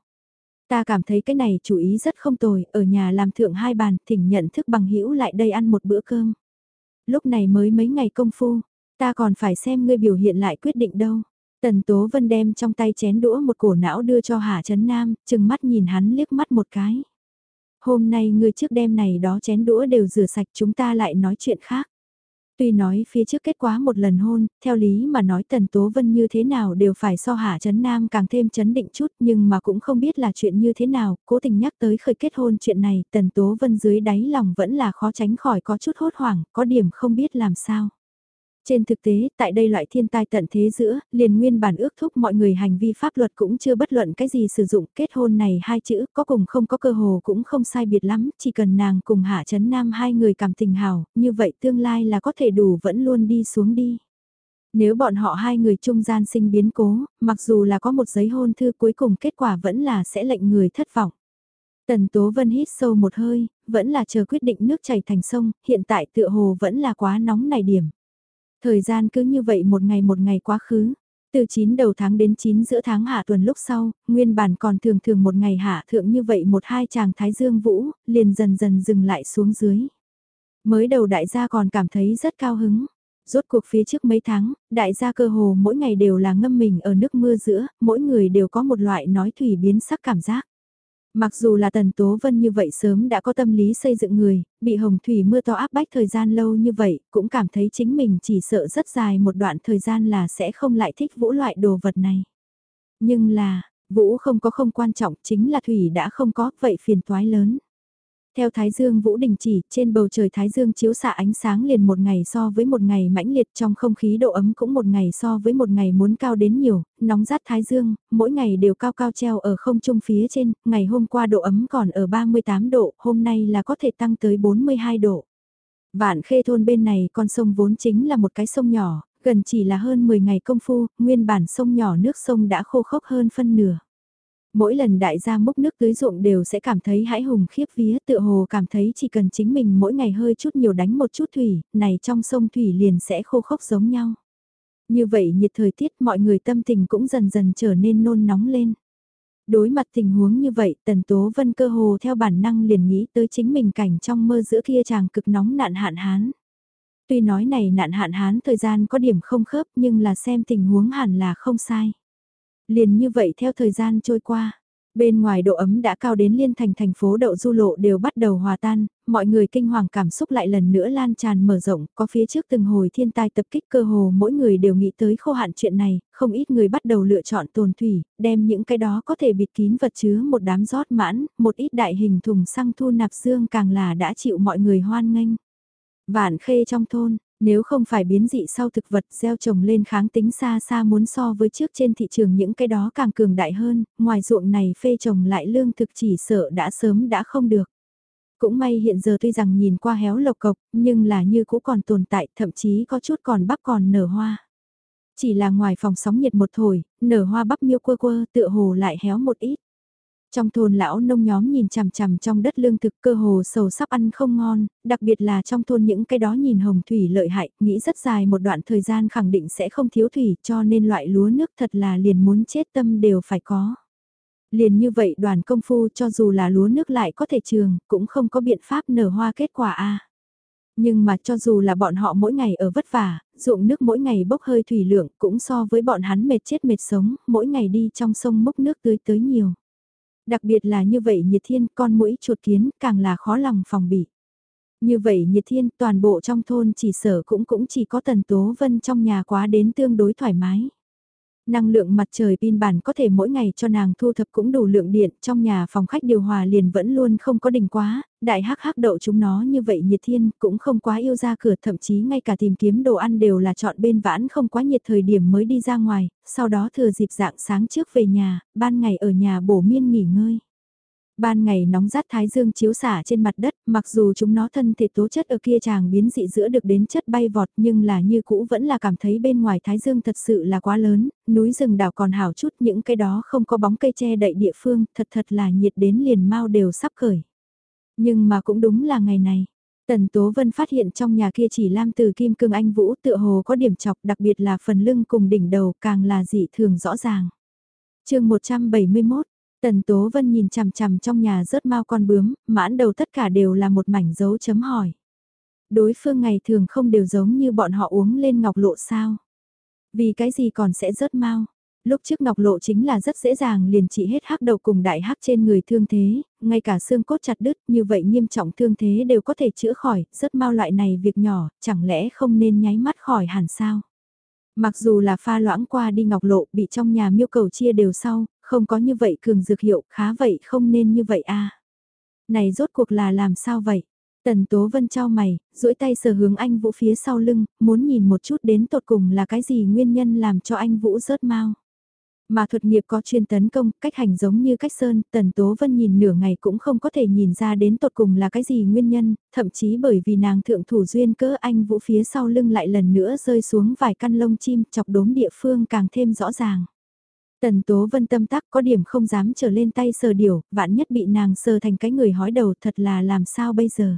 S1: Ta cảm thấy cái này chủ ý rất không tồi, ở nhà làm thượng hai bàn, thỉnh nhận thức bằng hữu lại đây ăn một bữa cơm. Lúc này mới mấy ngày công phu, ta còn phải xem ngươi biểu hiện lại quyết định đâu. Tần Tố Vân đem trong tay chén đũa một cổ não đưa cho Hà Trấn Nam, chừng mắt nhìn hắn liếc mắt một cái. Hôm nay ngươi trước đêm này đó chén đũa đều rửa sạch chúng ta lại nói chuyện khác. Tuy nói phía trước kết quá một lần hôn, theo lý mà nói Tần Tố Vân như thế nào đều phải so hạ chấn nam càng thêm chấn định chút nhưng mà cũng không biết là chuyện như thế nào, cố tình nhắc tới khởi kết hôn chuyện này Tần Tố Vân dưới đáy lòng vẫn là khó tránh khỏi có chút hốt hoảng, có điểm không biết làm sao. Trên thực tế, tại đây loại thiên tai tận thế giữa, liền nguyên bản ước thúc mọi người hành vi pháp luật cũng chưa bất luận cái gì sử dụng kết hôn này hai chữ, có cùng không có cơ hồ cũng không sai biệt lắm, chỉ cần nàng cùng hạ chấn nam hai người cảm tình hào, như vậy tương lai là có thể đủ vẫn luôn đi xuống đi. Nếu bọn họ hai người trung gian sinh biến cố, mặc dù là có một giấy hôn thư cuối cùng kết quả vẫn là sẽ lệnh người thất vọng. Tần Tố Vân hít sâu một hơi, vẫn là chờ quyết định nước chảy thành sông, hiện tại tựa hồ vẫn là quá nóng này điểm. Thời gian cứ như vậy một ngày một ngày quá khứ. Từ 9 đầu tháng đến 9 giữa tháng hạ tuần lúc sau, nguyên bản còn thường thường một ngày hạ thượng như vậy một hai chàng thái dương vũ, liền dần dần dừng lại xuống dưới. Mới đầu đại gia còn cảm thấy rất cao hứng. Rốt cuộc phía trước mấy tháng, đại gia cơ hồ mỗi ngày đều là ngâm mình ở nước mưa giữa, mỗi người đều có một loại nói thủy biến sắc cảm giác. Mặc dù là Tần Tố Vân như vậy sớm đã có tâm lý xây dựng người, bị hồng thủy mưa to áp bách thời gian lâu như vậy, cũng cảm thấy chính mình chỉ sợ rất dài một đoạn thời gian là sẽ không lại thích vũ loại đồ vật này. Nhưng là, vũ không có không quan trọng chính là thủy đã không có, vậy phiền toái lớn. Theo Thái Dương Vũ đình chỉ, trên bầu trời Thái Dương chiếu xạ ánh sáng liền một ngày so với một ngày mãnh liệt trong không khí độ ấm cũng một ngày so với một ngày muốn cao đến nhiều, nóng rát Thái Dương, mỗi ngày đều cao cao treo ở không trung phía trên, ngày hôm qua độ ấm còn ở 38 độ, hôm nay là có thể tăng tới 42 độ. Vạn khê thôn bên này con sông vốn chính là một cái sông nhỏ, gần chỉ là hơn 10 ngày công phu, nguyên bản sông nhỏ nước sông đã khô khốc hơn phân nửa. Mỗi lần đại gia múc nước tưới ruộng đều sẽ cảm thấy hãi hùng khiếp vía tựa hồ cảm thấy chỉ cần chính mình mỗi ngày hơi chút nhiều đánh một chút thủy, này trong sông thủy liền sẽ khô khốc giống nhau. Như vậy nhiệt thời tiết mọi người tâm tình cũng dần dần trở nên nôn nóng lên. Đối mặt tình huống như vậy tần tố vân cơ hồ theo bản năng liền nghĩ tới chính mình cảnh trong mơ giữa kia chàng cực nóng nạn hạn hán. Tuy nói này nạn hạn hán thời gian có điểm không khớp nhưng là xem tình huống hẳn là không sai. Liền như vậy theo thời gian trôi qua, Bên ngoài độ ấm đã cao đến liên thành thành phố đậu du lộ đều bắt đầu hòa tan, mọi người kinh hoàng cảm xúc lại lần nữa lan tràn mở rộng, có phía trước từng hồi thiên tai tập kích cơ hồ mỗi người đều nghĩ tới khô hạn chuyện này, không ít người bắt đầu lựa chọn tồn thủy, đem những cái đó có thể bịt kín vật chứa một đám rót mãn, một ít đại hình thùng xăng thu nạp dương càng là đã chịu mọi người hoan nghênh. Vạn khê trong thôn, nếu không phải biến dị sau thực vật gieo trồng lên kháng tính xa xa muốn so với trước trên thị trường những cái đó càng cường đại hơn, ngoài ruộng này phê trồng lại lương thực chỉ sợ đã sớm đã không được. Cũng may hiện giờ tuy rằng nhìn qua héo lộc cộc, nhưng là như cũ còn tồn tại, thậm chí có chút còn bắp còn nở hoa. Chỉ là ngoài phòng sóng nhiệt một thổi, nở hoa bắp miêu quơ quơ tựa hồ lại héo một ít. Trong thôn lão nông nhóm nhìn chằm chằm trong đất lương thực cơ hồ sầu sắp ăn không ngon, đặc biệt là trong thôn những cái đó nhìn hồng thủy lợi hại, nghĩ rất dài một đoạn thời gian khẳng định sẽ không thiếu thủy cho nên loại lúa nước thật là liền muốn chết tâm đều phải có. Liền như vậy đoàn công phu cho dù là lúa nước lại có thể trường, cũng không có biện pháp nở hoa kết quả a Nhưng mà cho dù là bọn họ mỗi ngày ở vất vả, ruộng nước mỗi ngày bốc hơi thủy lượng cũng so với bọn hắn mệt chết mệt sống, mỗi ngày đi trong sông mốc nước tưới tới nhiều. Đặc biệt là như vậy nhiệt thiên, con mũi chuột kiến, càng là khó lòng phòng bị. Như vậy nhiệt thiên, toàn bộ trong thôn chỉ sở cũng cũng chỉ có tần tố vân trong nhà quá đến tương đối thoải mái. Năng lượng mặt trời pin bản có thể mỗi ngày cho nàng thu thập cũng đủ lượng điện, trong nhà phòng khách điều hòa liền vẫn luôn không có đỉnh quá, đại hắc hắc đậu chúng nó như vậy nhiệt thiên cũng không quá yêu ra cửa thậm chí ngay cả tìm kiếm đồ ăn đều là chọn bên vãn không quá nhiệt thời điểm mới đi ra ngoài, sau đó thừa dịp dạng sáng trước về nhà, ban ngày ở nhà bổ miên nghỉ ngơi. Ban ngày nóng rát thái dương chiếu xả trên mặt đất, mặc dù chúng nó thân thể tố chất ở kia chàng biến dị giữa được đến chất bay vọt nhưng là như cũ vẫn là cảm thấy bên ngoài thái dương thật sự là quá lớn, núi rừng đảo còn hảo chút những cái đó không có bóng cây che đậy địa phương, thật thật là nhiệt đến liền mau đều sắp khởi. Nhưng mà cũng đúng là ngày này. Tần Tố Vân phát hiện trong nhà kia chỉ lam từ kim cương anh vũ tựa hồ có điểm chọc đặc biệt là phần lưng cùng đỉnh đầu càng là dị thường rõ ràng. chương 171, Tần Tố Vân nhìn chằm chằm trong nhà rớt mau con bướm, mãn đầu tất cả đều là một mảnh dấu chấm hỏi. Đối phương ngày thường không đều giống như bọn họ uống lên ngọc lộ sao. Vì cái gì còn sẽ rớt mau. Lúc trước ngọc lộ chính là rất dễ dàng liền trị hết hắc đầu cùng đại hắc trên người thương thế, ngay cả xương cốt chặt đứt như vậy nghiêm trọng thương thế đều có thể chữa khỏi, rớt mau loại này việc nhỏ, chẳng lẽ không nên nháy mắt khỏi hẳn sao? Mặc dù là pha loãng qua đi ngọc lộ bị trong nhà miêu cầu chia đều sau, không có như vậy cường dược hiệu, khá vậy không nên như vậy a Này rốt cuộc là làm sao vậy? Tần Tố Vân trao mày, duỗi tay sờ hướng anh Vũ phía sau lưng, muốn nhìn một chút đến tột cùng là cái gì nguyên nhân làm cho anh Vũ rớt mau. Mà thuật nghiệp có chuyên tấn công, cách hành giống như cách sơn, Tần Tố Vân nhìn nửa ngày cũng không có thể nhìn ra đến tột cùng là cái gì nguyên nhân, thậm chí bởi vì nàng thượng thủ duyên cỡ anh Vũ phía sau lưng lại lần nữa rơi xuống vài căn lông chim chọc đốm địa phương càng thêm rõ ràng. Tần Tố Vân tâm tắc có điểm không dám trở lên tay sờ điều, vạn nhất bị nàng sờ thành cái người hói đầu thật là làm sao bây giờ.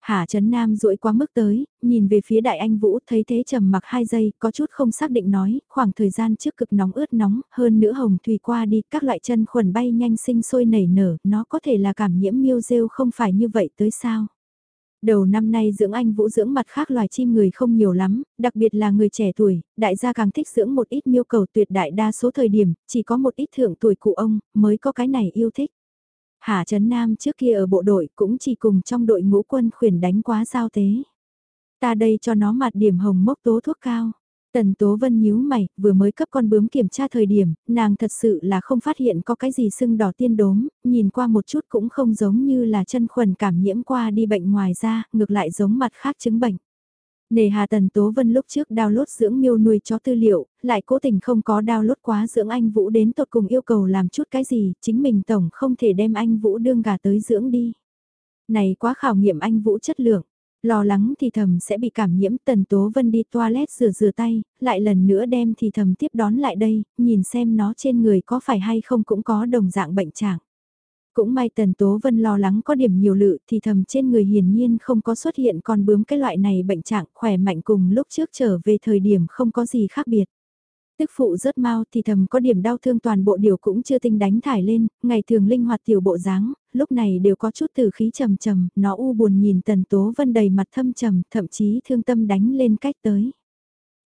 S1: Hạ Trấn Nam duỗi quá mức tới, nhìn về phía đại anh Vũ thấy thế trầm mặc hai giây, có chút không xác định nói, khoảng thời gian trước cực nóng ướt nóng, hơn nữa hồng thủy qua đi, các loại chân khuẩn bay nhanh sinh sôi nảy nở, nó có thể là cảm nhiễm miêu rêu không phải như vậy tới sao. Đầu năm nay dưỡng anh vũ dưỡng mặt khác loài chim người không nhiều lắm, đặc biệt là người trẻ tuổi, đại gia càng thích dưỡng một ít miêu cầu tuyệt đại đa số thời điểm, chỉ có một ít thượng tuổi cụ ông mới có cái này yêu thích. Hà Trấn Nam trước kia ở bộ đội cũng chỉ cùng trong đội ngũ quân khuyển đánh quá giao tế. Ta đây cho nó mặt điểm hồng mốc tố thuốc cao. Tần Tố Vân nhíu mày, vừa mới cấp con bướm kiểm tra thời điểm, nàng thật sự là không phát hiện có cái gì sưng đỏ tiên đốm, nhìn qua một chút cũng không giống như là chân khuẩn cảm nhiễm qua đi bệnh ngoài ra, ngược lại giống mặt khác chứng bệnh. Nề hà Tần Tố Vân lúc trước download dưỡng miêu nuôi chó tư liệu, lại cố tình không có download quá dưỡng anh Vũ đến tột cùng yêu cầu làm chút cái gì, chính mình tổng không thể đem anh Vũ đương gà tới dưỡng đi. Này quá khảo nghiệm anh Vũ chất lượng. Lo lắng thì thầm sẽ bị cảm nhiễm tần tố vân đi toilet rửa rửa tay, lại lần nữa đem thì thầm tiếp đón lại đây, nhìn xem nó trên người có phải hay không cũng có đồng dạng bệnh trạng. Cũng may tần tố vân lo lắng có điểm nhiều lự thì thầm trên người hiển nhiên không có xuất hiện còn bướm cái loại này bệnh trạng khỏe mạnh cùng lúc trước trở về thời điểm không có gì khác biệt. Tức phụ rớt mau thì thầm có điểm đau thương toàn bộ điều cũng chưa tinh đánh thải lên, ngày thường linh hoạt tiểu bộ dáng, lúc này đều có chút từ khí trầm trầm, nó u buồn nhìn tần tố vân đầy mặt thâm trầm, thậm chí thương tâm đánh lên cách tới.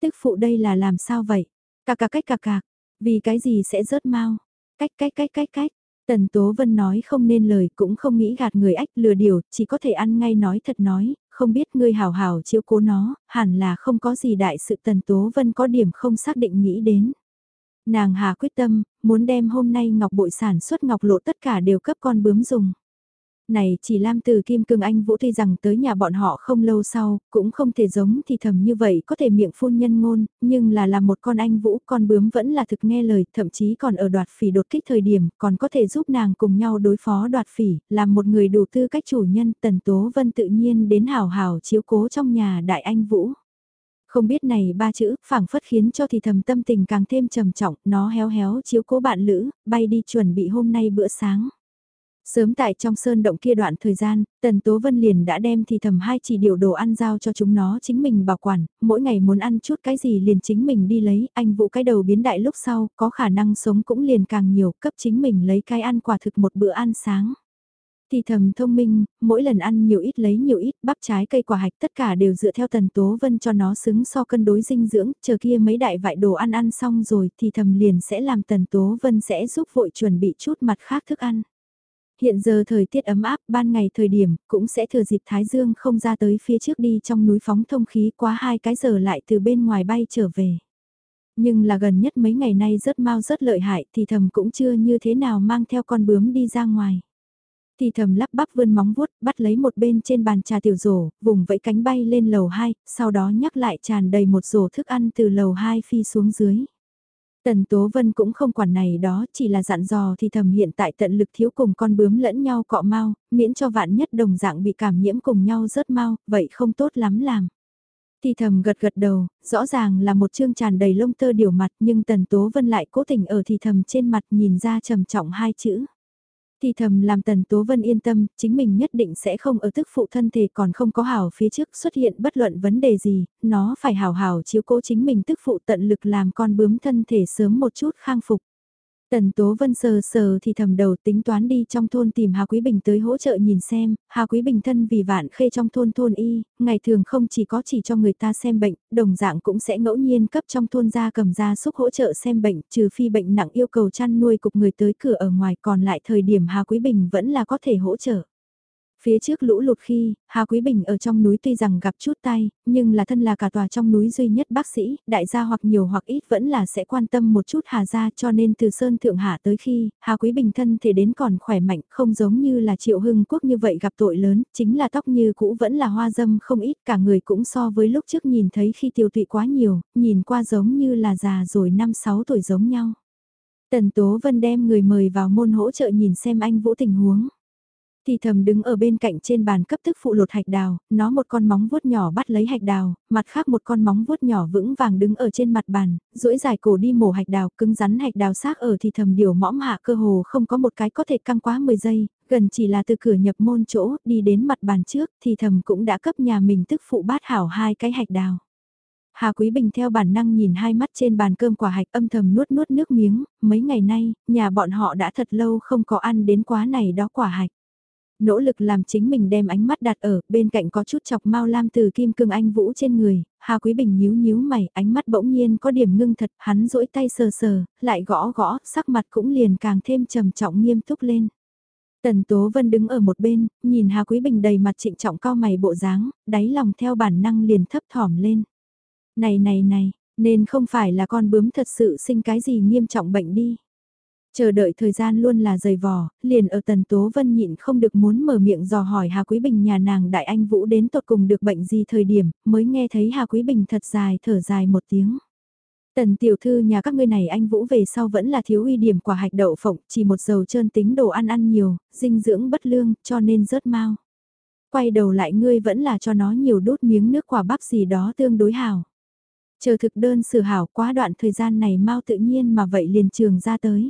S1: Tức phụ đây là làm sao vậy? Cà cà cách cà cà, vì cái gì sẽ rớt mau? Cách cách cách cách cách, Tần Tố Vân nói không nên lời cũng không nghĩ gạt người ách lừa điều, chỉ có thể ăn ngay nói thật nói, không biết ngươi hảo hảo chiếu cố nó, hẳn là không có gì đại sự Tần Tố Vân có điểm không xác định nghĩ đến. Nàng hà quyết tâm, muốn đem hôm nay ngọc bội sản xuất ngọc lộ tất cả đều cấp con bướm dùng. Này chỉ Lam từ Kim Cương Anh Vũ tuy rằng tới nhà bọn họ không lâu sau, cũng không thể giống thì thầm như vậy có thể miệng phun nhân ngôn, nhưng là làm một con anh Vũ con bướm vẫn là thực nghe lời, thậm chí còn ở đoạt phỉ đột kích thời điểm, còn có thể giúp nàng cùng nhau đối phó đoạt phỉ, làm một người đủ tư cách chủ nhân, Tần Tố Vân tự nhiên đến hào hào chiếu cố trong nhà đại anh Vũ. Không biết này ba chữ, phảng phất khiến cho thì thầm tâm tình càng thêm trầm trọng, nó héo héo chiếu cố bạn lữ, bay đi chuẩn bị hôm nay bữa sáng. Sớm tại trong sơn động kia đoạn thời gian, Tần Tố Vân liền đã đem thì thầm hai chỉ điều đồ ăn giao cho chúng nó chính mình bảo quản, mỗi ngày muốn ăn chút cái gì liền chính mình đi lấy, anh vụ cái đầu biến đại lúc sau, có khả năng sống cũng liền càng nhiều, cấp chính mình lấy cái ăn quả thực một bữa ăn sáng. Thì thầm thông minh, mỗi lần ăn nhiều ít lấy nhiều ít, bắp trái cây quả hạch tất cả đều dựa theo tần tố vân cho nó xứng so cân đối dinh dưỡng, chờ kia mấy đại vại đồ ăn ăn xong rồi thì thầm liền sẽ làm tần tố vân sẽ giúp vội chuẩn bị chút mặt khác thức ăn hiện giờ thời tiết ấm áp, ban ngày thời điểm, cũng sẽ thừa dịp Thái Dương không ra tới phía trước đi trong núi phóng thông khí quá hai cái giờ lại từ bên ngoài bay trở về. Nhưng là gần nhất mấy ngày nay rất mau rất lợi hại thì thầm cũng chưa như thế nào mang theo con bướm đi ra ngoài. Thì thầm lắp bắp vươn móng vuốt, bắt lấy một bên trên bàn trà tiểu rổ, vùng vẫy cánh bay lên lầu 2, sau đó nhắc lại tràn đầy một rổ thức ăn từ lầu 2 phi xuống dưới. Tần Tố Vân cũng không quản này đó, chỉ là dặn dò thì thầm hiện tại tận lực thiếu cùng con bướm lẫn nhau cọ mau, miễn cho vạn nhất đồng dạng bị cảm nhiễm cùng nhau rớt mau, vậy không tốt lắm làm. Thì thầm gật gật đầu, rõ ràng là một chương tràn đầy lông tơ điều mặt nhưng Tần Tố Vân lại cố tình ở thì thầm trên mặt nhìn ra trầm trọng hai chữ. Thì thầm làm Tần Tố Vân yên tâm, chính mình nhất định sẽ không ở tức phụ thân thể còn không có hảo phía trước xuất hiện bất luận vấn đề gì, nó phải hảo hảo chiếu cố chính mình tức phụ tận lực làm con bướm thân thể sớm một chút khang phục. Tần Tố Vân sờ sờ thì thầm đầu tính toán đi trong thôn tìm Hà Quý Bình tới hỗ trợ nhìn xem, Hà Quý Bình thân vì vạn khê trong thôn thôn y, ngày thường không chỉ có chỉ cho người ta xem bệnh, đồng dạng cũng sẽ ngẫu nhiên cấp trong thôn ra cầm ra xúc hỗ trợ xem bệnh, trừ phi bệnh nặng yêu cầu chăn nuôi cục người tới cửa ở ngoài còn lại thời điểm Hà Quý Bình vẫn là có thể hỗ trợ. Phía trước lũ lụt khi, Hà Quý Bình ở trong núi tuy rằng gặp chút tay, nhưng là thân là cả tòa trong núi duy nhất bác sĩ, đại gia hoặc nhiều hoặc ít vẫn là sẽ quan tâm một chút Hà gia cho nên từ Sơn Thượng Hạ tới khi, Hà Quý Bình thân thể đến còn khỏe mạnh, không giống như là Triệu Hưng Quốc như vậy gặp tội lớn, chính là tóc như cũ vẫn là hoa dâm không ít, cả người cũng so với lúc trước nhìn thấy khi tiêu tụy quá nhiều, nhìn qua giống như là già rồi 5-6 tuổi giống nhau. Tần Tố Vân đem người mời vào môn hỗ trợ nhìn xem anh Vũ tình huống thì thầm đứng ở bên cạnh trên bàn cấp tức phụ lột hạch đào, nó một con móng vuốt nhỏ bắt lấy hạch đào, mặt khác một con móng vuốt nhỏ vững vàng đứng ở trên mặt bàn, duỗi dài cổ đi mổ hạch đào, cứng rắn hạch đào xác ở thì thầm điều mõm hạ cơ hồ không có một cái có thể căng quá 10 giây, gần chỉ là từ cửa nhập môn chỗ, đi đến mặt bàn trước, thì thầm cũng đã cấp nhà mình tức phụ bát hảo hai cái hạch đào. Hà Quý Bình theo bản năng nhìn hai mắt trên bàn cơm quả hạch âm thầm nuốt nuốt nước miếng, mấy ngày nay, nhà bọn họ đã thật lâu không có ăn đến quá này đó quả hạch nỗ lực làm chính mình đem ánh mắt đặt ở, bên cạnh có chút chọc mau lam từ kim cương anh vũ trên người, Hà Quý Bình nhíu nhíu mày, ánh mắt bỗng nhiên có điểm ngưng thật, hắn duỗi tay sờ sờ, lại gõ gõ, sắc mặt cũng liền càng thêm trầm trọng nghiêm túc lên. Tần Tố Vân đứng ở một bên, nhìn Hà Quý Bình đầy mặt trịnh trọng cao mày bộ dáng, đáy lòng theo bản năng liền thấp thỏm lên. Này này này, nên không phải là con bướm thật sự sinh cái gì nghiêm trọng bệnh đi. Chờ đợi thời gian luôn là dày vò, liền ở Tần Tố Vân nhịn không được muốn mở miệng dò hỏi Hà Quý Bình nhà nàng Đại Anh Vũ đến tột cùng được bệnh gì thời điểm, mới nghe thấy Hà Quý Bình thật dài thở dài một tiếng. Tần tiểu thư nhà các ngươi này anh Vũ về sau vẫn là thiếu uy điểm quả hạch đậu phộng, chỉ một dầu trơn tính đồ ăn ăn nhiều, dinh dưỡng bất lương, cho nên rớt mau. Quay đầu lại ngươi vẫn là cho nó nhiều đốt miếng nước quả bắp gì đó tương đối hảo. Chờ thực đơn xử hảo quá đoạn thời gian này mau tự nhiên mà vậy liền trường ra tới.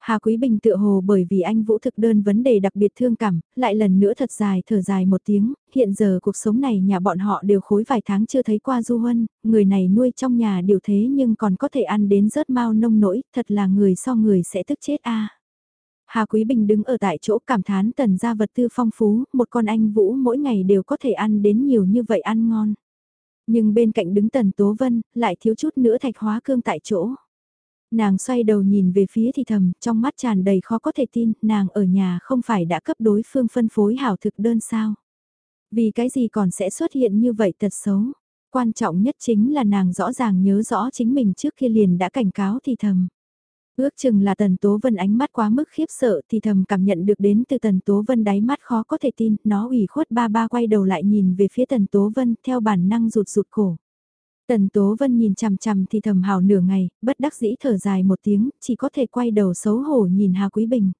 S1: Hà Quý Bình tựa hồ bởi vì anh Vũ thực đơn vấn đề đặc biệt thương cảm, lại lần nữa thật dài thở dài một tiếng, hiện giờ cuộc sống này nhà bọn họ đều khối vài tháng chưa thấy qua Du Huân, người này nuôi trong nhà điều thế nhưng còn có thể ăn đến rớt mau nông nỗi, thật là người so người sẽ tức chết a. Hà Quý Bình đứng ở tại chỗ cảm thán tần gia vật tư phong phú, một con anh Vũ mỗi ngày đều có thể ăn đến nhiều như vậy ăn ngon. Nhưng bên cạnh đứng tần Tố Vân, lại thiếu chút nữa thạch hóa cương tại chỗ. Nàng xoay đầu nhìn về phía thì thầm, trong mắt tràn đầy khó có thể tin, nàng ở nhà không phải đã cấp đối phương phân phối hảo thực đơn sao. Vì cái gì còn sẽ xuất hiện như vậy thật xấu. Quan trọng nhất chính là nàng rõ ràng nhớ rõ chính mình trước kia liền đã cảnh cáo thì thầm. Ước chừng là Tần Tố Vân ánh mắt quá mức khiếp sợ thì thầm cảm nhận được đến từ Tần Tố Vân đáy mắt khó có thể tin, nó ủy khuất ba ba quay đầu lại nhìn về phía Tần Tố Vân theo bản năng rụt rụt cổ. Tần Tố Vân nhìn chằm chằm thì thầm hào nửa ngày, bất đắc dĩ thở dài một tiếng, chỉ có thể quay đầu xấu hổ nhìn Hà Quý Bình.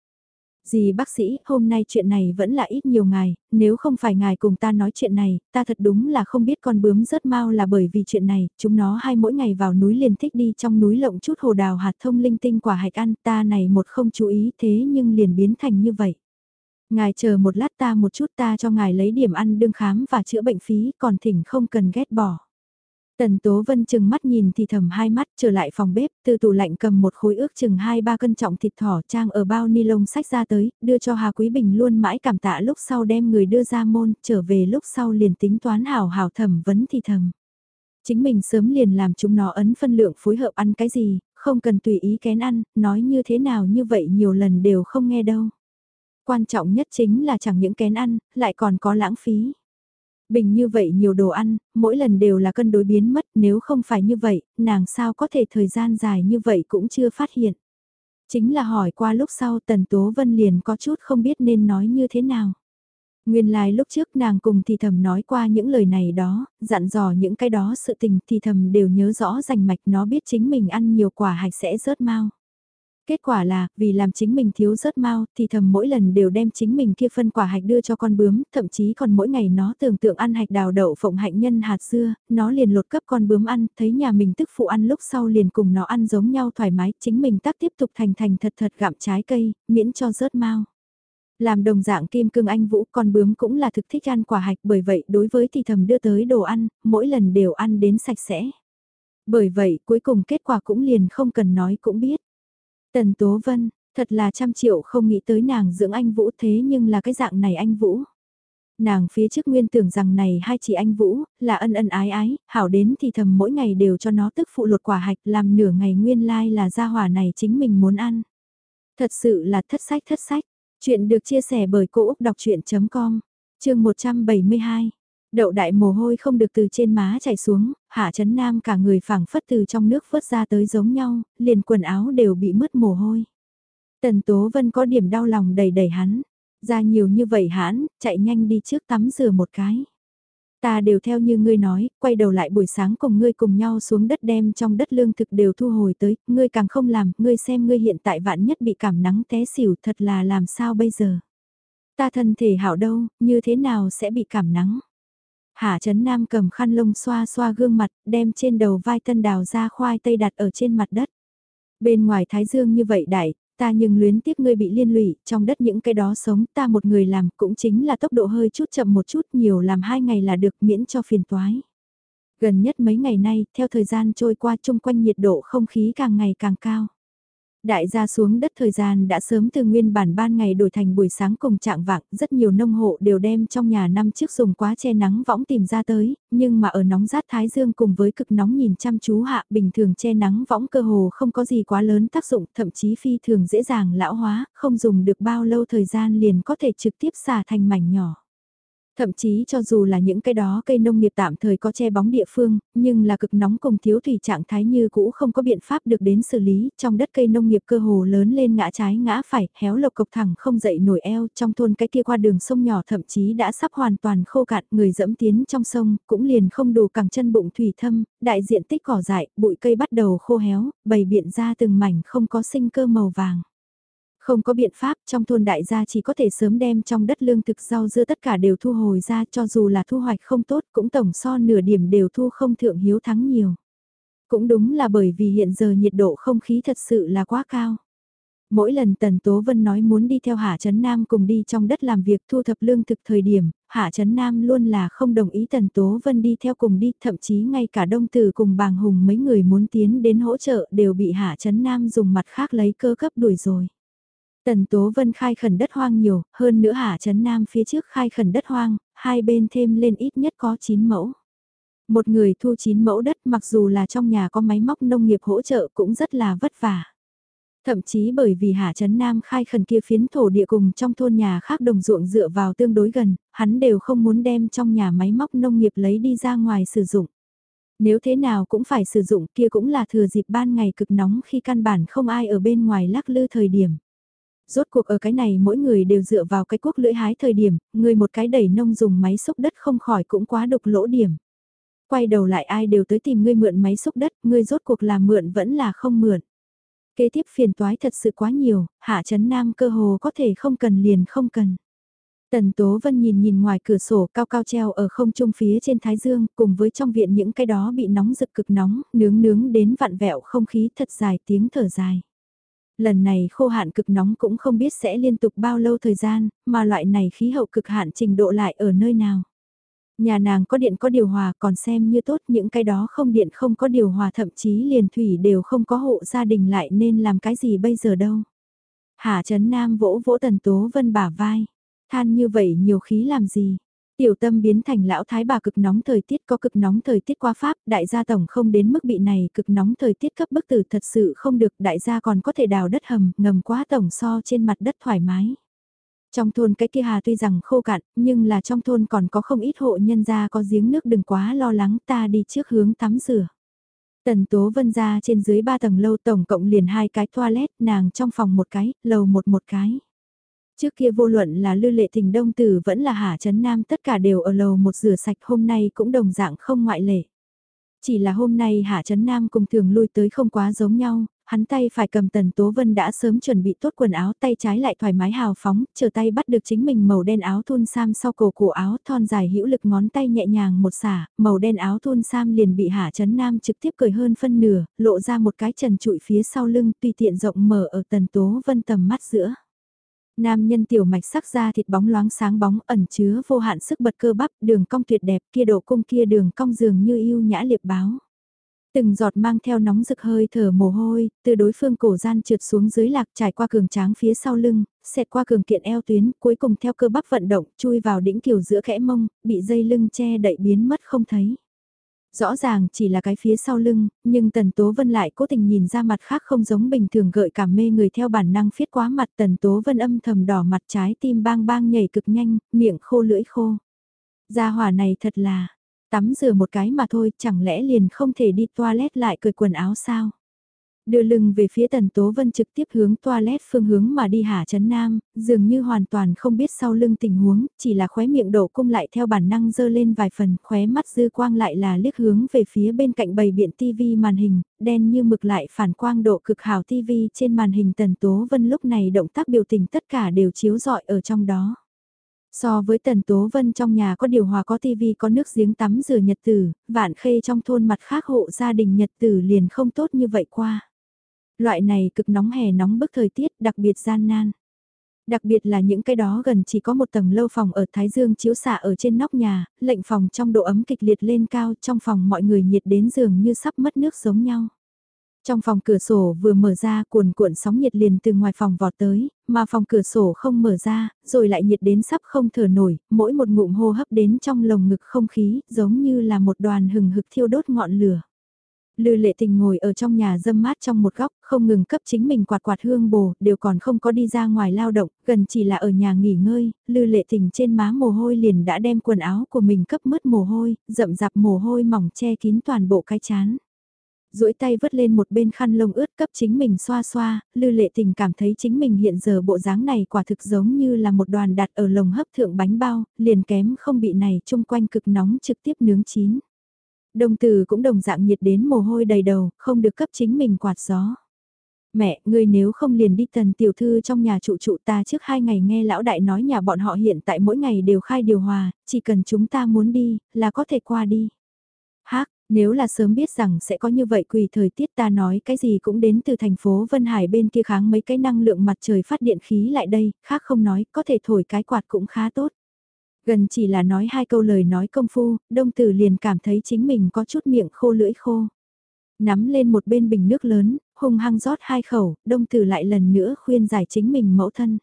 S1: Dì bác sĩ, hôm nay chuyện này vẫn là ít nhiều ngài, nếu không phải ngài cùng ta nói chuyện này, ta thật đúng là không biết con bướm rớt mau là bởi vì chuyện này, chúng nó hai mỗi ngày vào núi liền thích đi trong núi lộng chút hồ đào hạt thông linh tinh quả hạch ăn, ta này một không chú ý thế nhưng liền biến thành như vậy. Ngài chờ một lát ta một chút ta cho ngài lấy điểm ăn đương khám và chữa bệnh phí, còn thỉnh không cần ghét bỏ. Tần Tố Vân chừng mắt nhìn thì thầm hai mắt trở lại phòng bếp, từ tủ lạnh cầm một khối ước chừng hai ba cân trọng thịt thỏ trang ở bao ni lông sách ra tới, đưa cho Hà Quý Bình luôn mãi cảm tạ lúc sau đem người đưa ra môn, trở về lúc sau liền tính toán hào hào thẩm vấn thì thầm. Chính mình sớm liền làm chúng nó ấn phân lượng phối hợp ăn cái gì, không cần tùy ý kén ăn, nói như thế nào như vậy nhiều lần đều không nghe đâu. Quan trọng nhất chính là chẳng những kén ăn, lại còn có lãng phí. Bình như vậy nhiều đồ ăn, mỗi lần đều là cân đối biến mất, nếu không phải như vậy, nàng sao có thể thời gian dài như vậy cũng chưa phát hiện. Chính là hỏi qua lúc sau Tần Tố Vân liền có chút không biết nên nói như thế nào. Nguyên lai like lúc trước nàng cùng thì thầm nói qua những lời này đó, dặn dò những cái đó sự tình thì thầm đều nhớ rõ rành mạch nó biết chính mình ăn nhiều quả hạch sẽ rớt mau. Kết quả là, vì làm chính mình thiếu rớt mau, thì thầm mỗi lần đều đem chính mình kia phân quả hạch đưa cho con bướm, thậm chí còn mỗi ngày nó tưởng tượng ăn hạch đào đậu phộng hạnh nhân hạt dưa, nó liền lột cấp con bướm ăn, thấy nhà mình tức phụ ăn lúc sau liền cùng nó ăn giống nhau thoải mái, chính mình tắc tiếp tục thành thành thật thật gặm trái cây, miễn cho rớt mau. Làm đồng dạng kim cương anh vũ con bướm cũng là thực thích ăn quả hạch bởi vậy đối với thì thầm đưa tới đồ ăn, mỗi lần đều ăn đến sạch sẽ. Bởi vậy cuối cùng kết quả cũng liền không cần nói cũng biết. Tần Tố Vân, thật là trăm triệu không nghĩ tới nàng dưỡng anh Vũ thế nhưng là cái dạng này anh Vũ. Nàng phía trước nguyên tưởng rằng này hai chị anh Vũ, là ân ân ái ái, hảo đến thì thầm mỗi ngày đều cho nó tức phụ lột quả hạch làm nửa ngày nguyên lai like là gia hỏa này chính mình muốn ăn. Thật sự là thất sách thất sách, chuyện được chia sẻ bởi Cô Úc Đọc Chuyện.com, chương 172. Đậu đại mồ hôi không được từ trên má chảy xuống, hạ chấn nam cả người phảng phất từ trong nước vớt ra tới giống nhau, liền quần áo đều bị mất mồ hôi. Tần Tố Vân có điểm đau lòng đầy đầy hắn, ra nhiều như vậy hãn, chạy nhanh đi trước tắm rửa một cái. Ta đều theo như ngươi nói, quay đầu lại buổi sáng cùng ngươi cùng nhau xuống đất đem trong đất lương thực đều thu hồi tới, ngươi càng không làm, ngươi xem ngươi hiện tại vạn nhất bị cảm nắng té xỉu thật là làm sao bây giờ. Ta thân thể hảo đâu, như thế nào sẽ bị cảm nắng. Hạ Trấn Nam cầm khăn lông xoa xoa gương mặt, đem trên đầu vai tân đào ra khoai tây đặt ở trên mặt đất. Bên ngoài Thái Dương như vậy đại, ta nhưng luyến tiếc ngươi bị liên lụy, trong đất những cái đó sống ta một người làm cũng chính là tốc độ hơi chút chậm một chút nhiều làm hai ngày là được miễn cho phiền toái. Gần nhất mấy ngày nay, theo thời gian trôi qua chung quanh nhiệt độ không khí càng ngày càng cao. Đại gia xuống đất thời gian đã sớm từ nguyên bản ban ngày đổi thành buổi sáng cùng trạng vạng, rất nhiều nông hộ đều đem trong nhà năm chiếc dùng quá che nắng võng tìm ra tới, nhưng mà ở nóng rát thái dương cùng với cực nóng nhìn chăm chú hạ bình thường che nắng võng cơ hồ không có gì quá lớn tác dụng, thậm chí phi thường dễ dàng lão hóa, không dùng được bao lâu thời gian liền có thể trực tiếp xả thành mảnh nhỏ. Thậm chí cho dù là những cái đó cây nông nghiệp tạm thời có che bóng địa phương, nhưng là cực nóng cùng thiếu thủy trạng thái như cũ không có biện pháp được đến xử lý, trong đất cây nông nghiệp cơ hồ lớn lên ngã trái ngã phải, héo lộc cộc thẳng không dậy nổi eo, trong thôn cái kia qua đường sông nhỏ thậm chí đã sắp hoàn toàn khô cạn, người dẫm tiến trong sông, cũng liền không đủ cẳng chân bụng thủy thâm, đại diện tích cỏ dại, bụi cây bắt đầu khô héo, bầy biện ra từng mảnh không có sinh cơ màu vàng. Không có biện pháp trong thôn đại gia chỉ có thể sớm đem trong đất lương thực rau dưa tất cả đều thu hồi ra cho dù là thu hoạch không tốt cũng tổng so nửa điểm đều thu không thượng hiếu thắng nhiều. Cũng đúng là bởi vì hiện giờ nhiệt độ không khí thật sự là quá cao. Mỗi lần Tần Tố Vân nói muốn đi theo Hạ Trấn Nam cùng đi trong đất làm việc thu thập lương thực thời điểm, Hạ Trấn Nam luôn là không đồng ý Tần Tố Vân đi theo cùng đi, thậm chí ngay cả Đông Tử cùng Bàng Hùng mấy người muốn tiến đến hỗ trợ đều bị Hạ Trấn Nam dùng mặt khác lấy cơ cấp đuổi rồi. Tần Tố Vân khai khẩn đất hoang nhiều, hơn nữa Hạ Trấn Nam phía trước khai khẩn đất hoang, hai bên thêm lên ít nhất có 9 mẫu. Một người thu 9 mẫu đất mặc dù là trong nhà có máy móc nông nghiệp hỗ trợ cũng rất là vất vả. Thậm chí bởi vì Hạ Trấn Nam khai khẩn kia phiến thổ địa cùng trong thôn nhà khác đồng ruộng dựa vào tương đối gần, hắn đều không muốn đem trong nhà máy móc nông nghiệp lấy đi ra ngoài sử dụng. Nếu thế nào cũng phải sử dụng kia cũng là thừa dịp ban ngày cực nóng khi căn bản không ai ở bên ngoài lắc lư thời điểm. Rốt cuộc ở cái này mỗi người đều dựa vào cái quốc lưỡi hái thời điểm, người một cái đẩy nông dùng máy xúc đất không khỏi cũng quá đục lỗ điểm. Quay đầu lại ai đều tới tìm ngươi mượn máy xúc đất, ngươi rốt cuộc là mượn vẫn là không mượn. Kế tiếp phiền toái thật sự quá nhiều, hạ chấn nam cơ hồ có thể không cần liền không cần. Tần Tố Vân nhìn nhìn ngoài cửa sổ cao cao treo ở không trung phía trên Thái Dương, cùng với trong viện những cái đó bị nóng rực cực nóng, nướng nướng đến vặn vẹo không khí thật dài tiếng thở dài. Lần này khô hạn cực nóng cũng không biết sẽ liên tục bao lâu thời gian, mà loại này khí hậu cực hạn trình độ lại ở nơi nào. Nhà nàng có điện có điều hòa còn xem như tốt những cái đó không điện không có điều hòa thậm chí liền thủy đều không có hộ gia đình lại nên làm cái gì bây giờ đâu. Hà Trấn Nam vỗ vỗ Tần Tố Vân bả vai. Than như vậy nhiều khí làm gì? Tiểu tâm biến thành lão thái bà cực nóng thời tiết có cực nóng thời tiết qua Pháp, đại gia tổng không đến mức bị này cực nóng thời tiết cấp bức tử thật sự không được, đại gia còn có thể đào đất hầm, ngầm quá tổng so trên mặt đất thoải mái. Trong thôn cái kia hà tuy rằng khô cạn, nhưng là trong thôn còn có không ít hộ nhân gia có giếng nước đừng quá lo lắng ta đi trước hướng tắm rửa. Tần Tố Vân ra trên dưới ba tầng lâu tổng cộng liền hai cái toilet, nàng trong phòng một cái, lầu một một cái. Trước kia vô luận là Lư Lệ Thình Đông Tử vẫn là Hà Trấn Nam tất cả đều ở lầu một rửa sạch hôm nay cũng đồng dạng không ngoại lệ. Chỉ là hôm nay Hạ Trấn Nam cùng thường lui tới không quá giống nhau, hắn tay phải cầm Tần Tố Vân đã sớm chuẩn bị tốt quần áo tay trái lại thoải mái hào phóng, chờ tay bắt được chính mình màu đen áo thun sam sau cổ cổ áo thon dài hữu lực ngón tay nhẹ nhàng một xả, màu đen áo thun sam liền bị Hạ Trấn Nam trực tiếp cười hơn phân nửa, lộ ra một cái trần trụi phía sau lưng tùy tiện rộng mở ở Tần Tố Vân tầm mắt giữa. Nam nhân tiểu mạch sắc da thịt bóng loáng sáng bóng ẩn chứa vô hạn sức bật cơ bắp đường cong tuyệt đẹp kia độ cung kia đường cong dường như yêu nhã liệp báo. Từng giọt mang theo nóng rực hơi thở mồ hôi, từ đối phương cổ gian trượt xuống dưới lạc trải qua cường tráng phía sau lưng, xẹt qua cường kiện eo tuyến, cuối cùng theo cơ bắp vận động, chui vào đỉnh kiều giữa khẽ mông, bị dây lưng che đậy biến mất không thấy. Rõ ràng chỉ là cái phía sau lưng, nhưng Tần Tố Vân lại cố tình nhìn ra mặt khác không giống bình thường gợi cảm mê người theo bản năng phiết quá mặt Tần Tố Vân âm thầm đỏ mặt trái tim bang bang nhảy cực nhanh, miệng khô lưỡi khô. Gia hỏa này thật là, tắm rửa một cái mà thôi chẳng lẽ liền không thể đi toilet lại cởi quần áo sao? Đưa lưng về phía Tần Tố Vân trực tiếp hướng toilet phương hướng mà đi hả chấn nam, dường như hoàn toàn không biết sau lưng tình huống, chỉ là khóe miệng đổ cung lại theo bản năng dơ lên vài phần, khóe mắt dư quang lại là liếc hướng về phía bên cạnh bầy biện TV màn hình, đen như mực lại phản quang độ cực hào TV trên màn hình Tần Tố Vân lúc này động tác biểu tình tất cả đều chiếu rọi ở trong đó. So với Tần Tố Vân trong nhà có điều hòa có tivi có nước giếng tắm rửa nhật tử, vạn khê trong thôn mặt khác hộ gia đình nhật tử liền không tốt như vậy qua. Loại này cực nóng hè nóng bức thời tiết đặc biệt gian nan. Đặc biệt là những cái đó gần chỉ có một tầng lâu phòng ở Thái Dương chiếu xạ ở trên nóc nhà, lệnh phòng trong độ ấm kịch liệt lên cao trong phòng mọi người nhiệt đến giường như sắp mất nước giống nhau. Trong phòng cửa sổ vừa mở ra cuồn cuộn sóng nhiệt liền từ ngoài phòng vọt tới, mà phòng cửa sổ không mở ra, rồi lại nhiệt đến sắp không thở nổi, mỗi một ngụm hô hấp đến trong lồng ngực không khí, giống như là một đoàn hừng hực thiêu đốt ngọn lửa. Lư lệ tình ngồi ở trong nhà dâm mát trong một góc, không ngừng cấp chính mình quạt quạt hương bồ, đều còn không có đi ra ngoài lao động, gần chỉ là ở nhà nghỉ ngơi, lư lệ tình trên má mồ hôi liền đã đem quần áo của mình cấp mứt mồ hôi, rậm rạp mồ hôi mỏng che kín toàn bộ cái chán. duỗi tay vứt lên một bên khăn lông ướt cấp chính mình xoa xoa, lư lệ tình cảm thấy chính mình hiện giờ bộ dáng này quả thực giống như là một đoàn đặt ở lồng hấp thượng bánh bao, liền kém không bị này chung quanh cực nóng trực tiếp nướng chín. Đồng tử cũng đồng dạng nhiệt đến mồ hôi đầy đầu, không được cấp chính mình quạt gió. Mẹ, ngươi nếu không liền đi tần tiểu thư trong nhà trụ trụ ta trước hai ngày nghe lão đại nói nhà bọn họ hiện tại mỗi ngày đều khai điều hòa, chỉ cần chúng ta muốn đi, là có thể qua đi. Hác, nếu là sớm biết rằng sẽ có như vậy quỳ thời tiết ta nói cái gì cũng đến từ thành phố Vân Hải bên kia kháng mấy cái năng lượng mặt trời phát điện khí lại đây, khác không nói, có thể thổi cái quạt cũng khá tốt. Gần chỉ là nói hai câu lời nói công phu, đông tử liền cảm thấy chính mình có chút miệng khô lưỡi khô. Nắm lên một bên bình nước lớn, hung hăng rót hai khẩu, đông tử lại lần nữa khuyên giải chính mình mẫu thân.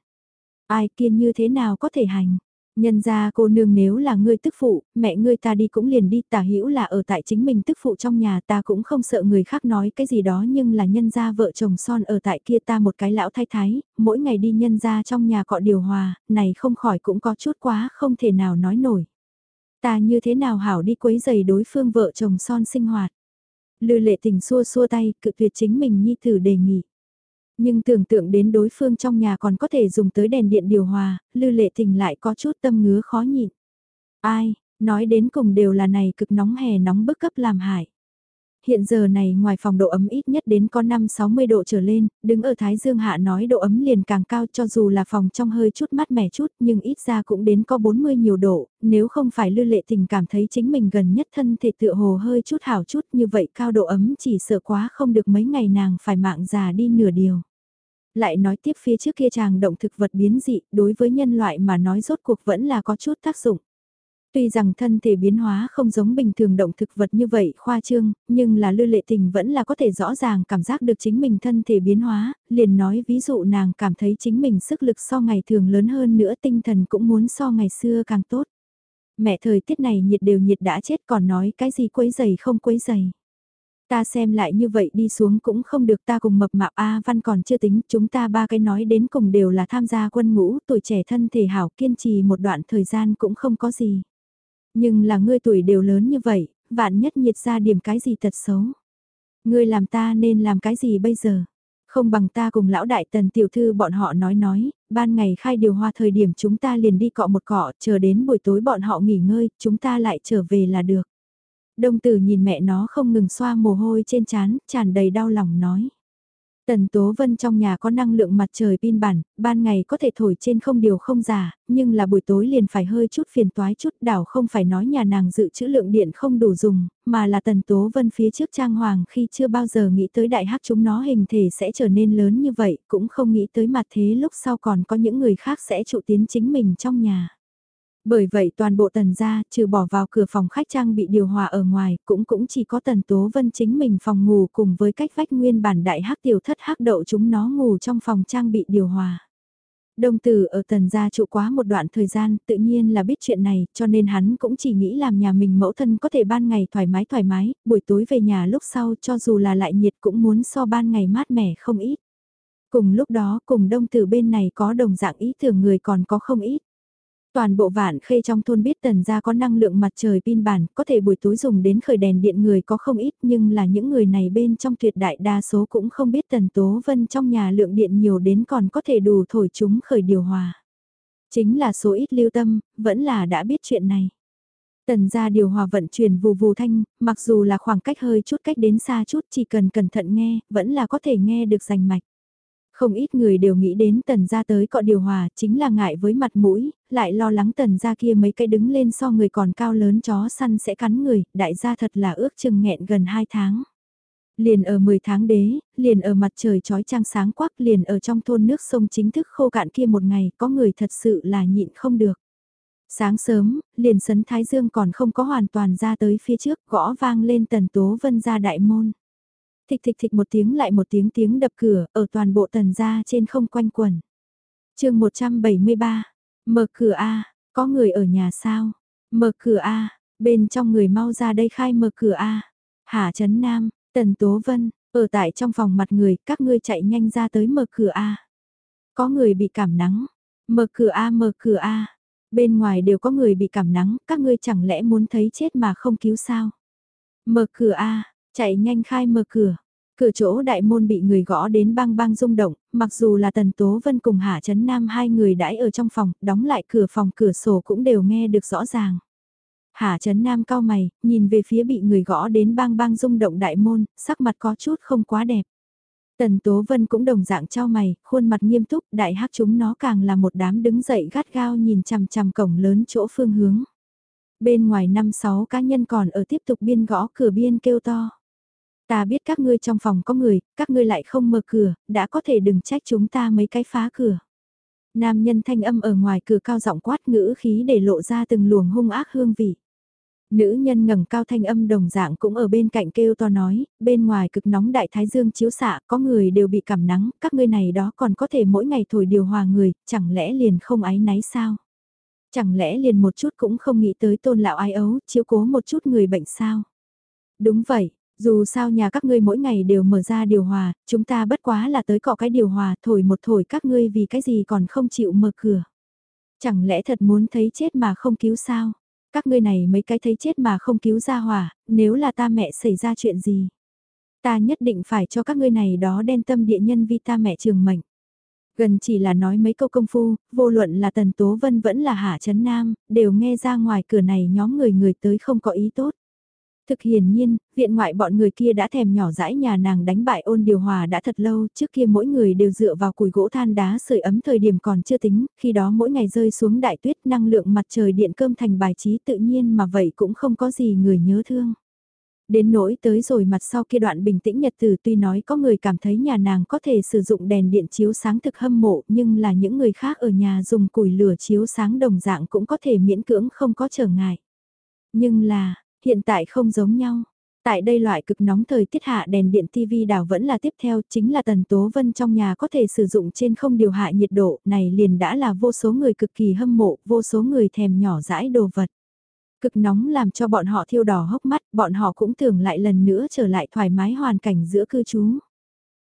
S1: Ai kiên như thế nào có thể hành? Nhân ra cô nương nếu là ngươi tức phụ, mẹ ngươi ta đi cũng liền đi, tả hữu là ở tại chính mình tức phụ trong nhà ta cũng không sợ người khác nói cái gì đó nhưng là nhân ra vợ chồng son ở tại kia ta một cái lão thái thái, mỗi ngày đi nhân ra trong nhà cọ điều hòa, này không khỏi cũng có chút quá không thể nào nói nổi. Ta như thế nào hảo đi quấy giày đối phương vợ chồng son sinh hoạt. Lư lệ tình xua xua tay, cự tuyệt chính mình nhi thử đề nghị. Nhưng tưởng tượng đến đối phương trong nhà còn có thể dùng tới đèn điện điều hòa, lư lệ tình lại có chút tâm ngứa khó nhịn. Ai, nói đến cùng đều là này cực nóng hè nóng bức cấp làm hại. Hiện giờ này ngoài phòng độ ấm ít nhất đến có 5-60 độ trở lên, đứng ở Thái Dương Hạ nói độ ấm liền càng cao cho dù là phòng trong hơi chút mát mẻ chút nhưng ít ra cũng đến có 40 nhiều độ, nếu không phải lư lệ tình cảm thấy chính mình gần nhất thân thể tựa hồ hơi chút hảo chút như vậy cao độ ấm chỉ sợ quá không được mấy ngày nàng phải mạng già đi nửa điều. Lại nói tiếp phía trước kia chàng động thực vật biến dị đối với nhân loại mà nói rốt cuộc vẫn là có chút tác dụng. Tuy rằng thân thể biến hóa không giống bình thường động thực vật như vậy khoa trương, nhưng là lư lệ tình vẫn là có thể rõ ràng cảm giác được chính mình thân thể biến hóa, liền nói ví dụ nàng cảm thấy chính mình sức lực so ngày thường lớn hơn nữa tinh thần cũng muốn so ngày xưa càng tốt. Mẹ thời tiết này nhiệt đều nhiệt đã chết còn nói cái gì quấy giày không quấy giày. Ta xem lại như vậy đi xuống cũng không được ta cùng mập mạp A Văn còn chưa tính, chúng ta ba cái nói đến cùng đều là tham gia quân ngũ, tuổi trẻ thân thể hảo kiên trì một đoạn thời gian cũng không có gì. Nhưng là ngươi tuổi đều lớn như vậy, vạn nhất nhiệt ra điểm cái gì thật xấu. Ngươi làm ta nên làm cái gì bây giờ? Không bằng ta cùng lão đại tần tiểu thư bọn họ nói nói, ban ngày khai điều hòa thời điểm chúng ta liền đi cọ một cọ, chờ đến buổi tối bọn họ nghỉ ngơi, chúng ta lại trở về là được. Đông tử nhìn mẹ nó không ngừng xoa mồ hôi trên trán, tràn đầy đau lòng nói. Tần Tố Vân trong nhà có năng lượng mặt trời pin bản, ban ngày có thể thổi trên không điều không giả, nhưng là buổi tối liền phải hơi chút phiền toái chút đảo không phải nói nhà nàng dự trữ lượng điện không đủ dùng, mà là Tần Tố Vân phía trước trang hoàng khi chưa bao giờ nghĩ tới đại hắc chúng nó hình thể sẽ trở nên lớn như vậy, cũng không nghĩ tới mặt thế lúc sau còn có những người khác sẽ trụ tiến chính mình trong nhà. Bởi vậy toàn bộ tần gia, trừ bỏ vào cửa phòng khách trang bị điều hòa ở ngoài, cũng cũng chỉ có tần tố vân chính mình phòng ngủ cùng với cách vách nguyên bản đại hắc tiểu thất hắc đậu chúng nó ngủ trong phòng trang bị điều hòa. Đông tử ở tần gia trụ quá một đoạn thời gian, tự nhiên là biết chuyện này, cho nên hắn cũng chỉ nghĩ làm nhà mình mẫu thân có thể ban ngày thoải mái thoải mái, buổi tối về nhà lúc sau cho dù là lại nhiệt cũng muốn so ban ngày mát mẻ không ít. Cùng lúc đó cùng đông tử bên này có đồng dạng ý tưởng người còn có không ít. Toàn bộ vạn khê trong thôn biết tần gia có năng lượng mặt trời pin bản, có thể buổi tối dùng đến khởi đèn điện người có không ít nhưng là những người này bên trong tuyệt đại đa số cũng không biết tần tố vân trong nhà lượng điện nhiều đến còn có thể đủ thổi chúng khởi điều hòa. Chính là số ít lưu tâm, vẫn là đã biết chuyện này. Tần gia điều hòa vận chuyển vù vù thanh, mặc dù là khoảng cách hơi chút cách đến xa chút chỉ cần cẩn thận nghe, vẫn là có thể nghe được rành mạch. Không ít người đều nghĩ đến tần gia tới cọ điều hòa chính là ngại với mặt mũi, lại lo lắng tần gia kia mấy cái đứng lên so người còn cao lớn chó săn sẽ cắn người, đại gia thật là ước chừng nghẹn gần 2 tháng. Liền ở 10 tháng đế, liền ở mặt trời trói trang sáng quắc liền ở trong thôn nước sông chính thức khô cạn kia một ngày có người thật sự là nhịn không được. Sáng sớm, liền sấn Thái Dương còn không có hoàn toàn ra tới phía trước gõ vang lên tần tố vân ra đại môn. Thịch thịch thịch một tiếng lại một tiếng tiếng đập cửa, ở toàn bộ tần gia trên không quanh quẩn. chương 173, mở cửa A, có người ở nhà sao? Mở cửa A, bên trong người mau ra đây khai mở cửa A. Hà Trấn Nam, Tần Tố Vân, ở tại trong phòng mặt người, các ngươi chạy nhanh ra tới mở cửa A. Có người bị cảm nắng, mở cửa A mở cửa A. Bên ngoài đều có người bị cảm nắng, các ngươi chẳng lẽ muốn thấy chết mà không cứu sao? Mở cửa A, Chạy nhanh khai mở cửa. Cửa chỗ đại môn bị người gõ đến bang bang rung động, mặc dù là Tần Tố Vân cùng Hạ Trấn Nam hai người đãi ở trong phòng, đóng lại cửa phòng cửa sổ cũng đều nghe được rõ ràng. Hạ Trấn Nam cao mày, nhìn về phía bị người gõ đến bang bang rung động đại môn, sắc mặt có chút không quá đẹp. Tần Tố Vân cũng đồng dạng trao mày, khuôn mặt nghiêm túc, đại hắc chúng nó càng là một đám đứng dậy gắt gao nhìn chằm chằm cổng lớn chỗ phương hướng. Bên ngoài năm sáu cá nhân còn ở tiếp tục biên gõ cửa biên kêu to. Ta biết các ngươi trong phòng có người, các ngươi lại không mở cửa, đã có thể đừng trách chúng ta mấy cái phá cửa. Nam nhân thanh âm ở ngoài cửa cao giọng quát ngữ khí để lộ ra từng luồng hung ác hương vị. Nữ nhân ngẩng cao thanh âm đồng dạng cũng ở bên cạnh kêu to nói, bên ngoài cực nóng đại thái dương chiếu xạ, có người đều bị cảm nắng, các ngươi này đó còn có thể mỗi ngày thổi điều hòa người, chẳng lẽ liền không ái náy sao? Chẳng lẽ liền một chút cũng không nghĩ tới tôn lão ai ấu, chiếu cố một chút người bệnh sao? Đúng vậy, dù sao nhà các ngươi mỗi ngày đều mở ra điều hòa, chúng ta bất quá là tới cọ cái điều hòa, thổi một thổi các ngươi vì cái gì còn không chịu mở cửa. Chẳng lẽ thật muốn thấy chết mà không cứu sao? Các ngươi này mấy cái thấy chết mà không cứu ra hòa, nếu là ta mẹ xảy ra chuyện gì? Ta nhất định phải cho các ngươi này đó đen tâm địa nhân vi ta mẹ trường mệnh. Gần chỉ là nói mấy câu công phu, vô luận là Tần Tố Vân vẫn là Hạ Trấn Nam, đều nghe ra ngoài cửa này nhóm người người tới không có ý tốt. Thực hiển nhiên, viện ngoại bọn người kia đã thèm nhỏ dãi nhà nàng đánh bại ôn điều hòa đã thật lâu, trước kia mỗi người đều dựa vào củi gỗ than đá sưởi ấm thời điểm còn chưa tính, khi đó mỗi ngày rơi xuống đại tuyết năng lượng mặt trời điện cơm thành bài trí tự nhiên mà vậy cũng không có gì người nhớ thương. Đến nỗi tới rồi mặt sau kia đoạn bình tĩnh nhật từ tuy nói có người cảm thấy nhà nàng có thể sử dụng đèn điện chiếu sáng thực hâm mộ nhưng là những người khác ở nhà dùng củi lửa chiếu sáng đồng dạng cũng có thể miễn cưỡng không có trở ngại. Nhưng là, hiện tại không giống nhau. Tại đây loại cực nóng thời tiết hạ đèn điện TV đảo vẫn là tiếp theo, chính là tần tố vân trong nhà có thể sử dụng trên không điều hạ nhiệt độ, này liền đã là vô số người cực kỳ hâm mộ, vô số người thèm nhỏ dãi đồ vật. Cực nóng làm cho bọn họ thiêu đỏ hốc mắt, bọn họ cũng tưởng lại lần nữa trở lại thoải mái hoàn cảnh giữa cư trú.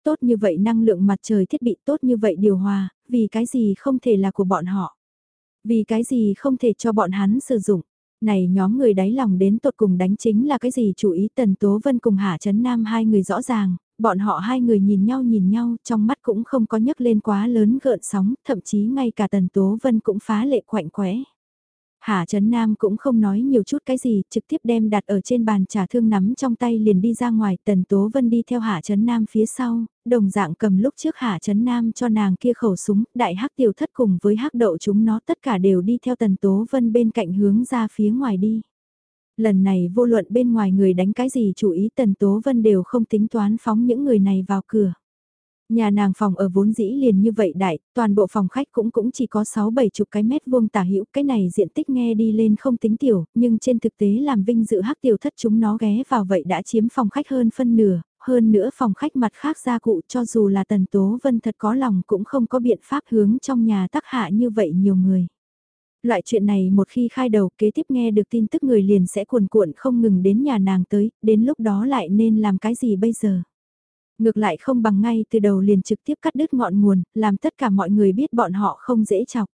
S1: Tốt như vậy năng lượng mặt trời thiết bị tốt như vậy điều hòa, vì cái gì không thể là của bọn họ. Vì cái gì không thể cho bọn hắn sử dụng. Này nhóm người đáy lòng đến tột cùng đánh chính là cái gì chủ ý Tần Tố Vân cùng Hạ Trấn Nam hai người rõ ràng, bọn họ hai người nhìn nhau nhìn nhau trong mắt cũng không có nhấc lên quá lớn gợn sóng, thậm chí ngay cả Tần Tố Vân cũng phá lệ quạnh quẽ. Hạ Trấn Nam cũng không nói nhiều chút cái gì, trực tiếp đem đặt ở trên bàn trà thương nắm trong tay liền đi ra ngoài, Tần Tố Vân đi theo Hạ Trấn Nam phía sau, đồng dạng cầm lúc trước Hạ Trấn Nam cho nàng kia khẩu súng, đại hắc tiểu thất cùng với hắc đậu chúng nó tất cả đều đi theo Tần Tố Vân bên cạnh hướng ra phía ngoài đi. Lần này vô luận bên ngoài người đánh cái gì chủ ý Tần Tố Vân đều không tính toán phóng những người này vào cửa. Nhà nàng phòng ở vốn dĩ liền như vậy đại, toàn bộ phòng khách cũng cũng chỉ có 6-7 chục cái mét vuông tả hữu cái này diện tích nghe đi lên không tính tiểu, nhưng trên thực tế làm vinh dự hắc tiểu thất chúng nó ghé vào vậy đã chiếm phòng khách hơn phân nửa, hơn nữa phòng khách mặt khác gia cụ cho dù là tần tố vân thật có lòng cũng không có biện pháp hướng trong nhà tác hạ như vậy nhiều người. Loại chuyện này một khi khai đầu kế tiếp nghe được tin tức người liền sẽ cuồn cuộn không ngừng đến nhà nàng tới, đến lúc đó lại nên làm cái gì bây giờ. Ngược lại không bằng ngay từ đầu liền trực tiếp cắt đứt ngọn nguồn, làm tất cả mọi người biết bọn họ không dễ chọc.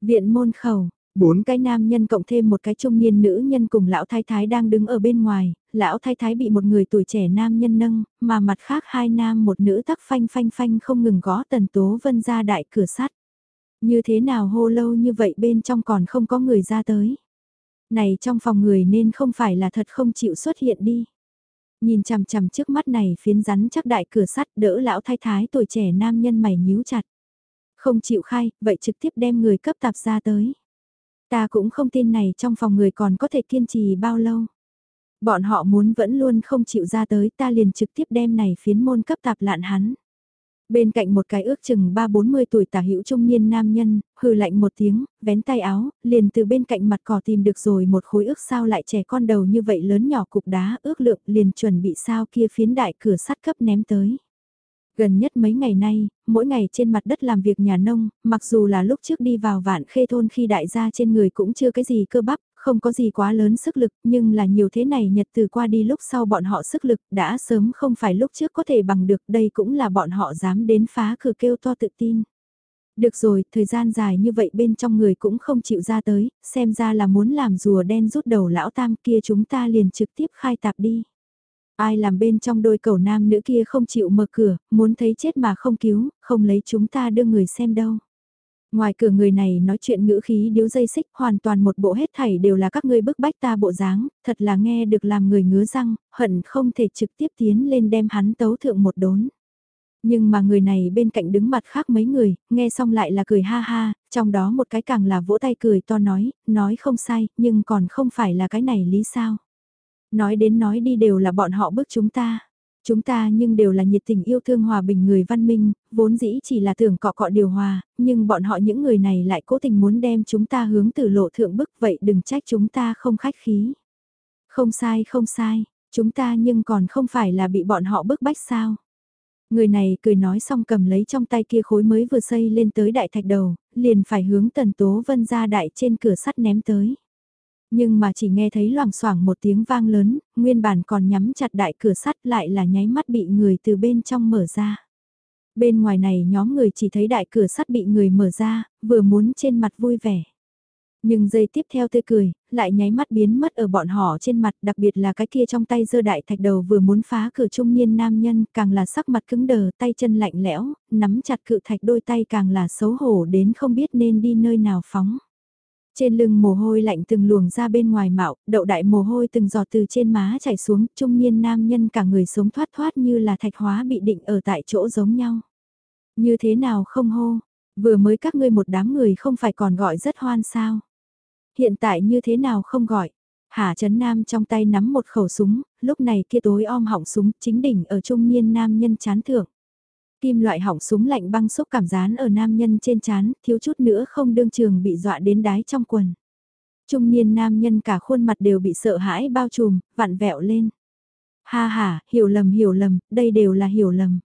S1: Viện môn khẩu, bốn cái nam nhân cộng thêm một cái trung niên nữ nhân cùng lão thái thái đang đứng ở bên ngoài, lão thái thái bị một người tuổi trẻ nam nhân nâng, mà mặt khác hai nam một nữ tắc phanh phanh phanh không ngừng gõ tần tố vân ra đại cửa sắt. Như thế nào hô lâu như vậy bên trong còn không có người ra tới. Này trong phòng người nên không phải là thật không chịu xuất hiện đi. Nhìn chằm chằm trước mắt này phiến rắn chắc đại cửa sắt đỡ lão thái thái tuổi trẻ nam nhân mày nhíu chặt. Không chịu khai, vậy trực tiếp đem người cấp tạp ra tới. Ta cũng không tin này trong phòng người còn có thể kiên trì bao lâu. Bọn họ muốn vẫn luôn không chịu ra tới ta liền trực tiếp đem này phiến môn cấp tạp lạn hắn. Bên cạnh một cái ước chừng 3-40 tuổi tả hữu trung niên nam nhân, hừ lạnh một tiếng, vén tay áo, liền từ bên cạnh mặt cỏ tìm được rồi một khối ước sao lại trẻ con đầu như vậy lớn nhỏ cục đá ước lượng liền chuẩn bị sao kia phiến đại cửa sắt cấp ném tới. Gần nhất mấy ngày nay, mỗi ngày trên mặt đất làm việc nhà nông, mặc dù là lúc trước đi vào vạn khê thôn khi đại gia trên người cũng chưa cái gì cơ bắp, không có gì quá lớn sức lực, nhưng là nhiều thế này nhật từ qua đi lúc sau bọn họ sức lực đã sớm không phải lúc trước có thể bằng được, đây cũng là bọn họ dám đến phá cửa kêu to tự tin. Được rồi, thời gian dài như vậy bên trong người cũng không chịu ra tới, xem ra là muốn làm rùa đen rút đầu lão tam kia chúng ta liền trực tiếp khai tạp đi. Ai làm bên trong đôi cầu nam nữ kia không chịu mở cửa, muốn thấy chết mà không cứu, không lấy chúng ta đưa người xem đâu. Ngoài cửa người này nói chuyện ngữ khí điếu dây xích hoàn toàn một bộ hết thảy đều là các ngươi bức bách ta bộ dáng, thật là nghe được làm người ngứa răng, hận không thể trực tiếp tiến lên đem hắn tấu thượng một đốn. Nhưng mà người này bên cạnh đứng mặt khác mấy người, nghe xong lại là cười ha ha, trong đó một cái càng là vỗ tay cười to nói, nói không sai, nhưng còn không phải là cái này lý sao. Nói đến nói đi đều là bọn họ bức chúng ta. Chúng ta nhưng đều là nhiệt tình yêu thương hòa bình người văn minh, vốn dĩ chỉ là tưởng cọ cọ điều hòa, nhưng bọn họ những người này lại cố tình muốn đem chúng ta hướng từ lộ thượng bức vậy đừng trách chúng ta không khách khí. Không sai không sai, chúng ta nhưng còn không phải là bị bọn họ bức bách sao. Người này cười nói xong cầm lấy trong tay kia khối mới vừa xây lên tới đại thạch đầu, liền phải hướng tần tố vân ra đại trên cửa sắt ném tới. Nhưng mà chỉ nghe thấy loảng xoảng một tiếng vang lớn, nguyên bản còn nhắm chặt đại cửa sắt lại là nháy mắt bị người từ bên trong mở ra. Bên ngoài này nhóm người chỉ thấy đại cửa sắt bị người mở ra, vừa muốn trên mặt vui vẻ. Nhưng giây tiếp theo tươi cười, lại nháy mắt biến mất ở bọn họ trên mặt, đặc biệt là cái kia trong tay giơ đại thạch đầu vừa muốn phá cửa trung niên nam nhân, càng là sắc mặt cứng đờ, tay chân lạnh lẽo, nắm chặt cự thạch đôi tay càng là xấu hổ đến không biết nên đi nơi nào phóng. Trên lưng mồ hôi lạnh từng luồng ra bên ngoài mạo, đậu đại mồ hôi từng giọt từ trên má chảy xuống, trung niên nam nhân cả người sống thoát thoát như là thạch hóa bị định ở tại chỗ giống nhau. Như thế nào không hô, vừa mới các ngươi một đám người không phải còn gọi rất hoan sao. Hiện tại như thế nào không gọi. Hà Trấn Nam trong tay nắm một khẩu súng, lúc này kia tối om họng súng chính đỉnh ở trung niên nam nhân chán thưởng Kim loại hỏng súng lạnh băng xúc cảm rán ở nam nhân trên chán, thiếu chút nữa không đương trường bị dọa đến đái trong quần. Trung niên nam nhân cả khuôn mặt đều bị sợ hãi bao trùm, vặn vẹo lên. Ha ha, hiểu lầm hiểu lầm, đây đều là hiểu lầm.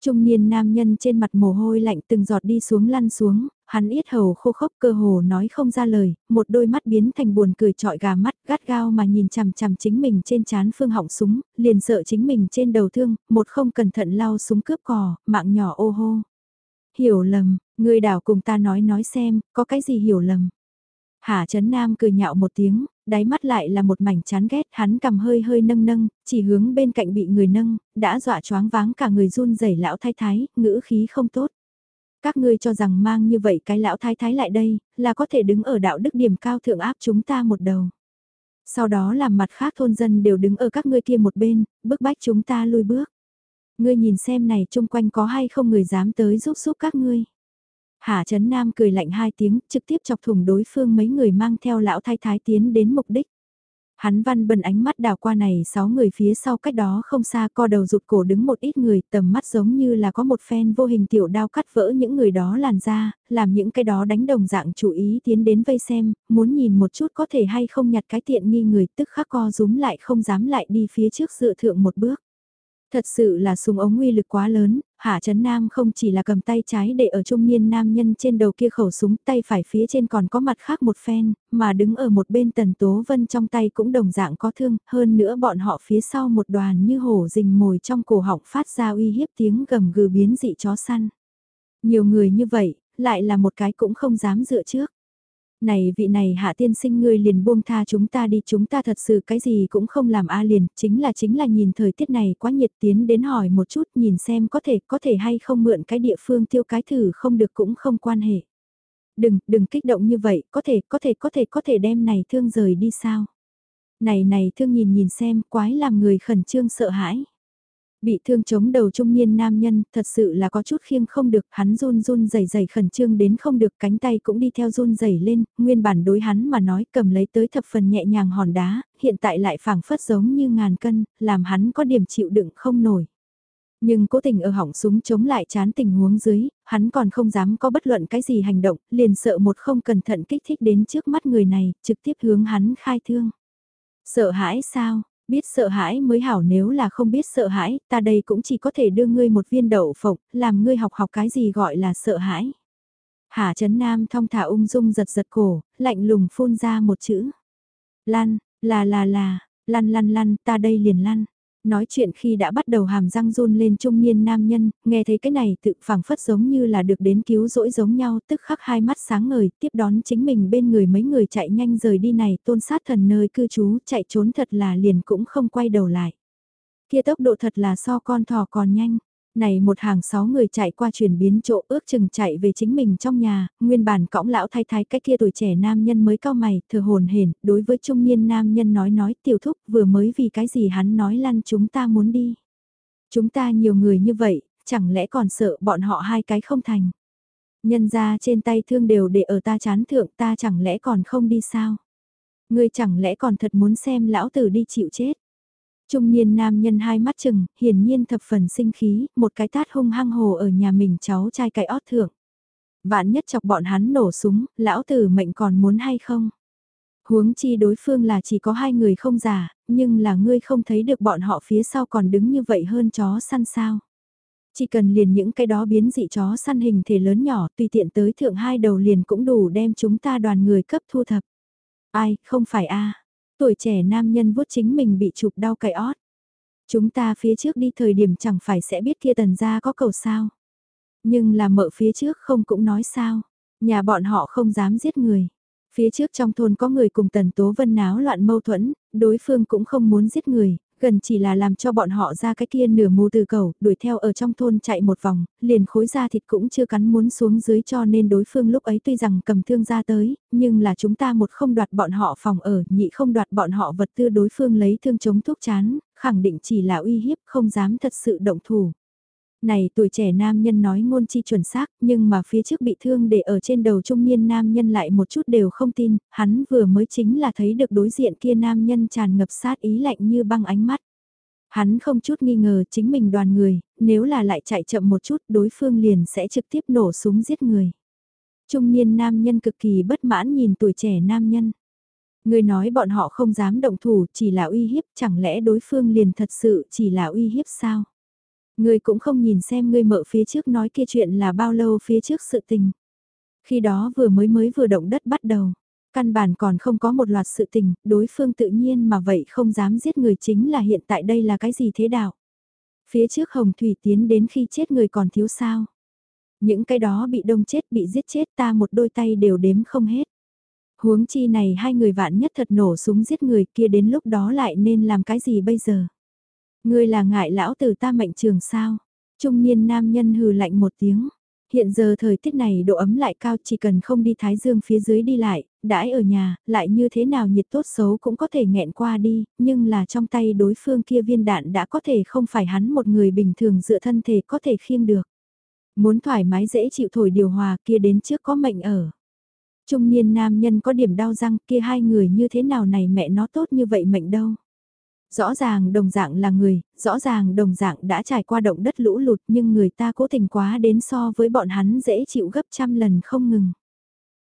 S1: Trung niên nam nhân trên mặt mồ hôi lạnh từng giọt đi xuống lăn xuống, hắn yết hầu khô khốc cơ hồ nói không ra lời, một đôi mắt biến thành buồn cười trọi gà mắt gắt gao mà nhìn chằm chằm chính mình trên chán phương họng súng, liền sợ chính mình trên đầu thương, một không cẩn thận lao súng cướp cò, mạng nhỏ ô hô. Hiểu lầm, người đảo cùng ta nói nói xem, có cái gì hiểu lầm. Hà Trấn Nam cười nhạo một tiếng, đáy mắt lại là một mảnh chán ghét, hắn cầm hơi hơi nâng nâng, chỉ hướng bên cạnh bị người nâng, đã dọa choáng váng cả người run rẩy lão thái thái, ngữ khí không tốt. Các ngươi cho rằng mang như vậy cái lão thái thái lại đây, là có thể đứng ở đạo đức điểm cao thượng áp chúng ta một đầu. Sau đó làm mặt khác thôn dân đều đứng ở các ngươi kia một bên, bức bách chúng ta lui bước. Ngươi nhìn xem này chung quanh có hay không người dám tới giúp giúp các ngươi. Hà Trấn Nam cười lạnh hai tiếng, trực tiếp chọc thủng đối phương mấy người mang theo lão thái thái tiến đến mục đích. Hắn văn bần ánh mắt đào qua này sáu người phía sau cách đó không xa co đầu rụt cổ đứng một ít người tầm mắt giống như là có một phen vô hình tiểu đao cắt vỡ những người đó làn ra, làm những cái đó đánh đồng dạng chủ ý tiến đến vây xem, muốn nhìn một chút có thể hay không nhặt cái tiện nghi người tức khắc co rúm lại không dám lại đi phía trước dựa thượng một bước. Thật sự là súng ống uy lực quá lớn, Hạ Trấn Nam không chỉ là cầm tay trái để ở trung niên nam nhân trên đầu kia khẩu súng tay phải phía trên còn có mặt khác một phen, mà đứng ở một bên tần tố vân trong tay cũng đồng dạng có thương, hơn nữa bọn họ phía sau một đoàn như hổ rình mồi trong cổ họng phát ra uy hiếp tiếng gầm gừ biến dị chó săn. Nhiều người như vậy, lại là một cái cũng không dám dựa trước này vị này hạ tiên sinh ngươi liền buông tha chúng ta đi chúng ta thật sự cái gì cũng không làm a liền, chính là chính là nhìn thời tiết này quá nhiệt tiến đến hỏi một chút nhìn xem có thể có thể hay không mượn cái địa phương tiêu cái thử không được cũng không quan hệ. Đừng, đừng kích động như vậy, có thể, có thể, có thể, có thể đem này thương rời đi sao? Này này thương nhìn nhìn xem, quái làm người khẩn trương sợ hãi. Bị thương chống đầu trung niên nam nhân, thật sự là có chút khiêng không được, hắn run run rẩy rẩy khẩn trương đến không được, cánh tay cũng đi theo run rẩy lên, nguyên bản đối hắn mà nói cầm lấy tới thập phần nhẹ nhàng hòn đá, hiện tại lại phảng phất giống như ngàn cân, làm hắn có điểm chịu đựng không nổi. Nhưng cố tình ở hỏng súng chống lại chán tình huống dưới, hắn còn không dám có bất luận cái gì hành động, liền sợ một không cẩn thận kích thích đến trước mắt người này, trực tiếp hướng hắn khai thương. Sợ hãi sao, Biết sợ hãi mới hảo nếu là không biết sợ hãi, ta đây cũng chỉ có thể đưa ngươi một viên đậu phộng, làm ngươi học học cái gì gọi là sợ hãi. Hà Trấn Nam thong thả ung dung giật giật cổ, lạnh lùng phun ra một chữ. Lăn, là là là, lăn lăn lăn, ta đây liền lăn. Nói chuyện khi đã bắt đầu hàm răng run lên trung niên nam nhân, nghe thấy cái này tự phảng phất giống như là được đến cứu rỗi giống nhau, tức khắc hai mắt sáng ngời, tiếp đón chính mình bên người mấy người chạy nhanh rời đi này, tôn sát thần nơi cư trú, chạy trốn thật là liền cũng không quay đầu lại. Kia tốc độ thật là so con thỏ còn nhanh. Này một hàng sáu người chạy qua chuyển biến chỗ ước chừng chạy về chính mình trong nhà, nguyên bản cõng lão thay thái cái kia tuổi trẻ nam nhân mới cao mày, thờ hồn hển đối với trung niên nam nhân nói nói tiểu thúc vừa mới vì cái gì hắn nói lăn chúng ta muốn đi. Chúng ta nhiều người như vậy, chẳng lẽ còn sợ bọn họ hai cái không thành. Nhân ra trên tay thương đều để ở ta chán thượng ta chẳng lẽ còn không đi sao? Ngươi chẳng lẽ còn thật muốn xem lão tử đi chịu chết? Trung niên nam nhân hai mắt chừng, hiển nhiên thập phần sinh khí, một cái tát hung hăng hồ ở nhà mình cháu trai cái ót thượng. Vạn nhất chọc bọn hắn nổ súng, lão tử mệnh còn muốn hay không? Huống chi đối phương là chỉ có hai người không già nhưng là ngươi không thấy được bọn họ phía sau còn đứng như vậy hơn chó săn sao. Chỉ cần liền những cái đó biến dị chó săn hình thể lớn nhỏ tùy tiện tới thượng hai đầu liền cũng đủ đem chúng ta đoàn người cấp thu thập. Ai, không phải a Tuổi trẻ nam nhân vuốt chính mình bị chụp đau cày ót. Chúng ta phía trước đi thời điểm chẳng phải sẽ biết kia tần gia có cầu sao. Nhưng là mợ phía trước không cũng nói sao. Nhà bọn họ không dám giết người. Phía trước trong thôn có người cùng Tần Tố Vân náo loạn mâu thuẫn, đối phương cũng không muốn giết người, gần chỉ là làm cho bọn họ ra cái kia nửa mù từ cầu, đuổi theo ở trong thôn chạy một vòng, liền khối da thịt cũng chưa cắn muốn xuống dưới cho nên đối phương lúc ấy tuy rằng cầm thương ra tới, nhưng là chúng ta một không đoạt bọn họ phòng ở, nhị không đoạt bọn họ vật tư đối phương lấy thương chống thuốc chán, khẳng định chỉ là uy hiếp không dám thật sự động thủ. Này tuổi trẻ nam nhân nói ngôn chi chuẩn xác, nhưng mà phía trước bị thương để ở trên đầu trung niên nam nhân lại một chút đều không tin, hắn vừa mới chính là thấy được đối diện kia nam nhân tràn ngập sát ý lạnh như băng ánh mắt. Hắn không chút nghi ngờ chính mình đoàn người, nếu là lại chạy chậm một chút đối phương liền sẽ trực tiếp nổ súng giết người. Trung niên nam nhân cực kỳ bất mãn nhìn tuổi trẻ nam nhân. Người nói bọn họ không dám động thủ chỉ là uy hiếp chẳng lẽ đối phương liền thật sự chỉ là uy hiếp sao? Ngươi cũng không nhìn xem ngươi mợ phía trước nói kia chuyện là bao lâu phía trước sự tình. Khi đó vừa mới mới vừa động đất bắt đầu. Căn bản còn không có một loạt sự tình, đối phương tự nhiên mà vậy không dám giết người chính là hiện tại đây là cái gì thế đạo. Phía trước Hồng Thủy tiến đến khi chết người còn thiếu sao. Những cái đó bị đông chết bị giết chết ta một đôi tay đều đếm không hết. Huống chi này hai người vạn nhất thật nổ súng giết người kia đến lúc đó lại nên làm cái gì bây giờ. Ngươi là ngại lão tử ta mệnh trường sao? Trung niên nam nhân hừ lạnh một tiếng. Hiện giờ thời tiết này độ ấm lại cao chỉ cần không đi thái dương phía dưới đi lại, đãi ở nhà, lại như thế nào nhiệt tốt xấu cũng có thể nghẹn qua đi, nhưng là trong tay đối phương kia viên đạn đã có thể không phải hắn một người bình thường dựa thân thể có thể khiêng được. Muốn thoải mái dễ chịu thổi điều hòa kia đến trước có mệnh ở. Trung niên nam nhân có điểm đau răng kia hai người như thế nào này mẹ nó tốt như vậy mệnh đâu. Rõ ràng đồng dạng là người, rõ ràng đồng dạng đã trải qua động đất lũ lụt nhưng người ta cố tình quá đến so với bọn hắn dễ chịu gấp trăm lần không ngừng.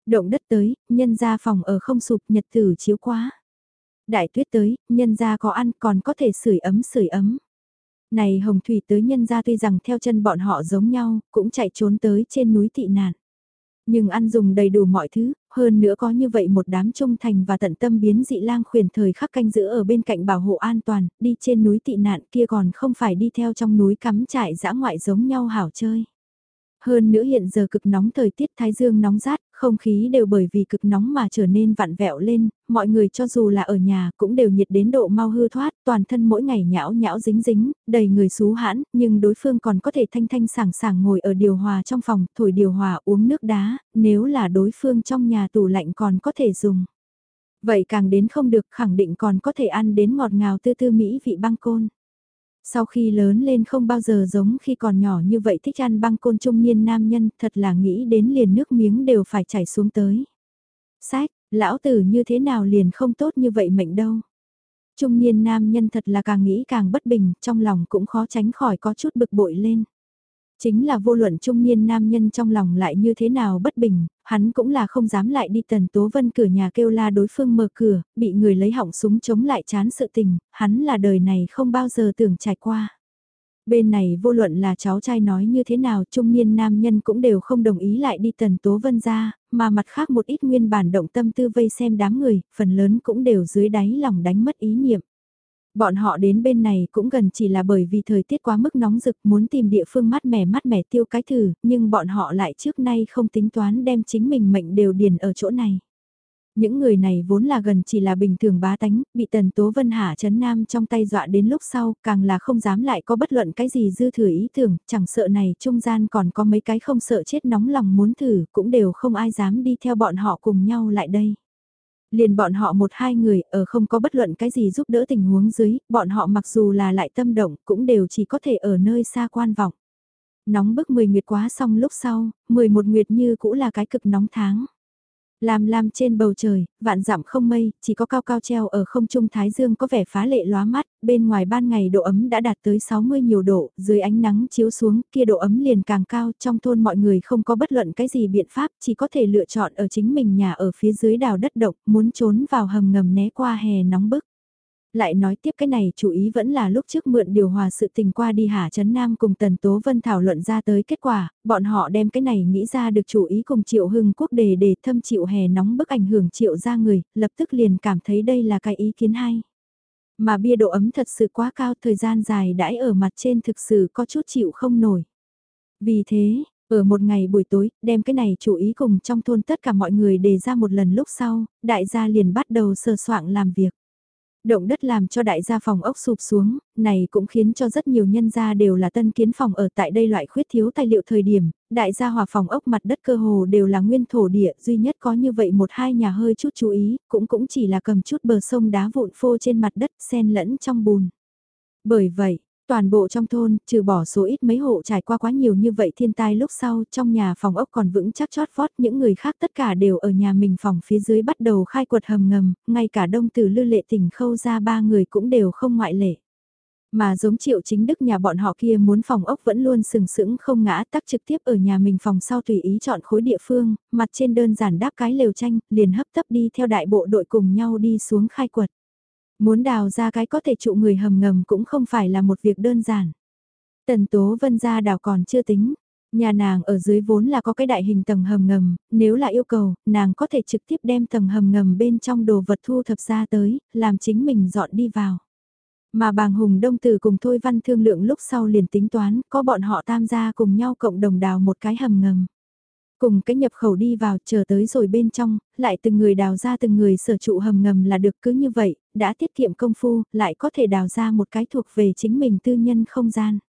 S1: Động đất tới, nhân ra phòng ở không sụp nhật tử chiếu quá. Đại tuyết tới, nhân ra có ăn còn có thể sưởi ấm sưởi ấm. Này hồng thủy tới nhân ra tuy rằng theo chân bọn họ giống nhau, cũng chạy trốn tới trên núi tị nạn. Nhưng ăn dùng đầy đủ mọi thứ, hơn nữa có như vậy một đám trung thành và tận tâm biến dị lang khuyển thời khắc canh giữ ở bên cạnh bảo hộ an toàn, đi trên núi tị nạn kia còn không phải đi theo trong núi cắm trại dã ngoại giống nhau hảo chơi. Hơn nữa hiện giờ cực nóng thời tiết thái dương nóng rát, không khí đều bởi vì cực nóng mà trở nên vặn vẹo lên, mọi người cho dù là ở nhà cũng đều nhiệt đến độ mau hư thoát, toàn thân mỗi ngày nhão nhão dính dính, đầy người xú hãn, nhưng đối phương còn có thể thanh thanh sảng sảng ngồi ở điều hòa trong phòng, thổi điều hòa uống nước đá, nếu là đối phương trong nhà tủ lạnh còn có thể dùng. Vậy càng đến không được khẳng định còn có thể ăn đến ngọt ngào tư tư mỹ vị băng côn. Sau khi lớn lên không bao giờ giống khi còn nhỏ như vậy thích ăn băng côn trung niên nam nhân, thật là nghĩ đến liền nước miếng đều phải chảy xuống tới. Sách, lão tử như thế nào liền không tốt như vậy mệnh đâu. Trung niên nam nhân thật là càng nghĩ càng bất bình, trong lòng cũng khó tránh khỏi có chút bực bội lên. Chính là vô luận trung niên nam nhân trong lòng lại như thế nào bất bình, hắn cũng là không dám lại đi tần tố vân cửa nhà kêu la đối phương mở cửa, bị người lấy hỏng súng chống lại chán sự tình, hắn là đời này không bao giờ tưởng trải qua. Bên này vô luận là cháu trai nói như thế nào trung niên nam nhân cũng đều không đồng ý lại đi tần tố vân ra, mà mặt khác một ít nguyên bản động tâm tư vây xem đám người, phần lớn cũng đều dưới đáy lòng đánh mất ý niệm. Bọn họ đến bên này cũng gần chỉ là bởi vì thời tiết quá mức nóng rực muốn tìm địa phương mát mẻ mát mẻ tiêu cái thử, nhưng bọn họ lại trước nay không tính toán đem chính mình mệnh đều điền ở chỗ này. Những người này vốn là gần chỉ là bình thường bá tánh, bị Tần Tố Vân Hạ chấn nam trong tay dọa đến lúc sau, càng là không dám lại có bất luận cái gì dư thừa ý tưởng, chẳng sợ này trung gian còn có mấy cái không sợ chết nóng lòng muốn thử, cũng đều không ai dám đi theo bọn họ cùng nhau lại đây liền bọn họ một hai người ở không có bất luận cái gì giúp đỡ tình huống dưới, bọn họ mặc dù là lại tâm động cũng đều chỉ có thể ở nơi xa quan vọng. Nóng bức 10 nguyệt quá xong lúc sau, 11 nguyệt như cũ là cái cực nóng tháng. Lam lam trên bầu trời, vạn dặm không mây, chỉ có cao cao treo ở không trung thái dương có vẻ phá lệ lóa mắt, bên ngoài ban ngày độ ấm đã đạt tới 60 nhiều độ, dưới ánh nắng chiếu xuống, kia độ ấm liền càng cao, trong thôn mọi người không có bất luận cái gì biện pháp, chỉ có thể lựa chọn ở chính mình nhà ở phía dưới đào đất độc, muốn trốn vào hầm ngầm né qua hè nóng bức. Lại nói tiếp cái này chủ ý vẫn là lúc trước mượn điều hòa sự tình qua đi Hà Trấn Nam cùng Tần Tố Vân thảo luận ra tới kết quả, bọn họ đem cái này nghĩ ra được chủ ý cùng Triệu Hưng Quốc đề để thâm chịu hè nóng bức ảnh hưởng Triệu ra người, lập tức liền cảm thấy đây là cái ý kiến hay. Mà bia độ ấm thật sự quá cao thời gian dài đãi ở mặt trên thực sự có chút chịu không nổi. Vì thế, ở một ngày buổi tối, đem cái này chủ ý cùng trong thôn tất cả mọi người đề ra một lần lúc sau, đại gia liền bắt đầu sơ soạn làm việc. Động đất làm cho đại gia phòng ốc sụp xuống, này cũng khiến cho rất nhiều nhân gia đều là tân kiến phòng ở tại đây loại khuyết thiếu tài liệu thời điểm, đại gia hòa phòng ốc mặt đất cơ hồ đều là nguyên thổ địa, duy nhất có như vậy một hai nhà hơi chút chú ý, cũng cũng chỉ là cầm chút bờ sông đá vụn phô trên mặt đất xen lẫn trong bùn. Bởi vậy, Toàn bộ trong thôn, trừ bỏ số ít mấy hộ trải qua quá nhiều như vậy thiên tai lúc sau, trong nhà phòng ốc còn vững chắc chót vót, những người khác tất cả đều ở nhà mình phòng phía dưới bắt đầu khai quật hầm ngầm, ngay cả đông từ lư lệ tỉnh khâu ra ba người cũng đều không ngoại lệ. Mà giống triệu chính đức nhà bọn họ kia muốn phòng ốc vẫn luôn sừng sững không ngã tắc trực tiếp ở nhà mình phòng sau tùy ý chọn khối địa phương, mặt trên đơn giản đáp cái lều tranh, liền hấp tấp đi theo đại bộ đội cùng nhau đi xuống khai quật. Muốn đào ra cái có thể trụ người hầm ngầm cũng không phải là một việc đơn giản. Tần Tố Vân ra đào còn chưa tính. Nhà nàng ở dưới vốn là có cái đại hình tầng hầm ngầm, nếu là yêu cầu, nàng có thể trực tiếp đem tầng hầm ngầm bên trong đồ vật thu thập ra tới, làm chính mình dọn đi vào. Mà bàng Hùng Đông Tử cùng Thôi Văn thương lượng lúc sau liền tính toán, có bọn họ tham gia cùng nhau cộng đồng đào một cái hầm ngầm. Cùng cái nhập khẩu đi vào chờ tới rồi bên trong, lại từng người đào ra từng người sở trụ hầm ngầm là được cứ như vậy, đã tiết kiệm công phu, lại có thể đào ra một cái thuộc về chính mình tư nhân không gian.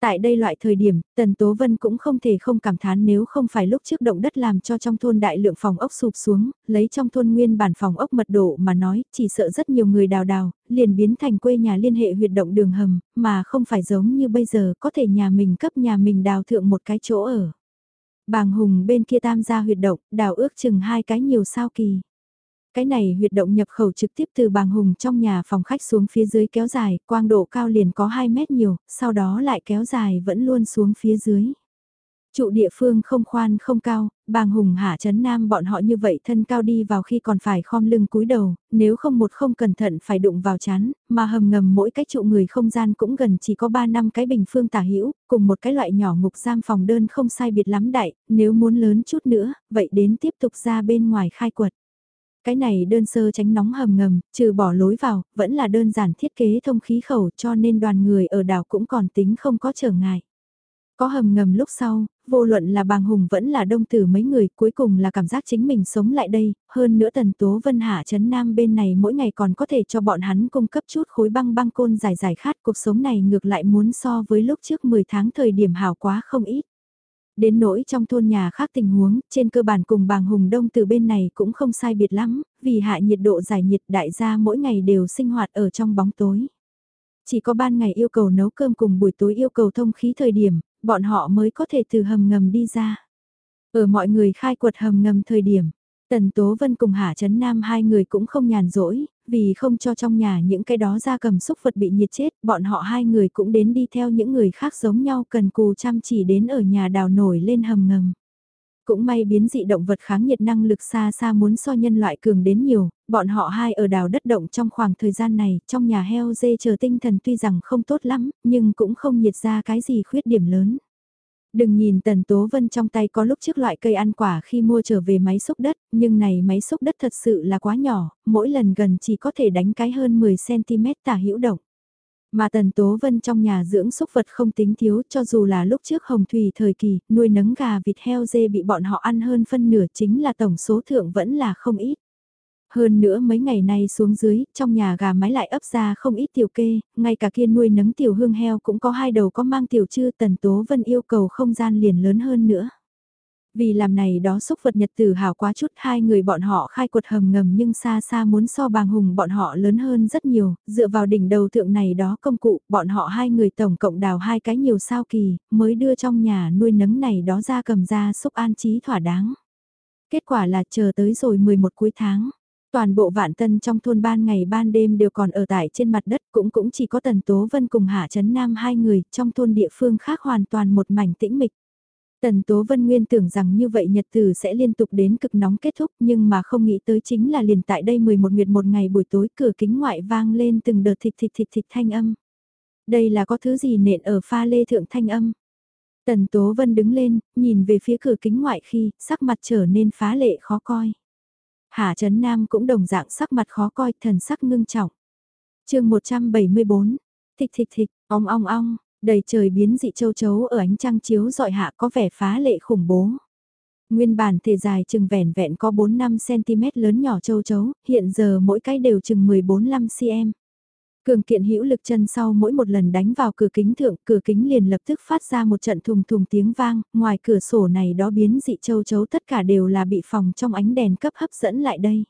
S1: Tại đây loại thời điểm, Tần Tố Vân cũng không thể không cảm thán nếu không phải lúc trước động đất làm cho trong thôn đại lượng phòng ốc sụp xuống, lấy trong thôn nguyên bản phòng ốc mật độ mà nói, chỉ sợ rất nhiều người đào đào, liền biến thành quê nhà liên hệ huyệt động đường hầm, mà không phải giống như bây giờ có thể nhà mình cấp nhà mình đào thượng một cái chỗ ở. Bàng Hùng bên kia tam gia huyệt động, đào ước chừng hai cái nhiều sao kỳ. Cái này huyệt động nhập khẩu trực tiếp từ bàng hùng trong nhà phòng khách xuống phía dưới kéo dài, quang độ cao liền có 2 mét nhiều, sau đó lại kéo dài vẫn luôn xuống phía dưới. Trụ địa phương không khoan không cao, bàng hùng hạ chấn nam bọn họ như vậy thân cao đi vào khi còn phải khom lưng cúi đầu, nếu không một không cẩn thận phải đụng vào chán, mà hầm ngầm mỗi cái trụ người không gian cũng gần chỉ có 3 năm cái bình phương tả hữu cùng một cái loại nhỏ ngục giam phòng đơn không sai biệt lắm đại, nếu muốn lớn chút nữa, vậy đến tiếp tục ra bên ngoài khai quật. Cái này đơn sơ tránh nóng hầm ngầm, trừ bỏ lối vào, vẫn là đơn giản thiết kế thông khí khẩu cho nên đoàn người ở đảo cũng còn tính không có trở ngại. Có hầm ngầm lúc sau, vô luận là bàng hùng vẫn là đông tử mấy người cuối cùng là cảm giác chính mình sống lại đây, hơn nữa tần tố vân hạ chấn nam bên này mỗi ngày còn có thể cho bọn hắn cung cấp chút khối băng băng côn dài dài khát cuộc sống này ngược lại muốn so với lúc trước 10 tháng thời điểm hào quá không ít. Đến nỗi trong thôn nhà khác tình huống, trên cơ bản cùng bàng hùng đông từ bên này cũng không sai biệt lắm, vì hạ nhiệt độ giải nhiệt đại gia mỗi ngày đều sinh hoạt ở trong bóng tối. Chỉ có ban ngày yêu cầu nấu cơm cùng buổi tối yêu cầu thông khí thời điểm, bọn họ mới có thể từ hầm ngầm đi ra. Ở mọi người khai quật hầm ngầm thời điểm, Tần Tố Vân cùng Hạ Trấn Nam hai người cũng không nhàn rỗi, vì không cho trong nhà những cái đó ra cầm xúc vật bị nhiệt chết, bọn họ hai người cũng đến đi theo những người khác giống nhau cần cù chăm chỉ đến ở nhà đào nổi lên hầm ngầm. Cũng may biến dị động vật kháng nhiệt năng lực xa xa muốn so nhân loại cường đến nhiều, bọn họ hai ở đào đất động trong khoảng thời gian này, trong nhà heo dê chờ tinh thần tuy rằng không tốt lắm, nhưng cũng không nhiệt ra cái gì khuyết điểm lớn. Đừng nhìn Tần Tố Vân trong tay có lúc trước loại cây ăn quả khi mua trở về máy xúc đất, nhưng này máy xúc đất thật sự là quá nhỏ, mỗi lần gần chỉ có thể đánh cái hơn 10cm tả hữu động. Mà Tần Tố Vân trong nhà dưỡng súc vật không tính thiếu cho dù là lúc trước hồng thủy thời kỳ, nuôi nấng gà vịt heo dê bị bọn họ ăn hơn phân nửa chính là tổng số thượng vẫn là không ít. Hơn nữa mấy ngày nay xuống dưới, trong nhà gà mái lại ấp ra không ít tiểu kê, ngay cả kia nuôi nấng tiểu hương heo cũng có hai đầu có mang tiểu chư Tần Tố Vân yêu cầu không gian liền lớn hơn nữa. Vì làm này đó xúc vật nhật tử hào quá chút hai người bọn họ khai quật hầm ngầm nhưng xa xa muốn so bàng hùng bọn họ lớn hơn rất nhiều, dựa vào đỉnh đầu thượng này đó công cụ, bọn họ hai người tổng cộng đào hai cái nhiều sao kỳ, mới đưa trong nhà nuôi nấng này đó ra cầm ra xúc an trí thỏa đáng. Kết quả là chờ tới rồi 11 cuối tháng. Toàn bộ vạn tân trong thôn ban ngày ban đêm đều còn ở tại trên mặt đất cũng cũng chỉ có Tần Tố Vân cùng Hạ Trấn Nam hai người trong thôn địa phương khác hoàn toàn một mảnh tĩnh mịch. Tần Tố Vân Nguyên tưởng rằng như vậy nhật tử sẽ liên tục đến cực nóng kết thúc nhưng mà không nghĩ tới chính là liền tại đây 11 nguyệt một ngày buổi tối cửa kính ngoại vang lên từng đợt thịt thịt thịt thịt thanh âm. Đây là có thứ gì nện ở pha lê thượng thanh âm. Tần Tố Vân đứng lên, nhìn về phía cửa kính ngoại khi sắc mặt trở nên phá lệ khó coi. Hà Trấn Nam cũng đồng dạng sắc mặt khó coi, thần sắc ngưng trọng. chương 174, thịt thịt thịt, ong ong ong, đầy trời biến dị châu chấu ở ánh trăng chiếu dọi hạ có vẻ phá lệ khủng bố. Nguyên bản thể dài chừng vẻn vẹn có 4-5cm lớn nhỏ châu chấu, hiện giờ mỗi cái đều chừng 14-5cm. Cường kiện hữu lực chân sau mỗi một lần đánh vào cửa kính thượng, cửa kính liền lập tức phát ra một trận thùng thùng tiếng vang, ngoài cửa sổ này đó biến dị châu chấu tất cả đều là bị phòng trong ánh đèn cấp hấp dẫn lại đây.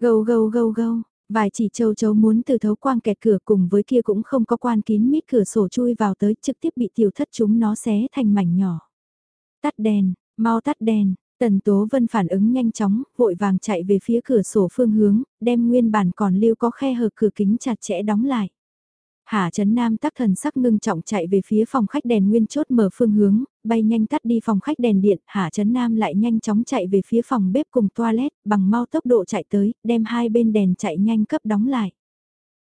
S1: Gâu gâu gâu gâu, vài chỉ châu chấu muốn từ thấu quang kẹt cửa cùng với kia cũng không có quan kín mít cửa sổ chui vào tới trực tiếp bị tiểu thất chúng nó xé thành mảnh nhỏ. Tắt đèn, mau tắt đèn, Tần Tố Vân phản ứng nhanh chóng, vội vàng chạy về phía cửa sổ phương hướng, đem nguyên bản còn lưu có khe hở cửa kính chặt chẽ đóng lại. Hà Trấn Nam tắc thần sắc ngưng trọng chạy về phía phòng khách đèn nguyên chốt mở phương hướng, bay nhanh tắt đi phòng khách đèn điện, Hà Trấn Nam lại nhanh chóng chạy về phía phòng bếp cùng toilet, bằng mau tốc độ chạy tới, đem hai bên đèn chạy nhanh cấp đóng lại.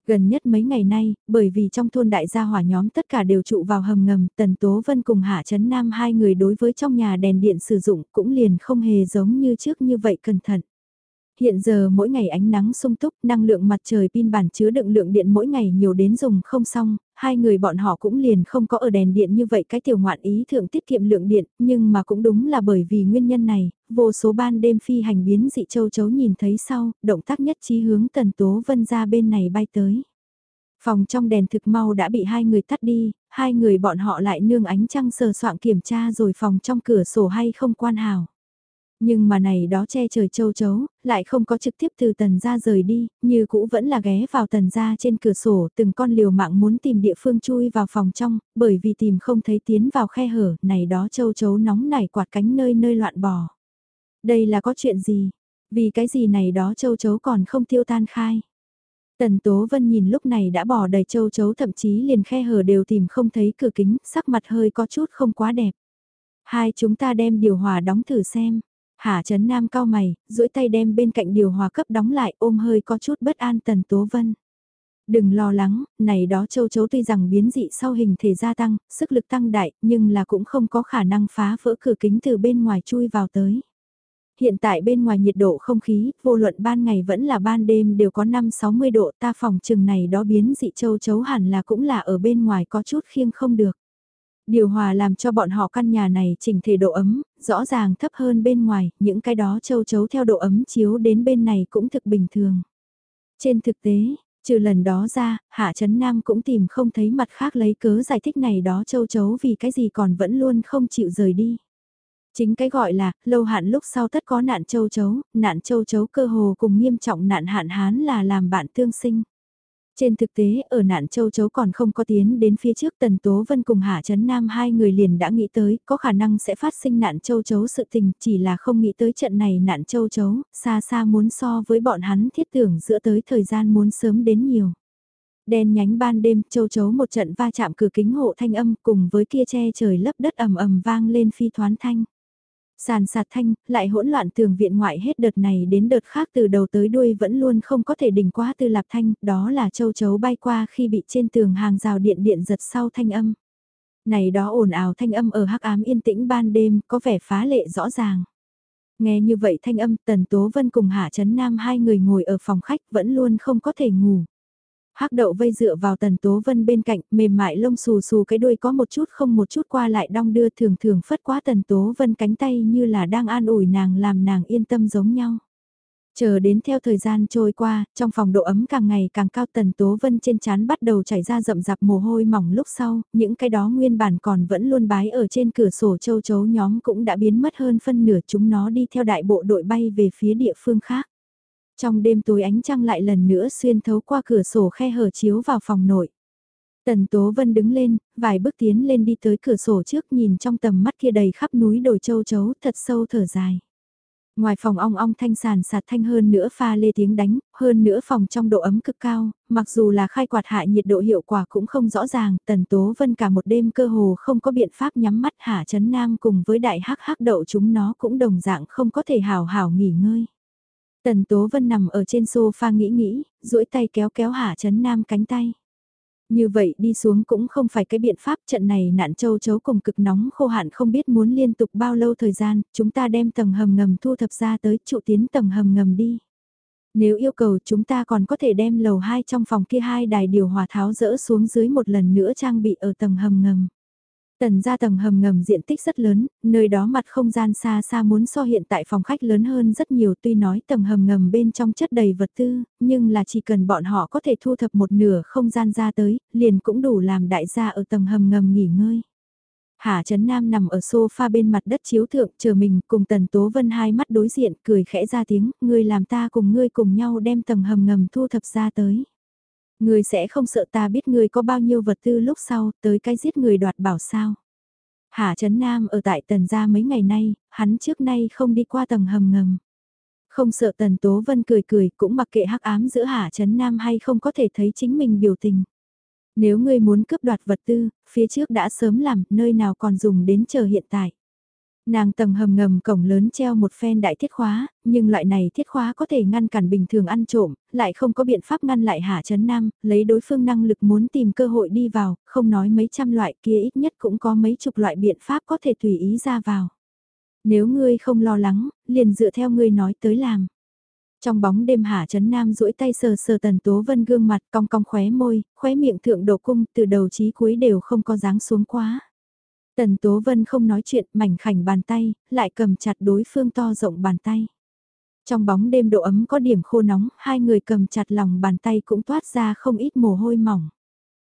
S1: Gần nhất mấy ngày nay, bởi vì trong thôn đại gia hỏa nhóm tất cả đều trụ vào hầm ngầm, Tần Tố Vân cùng Hạ Trấn Nam hai người đối với trong nhà đèn điện sử dụng cũng liền không hề giống như trước như vậy cẩn thận. Hiện giờ mỗi ngày ánh nắng sung túc, năng lượng mặt trời pin bản chứa đựng lượng điện mỗi ngày nhiều đến dùng không xong, hai người bọn họ cũng liền không có ở đèn điện như vậy cái tiểu ngoạn ý thượng tiết kiệm lượng điện, nhưng mà cũng đúng là bởi vì nguyên nhân này, vô số ban đêm phi hành biến dị châu chấu nhìn thấy sau, động tác nhất trí hướng tần tố vân ra bên này bay tới. Phòng trong đèn thực mau đã bị hai người tắt đi, hai người bọn họ lại nương ánh trăng sờ soạn kiểm tra rồi phòng trong cửa sổ hay không quan hào. Nhưng mà này đó che trời châu chấu, lại không có trực tiếp từ tần ra rời đi, như cũ vẫn là ghé vào tần ra trên cửa sổ từng con liều mạng muốn tìm địa phương chui vào phòng trong, bởi vì tìm không thấy tiến vào khe hở, này đó châu chấu nóng nảy quạt cánh nơi nơi loạn bò. Đây là có chuyện gì? Vì cái gì này đó châu chấu còn không tiêu tan khai? Tần Tố Vân nhìn lúc này đã bỏ đầy châu chấu thậm chí liền khe hở đều tìm không thấy cửa kính, sắc mặt hơi có chút không quá đẹp. Hai chúng ta đem điều hòa đóng thử xem. Hà Trấn Nam cao mày, duỗi tay đem bên cạnh điều hòa cấp đóng lại ôm hơi có chút bất an Tần Tố Vân. Đừng lo lắng, này đó châu chấu tuy rằng biến dị sau hình thể gia tăng, sức lực tăng đại, nhưng là cũng không có khả năng phá vỡ cửa kính từ bên ngoài chui vào tới. Hiện tại bên ngoài nhiệt độ không khí, vô luận ban ngày vẫn là ban đêm đều có 5-60 độ ta phòng chừng này đó biến dị châu chấu hẳn là cũng là ở bên ngoài có chút khiêng không được. Điều hòa làm cho bọn họ căn nhà này chỉnh thể độ ấm, rõ ràng thấp hơn bên ngoài, những cái đó châu chấu theo độ ấm chiếu đến bên này cũng thực bình thường. Trên thực tế, trừ lần đó ra, Hạ Trấn Nam cũng tìm không thấy mặt khác lấy cớ giải thích này đó châu chấu vì cái gì còn vẫn luôn không chịu rời đi. Chính cái gọi là, lâu hạn lúc sau tất có nạn châu chấu, nạn châu chấu cơ hồ cùng nghiêm trọng nạn hạn hán là làm bạn tương sinh. Trên thực tế, ở nạn châu chấu còn không có tiến đến phía trước Tần Tố Vân cùng Hạ Trấn Nam hai người liền đã nghĩ tới có khả năng sẽ phát sinh nạn châu chấu sự tình chỉ là không nghĩ tới trận này nạn châu chấu, xa xa muốn so với bọn hắn thiết tưởng giữa tới thời gian muốn sớm đến nhiều. Đen nhánh ban đêm, châu chấu một trận va chạm cửa kính hộ thanh âm cùng với kia che trời lấp đất ầm ầm vang lên phi thoán thanh. Sàn sạt thanh, lại hỗn loạn tường viện ngoại hết đợt này đến đợt khác từ đầu tới đuôi vẫn luôn không có thể đỉnh quá tư lạp thanh, đó là châu chấu bay qua khi bị trên tường hàng rào điện điện giật sau thanh âm. Này đó ồn ào thanh âm ở hắc ám yên tĩnh ban đêm có vẻ phá lệ rõ ràng. Nghe như vậy thanh âm Tần Tố Vân cùng Hạ Trấn Nam hai người ngồi ở phòng khách vẫn luôn không có thể ngủ hắc đậu vây dựa vào tần tố vân bên cạnh, mềm mại lông xù xù cái đuôi có một chút không một chút qua lại đong đưa thường thường phất quá tần tố vân cánh tay như là đang an ủi nàng làm nàng yên tâm giống nhau. Chờ đến theo thời gian trôi qua, trong phòng độ ấm càng ngày càng cao tần tố vân trên chán bắt đầu chảy ra rậm rạp mồ hôi mỏng lúc sau, những cái đó nguyên bản còn vẫn luôn bái ở trên cửa sổ châu chấu nhóm cũng đã biến mất hơn phân nửa chúng nó đi theo đại bộ đội bay về phía địa phương khác. Trong đêm tối ánh trăng lại lần nữa xuyên thấu qua cửa sổ khe hở chiếu vào phòng nội. Tần Tố Vân đứng lên, vài bước tiến lên đi tới cửa sổ trước nhìn trong tầm mắt kia đầy khắp núi đồi châu chấu thật sâu thở dài. Ngoài phòng ong ong thanh sàn sạt thanh hơn nữa pha lê tiếng đánh, hơn nữa phòng trong độ ấm cực cao, mặc dù là khai quạt hạ nhiệt độ hiệu quả cũng không rõ ràng, tần tố vân cả một đêm cơ hồ không có biện pháp nhắm mắt hạ chấn nam cùng với đại hắc hắc đậu chúng nó cũng đồng dạng không có thể hào hào nghỉ ngơi. Tần tố vân nằm ở trên sofa nghĩ nghĩ, duỗi tay kéo kéo hạ chấn nam cánh tay. Như vậy đi xuống cũng không phải cái biện pháp trận này nạn châu chấu cùng cực nóng khô hạn không biết muốn liên tục bao lâu thời gian, chúng ta đem tầng hầm ngầm thu thập ra tới trụ tiến tầng hầm ngầm đi. Nếu yêu cầu chúng ta còn có thể đem lầu 2 trong phòng kia hai đài điều hòa tháo rỡ xuống dưới một lần nữa trang bị ở tầng hầm ngầm. Tần ra tầng hầm ngầm diện tích rất lớn, nơi đó mặt không gian xa xa muốn so hiện tại phòng khách lớn hơn rất nhiều tuy nói tầng hầm ngầm bên trong chất đầy vật tư, nhưng là chỉ cần bọn họ có thể thu thập một nửa không gian ra tới, liền cũng đủ làm đại gia ở tầng hầm ngầm nghỉ ngơi. Hà Trấn Nam nằm ở sofa bên mặt đất chiếu thượng chờ mình cùng Tần Tố Vân hai mắt đối diện cười khẽ ra tiếng, ngươi làm ta cùng ngươi cùng nhau đem tầng hầm ngầm thu thập ra tới. Ngươi sẽ không sợ ta biết ngươi có bao nhiêu vật tư lúc sau, tới cái giết người đoạt bảo sao. Hạ Trấn Nam ở tại tần gia mấy ngày nay, hắn trước nay không đi qua tầng hầm ngầm. Không sợ tần Tố Vân cười cười cũng mặc kệ hắc ám giữa Hạ Trấn Nam hay không có thể thấy chính mình biểu tình. Nếu ngươi muốn cướp đoạt vật tư, phía trước đã sớm làm, nơi nào còn dùng đến chờ hiện tại. Nàng tầng hầm ngầm cổng lớn treo một phen đại thiết khóa, nhưng loại này thiết khóa có thể ngăn cản bình thường ăn trộm, lại không có biện pháp ngăn lại Hạ Trấn Nam, lấy đối phương năng lực muốn tìm cơ hội đi vào, không nói mấy trăm loại kia ít nhất cũng có mấy chục loại biện pháp có thể tùy ý ra vào. Nếu ngươi không lo lắng, liền dựa theo ngươi nói tới làm. Trong bóng đêm Hạ Trấn Nam duỗi tay sờ sờ Tần Tố Vân gương mặt cong cong khóe môi, khóe miệng thượng đổ cung từ đầu chí cuối đều không có dáng xuống quá. Tần Tố Vân không nói chuyện, mảnh khảnh bàn tay, lại cầm chặt đối phương to rộng bàn tay. Trong bóng đêm độ ấm có điểm khô nóng, hai người cầm chặt lòng bàn tay cũng toát ra không ít mồ hôi mỏng.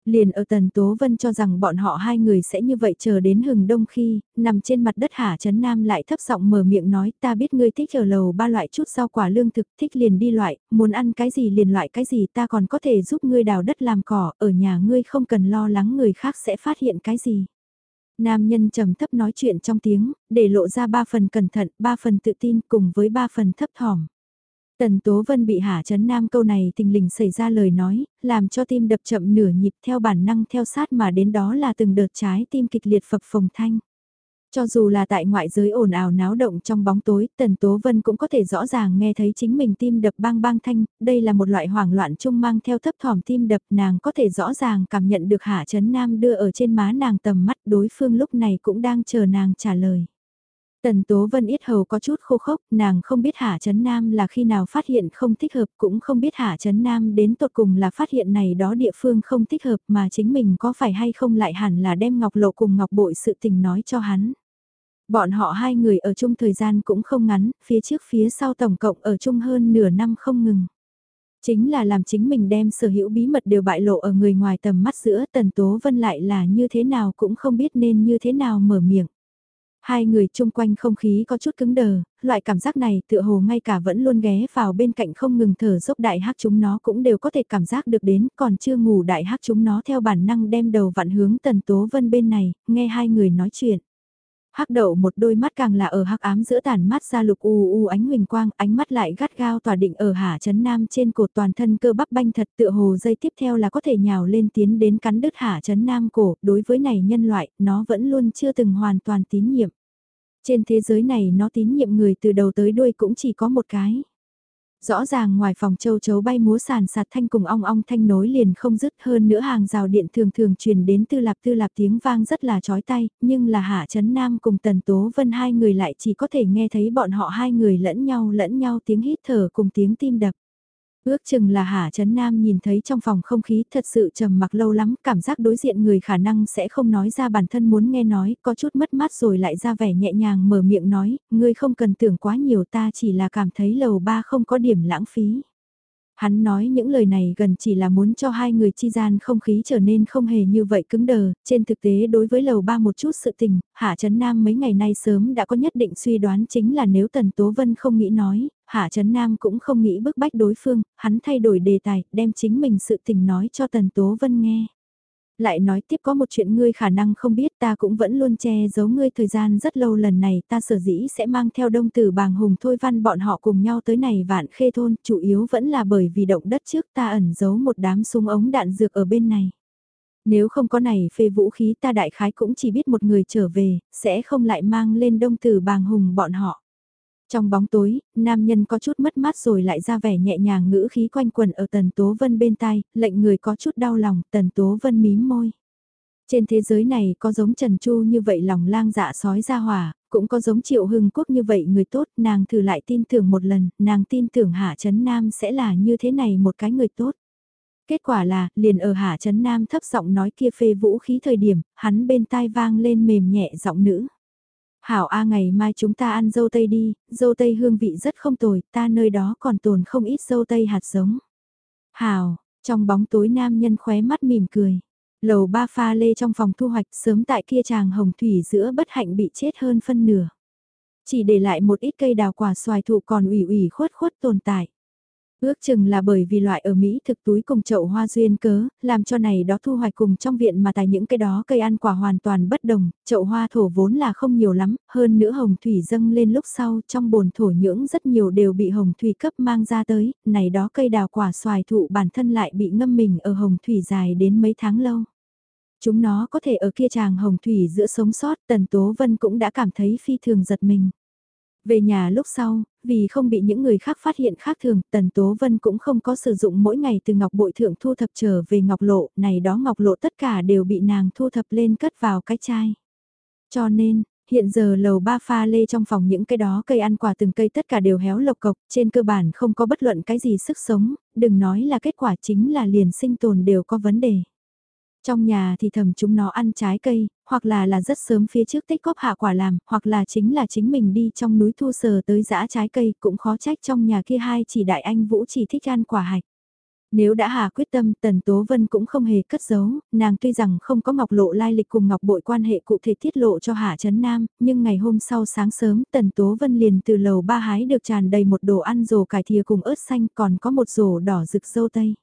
S1: Liền ở Tần Tố Vân cho rằng bọn họ hai người sẽ như vậy chờ đến hừng đông khi, nằm trên mặt đất Hà Trấn Nam lại thấp giọng mở miệng nói ta biết ngươi thích ở lầu ba loại chút rau quả lương thực, thích liền đi loại, muốn ăn cái gì liền loại cái gì ta còn có thể giúp ngươi đào đất làm cỏ, ở nhà ngươi không cần lo lắng người khác sẽ phát hiện cái gì. Nam nhân trầm thấp nói chuyện trong tiếng, để lộ ra ba phần cẩn thận, ba phần tự tin cùng với ba phần thấp thỏm. Tần Tố Vân bị hạ chấn Nam câu này tình lình xảy ra lời nói, làm cho tim đập chậm nửa nhịp theo bản năng theo sát mà đến đó là từng đợt trái tim kịch liệt phập phồng thanh. Cho dù là tại ngoại giới ồn ào náo động trong bóng tối, Tần Tố Vân cũng có thể rõ ràng nghe thấy chính mình tim đập bang bang thanh, đây là một loại hoảng loạn chung mang theo thấp thỏm tim đập, nàng có thể rõ ràng cảm nhận được Hạ Trấn Nam đưa ở trên má nàng tầm mắt đối phương lúc này cũng đang chờ nàng trả lời. Tần Tố Vân ít hầu có chút khô khốc, nàng không biết Hạ Trấn Nam là khi nào phát hiện không thích hợp, cũng không biết Hạ Trấn Nam đến tột cùng là phát hiện này đó địa phương không thích hợp mà chính mình có phải hay không lại hẳn là đem ngọc lộ cùng ngọc bội sự tình nói cho hắn. Bọn họ hai người ở chung thời gian cũng không ngắn, phía trước phía sau tổng cộng ở chung hơn nửa năm không ngừng. Chính là làm chính mình đem sở hữu bí mật đều bại lộ ở người ngoài tầm mắt giữa Tần Tố Vân lại là như thế nào cũng không biết nên như thế nào mở miệng. Hai người chung quanh không khí có chút cứng đờ, loại cảm giác này tựa hồ ngay cả vẫn luôn ghé vào bên cạnh không ngừng thở dốc đại hắc chúng nó cũng đều có thể cảm giác được đến, còn chưa ngủ đại hắc chúng nó theo bản năng đem đầu vặn hướng tần tố vân bên này, nghe hai người nói chuyện. Hắc đậu một đôi mắt càng là ở hắc ám giữa tàn mắt ra lục u u ánh huỳnh quang, ánh mắt lại gắt gao tỏa định ở hạ chấn nam trên cổ toàn thân cơ bắp banh thật tựa hồ dây tiếp theo là có thể nhào lên tiến đến cắn đứt hạ chấn nam cổ, đối với này nhân loại, nó vẫn luôn chưa từng hoàn toàn tín nhiệm. Trên thế giới này nó tín nhiệm người từ đầu tới đuôi cũng chỉ có một cái. Rõ ràng ngoài phòng châu chấu bay múa sàn sạt thanh cùng ong ong thanh nối liền không dứt hơn nữa hàng rào điện thường thường truyền đến tư lạp tư lạp tiếng vang rất là chói tay, nhưng là Hạ Trấn Nam cùng Tần Tố Vân hai người lại chỉ có thể nghe thấy bọn họ hai người lẫn nhau lẫn nhau tiếng hít thở cùng tiếng tim đập. Ước chừng là Hà Trấn Nam nhìn thấy trong phòng không khí thật sự trầm mặc lâu lắm, cảm giác đối diện người khả năng sẽ không nói ra bản thân muốn nghe nói, có chút mất mát rồi lại ra vẻ nhẹ nhàng mở miệng nói, ngươi không cần tưởng quá nhiều ta chỉ là cảm thấy lầu ba không có điểm lãng phí. Hắn nói những lời này gần chỉ là muốn cho hai người chi gian không khí trở nên không hề như vậy cứng đờ, trên thực tế đối với lầu ba một chút sự tình, Hạ Trấn Nam mấy ngày nay sớm đã có nhất định suy đoán chính là nếu Tần Tố Vân không nghĩ nói, Hạ Trấn Nam cũng không nghĩ bức bách đối phương, hắn thay đổi đề tài, đem chính mình sự tình nói cho Tần Tố Vân nghe lại nói tiếp có một chuyện ngươi khả năng không biết ta cũng vẫn luôn che giấu ngươi thời gian rất lâu lần này ta sở dĩ sẽ mang theo đông tử bàng hùng thôi văn bọn họ cùng nhau tới này vạn khê thôn, chủ yếu vẫn là bởi vì động đất trước ta ẩn giấu một đám súng ống đạn dược ở bên này. Nếu không có này phê vũ khí ta đại khái cũng chỉ biết một người trở về, sẽ không lại mang lên đông tử bàng hùng bọn họ. Trong bóng tối, nam nhân có chút mất mát rồi lại ra vẻ nhẹ nhàng ngữ khí quanh quần ở Tần Tố Vân bên tai, lệnh người có chút đau lòng, Tần Tố Vân mím môi. Trên thế giới này có giống Trần Chu như vậy lòng lang dạ sói ra hỏa, cũng có giống Triệu Hưng Quốc như vậy người tốt, nàng thử lại tin tưởng một lần, nàng tin tưởng Hạ Trấn Nam sẽ là như thế này một cái người tốt. Kết quả là, liền ở Hạ Trấn Nam thấp giọng nói kia phê vũ khí thời điểm, hắn bên tai vang lên mềm nhẹ giọng nữ. Hảo A ngày mai chúng ta ăn dâu tây đi, dâu tây hương vị rất không tồi, ta nơi đó còn tồn không ít dâu tây hạt giống. Hảo, trong bóng tối nam nhân khóe mắt mỉm cười. Lầu ba pha lê trong phòng thu hoạch sớm tại kia chàng hồng thủy giữa bất hạnh bị chết hơn phân nửa. Chỉ để lại một ít cây đào quả xoài thụ còn ủy ủy khuất khuất tồn tại. Ước chừng là bởi vì loại ở Mỹ thực túi cùng chậu hoa duyên cớ, làm cho này đó thu hoạch cùng trong viện mà tại những cái đó cây ăn quả hoàn toàn bất đồng, chậu hoa thổ vốn là không nhiều lắm, hơn nữa hồng thủy dâng lên lúc sau trong bồn thổ nhưỡng rất nhiều đều bị hồng thủy cấp mang ra tới, này đó cây đào quả xoài thụ bản thân lại bị ngâm mình ở hồng thủy dài đến mấy tháng lâu. Chúng nó có thể ở kia chàng hồng thủy giữa sống sót, Tần Tố Vân cũng đã cảm thấy phi thường giật mình. Về nhà lúc sau, vì không bị những người khác phát hiện khác thường, Tần Tố Vân cũng không có sử dụng mỗi ngày từ ngọc bội thượng thu thập trở về ngọc lộ, này đó ngọc lộ tất cả đều bị nàng thu thập lên cất vào cái chai. Cho nên, hiện giờ lầu ba pha lê trong phòng những cái đó cây ăn quả từng cây tất cả đều héo lộc cộc, trên cơ bản không có bất luận cái gì sức sống, đừng nói là kết quả chính là liền sinh tồn đều có vấn đề. Trong nhà thì thầm chúng nó ăn trái cây, hoặc là là rất sớm phía trước tích góp hạ quả làm, hoặc là chính là chính mình đi trong núi thu sờ tới giã trái cây, cũng khó trách trong nhà kia hai chỉ đại anh Vũ chỉ thích ăn quả hạch. Nếu đã hà quyết tâm, Tần Tố Vân cũng không hề cất giấu, nàng tuy rằng không có ngọc lộ lai lịch cùng ngọc bội quan hệ cụ thể tiết lộ cho Hạ Trấn Nam, nhưng ngày hôm sau sáng sớm Tần Tố Vân liền từ lầu ba hái được tràn đầy một đồ ăn rổ cải thìa cùng ớt xanh còn có một rổ đỏ rực dâu tây.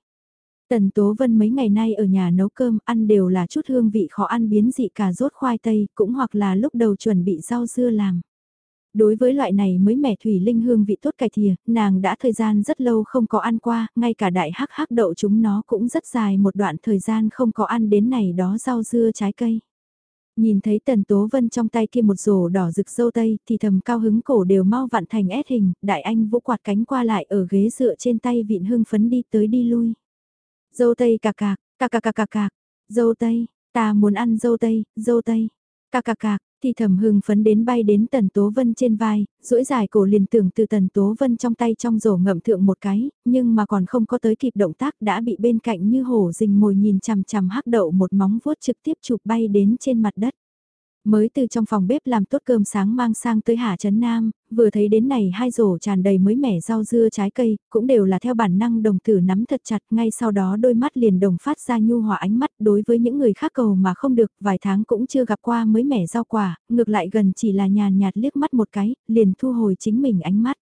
S1: Tần Tố Vân mấy ngày nay ở nhà nấu cơm ăn đều là chút hương vị khó ăn biến dị cà rốt khoai tây cũng hoặc là lúc đầu chuẩn bị rau dưa làm. Đối với loại này mới mẻ thủy linh hương vị tốt cải thìa, nàng đã thời gian rất lâu không có ăn qua, ngay cả đại hắc hắc đậu chúng nó cũng rất dài một đoạn thời gian không có ăn đến này đó rau dưa trái cây. Nhìn thấy Tần Tố Vân trong tay kia một rổ đỏ rực dâu tây thì thầm cao hứng cổ đều mau vặn thành ép hình, đại anh vũ quạt cánh qua lại ở ghế dựa trên tay vịn hương phấn đi tới đi lui. Dâu tây cà cà cà cà cà cà cà, dâu tây, ta muốn ăn dâu tây, dâu tây, cà cà cà thì thầm hưng phấn đến bay đến Tần Tố Vân trên vai, duỗi dài cổ liền tưởng từ Tần Tố Vân trong tay trong rổ ngậm thượng một cái, nhưng mà còn không có tới kịp động tác đã bị bên cạnh như hổ rình mồi nhìn chằm chằm hắc đậu một móng vuốt trực tiếp chụp bay đến trên mặt đất. Mới từ trong phòng bếp làm tốt cơm sáng mang sang tới Hà Trấn Nam, vừa thấy đến này hai rổ tràn đầy mới mẻ rau dưa trái cây, cũng đều là theo bản năng đồng tử nắm thật chặt, ngay sau đó đôi mắt liền đồng phát ra nhu hòa ánh mắt đối với những người khác cầu mà không được, vài tháng cũng chưa gặp qua mới mẻ rau quả, ngược lại gần chỉ là nhàn nhạt liếc mắt một cái, liền thu hồi chính mình ánh mắt.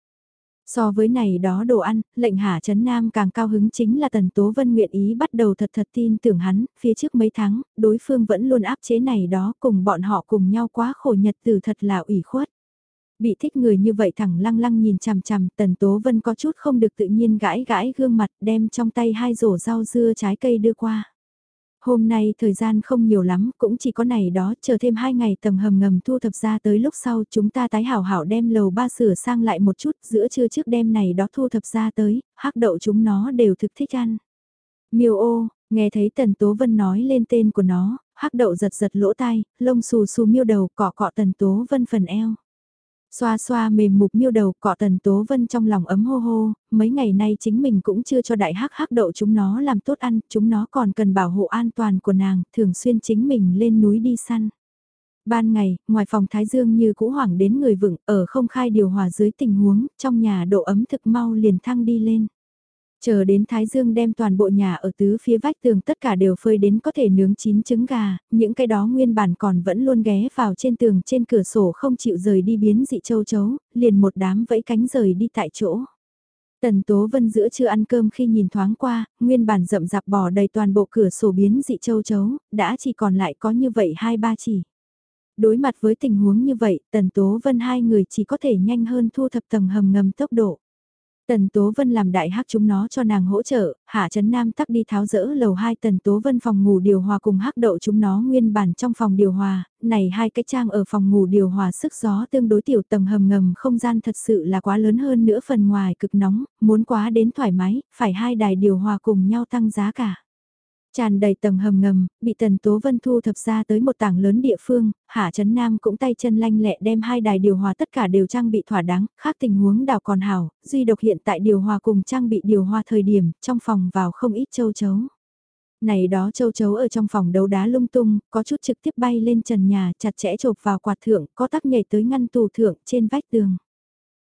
S1: So với này đó đồ ăn, lệnh Hà Trấn Nam càng cao hứng chính là Tần Tố Vân nguyện ý bắt đầu thật thật tin tưởng hắn, phía trước mấy tháng, đối phương vẫn luôn áp chế này đó cùng bọn họ cùng nhau quá khổ nhật từ thật là ủy khuất. Bị thích người như vậy thẳng lăng lăng nhìn chằm chằm, Tần Tố Vân có chút không được tự nhiên gãi gãi gương mặt đem trong tay hai rổ rau dưa trái cây đưa qua. Hôm nay thời gian không nhiều lắm, cũng chỉ có này đó, chờ thêm hai ngày tầng hầm ngầm thu thập ra tới lúc sau chúng ta tái hảo hảo đem lầu ba sửa sang lại một chút, giữa trưa trước đêm này đó thu thập ra tới, hắc đậu chúng nó đều thực thích ăn. Miêu ô, nghe thấy Tần Tố Vân nói lên tên của nó, hắc đậu giật giật lỗ tai, lông xù xù miêu đầu cọ cọ Tần Tố Vân phần eo. Xoa xoa mềm mục miêu đầu cọ tần tố vân trong lòng ấm hô hô, mấy ngày nay chính mình cũng chưa cho đại hắc hắc đậu chúng nó làm tốt ăn, chúng nó còn cần bảo hộ an toàn của nàng, thường xuyên chính mình lên núi đi săn. Ban ngày, ngoài phòng Thái Dương như cũ hoảng đến người vựng, ở không khai điều hòa dưới tình huống, trong nhà độ ấm thực mau liền thăng đi lên. Chờ đến Thái Dương đem toàn bộ nhà ở tứ phía vách tường tất cả đều phơi đến có thể nướng chín trứng gà, những cái đó nguyên bản còn vẫn luôn ghé vào trên tường trên cửa sổ không chịu rời đi biến dị châu chấu, liền một đám vẫy cánh rời đi tại chỗ. Tần Tố Vân giữa chưa ăn cơm khi nhìn thoáng qua, nguyên bản rậm rạp bỏ đầy toàn bộ cửa sổ biến dị châu chấu, đã chỉ còn lại có như vậy hai ba chỉ. Đối mặt với tình huống như vậy, Tần Tố Vân hai người chỉ có thể nhanh hơn thu thập tầng hầm ngầm tốc độ. Tần Tố Vân làm đại hắc chúng nó cho nàng hỗ trợ, Hạ Trấn Nam tắc đi tháo rỡ lầu 2 Tần Tố Vân phòng ngủ điều hòa cùng hắc đậu chúng nó nguyên bản trong phòng điều hòa, này hai cái trang ở phòng ngủ điều hòa sức gió tương đối tiểu tầng hầm ngầm không gian thật sự là quá lớn hơn nữa phần ngoài cực nóng, muốn quá đến thoải mái, phải hai đài điều hòa cùng nhau tăng giá cả. Tràn đầy tầng hầm ngầm, bị Tần Tố Vân thu thập ra tới một tảng lớn địa phương, Hạ Trấn Nam cũng tay chân lanh lẹ đem hai đài điều hòa tất cả đều trang bị thỏa đáng, khác tình huống đào còn hảo, duy độc hiện tại điều hòa cùng trang bị điều hòa thời điểm, trong phòng vào không ít châu chấu. Này đó châu chấu ở trong phòng đấu đá lung tung, có chút trực tiếp bay lên trần nhà, chặt chẽ chộp vào quạt thượng, có tắc nhảy tới ngăn tủ thượng trên vách tường.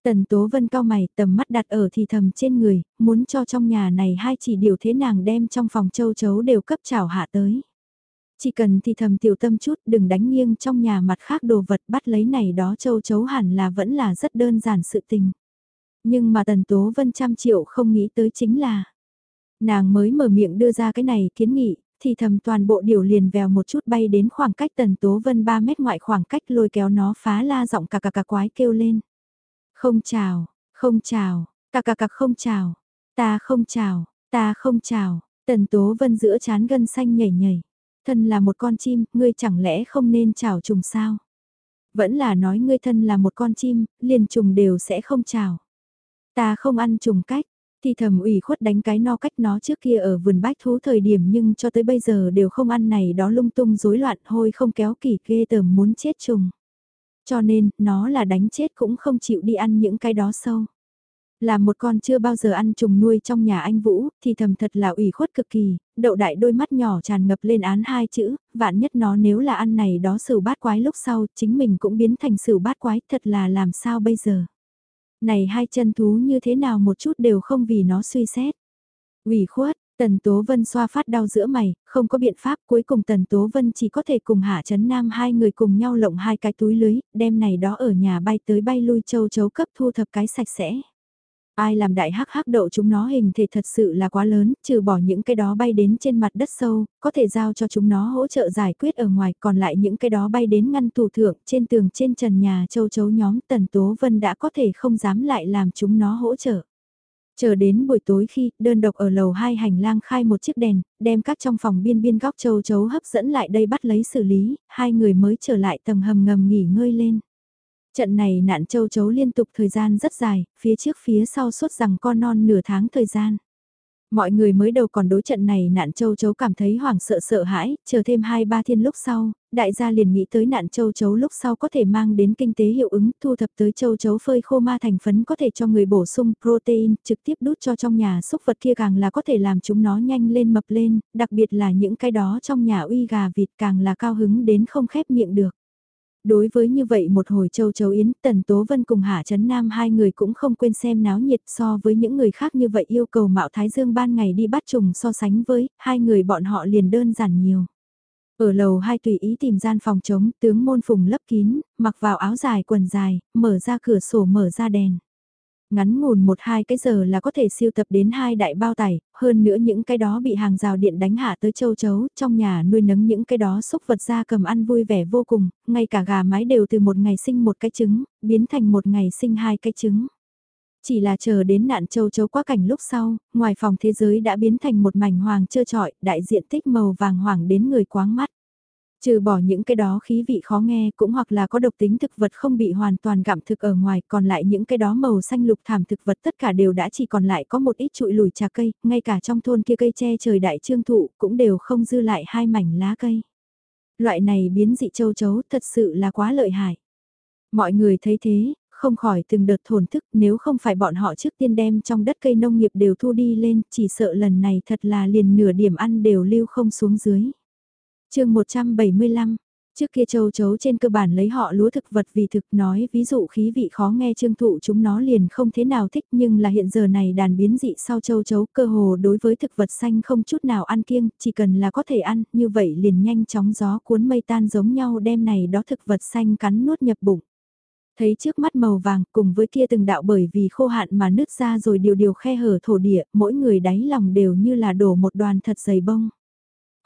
S1: Tần Tố Vân cao mày tầm mắt đặt ở thì thầm trên người, muốn cho trong nhà này hai chỉ điều thế nàng đem trong phòng châu chấu đều cấp chảo hạ tới. Chỉ cần thì thầm tiểu tâm chút đừng đánh nghiêng trong nhà mặt khác đồ vật bắt lấy này đó châu chấu hẳn là vẫn là rất đơn giản sự tình. Nhưng mà Tần Tố Vân trăm triệu không nghĩ tới chính là nàng mới mở miệng đưa ra cái này kiến nghị, thì thầm toàn bộ điều liền vèo một chút bay đến khoảng cách Tần Tố Vân 3 mét ngoại khoảng cách lôi kéo nó phá la giọng cà cà cà quái kêu lên. Không chào, không chào, cà cà cà không chào, ta không chào, ta không chào, tần tố vân giữa chán gân xanh nhảy nhảy. Thân là một con chim, ngươi chẳng lẽ không nên chào trùng sao? Vẫn là nói ngươi thân là một con chim, liền trùng đều sẽ không chào. Ta không ăn trùng cách, thì thầm ủy khuất đánh cái no cách nó trước kia ở vườn bách thú thời điểm nhưng cho tới bây giờ đều không ăn này đó lung tung rối loạn hôi không kéo kỳ ghê tởm muốn chết trùng. Cho nên, nó là đánh chết cũng không chịu đi ăn những cái đó sâu. Là một con chưa bao giờ ăn trùng nuôi trong nhà anh Vũ, thì thầm thật là ủy khuất cực kỳ, đậu đại đôi mắt nhỏ tràn ngập lên án hai chữ, vạn nhất nó nếu là ăn này đó sửu bát quái lúc sau, chính mình cũng biến thành sửu bát quái, thật là làm sao bây giờ. Này hai chân thú như thế nào một chút đều không vì nó suy xét. ủy khuất, Tần Tố Vân xoa phát đau giữa mày, không có biện pháp cuối cùng Tần Tố Vân chỉ có thể cùng Hạ Trấn Nam hai người cùng nhau lộng hai cái túi lưới, đem này đó ở nhà bay tới bay lui châu chấu cấp thu thập cái sạch sẽ. Ai làm đại hắc hắc đậu chúng nó hình thể thật sự là quá lớn, trừ bỏ những cái đó bay đến trên mặt đất sâu, có thể giao cho chúng nó hỗ trợ giải quyết ở ngoài, còn lại những cái đó bay đến ngăn tủ thượng trên tường trên trần nhà châu chấu nhóm Tần Tố Vân đã có thể không dám lại làm chúng nó hỗ trợ. Chờ đến buổi tối khi, đơn độc ở lầu hai hành lang khai một chiếc đèn, đem các trong phòng biên biên góc châu chấu hấp dẫn lại đây bắt lấy xử lý, hai người mới trở lại tầng hầm ngầm nghỉ ngơi lên. Trận này nạn châu chấu liên tục thời gian rất dài, phía trước phía sau suốt rằng con non nửa tháng thời gian. Mọi người mới đầu còn đối trận này nạn châu chấu cảm thấy hoảng sợ sợ hãi, chờ thêm 2-3 thiên lúc sau, đại gia liền nghĩ tới nạn châu chấu lúc sau có thể mang đến kinh tế hiệu ứng, thu thập tới châu chấu phơi khô ma thành phấn có thể cho người bổ sung protein, trực tiếp đút cho trong nhà xúc vật kia càng là có thể làm chúng nó nhanh lên mập lên, đặc biệt là những cái đó trong nhà uy gà vịt càng là cao hứng đến không khép miệng được. Đối với như vậy một hồi châu châu yến, Tần Tố Vân cùng Hạ Trấn Nam hai người cũng không quên xem náo nhiệt so với những người khác như vậy yêu cầu Mạo Thái Dương ban ngày đi bắt trùng so sánh với, hai người bọn họ liền đơn giản nhiều. Ở lầu hai tùy ý tìm gian phòng trống, tướng môn phùng lấp kín, mặc vào áo dài quần dài, mở ra cửa sổ mở ra đèn ngắn ngủn một hai cái giờ là có thể siêu tập đến hai đại bao tải, hơn nữa những cái đó bị hàng rào điện đánh hạ tới châu chấu, trong nhà nuôi nấng những cái đó xúc vật ra cầm ăn vui vẻ vô cùng, ngay cả gà mái đều từ một ngày sinh một cái trứng, biến thành một ngày sinh hai cái trứng. Chỉ là chờ đến nạn châu chấu quá cảnh lúc sau, ngoài phòng thế giới đã biến thành một mảnh hoàng trơ trọi, đại diện tích màu vàng hoàng đến người quáng mắt. Trừ bỏ những cái đó khí vị khó nghe cũng hoặc là có độc tính thực vật không bị hoàn toàn gặm thực ở ngoài còn lại những cái đó màu xanh lục thảm thực vật tất cả đều đã chỉ còn lại có một ít trụi lùi trà cây, ngay cả trong thôn kia cây tre trời đại trương thụ cũng đều không dư lại hai mảnh lá cây. Loại này biến dị châu chấu thật sự là quá lợi hại. Mọi người thấy thế, không khỏi từng đợt thổn thức nếu không phải bọn họ trước tiên đem trong đất cây nông nghiệp đều thu đi lên, chỉ sợ lần này thật là liền nửa điểm ăn đều lưu không xuống dưới chương 175 Trước kia châu chấu trên cơ bản lấy họ lúa thực vật vì thực nói ví dụ khí vị khó nghe trương thụ chúng nó liền không thế nào thích nhưng là hiện giờ này đàn biến dị sau châu chấu cơ hồ đối với thực vật xanh không chút nào ăn kiêng, chỉ cần là có thể ăn, như vậy liền nhanh chóng gió cuốn mây tan giống nhau đem này đó thực vật xanh cắn nuốt nhập bụng. Thấy trước mắt màu vàng cùng với kia từng đạo bởi vì khô hạn mà nứt ra rồi điều điều khe hở thổ địa, mỗi người đáy lòng đều như là đổ một đoàn thật dày bông.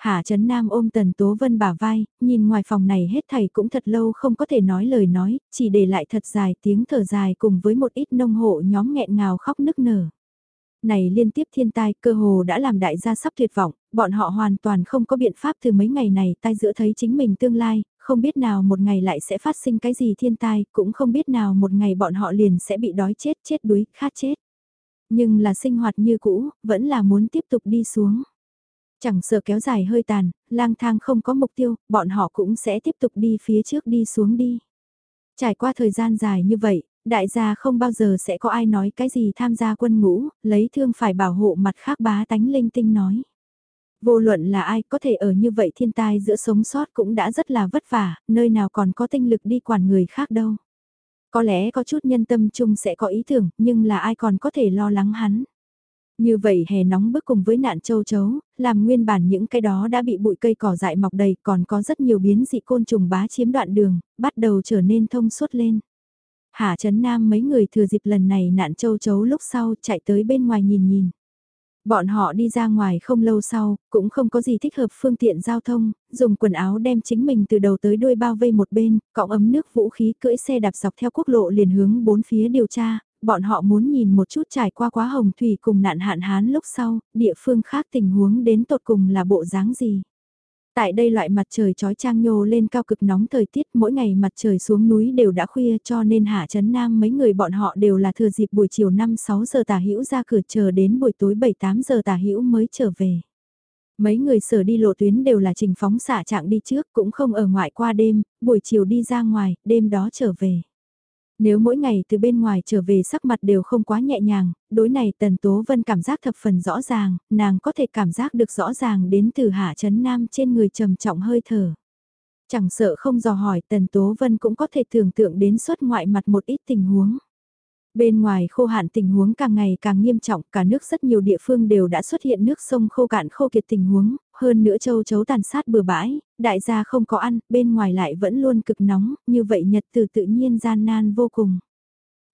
S1: Hạ Trấn Nam ôm Tần Tố Vân bả vai, nhìn ngoài phòng này hết thầy cũng thật lâu không có thể nói lời nói, chỉ để lại thật dài tiếng thở dài cùng với một ít nông hộ nhóm nghẹn ngào khóc nức nở. Này liên tiếp thiên tai cơ hồ đã làm đại gia sắp tuyệt vọng, bọn họ hoàn toàn không có biện pháp từ mấy ngày này tai giữa thấy chính mình tương lai, không biết nào một ngày lại sẽ phát sinh cái gì thiên tai, cũng không biết nào một ngày bọn họ liền sẽ bị đói chết, chết đuối, khát chết. Nhưng là sinh hoạt như cũ, vẫn là muốn tiếp tục đi xuống. Chẳng sợ kéo dài hơi tàn, lang thang không có mục tiêu, bọn họ cũng sẽ tiếp tục đi phía trước đi xuống đi. Trải qua thời gian dài như vậy, đại gia không bao giờ sẽ có ai nói cái gì tham gia quân ngũ, lấy thương phải bảo hộ mặt khác bá tánh linh tinh nói. Vô luận là ai có thể ở như vậy thiên tai giữa sống sót cũng đã rất là vất vả, nơi nào còn có tinh lực đi quản người khác đâu. Có lẽ có chút nhân tâm chung sẽ có ý tưởng, nhưng là ai còn có thể lo lắng hắn. Như vậy hè nóng bức cùng với nạn châu chấu, làm nguyên bản những cái đó đã bị bụi cây cỏ dại mọc đầy còn có rất nhiều biến dị côn trùng bá chiếm đoạn đường, bắt đầu trở nên thông suốt lên. Hạ Trấn Nam mấy người thừa dịp lần này nạn châu chấu lúc sau chạy tới bên ngoài nhìn nhìn. Bọn họ đi ra ngoài không lâu sau, cũng không có gì thích hợp phương tiện giao thông, dùng quần áo đem chính mình từ đầu tới đuôi bao vây một bên, cọng ấm nước vũ khí cưỡi xe đạp dọc theo quốc lộ liền hướng bốn phía điều tra, bọn họ muốn nhìn một chút trải qua quá hồng thủy cùng nạn hạn hán lúc sau, địa phương khác tình huống đến tột cùng là bộ dáng gì. Tại đây loại mặt trời trói trang nhô lên cao cực nóng thời tiết mỗi ngày mặt trời xuống núi đều đã khuya cho nên hạ chấn nam mấy người bọn họ đều là thừa dịp buổi chiều 5-6 giờ tả hữu ra cửa chờ đến buổi tối 7-8 giờ tả hữu mới trở về. Mấy người sở đi lộ tuyến đều là trình phóng xả trạng đi trước cũng không ở ngoại qua đêm, buổi chiều đi ra ngoài, đêm đó trở về. Nếu mỗi ngày từ bên ngoài trở về sắc mặt đều không quá nhẹ nhàng, đối này Tần Tố Vân cảm giác thập phần rõ ràng, nàng có thể cảm giác được rõ ràng đến từ hạ Trấn nam trên người trầm trọng hơi thở. Chẳng sợ không dò hỏi Tần Tố Vân cũng có thể tưởng tượng đến xuất ngoại mặt một ít tình huống. Bên ngoài khô hạn tình huống càng ngày càng nghiêm trọng, cả nước rất nhiều địa phương đều đã xuất hiện nước sông khô cạn khô kiệt tình huống, hơn nữa châu chấu tàn sát bừa bãi, đại gia không có ăn, bên ngoài lại vẫn luôn cực nóng, như vậy nhật từ tự nhiên gian nan vô cùng.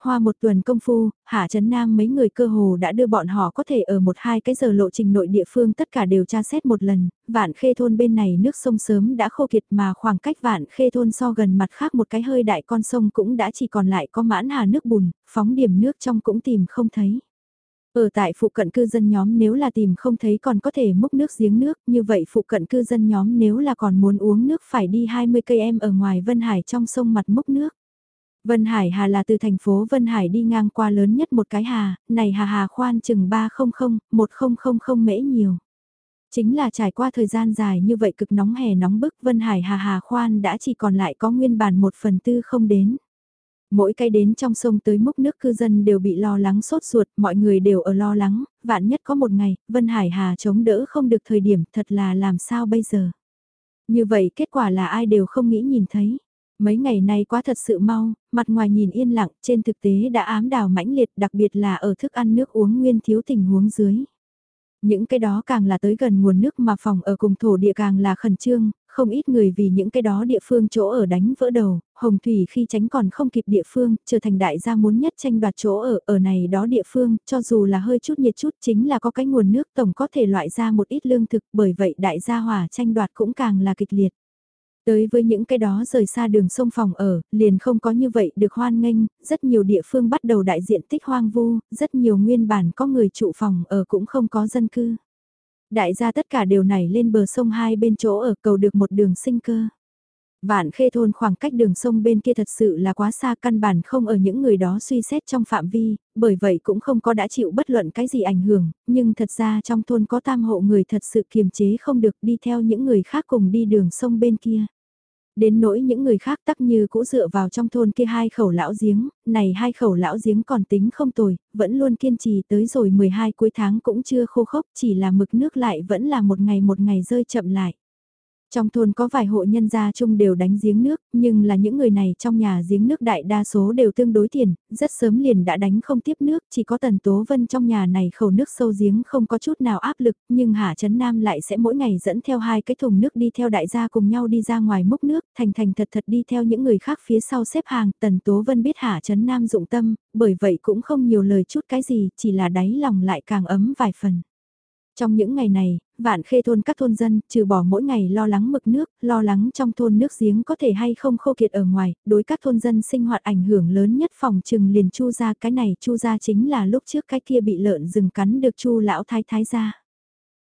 S1: Hoa một tuần công phu, Hạ Trấn Nam mấy người cơ hồ đã đưa bọn họ có thể ở một hai cái giờ lộ trình nội địa phương tất cả đều tra xét một lần, vạn khê thôn bên này nước sông sớm đã khô kiệt mà khoảng cách vạn khê thôn so gần mặt khác một cái hơi đại con sông cũng đã chỉ còn lại có mãn hà nước bùn, phóng điểm nước trong cũng tìm không thấy. Ở tại phụ cận cư dân nhóm nếu là tìm không thấy còn có thể múc nước giếng nước, như vậy phụ cận cư dân nhóm nếu là còn muốn uống nước phải đi 20 cây em ở ngoài Vân Hải trong sông mặt múc nước. Vân Hải Hà là từ thành phố Vân Hải đi ngang qua lớn nhất một cái hà, này hà hà khoan chừng 300, 1000 mễ nhiều. Chính là trải qua thời gian dài như vậy cực nóng hè nóng bức Vân Hải hà hà khoan đã chỉ còn lại có nguyên bản một phần tư không đến. Mỗi cái đến trong sông tới múc nước cư dân đều bị lo lắng sốt ruột, mọi người đều ở lo lắng, vạn nhất có một ngày, Vân Hải Hà chống đỡ không được thời điểm thật là làm sao bây giờ. Như vậy kết quả là ai đều không nghĩ nhìn thấy. Mấy ngày nay quá thật sự mau, mặt ngoài nhìn yên lặng, trên thực tế đã ám đào mãnh liệt đặc biệt là ở thức ăn nước uống nguyên thiếu tình huống dưới. Những cái đó càng là tới gần nguồn nước mà phòng ở cùng thổ địa càng là khẩn trương, không ít người vì những cái đó địa phương chỗ ở đánh vỡ đầu, hồng thủy khi tránh còn không kịp địa phương, trở thành đại gia muốn nhất tranh đoạt chỗ ở, ở này đó địa phương, cho dù là hơi chút nhiệt chút chính là có cái nguồn nước tổng có thể loại ra một ít lương thực, bởi vậy đại gia hỏa tranh đoạt cũng càng là kịch liệt. Tới với những cái đó rời xa đường sông phòng ở, liền không có như vậy được hoan nghênh, rất nhiều địa phương bắt đầu đại diện tích hoang vu, rất nhiều nguyên bản có người trụ phòng ở cũng không có dân cư. Đại gia tất cả đều này lên bờ sông hai bên chỗ ở cầu được một đường sinh cơ. Vạn khê thôn khoảng cách đường sông bên kia thật sự là quá xa căn bản không ở những người đó suy xét trong phạm vi, bởi vậy cũng không có đã chịu bất luận cái gì ảnh hưởng, nhưng thật ra trong thôn có tam hộ người thật sự kiềm chế không được đi theo những người khác cùng đi đường sông bên kia. Đến nỗi những người khác tắc như cũ dựa vào trong thôn kia hai khẩu lão giếng, này hai khẩu lão giếng còn tính không tồi, vẫn luôn kiên trì tới rồi 12 cuối tháng cũng chưa khô khốc, chỉ là mực nước lại vẫn là một ngày một ngày rơi chậm lại. Trong thôn có vài hộ nhân gia chung đều đánh giếng nước, nhưng là những người này trong nhà giếng nước đại đa số đều tương đối tiền, rất sớm liền đã đánh không tiếp nước, chỉ có Tần Tố Vân trong nhà này khẩu nước sâu giếng không có chút nào áp lực, nhưng Hạ Trấn Nam lại sẽ mỗi ngày dẫn theo hai cái thùng nước đi theo đại gia cùng nhau đi ra ngoài múc nước, thành thành thật thật đi theo những người khác phía sau xếp hàng, Tần Tố Vân biết Hạ Trấn Nam dụng tâm, bởi vậy cũng không nhiều lời chút cái gì, chỉ là đáy lòng lại càng ấm vài phần. Trong những ngày này, vạn khê thôn các thôn dân, trừ bỏ mỗi ngày lo lắng mực nước, lo lắng trong thôn nước giếng có thể hay không khô kiệt ở ngoài, đối các thôn dân sinh hoạt ảnh hưởng lớn nhất phòng trừng liền chu ra cái này chu ra chính là lúc trước cái kia bị lợn rừng cắn được chu lão thái thái ra.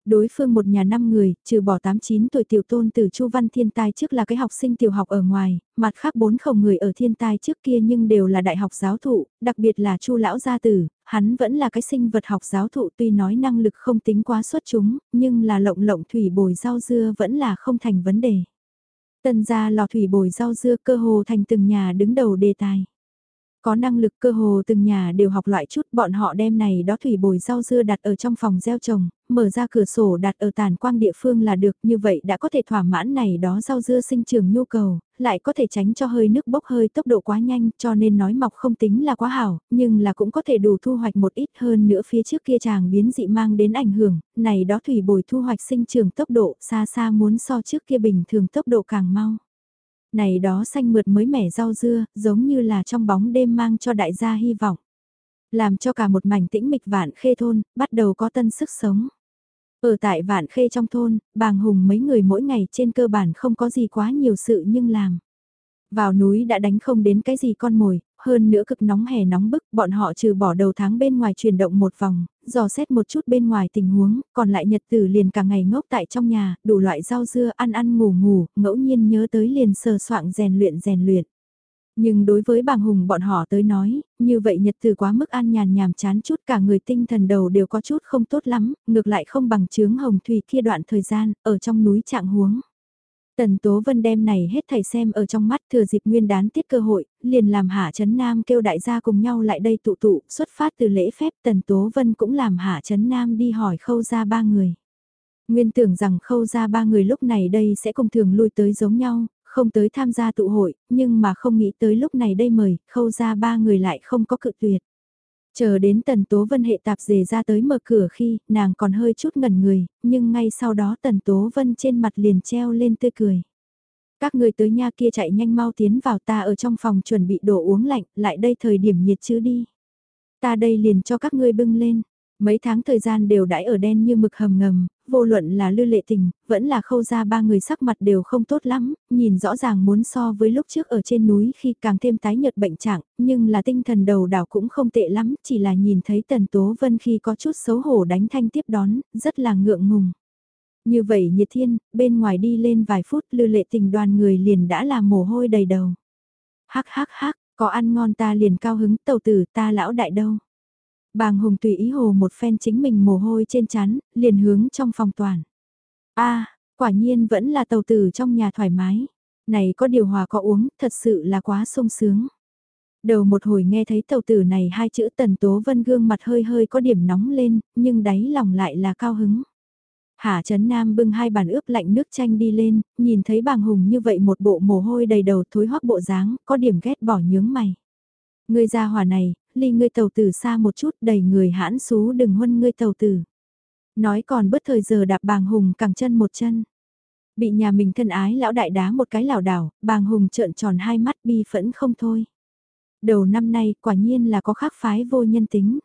S1: Đối phương một nhà năm người, trừ bỏ 8-9 tuổi tiểu tôn từ Chu Văn Thiên tài trước là cái học sinh tiểu học ở ngoài, mặt khác bốn khổng người ở thiên tài trước kia nhưng đều là đại học giáo thụ, đặc biệt là Chu lão gia tử, hắn vẫn là cái sinh vật học giáo thụ tuy nói năng lực không tính quá xuất chúng, nhưng là lộng lộng thủy bồi rau dưa vẫn là không thành vấn đề. tần gia lò thủy bồi rau dưa cơ hồ thành từng nhà đứng đầu đề tài. Có năng lực cơ hồ từng nhà đều học loại chút bọn họ đem này đó thủy bồi rau dưa đặt ở trong phòng gieo trồng, mở ra cửa sổ đặt ở tàn quang địa phương là được như vậy đã có thể thỏa mãn này đó rau dưa sinh trường nhu cầu, lại có thể tránh cho hơi nước bốc hơi tốc độ quá nhanh cho nên nói mọc không tính là quá hảo, nhưng là cũng có thể đủ thu hoạch một ít hơn nữa phía trước kia chàng biến dị mang đến ảnh hưởng, này đó thủy bồi thu hoạch sinh trường tốc độ xa xa muốn so trước kia bình thường tốc độ càng mau này đó xanh mượt mới mẻ rau dưa, giống như là trong bóng đêm mang cho đại gia hy vọng. Làm cho cả một mảnh tĩnh mịch vạn khê thôn, bắt đầu có tân sức sống. Ở tại vạn khê trong thôn, bàng hùng mấy người mỗi ngày trên cơ bản không có gì quá nhiều sự nhưng làm. Vào núi đã đánh không đến cái gì con mồi, hơn nữa cực nóng hè nóng bức, bọn họ trừ bỏ đầu tháng bên ngoài chuyển động một vòng, dò xét một chút bên ngoài tình huống, còn lại nhật tử liền cả ngày ngốc tại trong nhà, đủ loại rau dưa ăn ăn ngủ ngủ, ngẫu nhiên nhớ tới liền sờ soạng rèn luyện rèn luyện. Nhưng đối với bàng hùng bọn họ tới nói, như vậy nhật từ quá mức an nhàn nhàm chán chút cả người tinh thần đầu đều có chút không tốt lắm, ngược lại không bằng chướng hồng thủy kia đoạn thời gian, ở trong núi trạng huống. Tần Tố Vân đem này hết thầy xem ở trong mắt thừa dịp nguyên đán tiết cơ hội, liền làm Hạ Trấn Nam kêu đại gia cùng nhau lại đây tụ tụ, xuất phát từ lễ phép Tần Tố Vân cũng làm Hạ Trấn Nam đi hỏi khâu ra ba người. Nguyên tưởng rằng khâu ra ba người lúc này đây sẽ cùng thường lui tới giống nhau, không tới tham gia tụ hội, nhưng mà không nghĩ tới lúc này đây mời, khâu ra ba người lại không có cự tuyệt. Chờ đến tần tố vân hệ tạp dề ra tới mở cửa khi nàng còn hơi chút ngẩn người, nhưng ngay sau đó tần tố vân trên mặt liền treo lên tươi cười. Các người tới nha kia chạy nhanh mau tiến vào ta ở trong phòng chuẩn bị đồ uống lạnh, lại đây thời điểm nhiệt chứ đi. Ta đây liền cho các ngươi bưng lên. Mấy tháng thời gian đều đãi ở đen như mực hầm ngầm, vô luận là lư lệ tình, vẫn là khâu ra ba người sắc mặt đều không tốt lắm, nhìn rõ ràng muốn so với lúc trước ở trên núi khi càng thêm tái nhợt bệnh trạng, nhưng là tinh thần đầu đảo cũng không tệ lắm, chỉ là nhìn thấy tần tố vân khi có chút xấu hổ đánh thanh tiếp đón, rất là ngượng ngùng. Như vậy nhiệt thiên, bên ngoài đi lên vài phút lư lệ tình đoàn người liền đã là mồ hôi đầy đầu. Hắc hắc hắc, có ăn ngon ta liền cao hứng tàu tử ta lão đại đâu. Bàng Hùng tùy ý hồ một phen chính mình mồ hôi trên chán, liền hướng trong phòng toàn. a quả nhiên vẫn là tàu tử trong nhà thoải mái. Này có điều hòa có uống, thật sự là quá sung sướng. Đầu một hồi nghe thấy tàu tử này hai chữ tần tố vân gương mặt hơi hơi có điểm nóng lên, nhưng đáy lòng lại là cao hứng. Hạ Trấn Nam bưng hai bàn ướp lạnh nước chanh đi lên, nhìn thấy bàng hùng như vậy một bộ mồ hôi đầy đầu thối hoắc bộ dáng, có điểm ghét bỏ nhướng mày. Ngươi ra hỏa này, ly ngươi tàu tử xa một chút đầy người hãn xú đừng huân ngươi tàu tử. Nói còn bất thời giờ đạp bàng hùng cẳng chân một chân. Bị nhà mình thân ái lão đại đá một cái lảo đảo, bàng hùng trợn tròn hai mắt bi phẫn không thôi. Đầu năm nay quả nhiên là có khác phái vô nhân tính.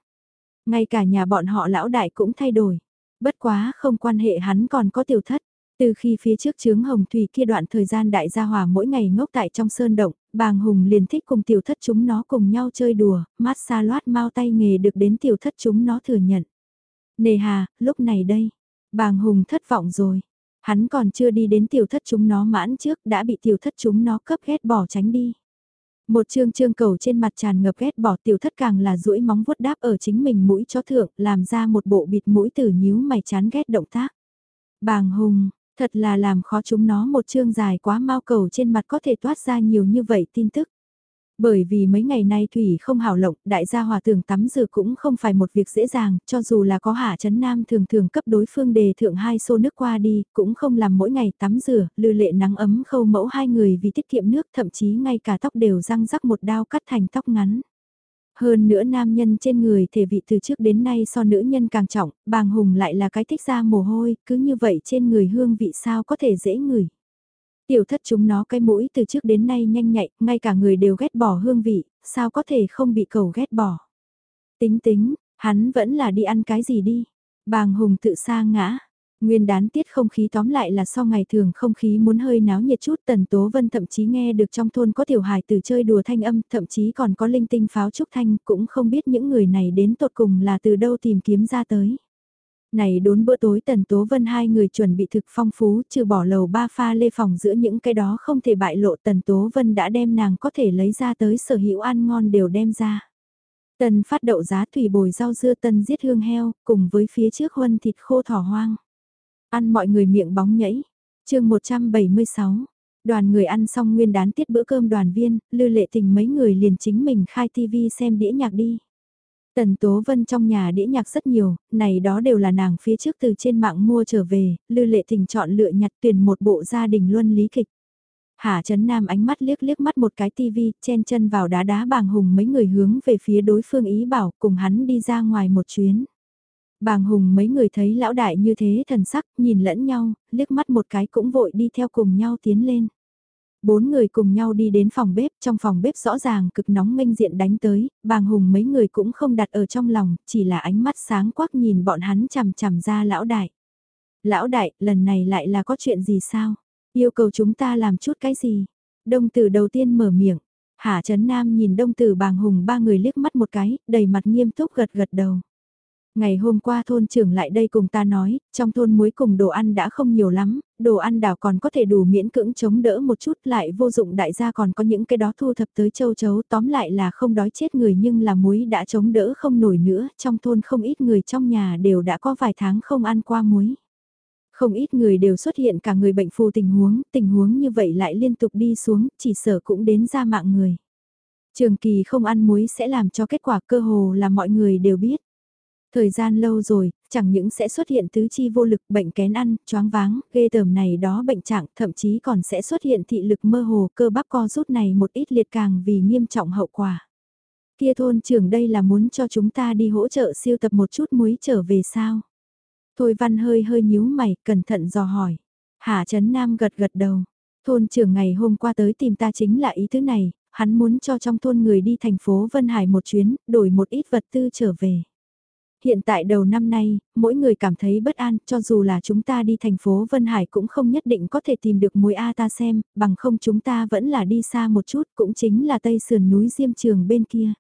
S1: Ngay cả nhà bọn họ lão đại cũng thay đổi. Bất quá không quan hệ hắn còn có tiểu thất. Từ khi phía trước chướng hồng thủy kia đoạn thời gian đại gia hòa mỗi ngày ngốc tại trong sơn động, bàng hùng liền thích cùng tiểu thất chúng nó cùng nhau chơi đùa, mát xa loát mau tay nghề được đến tiểu thất chúng nó thừa nhận. Nề hà, lúc này đây, bàng hùng thất vọng rồi. Hắn còn chưa đi đến tiểu thất chúng nó mãn trước đã bị tiểu thất chúng nó cấp ghét bỏ tránh đi. Một trương trương cầu trên mặt tràn ngập ghét bỏ tiểu thất càng là duỗi móng vuốt đáp ở chính mình mũi chó thượng làm ra một bộ bịt mũi tử nhíu mày chán ghét động tác. Bàng hùng, Thật là làm khó chúng nó một chương dài quá mau cầu trên mặt có thể toát ra nhiều như vậy tin tức. Bởi vì mấy ngày nay thủy không hảo lộng, đại gia hòa thường tắm rửa cũng không phải một việc dễ dàng, cho dù là có hạ chấn nam thường thường cấp đối phương đề thượng hai xô nước qua đi, cũng không làm mỗi ngày tắm rửa, lư lệ nắng ấm khâu mẫu hai người vì tiết kiệm nước, thậm chí ngay cả tóc đều răng rắc một đao cắt thành tóc ngắn. Hơn nữa nam nhân trên người thể vị từ trước đến nay so nữ nhân càng trọng, bàng hùng lại là cái thích ra mồ hôi, cứ như vậy trên người hương vị sao có thể dễ ngửi. Tiểu thất chúng nó cái mũi từ trước đến nay nhanh nhạy, ngay cả người đều ghét bỏ hương vị, sao có thể không bị cầu ghét bỏ. Tính tính, hắn vẫn là đi ăn cái gì đi. Bàng hùng tự sa ngã. Nguyên đán tiết không khí tóm lại là so ngày thường không khí muốn hơi náo nhiệt chút tần tố vân thậm chí nghe được trong thôn có tiểu hài từ chơi đùa thanh âm thậm chí còn có linh tinh pháo trúc thanh cũng không biết những người này đến tột cùng là từ đâu tìm kiếm ra tới. Này đốn bữa tối Tần Tố Vân hai người chuẩn bị thực phong phú, trừ bỏ lầu ba pha lê phòng giữa những cái đó không thể bại lộ Tần Tố Vân đã đem nàng có thể lấy ra tới sở hữu ăn ngon đều đem ra. Tần phát đậu giá thủy bồi rau dưa tân giết hương heo, cùng với phía trước huân thịt khô thỏ hoang. Ăn mọi người miệng bóng nhảy. chương 176, đoàn người ăn xong nguyên đán tiết bữa cơm đoàn viên, lư lệ tình mấy người liền chính mình khai tivi xem đĩa nhạc đi. Tần Tố Vân trong nhà đĩa nhạc rất nhiều, này đó đều là nàng phía trước từ trên mạng mua trở về, Lư Lệ Tình chọn lựa nhặt tuyển một bộ gia đình luân lý kịch. Hà Trấn Nam ánh mắt liếc liếc mắt một cái tivi, chen chân vào đá đá bàng hùng mấy người hướng về phía đối phương ý bảo cùng hắn đi ra ngoài một chuyến. Bàng hùng mấy người thấy lão đại như thế thần sắc, nhìn lẫn nhau, liếc mắt một cái cũng vội đi theo cùng nhau tiến lên. Bốn người cùng nhau đi đến phòng bếp, trong phòng bếp rõ ràng cực nóng minh diện đánh tới, bàng hùng mấy người cũng không đặt ở trong lòng, chỉ là ánh mắt sáng quắc nhìn bọn hắn chằm chằm ra lão đại. Lão đại, lần này lại là có chuyện gì sao? Yêu cầu chúng ta làm chút cái gì? Đông tử đầu tiên mở miệng, Hạ Trấn Nam nhìn đông tử bàng hùng ba người liếc mắt một cái, đầy mặt nghiêm túc gật gật đầu. Ngày hôm qua thôn trưởng lại đây cùng ta nói, trong thôn muối cùng đồ ăn đã không nhiều lắm, đồ ăn đảo còn có thể đủ miễn cưỡng chống đỡ một chút lại vô dụng đại gia còn có những cái đó thu thập tới châu chấu tóm lại là không đói chết người nhưng là muối đã chống đỡ không nổi nữa, trong thôn không ít người trong nhà đều đã có vài tháng không ăn qua muối. Không ít người đều xuất hiện cả người bệnh phù tình huống, tình huống như vậy lại liên tục đi xuống, chỉ sợ cũng đến ra mạng người. Trường kỳ không ăn muối sẽ làm cho kết quả cơ hồ là mọi người đều biết. Thời gian lâu rồi, chẳng những sẽ xuất hiện tứ chi vô lực, bệnh kén ăn, choáng váng, ghê tởm này đó bệnh trạng, thậm chí còn sẽ xuất hiện thị lực mơ hồ, cơ bắp co rút này một ít liệt càng vì nghiêm trọng hậu quả. Kia thôn trưởng đây là muốn cho chúng ta đi hỗ trợ siêu tập một chút muối trở về sao? Thôi văn hơi hơi nhíu mày, cẩn thận dò hỏi. Hà Trấn Nam gật gật đầu. Thôn trưởng ngày hôm qua tới tìm ta chính là ý thứ này, hắn muốn cho trong thôn người đi thành phố Vân Hải một chuyến, đổi một ít vật tư trở về. Hiện tại đầu năm nay, mỗi người cảm thấy bất an, cho dù là chúng ta đi thành phố Vân Hải cũng không nhất định có thể tìm được muối A ta xem, bằng không chúng ta vẫn là đi xa một chút, cũng chính là tây sườn núi Diêm Trường bên kia.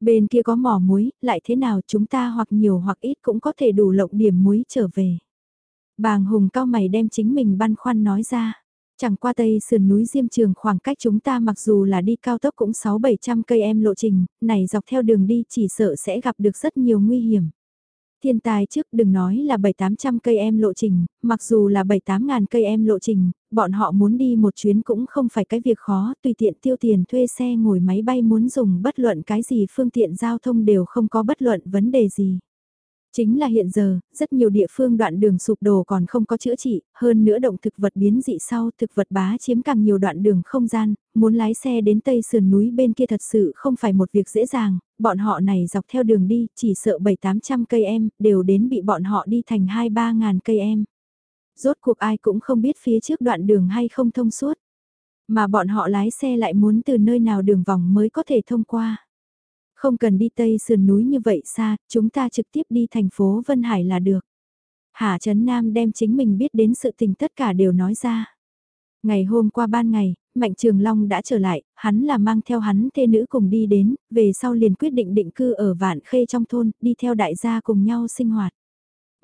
S1: Bên kia có mỏ muối, lại thế nào chúng ta hoặc nhiều hoặc ít cũng có thể đủ lộng điểm muối trở về. Bàng Hùng cao mày đem chính mình băn khoăn nói ra. Chẳng qua tây sườn núi Diêm Trường khoảng cách chúng ta mặc dù là đi cao tốc cũng 6-700 cây em lộ trình, này dọc theo đường đi chỉ sợ sẽ gặp được rất nhiều nguy hiểm. Thiên tài trước đừng nói là 7-800 cây em lộ trình, mặc dù là 7-8 ngàn cây em lộ trình, bọn họ muốn đi một chuyến cũng không phải cái việc khó, tùy tiện tiêu tiền thuê xe ngồi máy bay muốn dùng bất luận cái gì phương tiện giao thông đều không có bất luận vấn đề gì. Chính là hiện giờ, rất nhiều địa phương đoạn đường sụp đổ còn không có chữa trị, hơn nữa động thực vật biến dị sau, thực vật bá chiếm càng nhiều đoạn đường không gian, muốn lái xe đến tây sườn núi bên kia thật sự không phải một việc dễ dàng, bọn họ này dọc theo đường đi, chỉ sợ 7-800 cây em, đều đến bị bọn họ đi thành 2-3 ngàn cây em. Rốt cuộc ai cũng không biết phía trước đoạn đường hay không thông suốt, mà bọn họ lái xe lại muốn từ nơi nào đường vòng mới có thể thông qua. Không cần đi tây sườn núi như vậy xa, chúng ta trực tiếp đi thành phố Vân Hải là được. Hà Trấn Nam đem chính mình biết đến sự tình tất cả đều nói ra. Ngày hôm qua ban ngày, Mạnh Trường Long đã trở lại, hắn là mang theo hắn thê nữ cùng đi đến, về sau liền quyết định định cư ở Vạn Khê trong thôn, đi theo đại gia cùng nhau sinh hoạt.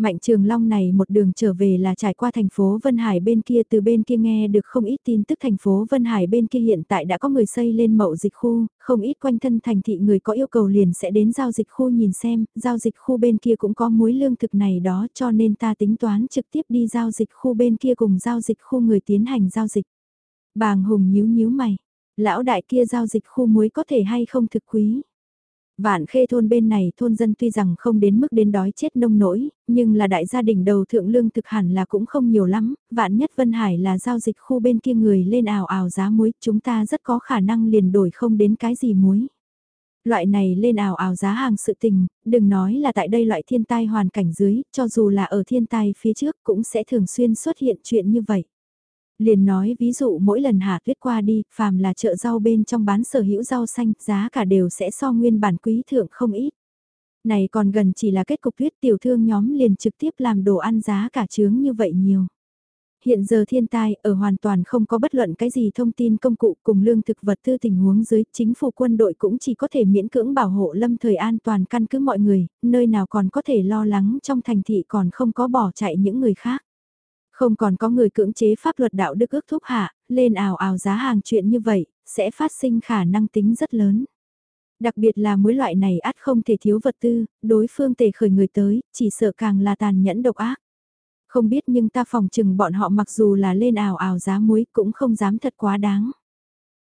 S1: Mạnh Trường Long này một đường trở về là trải qua thành phố Vân Hải bên kia từ bên kia nghe được không ít tin tức thành phố Vân Hải bên kia hiện tại đã có người xây lên mậu dịch khu, không ít quanh thân thành thị người có yêu cầu liền sẽ đến giao dịch khu nhìn xem, giao dịch khu bên kia cũng có muối lương thực này đó cho nên ta tính toán trực tiếp đi giao dịch khu bên kia cùng giao dịch khu người tiến hành giao dịch. Bàng Hùng nhíu nhíu mày, Lão đại kia giao dịch khu muối có thể hay không thực quý. Vạn khê thôn bên này thôn dân tuy rằng không đến mức đến đói chết nông nỗi, nhưng là đại gia đình đầu thượng lương thực hẳn là cũng không nhiều lắm, vạn nhất Vân Hải là giao dịch khu bên kia người lên ảo ảo giá muối, chúng ta rất có khả năng liền đổi không đến cái gì muối. Loại này lên ảo ảo giá hàng sự tình, đừng nói là tại đây loại thiên tai hoàn cảnh dưới, cho dù là ở thiên tai phía trước cũng sẽ thường xuyên xuất hiện chuyện như vậy. Liền nói ví dụ mỗi lần hạ tuyết qua đi, phàm là chợ rau bên trong bán sở hữu rau xanh, giá cả đều sẽ so nguyên bản quý thượng không ít. Này còn gần chỉ là kết cục tuyết tiểu thương nhóm liền trực tiếp làm đồ ăn giá cả chướng như vậy nhiều. Hiện giờ thiên tai ở hoàn toàn không có bất luận cái gì thông tin công cụ cùng lương thực vật tư tình huống dưới chính phủ quân đội cũng chỉ có thể miễn cưỡng bảo hộ lâm thời an toàn căn cứ mọi người, nơi nào còn có thể lo lắng trong thành thị còn không có bỏ chạy những người khác. Không còn có người cưỡng chế pháp luật đạo đức ước thúc hạ, lên ảo ảo giá hàng chuyện như vậy, sẽ phát sinh khả năng tính rất lớn. Đặc biệt là mối loại này át không thể thiếu vật tư, đối phương tề khởi người tới, chỉ sợ càng là tàn nhẫn độc ác. Không biết nhưng ta phòng chừng bọn họ mặc dù là lên ảo ảo giá muối cũng không dám thật quá đáng.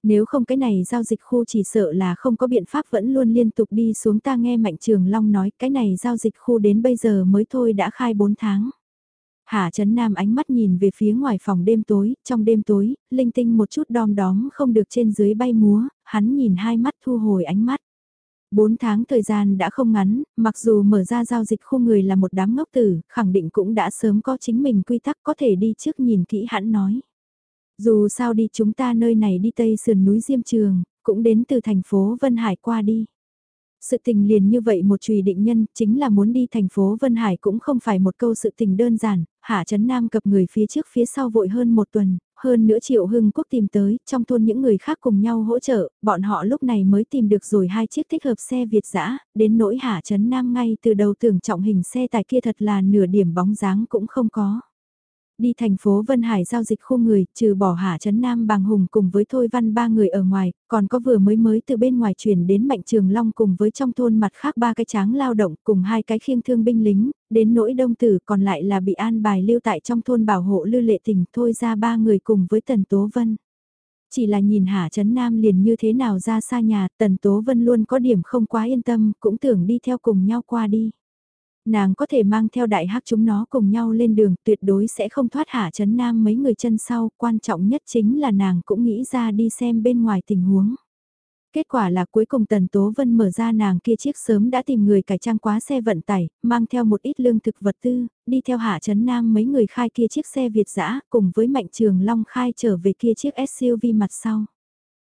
S1: Nếu không cái này giao dịch khu chỉ sợ là không có biện pháp vẫn luôn liên tục đi xuống ta nghe Mạnh Trường Long nói cái này giao dịch khu đến bây giờ mới thôi đã khai 4 tháng. Hạ Trấn Nam ánh mắt nhìn về phía ngoài phòng đêm tối, trong đêm tối, linh tinh một chút đom đóm không được trên dưới bay múa, hắn nhìn hai mắt thu hồi ánh mắt. Bốn tháng thời gian đã không ngắn, mặc dù mở ra giao dịch khu người là một đám ngốc tử, khẳng định cũng đã sớm có chính mình quy tắc có thể đi trước nhìn kỹ hắn nói. Dù sao đi chúng ta nơi này đi tây sườn núi Diêm Trường, cũng đến từ thành phố Vân Hải qua đi. Sự tình liền như vậy một trùy định nhân chính là muốn đi thành phố Vân Hải cũng không phải một câu sự tình đơn giản, Hạ Trấn Nam cập người phía trước phía sau vội hơn một tuần, hơn nữa Triệu Hưng Quốc tìm tới, trong thôn những người khác cùng nhau hỗ trợ, bọn họ lúc này mới tìm được rồi hai chiếc thích hợp xe Việt dã đến nỗi Hạ Trấn Nam ngay từ đầu tưởng trọng hình xe tải kia thật là nửa điểm bóng dáng cũng không có. Đi thành phố Vân Hải giao dịch khu người, trừ bỏ Hạ Trấn Nam Bàng Hùng cùng với Thôi Văn ba người ở ngoài, còn có vừa mới mới từ bên ngoài chuyển đến Mạnh Trường Long cùng với trong thôn mặt khác ba cái tráng lao động cùng hai cái khiêng thương binh lính, đến nỗi đông tử còn lại là bị an bài lưu tại trong thôn bảo hộ lưu lệ tình thôi ra ba người cùng với Tần Tố Vân. Chỉ là nhìn Hạ Trấn Nam liền như thế nào ra xa nhà, Tần Tố Vân luôn có điểm không quá yên tâm, cũng tưởng đi theo cùng nhau qua đi nàng có thể mang theo đại hắc chúng nó cùng nhau lên đường tuyệt đối sẽ không thoát hạ chấn nam mấy người chân sau, quan trọng nhất chính là nàng cũng nghĩ ra đi xem bên ngoài tình huống. Kết quả là cuối cùng Tần Tố Vân mở ra nàng kia chiếc sớm đã tìm người cải trang quá xe vận tải, mang theo một ít lương thực vật tư, đi theo hạ chấn nam mấy người khai kia chiếc xe Việt dã cùng với Mạnh Trường Long khai trở về kia chiếc SUV mặt sau.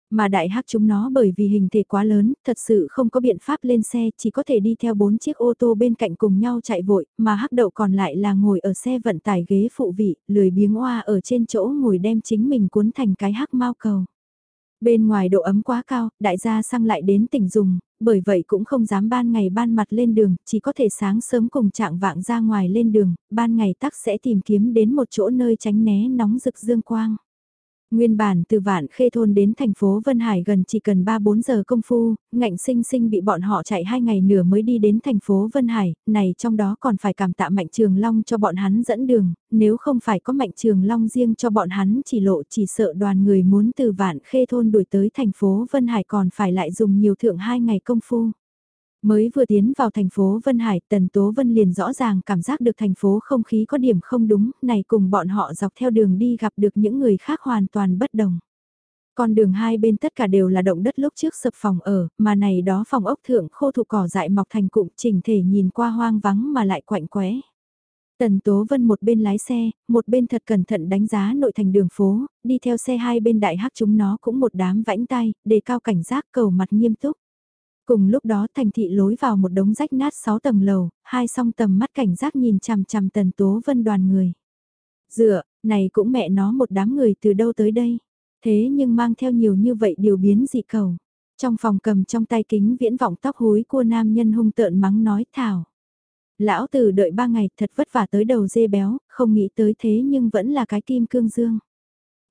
S1: Mà đại hắc chúng nó bởi vì hình thể quá lớn, thật sự không có biện pháp lên xe, chỉ có thể đi theo bốn chiếc ô tô bên cạnh cùng nhau chạy vội, mà hắc đậu còn lại là ngồi ở xe vận tải ghế phụ vị, lười biếng oa ở trên chỗ ngồi đem chính mình cuốn thành cái hắc mau cầu. Bên ngoài độ ấm quá cao, đại gia sang lại đến tỉnh dùng, bởi vậy cũng không dám ban ngày ban mặt lên đường, chỉ có thể sáng sớm cùng trạng vạng ra ngoài lên đường, ban ngày tắc sẽ tìm kiếm đến một chỗ nơi tránh né nóng rực dương quang. Nguyên bản từ vạn khê thôn đến thành phố Vân Hải gần chỉ cần 3-4 giờ công phu, ngạnh sinh sinh bị bọn họ chạy hai ngày nửa mới đi đến thành phố Vân Hải, này trong đó còn phải cảm tạ Mạnh Trường Long cho bọn hắn dẫn đường, nếu không phải có Mạnh Trường Long riêng cho bọn hắn chỉ lộ chỉ sợ đoàn người muốn từ vạn khê thôn đuổi tới thành phố Vân Hải còn phải lại dùng nhiều thượng hai ngày công phu. Mới vừa tiến vào thành phố Vân Hải, Tần Tố Vân liền rõ ràng cảm giác được thành phố không khí có điểm không đúng, này cùng bọn họ dọc theo đường đi gặp được những người khác hoàn toàn bất đồng. Con đường hai bên tất cả đều là động đất lúc trước sập phòng ở, mà này đó phòng ốc thượng khô thụ cỏ dại mọc thành cụm chỉnh thể nhìn qua hoang vắng mà lại quạnh quẽ. Tần Tố Vân một bên lái xe, một bên thật cẩn thận đánh giá nội thành đường phố, đi theo xe hai bên đại hắc chúng nó cũng một đám vãnh tay, đề cao cảnh giác cầu mặt nghiêm túc. Cùng lúc đó thành thị lối vào một đống rách nát 6 tầng lầu, hai song tầm mắt cảnh giác nhìn chằm chằm tần tố vân đoàn người. Dựa, này cũng mẹ nó một đám người từ đâu tới đây. Thế nhưng mang theo nhiều như vậy điều biến dị cầu. Trong phòng cầm trong tay kính viễn vọng tóc húi của nam nhân hung tợn mắng nói thảo. Lão tử đợi ba ngày thật vất vả tới đầu dê béo, không nghĩ tới thế nhưng vẫn là cái kim cương dương.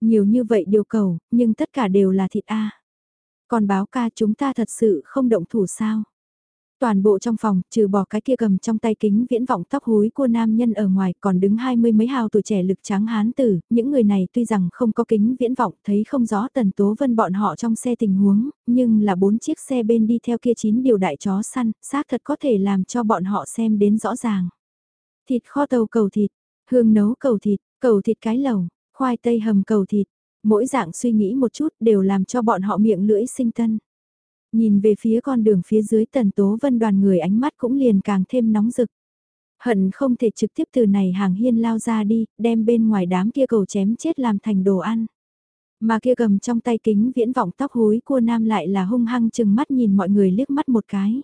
S1: Nhiều như vậy điều cầu, nhưng tất cả đều là thịt A. Còn báo ca chúng ta thật sự không động thủ sao? Toàn bộ trong phòng, trừ bỏ cái kia cầm trong tay kính viễn vọng tóc húi của nam nhân ở ngoài còn đứng hai mươi mấy hào tuổi trẻ lực trắng hán tử, những người này tuy rằng không có kính viễn vọng thấy không rõ tần tố vân bọn họ trong xe tình huống, nhưng là bốn chiếc xe bên đi theo kia chín điều đại chó săn, xác thật có thể làm cho bọn họ xem đến rõ ràng. Thịt kho tàu cầu thịt, hương nấu cầu thịt, cầu thịt cái lẩu, khoai tây hầm cầu thịt, mỗi dạng suy nghĩ một chút đều làm cho bọn họ miệng lưỡi sinh tân. Nhìn về phía con đường phía dưới tần tố vân đoàn người ánh mắt cũng liền càng thêm nóng rực. Hận không thể trực tiếp từ này hàng hiên lao ra đi, đem bên ngoài đám kia cầu chém chết làm thành đồ ăn. Mà kia cầm trong tay kính viễn vọng tóc hối cua nam lại là hung hăng chừng mắt nhìn mọi người liếc mắt một cái.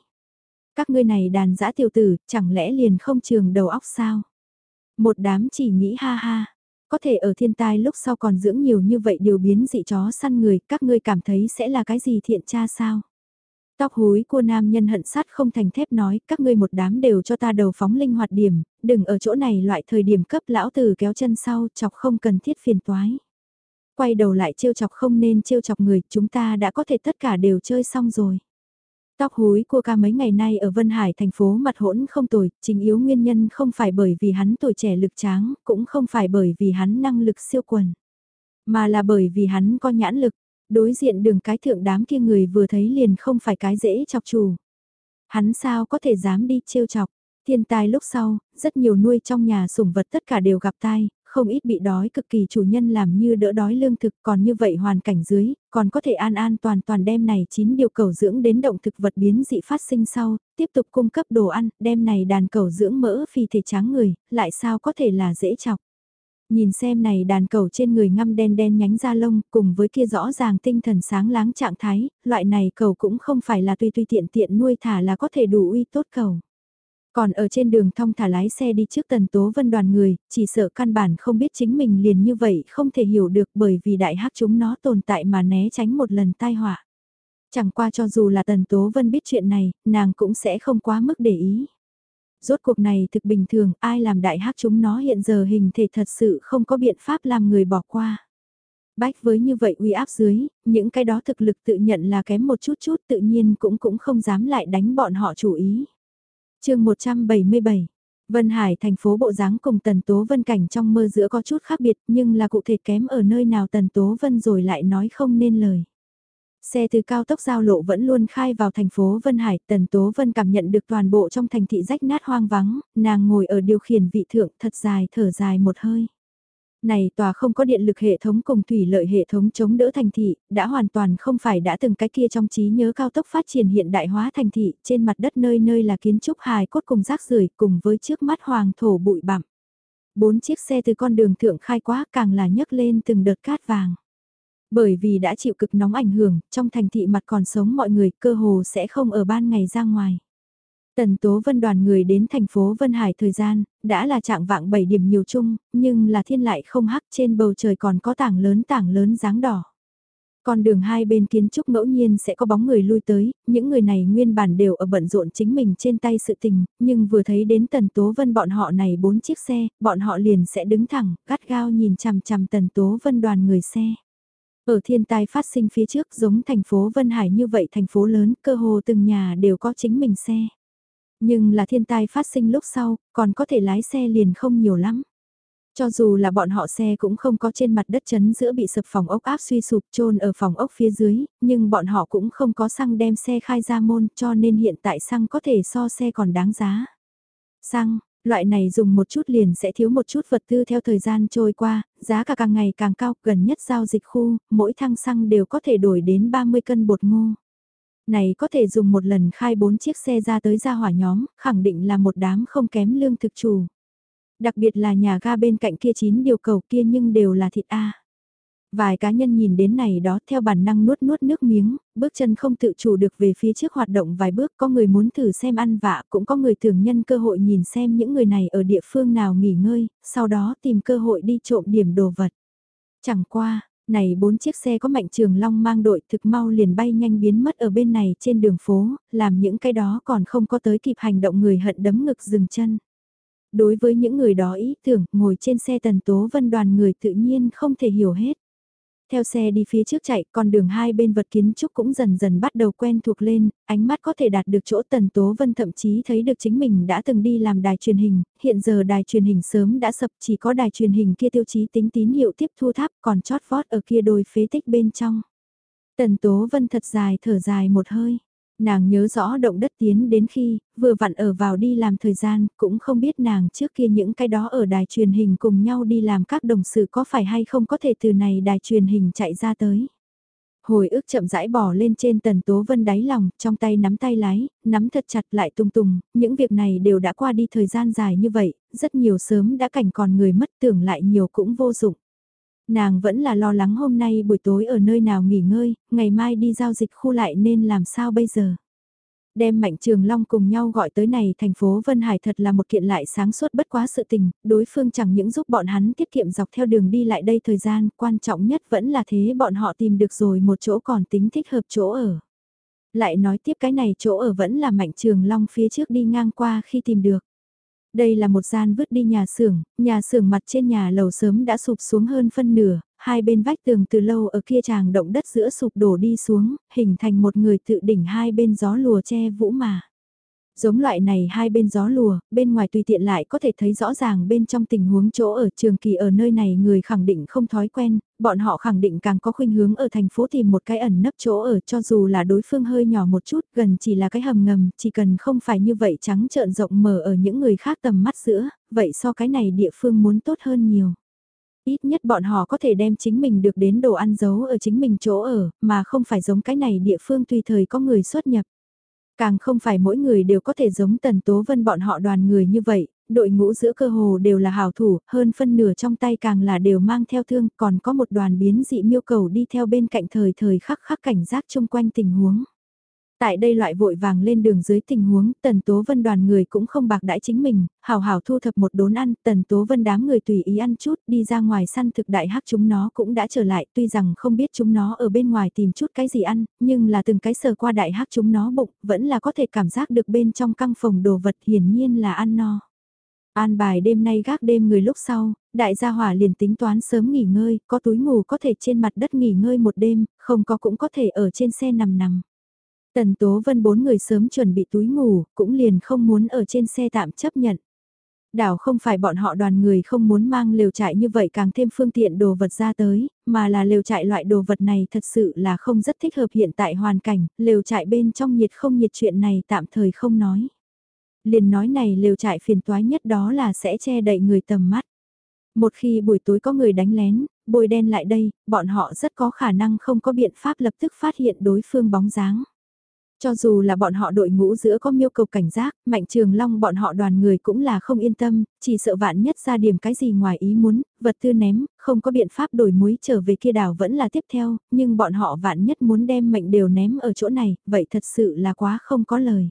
S1: Các ngươi này đàn dã tiểu tử, chẳng lẽ liền không trường đầu óc sao? Một đám chỉ nghĩ ha ha, có thể ở thiên tai lúc sau còn dưỡng nhiều như vậy điều biến dị chó săn người, các ngươi cảm thấy sẽ là cái gì thiện cha sao? Tóc húi của nam nhân hận sát không thành thép nói, các ngươi một đám đều cho ta đầu phóng linh hoạt điểm, đừng ở chỗ này loại thời điểm cấp lão tử kéo chân sau, chọc không cần thiết phiền toái. Quay đầu lại trêu chọc không nên trêu chọc người, chúng ta đã có thể tất cả đều chơi xong rồi. Tóc húi của ca mấy ngày nay ở Vân Hải thành phố mặt hỗn không tồi, chính yếu nguyên nhân không phải bởi vì hắn tuổi trẻ lực tráng, cũng không phải bởi vì hắn năng lực siêu quần, mà là bởi vì hắn có nhãn lực, đối diện đường cái thượng đám kia người vừa thấy liền không phải cái dễ chọc chủ. Hắn sao có thể dám đi trêu chọc, thiên tai lúc sau, rất nhiều nuôi trong nhà sủng vật tất cả đều gặp tai, không ít bị đói cực kỳ chủ nhân làm như đỡ đói lương thực còn như vậy hoàn cảnh dưới, còn có thể an an toàn toàn đem này chín điều cầu dưỡng đến động thực vật biến dị phát sinh sau, tiếp tục cung cấp đồ ăn, đem này đàn cầu dưỡng mỡ phi thể tráng người, lại sao có thể là dễ chọc. Nhìn xem này đàn cầu trên người ngăm đen đen nhánh da lông cùng với kia rõ ràng tinh thần sáng láng trạng thái, loại này cầu cũng không phải là tùy tùy tiện tiện nuôi thả là có thể đủ uy tốt cầu. Còn ở trên đường thông thả lái xe đi trước tần tố vân đoàn người, chỉ sợ căn bản không biết chính mình liền như vậy không thể hiểu được bởi vì đại hắc chúng nó tồn tại mà né tránh một lần tai họa. Chẳng qua cho dù là tần tố vân biết chuyện này, nàng cũng sẽ không quá mức để ý. Rốt cuộc này thực bình thường, ai làm đại hắc chúng nó hiện giờ hình thể thật sự không có biện pháp làm người bỏ qua. Bách với như vậy uy áp dưới, những cái đó thực lực tự nhận là kém một chút chút tự nhiên cũng cũng không dám lại đánh bọn họ chủ ý chương 177 Vân Hải thành phố bộ dáng cùng Tần Tố Vân cảnh trong mơ giữa có chút khác biệt nhưng là cụ thể kém ở nơi nào Tần Tố Vân rồi lại nói không nên lời. Xe từ cao tốc giao lộ vẫn luôn khai vào thành phố Vân Hải, Tần Tố Vân cảm nhận được toàn bộ trong thành thị rách nát hoang vắng, nàng ngồi ở điều khiển vị thượng thật dài thở dài một hơi. Này tòa không có điện lực hệ thống cùng thủy lợi hệ thống chống đỡ thành thị, đã hoàn toàn không phải đã từng cái kia trong trí nhớ cao tốc phát triển hiện đại hóa thành thị, trên mặt đất nơi nơi là kiến trúc hài cốt cùng rác rưởi cùng với trước mắt hoàng thổ bụi bặm. Bốn chiếc xe từ con đường thượng khai quá càng là nhấc lên từng đợt cát vàng. Bởi vì đã chịu cực nóng ảnh hưởng, trong thành thị mặt còn sống mọi người cơ hồ sẽ không ở ban ngày ra ngoài. Tần Tố Vân đoàn người đến thành phố Vân Hải thời gian, đã là trạng vạng 7 điểm nhiều chung, nhưng là thiên lại không hắc trên bầu trời còn có tảng lớn tảng lớn dáng đỏ. Con đường hai bên kiến trúc ngẫu nhiên sẽ có bóng người lui tới, những người này nguyên bản đều ở bận rộn chính mình trên tay sự tình, nhưng vừa thấy đến Tần Tố Vân bọn họ này bốn chiếc xe, bọn họ liền sẽ đứng thẳng, gắt gao nhìn chằm chằm Tần Tố Vân đoàn người xe. Ở thiên tai phát sinh phía trước giống thành phố Vân Hải như vậy thành phố lớn, cơ hồ từng nhà đều có chính mình xe. Nhưng là thiên tai phát sinh lúc sau, còn có thể lái xe liền không nhiều lắm. Cho dù là bọn họ xe cũng không có trên mặt đất chấn giữa bị sập phòng ốc áp suy sụp trôn ở phòng ốc phía dưới, nhưng bọn họ cũng không có xăng đem xe khai ra môn cho nên hiện tại xăng có thể so xe còn đáng giá. Xăng, loại này dùng một chút liền sẽ thiếu một chút vật tư theo thời gian trôi qua, giá cả càng ngày càng cao, gần nhất giao dịch khu, mỗi thăng xăng đều có thể đổi đến 30 cân bột ngô. Này có thể dùng một lần khai bốn chiếc xe ra tới ra hỏa nhóm, khẳng định là một đám không kém lương thực chủ. Đặc biệt là nhà ga bên cạnh kia chín điều cầu kia nhưng đều là thịt A. Vài cá nhân nhìn đến này đó theo bản năng nuốt nuốt nước miếng, bước chân không tự chủ được về phía trước hoạt động vài bước có người muốn thử xem ăn vạ cũng có người thường nhân cơ hội nhìn xem những người này ở địa phương nào nghỉ ngơi, sau đó tìm cơ hội đi trộm điểm đồ vật. Chẳng qua, này bốn chiếc xe có mạnh trường long mang đội thực mau liền bay nhanh biến mất ở bên này trên đường phố, làm những cái đó còn không có tới kịp hành động người hận đấm ngực dừng chân. Đối với những người đó ý tưởng ngồi trên xe tần tố vân đoàn người tự nhiên không thể hiểu hết theo xe đi phía trước chạy, con đường hai bên vật kiến trúc cũng dần dần bắt đầu quen thuộc lên, ánh mắt có thể đạt được chỗ Tần Tố Vân thậm chí thấy được chính mình đã từng đi làm đài truyền hình, hiện giờ đài truyền hình sớm đã sập chỉ có đài truyền hình kia tiêu chí tính tín hiệu tiếp thu tháp còn chót vót ở kia đôi phế tích bên trong. Tần Tố Vân thật dài thở dài một hơi. Nàng nhớ rõ động đất tiến đến khi, vừa vặn ở vào đi làm thời gian, cũng không biết nàng trước kia những cái đó ở đài truyền hình cùng nhau đi làm các đồng sự có phải hay không có thể từ này đài truyền hình chạy ra tới. Hồi ức chậm rãi bỏ lên trên tần tố vân đáy lòng, trong tay nắm tay lái, nắm thật chặt lại tung tùng, những việc này đều đã qua đi thời gian dài như vậy, rất nhiều sớm đã cảnh còn người mất tưởng lại nhiều cũng vô dụng. Nàng vẫn là lo lắng hôm nay buổi tối ở nơi nào nghỉ ngơi, ngày mai đi giao dịch khu lại nên làm sao bây giờ. Đem Mạnh Trường Long cùng nhau gọi tới này thành phố Vân Hải thật là một kiện lại sáng suốt bất quá sự tình, đối phương chẳng những giúp bọn hắn tiết kiệm dọc theo đường đi lại đây thời gian, quan trọng nhất vẫn là thế bọn họ tìm được rồi một chỗ còn tính thích hợp chỗ ở. Lại nói tiếp cái này chỗ ở vẫn là Mạnh Trường Long phía trước đi ngang qua khi tìm được. Đây là một gian vứt đi nhà xưởng, nhà xưởng mặt trên nhà lầu sớm đã sụp xuống hơn phân nửa, hai bên vách tường từ lâu ở kia tràng động đất giữa sụp đổ đi xuống, hình thành một người tự đỉnh hai bên gió lùa che vũ mà. Giống loại này hai bên gió lùa, bên ngoài tùy tiện lại có thể thấy rõ ràng bên trong tình huống chỗ ở trường kỳ ở nơi này người khẳng định không thói quen, bọn họ khẳng định càng có khuynh hướng ở thành phố tìm một cái ẩn nấp chỗ ở cho dù là đối phương hơi nhỏ một chút gần chỉ là cái hầm ngầm, chỉ cần không phải như vậy trắng trợn rộng mở ở những người khác tầm mắt giữa, vậy so cái này địa phương muốn tốt hơn nhiều. Ít nhất bọn họ có thể đem chính mình được đến đồ ăn giấu ở chính mình chỗ ở, mà không phải giống cái này địa phương tùy thời có người xuất nhập. Càng không phải mỗi người đều có thể giống Tần Tố Vân bọn họ đoàn người như vậy, đội ngũ giữa cơ hồ đều là hào thủ, hơn phân nửa trong tay càng là đều mang theo thương, còn có một đoàn biến dị miêu cầu đi theo bên cạnh thời thời khắc khắc cảnh giác chung quanh tình huống. Tại đây loại vội vàng lên đường dưới tình huống, Tần Tố Vân đoàn người cũng không bạc đãi chính mình, hào hào thu thập một đốn ăn, Tần Tố Vân đám người tùy ý ăn chút, đi ra ngoài săn thực đại hắc chúng nó cũng đã trở lại, tuy rằng không biết chúng nó ở bên ngoài tìm chút cái gì ăn, nhưng là từng cái sờ qua đại hắc chúng nó bụng, vẫn là có thể cảm giác được bên trong căng phòng đồ vật hiển nhiên là ăn no. An bài đêm nay gác đêm người lúc sau, đại gia hỏa liền tính toán sớm nghỉ ngơi, có túi ngủ có thể trên mặt đất nghỉ ngơi một đêm, không có cũng có thể ở trên xe nằm nằm. Tần Tố Vân bốn người sớm chuẩn bị túi ngủ, cũng liền không muốn ở trên xe tạm chấp nhận. Đảo không phải bọn họ đoàn người không muốn mang lều trại như vậy càng thêm phương tiện đồ vật ra tới, mà là lều trại loại đồ vật này thật sự là không rất thích hợp hiện tại hoàn cảnh, lều trại bên trong nhiệt không nhiệt chuyện này tạm thời không nói. Liền nói này lều trại phiền toái nhất đó là sẽ che đậy người tầm mắt. Một khi buổi tối có người đánh lén, bôi đen lại đây, bọn họ rất có khả năng không có biện pháp lập tức phát hiện đối phương bóng dáng. Cho dù là bọn họ đội ngũ giữa có miêu cầu cảnh giác, mạnh trường long bọn họ đoàn người cũng là không yên tâm, chỉ sợ vạn nhất ra điểm cái gì ngoài ý muốn, vật tư ném, không có biện pháp đổi muối trở về kia đảo vẫn là tiếp theo, nhưng bọn họ vạn nhất muốn đem mệnh đều ném ở chỗ này, vậy thật sự là quá không có lời.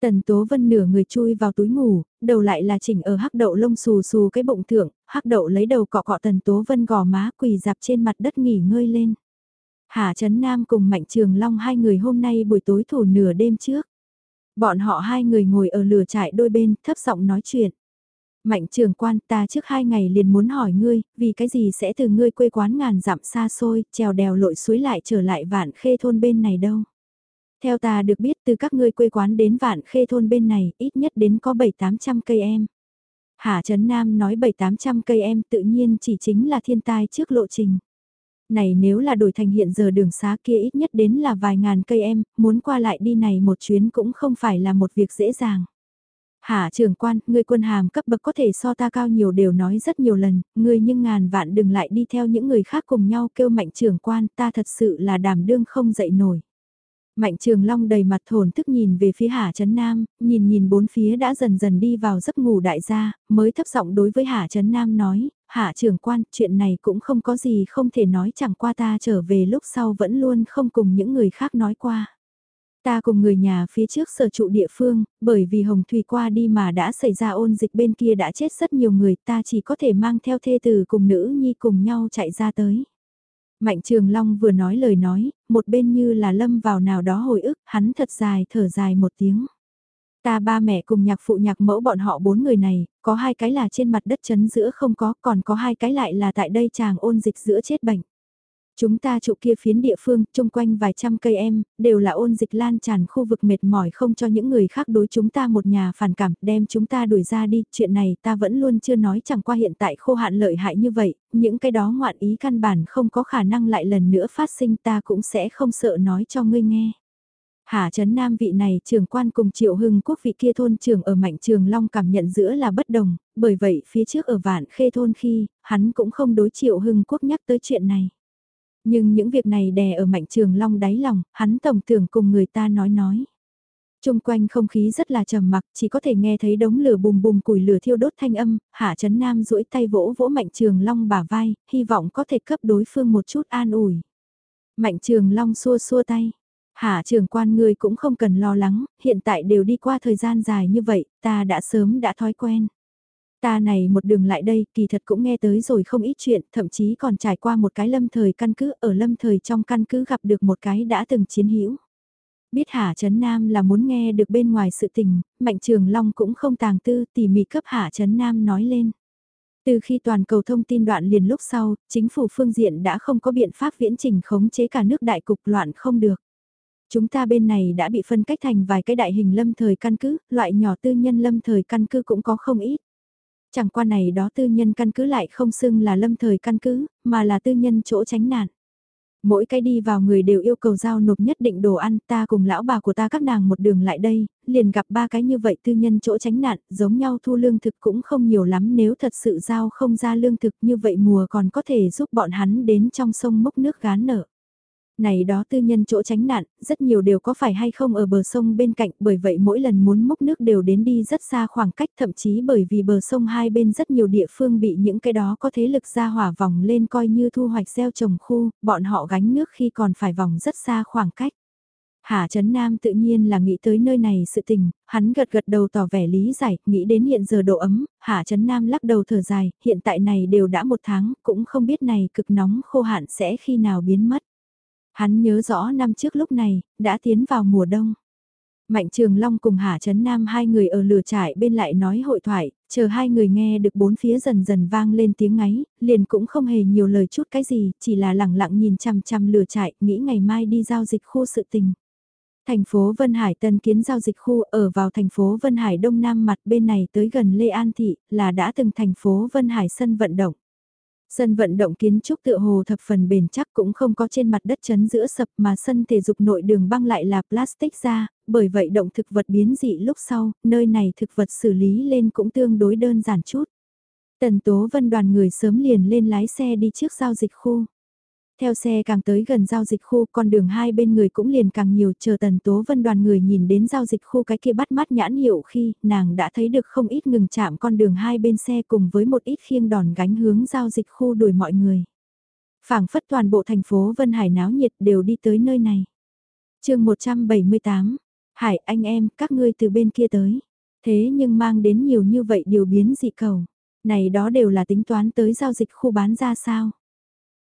S1: Tần Tố Vân nửa người chui vào túi ngủ, đầu lại là chỉnh ở hắc đậu lông xù xù cái bụng thượng, hắc đậu lấy đầu cọ cọ Tần Tố Vân gò má quỳ dạp trên mặt đất nghỉ ngơi lên. Hà Trấn Nam cùng Mạnh Trường Long hai người hôm nay buổi tối thủ nửa đêm trước. Bọn họ hai người ngồi ở lửa trại đôi bên, thấp giọng nói chuyện. Mạnh trường quan ta trước hai ngày liền muốn hỏi ngươi, vì cái gì sẽ từ ngươi quê quán ngàn dặm xa xôi, trèo đèo lội suối lại trở lại vạn khê thôn bên này đâu. Theo ta được biết từ các ngươi quê quán đến vạn khê thôn bên này ít nhất đến có 7-800 cây em. Hà Trấn Nam nói 7-800 cây em tự nhiên chỉ chính là thiên tai trước lộ trình. Này nếu là đổi thành hiện giờ đường xá kia ít nhất đến là vài ngàn cây em, muốn qua lại đi này một chuyến cũng không phải là một việc dễ dàng. Hạ trưởng quan, người quân hàm cấp bậc có thể so ta cao nhiều đều nói rất nhiều lần, người nhưng ngàn vạn đừng lại đi theo những người khác cùng nhau kêu mạnh trưởng quan, ta thật sự là đảm đương không dậy nổi. Mạnh Trường Long đầy mặt thổn thức nhìn về phía Hà Trấn Nam, nhìn nhìn bốn phía đã dần dần đi vào giấc ngủ đại gia, mới thấp giọng đối với Hà Trấn Nam nói, Hạ trưởng quan, chuyện này cũng không có gì không thể nói chẳng qua ta trở về lúc sau vẫn luôn không cùng những người khác nói qua. Ta cùng người nhà phía trước sở trụ địa phương, bởi vì Hồng Thủy qua đi mà đã xảy ra ôn dịch bên kia đã chết rất nhiều người ta chỉ có thể mang theo thê tử cùng nữ nhi cùng nhau chạy ra tới. Mạnh Trường Long vừa nói lời nói, một bên như là lâm vào nào đó hồi ức, hắn thật dài thở dài một tiếng. Ta ba mẹ cùng nhạc phụ nhạc mẫu bọn họ bốn người này, có hai cái là trên mặt đất chấn giữa không có, còn có hai cái lại là tại đây chàng ôn dịch giữa chết bệnh. Chúng ta trụ kia phiến địa phương, chung quanh vài trăm cây em, đều là ôn dịch lan tràn khu vực mệt mỏi không cho những người khác đối chúng ta một nhà phản cảm, đem chúng ta đuổi ra đi, chuyện này ta vẫn luôn chưa nói chẳng qua hiện tại khô hạn lợi hại như vậy, những cái đó ngoạn ý căn bản không có khả năng lại lần nữa phát sinh ta cũng sẽ không sợ nói cho ngươi nghe. Hà Trấn Nam vị này trưởng quan cùng Triệu Hưng Quốc vị kia thôn trưởng ở Mạnh Trường Long cảm nhận giữa là bất đồng, bởi vậy phía trước ở Vạn Khê thôn khi, hắn cũng không đối Triệu Hưng Quốc nhắc tới chuyện này. Nhưng những việc này đè ở Mạnh Trường Long đáy lòng, hắn tổng tưởng cùng người ta nói nói. Trung quanh không khí rất là trầm mặc, chỉ có thể nghe thấy đống lửa bùm bùm củi lửa thiêu đốt thanh âm, Hạ Trấn Nam duỗi tay vỗ vỗ Mạnh Trường Long bả vai, hy vọng có thể cấp đối phương một chút an ủi. Mạnh Trường Long xua xua tay, Hạ trường quan ngươi cũng không cần lo lắng, hiện tại đều đi qua thời gian dài như vậy, ta đã sớm đã thói quen. Ta này một đường lại đây, kỳ thật cũng nghe tới rồi không ít chuyện, thậm chí còn trải qua một cái lâm thời căn cứ, ở lâm thời trong căn cứ gặp được một cái đã từng chiến hữu. Biết Hạ Trấn Nam là muốn nghe được bên ngoài sự tình, Mạnh Trường Long cũng không tàng tư tỉ mỉ cấp Hạ Trấn Nam nói lên. Từ khi toàn cầu thông tin đoạn liền lúc sau, chính phủ phương diện đã không có biện pháp viễn trình khống chế cả nước đại cục loạn không được. Chúng ta bên này đã bị phân cách thành vài cái đại hình lâm thời căn cứ, loại nhỏ tư nhân lâm thời căn cứ cũng có không ít. Chẳng qua này đó tư nhân căn cứ lại không xưng là lâm thời căn cứ, mà là tư nhân chỗ tránh nạn. Mỗi cái đi vào người đều yêu cầu giao nộp nhất định đồ ăn, ta cùng lão bà của ta các nàng một đường lại đây, liền gặp ba cái như vậy tư nhân chỗ tránh nạn, giống nhau thu lương thực cũng không nhiều lắm nếu thật sự giao không ra lương thực như vậy mùa còn có thể giúp bọn hắn đến trong sông mốc nước gán nợ. Này đó tư nhân chỗ tránh nạn, rất nhiều đều có phải hay không ở bờ sông bên cạnh bởi vậy mỗi lần muốn mốc nước đều đến đi rất xa khoảng cách thậm chí bởi vì bờ sông hai bên rất nhiều địa phương bị những cái đó có thế lực ra hỏa vòng lên coi như thu hoạch gieo trồng khu, bọn họ gánh nước khi còn phải vòng rất xa khoảng cách. Hà Trấn Nam tự nhiên là nghĩ tới nơi này sự tình, hắn gật gật đầu tỏ vẻ lý giải, nghĩ đến hiện giờ độ ấm, Hà Trấn Nam lắc đầu thở dài, hiện tại này đều đã một tháng, cũng không biết này cực nóng khô hạn sẽ khi nào biến mất. Hắn nhớ rõ năm trước lúc này, đã tiến vào mùa đông. Mạnh Trường Long cùng Hà Trấn Nam hai người ở lửa trại bên lại nói hội thoại, chờ hai người nghe được bốn phía dần dần vang lên tiếng ngáy, liền cũng không hề nhiều lời chút cái gì, chỉ là lẳng lặng nhìn chằm chằm lửa trại, nghĩ ngày mai đi giao dịch khu sự tình. Thành phố Vân Hải Tân kiến giao dịch khu ở vào thành phố Vân Hải Đông Nam mặt bên này tới gần Lê An Thị, là đã từng thành phố Vân Hải sân vận động. Sân vận động kiến trúc tựa hồ thập phần bền chắc cũng không có trên mặt đất chấn giữa sập mà sân thể dục nội đường băng lại là plastic ra, bởi vậy động thực vật biến dị lúc sau, nơi này thực vật xử lý lên cũng tương đối đơn giản chút. Tần Tố Vân đoàn người sớm liền lên lái xe đi trước giao dịch khu. Theo xe càng tới gần giao dịch khu con đường hai bên người cũng liền càng nhiều chờ tần tố vân đoàn người nhìn đến giao dịch khu cái kia bắt mắt nhãn hiệu khi nàng đã thấy được không ít ngừng chạm con đường hai bên xe cùng với một ít khiêng đòn gánh hướng giao dịch khu đuổi mọi người. phảng phất toàn bộ thành phố Vân Hải náo nhiệt đều đi tới nơi này. chương 178, Hải anh em các ngươi từ bên kia tới. Thế nhưng mang đến nhiều như vậy điều biến dị cầu. Này đó đều là tính toán tới giao dịch khu bán ra sao.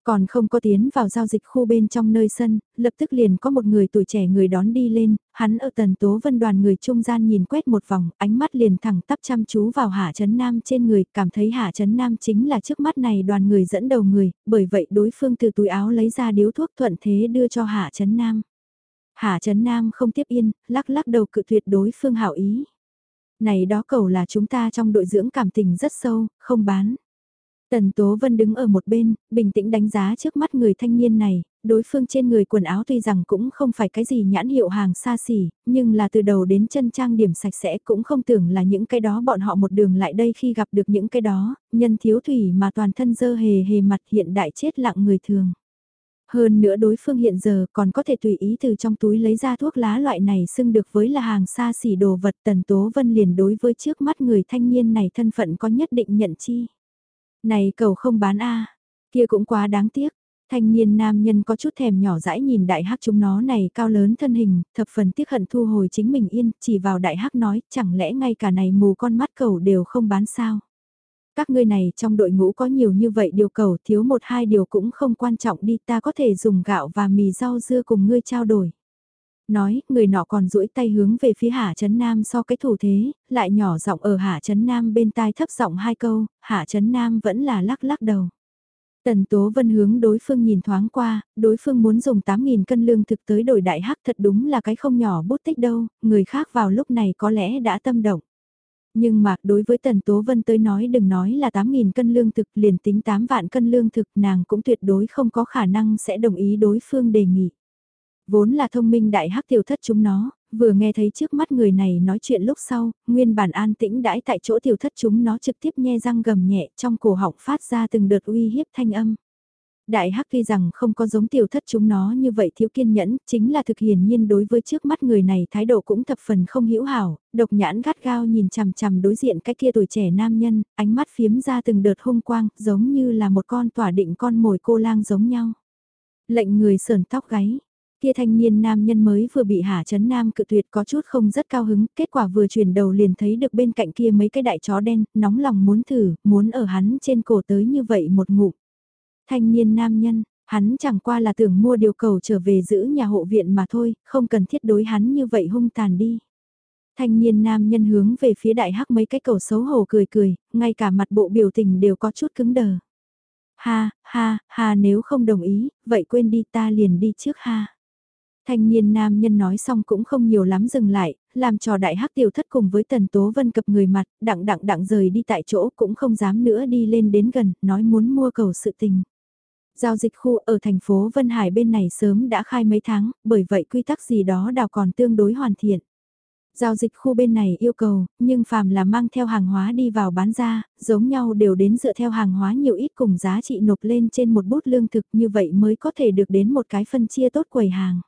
S1: Còn không có tiến vào giao dịch khu bên trong nơi sân, lập tức liền có một người tuổi trẻ người đón đi lên, hắn ở tần tố vân đoàn người trung gian nhìn quét một vòng, ánh mắt liền thẳng tắp chăm chú vào Hạ Trấn Nam trên người, cảm thấy Hạ Trấn Nam chính là trước mắt này đoàn người dẫn đầu người, bởi vậy đối phương từ túi áo lấy ra điếu thuốc thuận thế đưa cho Hạ Trấn Nam. Hạ Trấn Nam không tiếp yên, lắc lắc đầu cự tuyệt đối phương hảo ý. Này đó cầu là chúng ta trong đội dưỡng cảm tình rất sâu, không bán. Tần Tố Vân đứng ở một bên, bình tĩnh đánh giá trước mắt người thanh niên này, đối phương trên người quần áo tuy rằng cũng không phải cái gì nhãn hiệu hàng xa xỉ, nhưng là từ đầu đến chân trang điểm sạch sẽ cũng không tưởng là những cái đó bọn họ một đường lại đây khi gặp được những cái đó, nhân thiếu thủy mà toàn thân dơ hề hề mặt hiện đại chết lặng người thường. Hơn nữa đối phương hiện giờ còn có thể tùy ý từ trong túi lấy ra thuốc lá loại này xưng được với là hàng xa xỉ đồ vật Tần Tố Vân liền đối với trước mắt người thanh niên này thân phận có nhất định nhận chi. Này cầu không bán a kia cũng quá đáng tiếc. Thanh niên nam nhân có chút thèm nhỏ dãi nhìn đại hắc chúng nó này cao lớn thân hình, thập phần tiếc hận thu hồi chính mình yên, chỉ vào đại hắc nói, chẳng lẽ ngay cả này mù con mắt cầu đều không bán sao. Các ngươi này trong đội ngũ có nhiều như vậy điều cầu thiếu một hai điều cũng không quan trọng đi ta có thể dùng gạo và mì rau dưa cùng ngươi trao đổi. Nói, người nọ còn duỗi tay hướng về phía Hạ Trấn Nam so cái thủ thế, lại nhỏ giọng ở Hạ Trấn Nam bên tai thấp giọng hai câu, Hạ Trấn Nam vẫn là lắc lắc đầu. Tần Tố Vân hướng đối phương nhìn thoáng qua, đối phương muốn dùng 8.000 cân lương thực tới đổi đại hắc thật đúng là cái không nhỏ bút tích đâu, người khác vào lúc này có lẽ đã tâm động. Nhưng mà đối với Tần Tố Vân tới nói đừng nói là 8.000 cân lương thực liền tính 8 vạn cân lương thực nàng cũng tuyệt đối không có khả năng sẽ đồng ý đối phương đề nghị. Vốn là thông minh đại hắc tiểu thất chúng nó, vừa nghe thấy trước mắt người này nói chuyện lúc sau, nguyên bản an tĩnh đãi tại chỗ tiểu thất chúng nó trực tiếp nhe răng gầm nhẹ trong cổ họng phát ra từng đợt uy hiếp thanh âm. Đại hắc tuy rằng không có giống tiểu thất chúng nó như vậy thiếu kiên nhẫn, chính là thực hiển nhiên đối với trước mắt người này thái độ cũng thập phần không hữu hảo, độc nhãn gắt gao nhìn chằm chằm đối diện cái kia tuổi trẻ nam nhân, ánh mắt phiếm ra từng đợt hung quang, giống như là một con tỏa định con mồi cô lang giống nhau. Lệnh người sờn tóc gáy, kia thanh niên nam nhân mới vừa bị Hà Trấn Nam cự tuyệt có chút không rất cao hứng, kết quả vừa chuyển đầu liền thấy được bên cạnh kia mấy cái đại chó đen, nóng lòng muốn thử, muốn ở hắn trên cổ tới như vậy một ngụm. Thanh niên nam nhân, hắn chẳng qua là tưởng mua điều cầu trở về giữ nhà hộ viện mà thôi, không cần thiết đối hắn như vậy hung tàn đi. Thanh niên nam nhân hướng về phía đại hắc mấy cái cầu xấu hổ cười cười, ngay cả mặt bộ biểu tình đều có chút cứng đờ. Ha, ha, ha nếu không đồng ý, vậy quên đi ta liền đi trước ha. Thanh niên nam nhân nói xong cũng không nhiều lắm dừng lại, làm trò đại hắc tiểu thất cùng với tần tố vân cập người mặt, đặng đặng đặng rời đi tại chỗ cũng không dám nữa đi lên đến gần, nói muốn mua cầu sự tình. Giao dịch khu ở thành phố Vân Hải bên này sớm đã khai mấy tháng, bởi vậy quy tắc gì đó đào còn tương đối hoàn thiện. Giao dịch khu bên này yêu cầu, nhưng phàm là mang theo hàng hóa đi vào bán ra, giống nhau đều đến dựa theo hàng hóa nhiều ít cùng giá trị nộp lên trên một bút lương thực như vậy mới có thể được đến một cái phân chia tốt quầy hàng.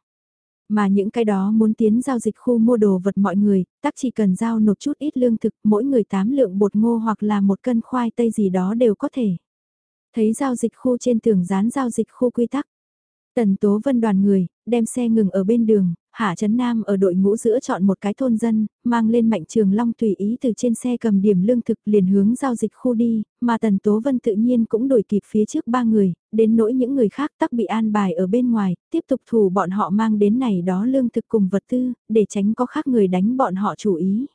S1: Mà những cái đó muốn tiến giao dịch khu mua đồ vật mọi người, tắc chỉ cần giao nộp chút ít lương thực, mỗi người 8 lượng bột ngô hoặc là một cân khoai tây gì đó đều có thể. Thấy giao dịch khu trên tường dán giao dịch khu quy tắc. Tần Tố Vân đoàn người, đem xe ngừng ở bên đường, Hạ Trấn Nam ở đội ngũ giữa chọn một cái thôn dân, mang lên mạnh trường long tùy ý từ trên xe cầm điểm lương thực liền hướng giao dịch khu đi, mà Tần Tố Vân tự nhiên cũng đổi kịp phía trước ba người, đến nỗi những người khác tắc bị an bài ở bên ngoài, tiếp tục thủ bọn họ mang đến này đó lương thực cùng vật tư, để tránh có khác người đánh bọn họ chủ ý.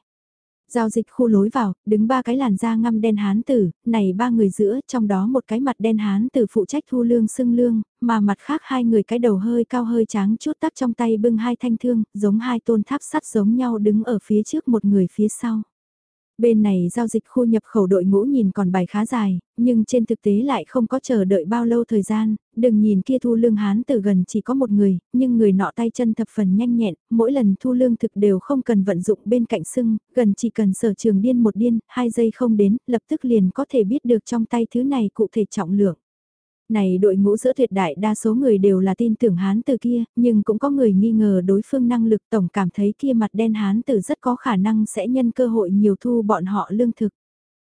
S1: Giao dịch khu lối vào, đứng ba cái làn da ngăm đen hán tử, này ba người giữa, trong đó một cái mặt đen hán tử phụ trách thu lương xưng lương, mà mặt khác hai người cái đầu hơi cao hơi trắng chút tắc trong tay bưng hai thanh thương, giống hai tôn tháp sắt giống nhau đứng ở phía trước một người phía sau. Bên này giao dịch khu nhập khẩu đội ngũ nhìn còn bài khá dài, nhưng trên thực tế lại không có chờ đợi bao lâu thời gian, đừng nhìn kia thu lương hán từ gần chỉ có một người, nhưng người nọ tay chân thập phần nhanh nhẹn, mỗi lần thu lương thực đều không cần vận dụng bên cạnh sưng, gần chỉ cần sở trường điên một điên, hai giây không đến, lập tức liền có thể biết được trong tay thứ này cụ thể trọng lượng này đội ngũ giữa tuyệt đại đa số người đều là tin tưởng hán từ kia, nhưng cũng có người nghi ngờ đối phương năng lực tổng cảm thấy kia mặt đen hán từ rất có khả năng sẽ nhân cơ hội nhiều thu bọn họ lương thực.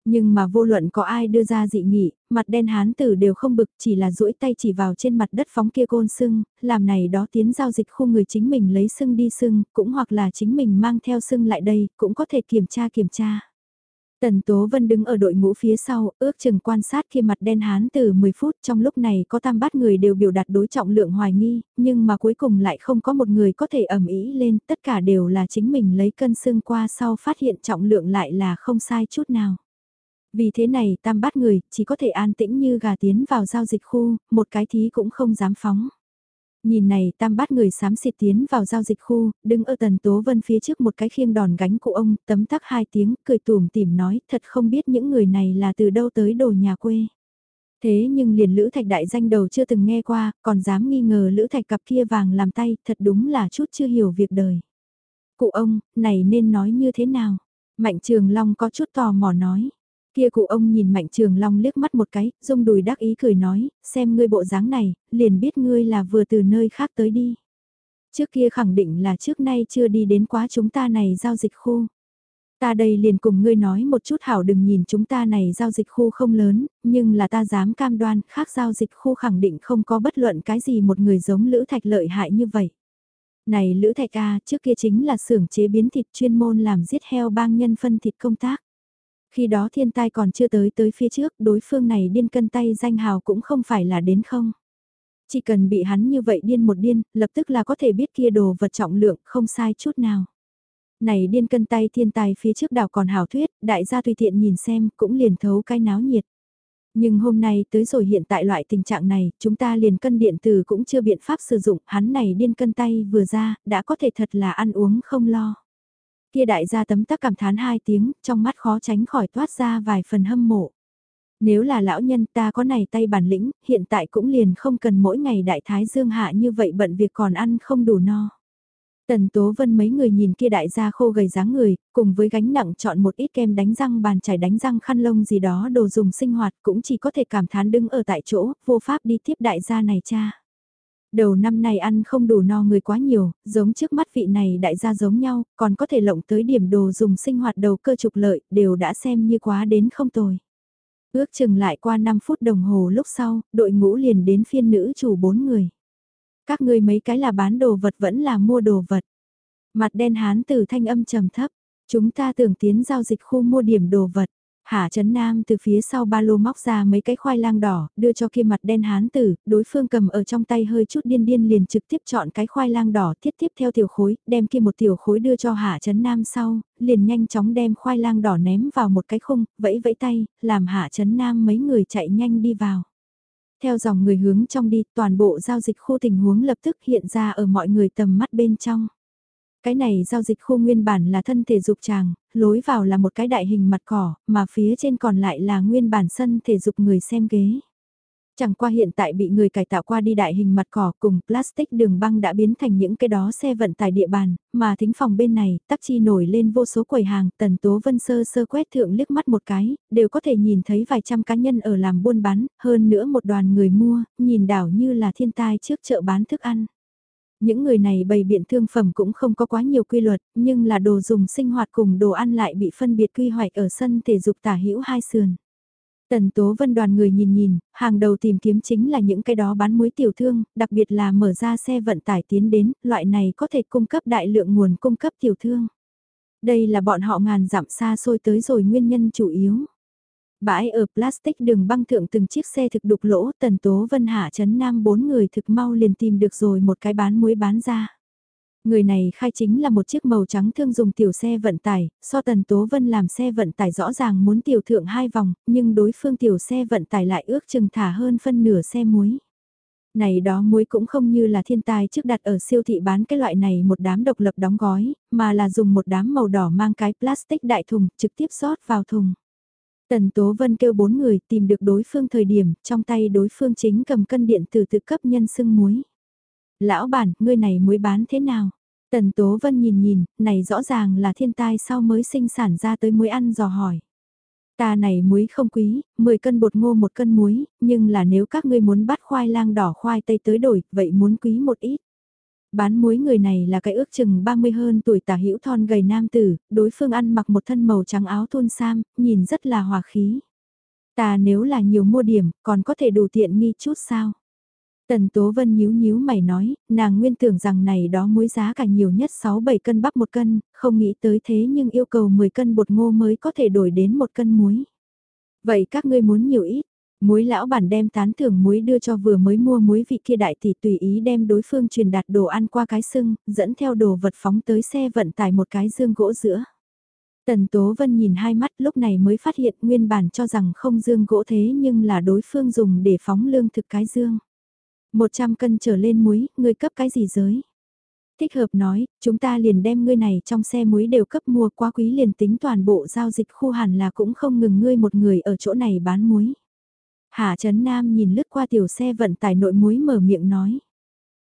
S1: Nhưng mà vô luận có ai đưa ra dị nghị, mặt đen hán tử đều không bực chỉ là duỗi tay chỉ vào trên mặt đất phóng kia côn sưng, làm này đó tiến giao dịch khu người chính mình lấy sưng đi sưng, cũng hoặc là chính mình mang theo sưng lại đây, cũng có thể kiểm tra kiểm tra. Tần Tố Vân đứng ở đội ngũ phía sau, ước chừng quan sát khi mặt đen hán từ 10 phút trong lúc này có tam bát người đều biểu đạt đối trọng lượng hoài nghi, nhưng mà cuối cùng lại không có một người có thể ẩm ý lên, tất cả đều là chính mình lấy cân xương qua sau phát hiện trọng lượng lại là không sai chút nào. Vì thế này tam bát người chỉ có thể an tĩnh như gà tiến vào giao dịch khu, một cái thí cũng không dám phóng. Nhìn này tam bát người xám xịt tiến vào giao dịch khu, đứng ở tần tố vân phía trước một cái khiêng đòn gánh cụ ông, tấm tắc hai tiếng, cười tùm tìm nói, thật không biết những người này là từ đâu tới đồ nhà quê. Thế nhưng liền Lữ Thạch đại danh đầu chưa từng nghe qua, còn dám nghi ngờ Lữ Thạch cặp kia vàng làm tay, thật đúng là chút chưa hiểu việc đời. Cụ ông, này nên nói như thế nào? Mạnh Trường Long có chút tò mò nói. Kia cụ ông nhìn Mạnh Trường Long liếc mắt một cái, rung đùi đắc ý cười nói, xem ngươi bộ dáng này, liền biết ngươi là vừa từ nơi khác tới đi. Trước kia khẳng định là trước nay chưa đi đến quá chúng ta này giao dịch khu. Ta đây liền cùng ngươi nói một chút hảo đừng nhìn chúng ta này giao dịch khu không lớn, nhưng là ta dám cam đoan khác giao dịch khu khẳng định không có bất luận cái gì một người giống Lữ Thạch lợi hại như vậy. Này Lữ Thạch A trước kia chính là xưởng chế biến thịt chuyên môn làm giết heo bang nhân phân thịt công tác. Khi đó thiên tai còn chưa tới tới phía trước, đối phương này điên cân tay danh hào cũng không phải là đến không. Chỉ cần bị hắn như vậy điên một điên, lập tức là có thể biết kia đồ vật trọng lượng không sai chút nào. Này điên cân tay thiên tài phía trước đảo còn hào thuyết, đại gia tùy tiện nhìn xem cũng liền thấu cái náo nhiệt. Nhưng hôm nay tới rồi hiện tại loại tình trạng này, chúng ta liền cân điện tử cũng chưa biện pháp sử dụng, hắn này điên cân tay vừa ra, đã có thể thật là ăn uống không lo. Kia đại gia tấm tắc cảm thán hai tiếng, trong mắt khó tránh khỏi toát ra vài phần hâm mộ. Nếu là lão nhân ta có này tay bản lĩnh, hiện tại cũng liền không cần mỗi ngày đại thái dương hạ như vậy bận việc còn ăn không đủ no. Tần Tố Vân mấy người nhìn kia đại gia khô gầy dáng người, cùng với gánh nặng chọn một ít kem đánh răng bàn chải đánh răng khăn lông gì đó đồ dùng sinh hoạt cũng chỉ có thể cảm thán đứng ở tại chỗ, vô pháp đi tiếp đại gia này cha. Đầu năm này ăn không đủ no người quá nhiều, giống trước mắt vị này đại gia giống nhau, còn có thể lộng tới điểm đồ dùng sinh hoạt đầu cơ trục lợi, đều đã xem như quá đến không tồi. Ước chừng lại qua 5 phút đồng hồ lúc sau, đội ngũ liền đến phiên nữ chủ bốn người. Các ngươi mấy cái là bán đồ vật vẫn là mua đồ vật. Mặt đen hán từ thanh âm trầm thấp, chúng ta tưởng tiến giao dịch khu mua điểm đồ vật. Hạ Trấn Nam từ phía sau ba lô móc ra mấy cái khoai lang đỏ, đưa cho kia mặt đen hán tử, đối phương cầm ở trong tay hơi chút điên điên liền trực tiếp chọn cái khoai lang đỏ thiết tiếp theo tiểu khối, đem kia một tiểu khối đưa cho Hạ Trấn Nam sau, liền nhanh chóng đem khoai lang đỏ ném vào một cái khung, vẫy vẫy tay, làm Hạ Trấn Nam mấy người chạy nhanh đi vào. Theo dòng người hướng trong đi, toàn bộ giao dịch khu tình huống lập tức hiện ra ở mọi người tầm mắt bên trong. Cái này giao dịch khu nguyên bản là thân thể dục tràng, lối vào là một cái đại hình mặt cỏ, mà phía trên còn lại là nguyên bản sân thể dục người xem ghế. Chẳng qua hiện tại bị người cải tạo qua đi đại hình mặt cỏ cùng plastic đường băng đã biến thành những cái đó xe vận tải địa bàn, mà thính phòng bên này, tắc chi nổi lên vô số quầy hàng, tần tố vân sơ sơ quét thượng liếc mắt một cái, đều có thể nhìn thấy vài trăm cá nhân ở làm buôn bán, hơn nữa một đoàn người mua, nhìn đảo như là thiên tai trước chợ bán thức ăn. Những người này bày biện thương phẩm cũng không có quá nhiều quy luật, nhưng là đồ dùng sinh hoạt cùng đồ ăn lại bị phân biệt quy hoạch ở sân thể dục tả hữu hai sườn. Tần Tố Vân đoàn người nhìn nhìn, hàng đầu tìm kiếm chính là những cái đó bán muối tiểu thương, đặc biệt là mở ra xe vận tải tiến đến, loại này có thể cung cấp đại lượng nguồn cung cấp tiểu thương. Đây là bọn họ ngàn dặm xa xôi tới rồi nguyên nhân chủ yếu. Bãi ở plastic đường băng thượng từng chiếc xe thực đục lỗ, Tần Tố Vân hạ chấn nam bốn người thực mau liền tìm được rồi một cái bán muối bán ra. Người này khai chính là một chiếc màu trắng thương dùng tiểu xe vận tải, so tần tố vân làm xe vận tải rõ ràng muốn tiểu thượng hai vòng, nhưng đối phương tiểu xe vận tải lại ước chừng thả hơn phân nửa xe muối. Này đó muối cũng không như là thiên tài trước đặt ở siêu thị bán cái loại này một đám độc lập đóng gói, mà là dùng một đám màu đỏ mang cái plastic đại thùng trực tiếp rót vào thùng. Tần Tố Vân kêu bốn người tìm được đối phương thời điểm, trong tay đối phương chính cầm cân điện tử tự cấp nhân sưng muối. Lão bản, ngươi này muối bán thế nào? Tần Tố Vân nhìn nhìn, này rõ ràng là thiên tai sau mới sinh sản ra tới muối ăn dò hỏi. Ta này muối không quý, 10 cân bột ngô một cân muối, nhưng là nếu các ngươi muốn bắt khoai lang đỏ khoai tây tới đổi, vậy muốn quý một ít. Bán muối người này là cái ước chừng 30 hơn tuổi tả hữu thon gầy nam tử, đối phương ăn mặc một thân màu trắng áo thun sam, nhìn rất là hòa khí. Ta nếu là nhiều mua điểm, còn có thể đủ tiện nghi chút sao? Tần Tố Vân nhíu nhíu mày nói, nàng nguyên tưởng rằng này đó muối giá cả nhiều nhất 6-7 cân bắp một cân, không nghĩ tới thế nhưng yêu cầu 10 cân bột ngô mới có thể đổi đến một cân muối. Vậy các ngươi muốn nhiều ít, muối lão bản đem tán thưởng muối đưa cho vừa mới mua muối vị kia đại tỷ tùy ý đem đối phương truyền đạt đồ ăn qua cái sưng, dẫn theo đồ vật phóng tới xe vận tải một cái dương gỗ giữa. Tần Tố Vân nhìn hai mắt lúc này mới phát hiện nguyên bản cho rằng không dương gỗ thế nhưng là đối phương dùng để phóng lương thực cái dương. 100 cân trở lên muối, ngươi cấp cái gì giới? Thích hợp nói, chúng ta liền đem ngươi này trong xe muối đều cấp mua quá quý liền tính toàn bộ giao dịch khu hẳn là cũng không ngừng ngươi một người ở chỗ này bán muối. Hạ Trấn Nam nhìn lướt qua tiểu xe vận tải nội muối mở miệng nói.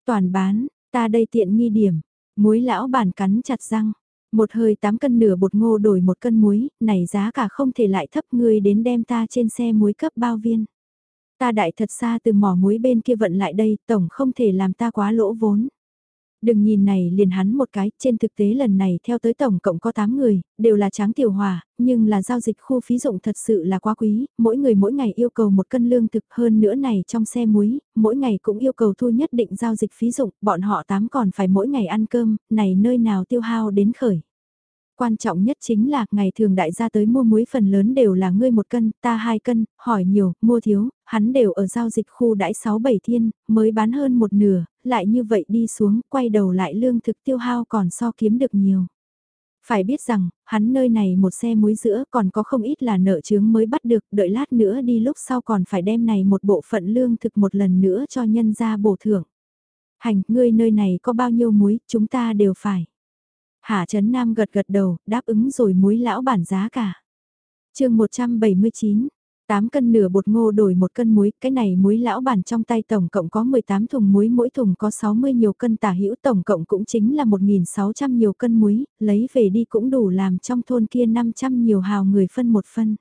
S1: Toàn bán, ta đây tiện nghi điểm, muối lão bản cắn chặt răng. Một hơi 8 cân nửa bột ngô đổi một cân muối, này giá cả không thể lại thấp ngươi đến đem ta trên xe muối cấp bao viên. Ta đại thật xa từ mỏ muối bên kia vận lại đây, tổng không thể làm ta quá lỗ vốn. Đừng nhìn này liền hắn một cái, trên thực tế lần này theo tới tổng cộng có 8 người, đều là tráng tiểu hòa, nhưng là giao dịch khu phí dụng thật sự là quá quý, mỗi người mỗi ngày yêu cầu một cân lương thực hơn nữa này trong xe muối, mỗi ngày cũng yêu cầu thu nhất định giao dịch phí dụng, bọn họ 8 còn phải mỗi ngày ăn cơm, này nơi nào tiêu hao đến khởi quan trọng nhất chính là ngày thường đại gia tới mua muối phần lớn đều là ngươi một cân, ta hai cân, hỏi nhiều, mua thiếu, hắn đều ở giao dịch khu đãi 6-7 thiên, mới bán hơn một nửa, lại như vậy đi xuống, quay đầu lại lương thực tiêu hao còn so kiếm được nhiều. Phải biết rằng, hắn nơi này một xe muối giữa còn có không ít là nợ chướng mới bắt được, đợi lát nữa đi lúc sau còn phải đem này một bộ phận lương thực một lần nữa cho nhân gia bổ thưởng. Hành, ngươi nơi này có bao nhiêu muối, chúng ta đều phải. Hạ Trấn Nam gật gật đầu, đáp ứng rồi muối lão bản giá cả. chương 179, 8 cân nửa bột ngô đổi một cân muối, cái này muối lão bản trong tay tổng cộng có 18 thùng muối, mỗi thùng có 60 nhiều cân tả hữu tổng cộng cũng chính là 1.600 nhiều cân muối, lấy về đi cũng đủ làm trong thôn kia 500 nhiều hào người phân một phân.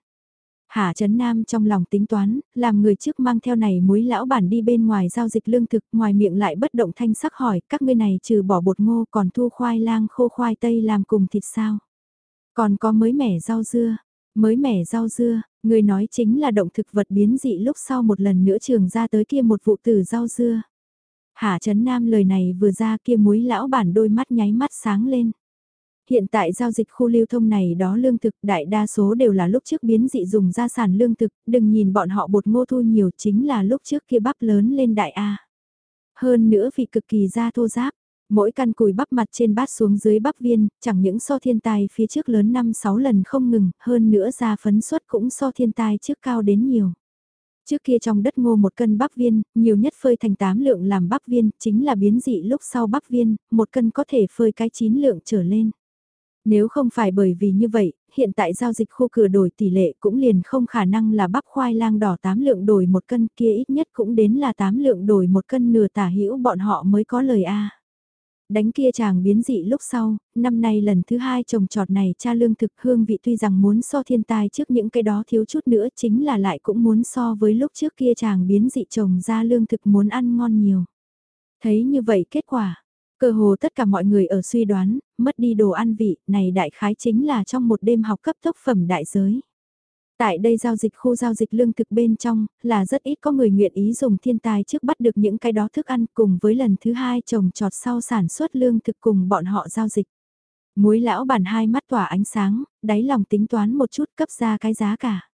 S1: Hạ Trấn Nam trong lòng tính toán, làm người trước mang theo này muối lão bản đi bên ngoài giao dịch lương thực, ngoài miệng lại bất động thanh sắc hỏi, các ngươi này trừ bỏ bột ngô còn thu khoai lang khô khoai tây làm cùng thịt sao? Còn có mới mẻ rau dưa, mới mẻ rau dưa, người nói chính là động thực vật biến dị lúc sau một lần nữa trường ra tới kia một vụ tử rau dưa. Hạ Trấn Nam lời này vừa ra kia muối lão bản đôi mắt nháy mắt sáng lên. Hiện tại giao dịch khu lưu thông này đó lương thực đại đa số đều là lúc trước biến dị dùng gia sản lương thực, đừng nhìn bọn họ bột ngô thu nhiều chính là lúc trước kia bắp lớn lên đại A. Hơn nữa vì cực kỳ da thô giáp, mỗi căn cùi bắp mặt trên bát xuống dưới bắp viên, chẳng những so thiên tài phía trước lớn 5-6 lần không ngừng, hơn nữa da phấn suất cũng so thiên tài trước cao đến nhiều. Trước kia trong đất ngô một cân bắp viên, nhiều nhất phơi thành 8 lượng làm bắp viên, chính là biến dị lúc sau bắp viên, một cân có thể phơi cái 9 lượng trở lên. Nếu không phải bởi vì như vậy, hiện tại giao dịch khu cửa đổi tỷ lệ cũng liền không khả năng là bắp khoai lang đỏ 8 lượng đổi một cân kia ít nhất cũng đến là 8 lượng đổi một cân nửa tả hữu bọn họ mới có lời A. Đánh kia chàng biến dị lúc sau, năm nay lần thứ hai trồng trọt này cha lương thực hương vị tuy rằng muốn so thiên tai trước những cái đó thiếu chút nữa chính là lại cũng muốn so với lúc trước kia chàng biến dị trồng ra lương thực muốn ăn ngon nhiều. Thấy như vậy kết quả, Cơ hồ tất cả mọi người ở suy đoán, mất đi đồ ăn vị, này đại khái chính là trong một đêm học cấp tốc phẩm đại giới. Tại đây giao dịch khu giao dịch lương thực bên trong, là rất ít có người nguyện ý dùng thiên tài trước bắt được những cái đó thức ăn cùng với lần thứ hai trồng trọt sau sản xuất lương thực cùng bọn họ giao dịch. Muối lão bản hai mắt tỏa ánh sáng, đáy lòng tính toán một chút cấp ra cái giá cả.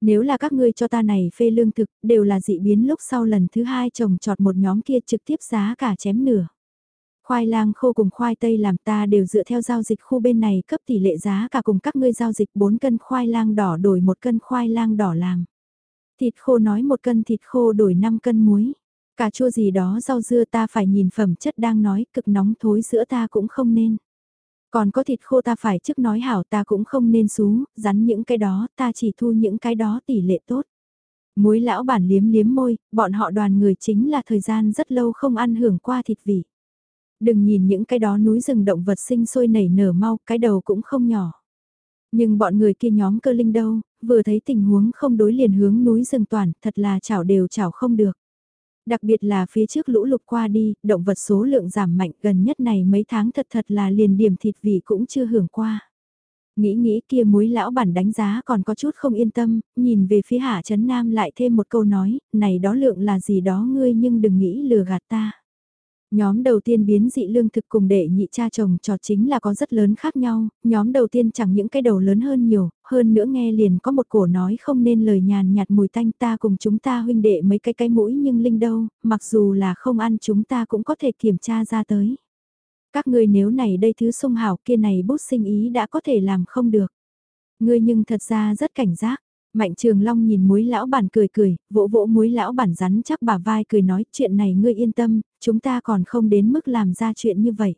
S1: Nếu là các ngươi cho ta này phê lương thực, đều là dị biến lúc sau lần thứ hai trồng trọt một nhóm kia trực tiếp giá cả chém nửa. Khoai lang khô cùng khoai tây làm ta đều dựa theo giao dịch khu bên này cấp tỷ lệ giá cả cùng các ngươi giao dịch 4 cân khoai lang đỏ đổi một cân khoai lang đỏ làm. Thịt khô nói một cân thịt khô đổi 5 cân muối. Cà chua gì đó rau dưa ta phải nhìn phẩm chất đang nói cực nóng thối sữa ta cũng không nên. Còn có thịt khô ta phải trước nói hảo ta cũng không nên xú, rắn những cái đó ta chỉ thu những cái đó tỷ lệ tốt. Muối lão bản liếm liếm môi, bọn họ đoàn người chính là thời gian rất lâu không ăn hưởng qua thịt vị. Đừng nhìn những cái đó núi rừng động vật sinh sôi nảy nở mau, cái đầu cũng không nhỏ. Nhưng bọn người kia nhóm cơ linh đâu, vừa thấy tình huống không đối liền hướng núi rừng toàn, thật là chảo đều chảo không được. Đặc biệt là phía trước lũ lụt qua đi, động vật số lượng giảm mạnh gần nhất này mấy tháng thật thật là liền điểm thịt vị cũng chưa hưởng qua. Nghĩ nghĩ kia muối lão bản đánh giá còn có chút không yên tâm, nhìn về phía hạ chấn nam lại thêm một câu nói, này đó lượng là gì đó ngươi nhưng đừng nghĩ lừa gạt ta. Nhóm đầu tiên biến dị lương thực cùng đệ nhị cha chồng trò chính là có rất lớn khác nhau, nhóm đầu tiên chẳng những cái đầu lớn hơn nhiều, hơn nữa nghe liền có một cổ nói không nên lời nhàn nhạt mùi tanh ta cùng chúng ta huynh đệ mấy cái cái mũi nhưng linh đâu, mặc dù là không ăn chúng ta cũng có thể kiểm tra ra tới. Các ngươi nếu này đây thứ sung hảo kia này bút sinh ý đã có thể làm không được. Ngươi nhưng thật ra rất cảnh giác, Mạnh Trường Long nhìn muối lão bản cười cười, vỗ vỗ muối lão bản rắn chắc bà vai cười nói chuyện này ngươi yên tâm, chúng ta còn không đến mức làm ra chuyện như vậy.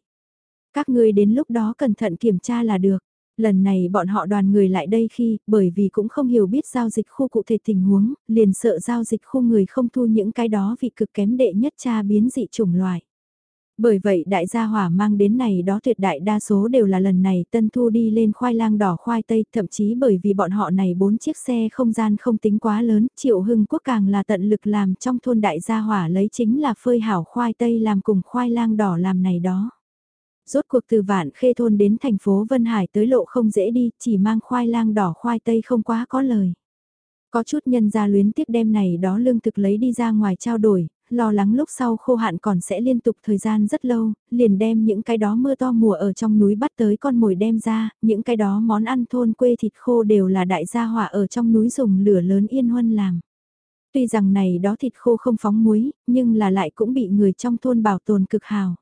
S1: Các ngươi đến lúc đó cẩn thận kiểm tra là được. Lần này bọn họ đoàn người lại đây khi, bởi vì cũng không hiểu biết giao dịch khu cụ thể tình huống, liền sợ giao dịch khu người không thu những cái đó vì cực kém đệ nhất cha biến dị chủng loại. Bởi vậy đại gia hỏa mang đến này đó tuyệt đại đa số đều là lần này tân thu đi lên khoai lang đỏ khoai tây, thậm chí bởi vì bọn họ này bốn chiếc xe không gian không tính quá lớn, triệu hưng quốc càng là tận lực làm trong thôn đại gia hỏa lấy chính là phơi hảo khoai tây làm cùng khoai lang đỏ làm này đó. Rốt cuộc từ vạn khê thôn đến thành phố Vân Hải tới lộ không dễ đi, chỉ mang khoai lang đỏ khoai tây không quá có lời. Có chút nhân gia luyến tiếc đem này đó lương thực lấy đi ra ngoài trao đổi, lo lắng lúc sau khô hạn còn sẽ liên tục thời gian rất lâu, liền đem những cái đó mưa to mùa ở trong núi bắt tới con mồi đem ra, những cái đó món ăn thôn quê thịt khô đều là đại gia hỏa ở trong núi dùng lửa lớn yên huân làm. Tuy rằng này đó thịt khô không phóng muối, nhưng là lại cũng bị người trong thôn bảo tồn cực hào.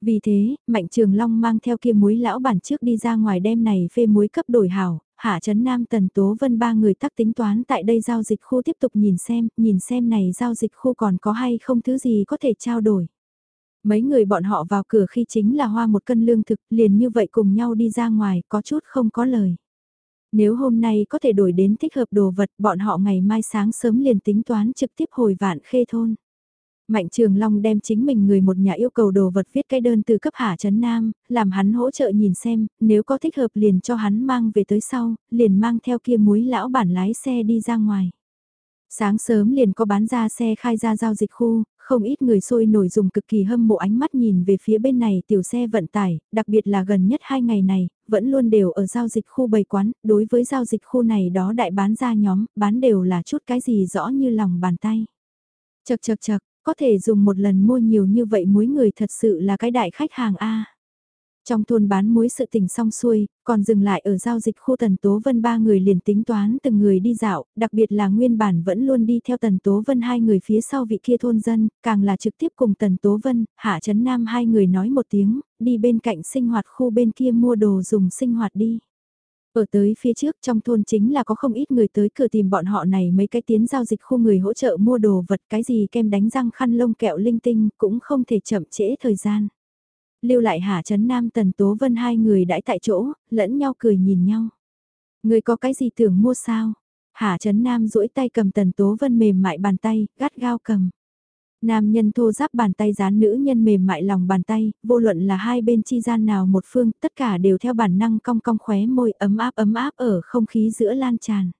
S1: Vì thế, Mạnh Trường Long mang theo kia muối lão bản trước đi ra ngoài đem này phê muối cấp đổi hảo, Hạ Trấn Nam Tần Tố Vân ba người tắc tính toán tại đây giao dịch khu tiếp tục nhìn xem, nhìn xem này giao dịch khu còn có hay không thứ gì có thể trao đổi. Mấy người bọn họ vào cửa khi chính là hoa một cân lương thực liền như vậy cùng nhau đi ra ngoài có chút không có lời. Nếu hôm nay có thể đổi đến thích hợp đồ vật bọn họ ngày mai sáng sớm liền tính toán trực tiếp hồi vạn khê thôn. Mạnh Trường Long đem chính mình người một nhà yêu cầu đồ vật viết cái đơn từ cấp Hạ Trấn Nam, làm hắn hỗ trợ nhìn xem, nếu có thích hợp liền cho hắn mang về tới sau, liền mang theo kia muối lão bản lái xe đi ra ngoài. Sáng sớm liền có bán ra xe khai ra giao dịch khu, không ít người sôi nổi dùng cực kỳ hâm mộ ánh mắt nhìn về phía bên này tiểu xe vận tải, đặc biệt là gần nhất hai ngày này, vẫn luôn đều ở giao dịch khu bày quán, đối với giao dịch khu này đó đại bán ra nhóm, bán đều là chút cái gì rõ như lòng bàn tay. Chật chật chật, có thể dùng một lần mua nhiều như vậy muối người thật sự là cái đại khách hàng A. Trong thôn bán muối sự tình xong xuôi, còn dừng lại ở giao dịch khu Tần Tố Vân ba người liền tính toán từng người đi dạo, đặc biệt là nguyên bản vẫn luôn đi theo Tần Tố Vân hai người phía sau vị kia thôn dân, càng là trực tiếp cùng Tần Tố Vân, Hạ Trấn Nam hai người nói một tiếng, đi bên cạnh sinh hoạt khu bên kia mua đồ dùng sinh hoạt đi. Ở tới phía trước trong thôn chính là có không ít người tới cửa tìm bọn họ này mấy cái tiến giao dịch khu người hỗ trợ mua đồ vật cái gì kem đánh răng khăn lông kẹo linh tinh cũng không thể chậm trễ thời gian. Lưu lại Hà Trấn Nam Tần Tố Vân hai người đãi tại chỗ, lẫn nhau cười nhìn nhau. Người có cái gì tưởng mua sao? Hà Trấn Nam duỗi tay cầm Tần Tố Vân mềm mại bàn tay, gắt gao cầm. Nam nhân thô giáp bàn tay dán nữ nhân mềm mại lòng bàn tay, vô luận là hai bên chi gian nào một phương, tất cả đều theo bản năng cong cong khóe môi ấm áp ấm áp ở không khí giữa lan tràn.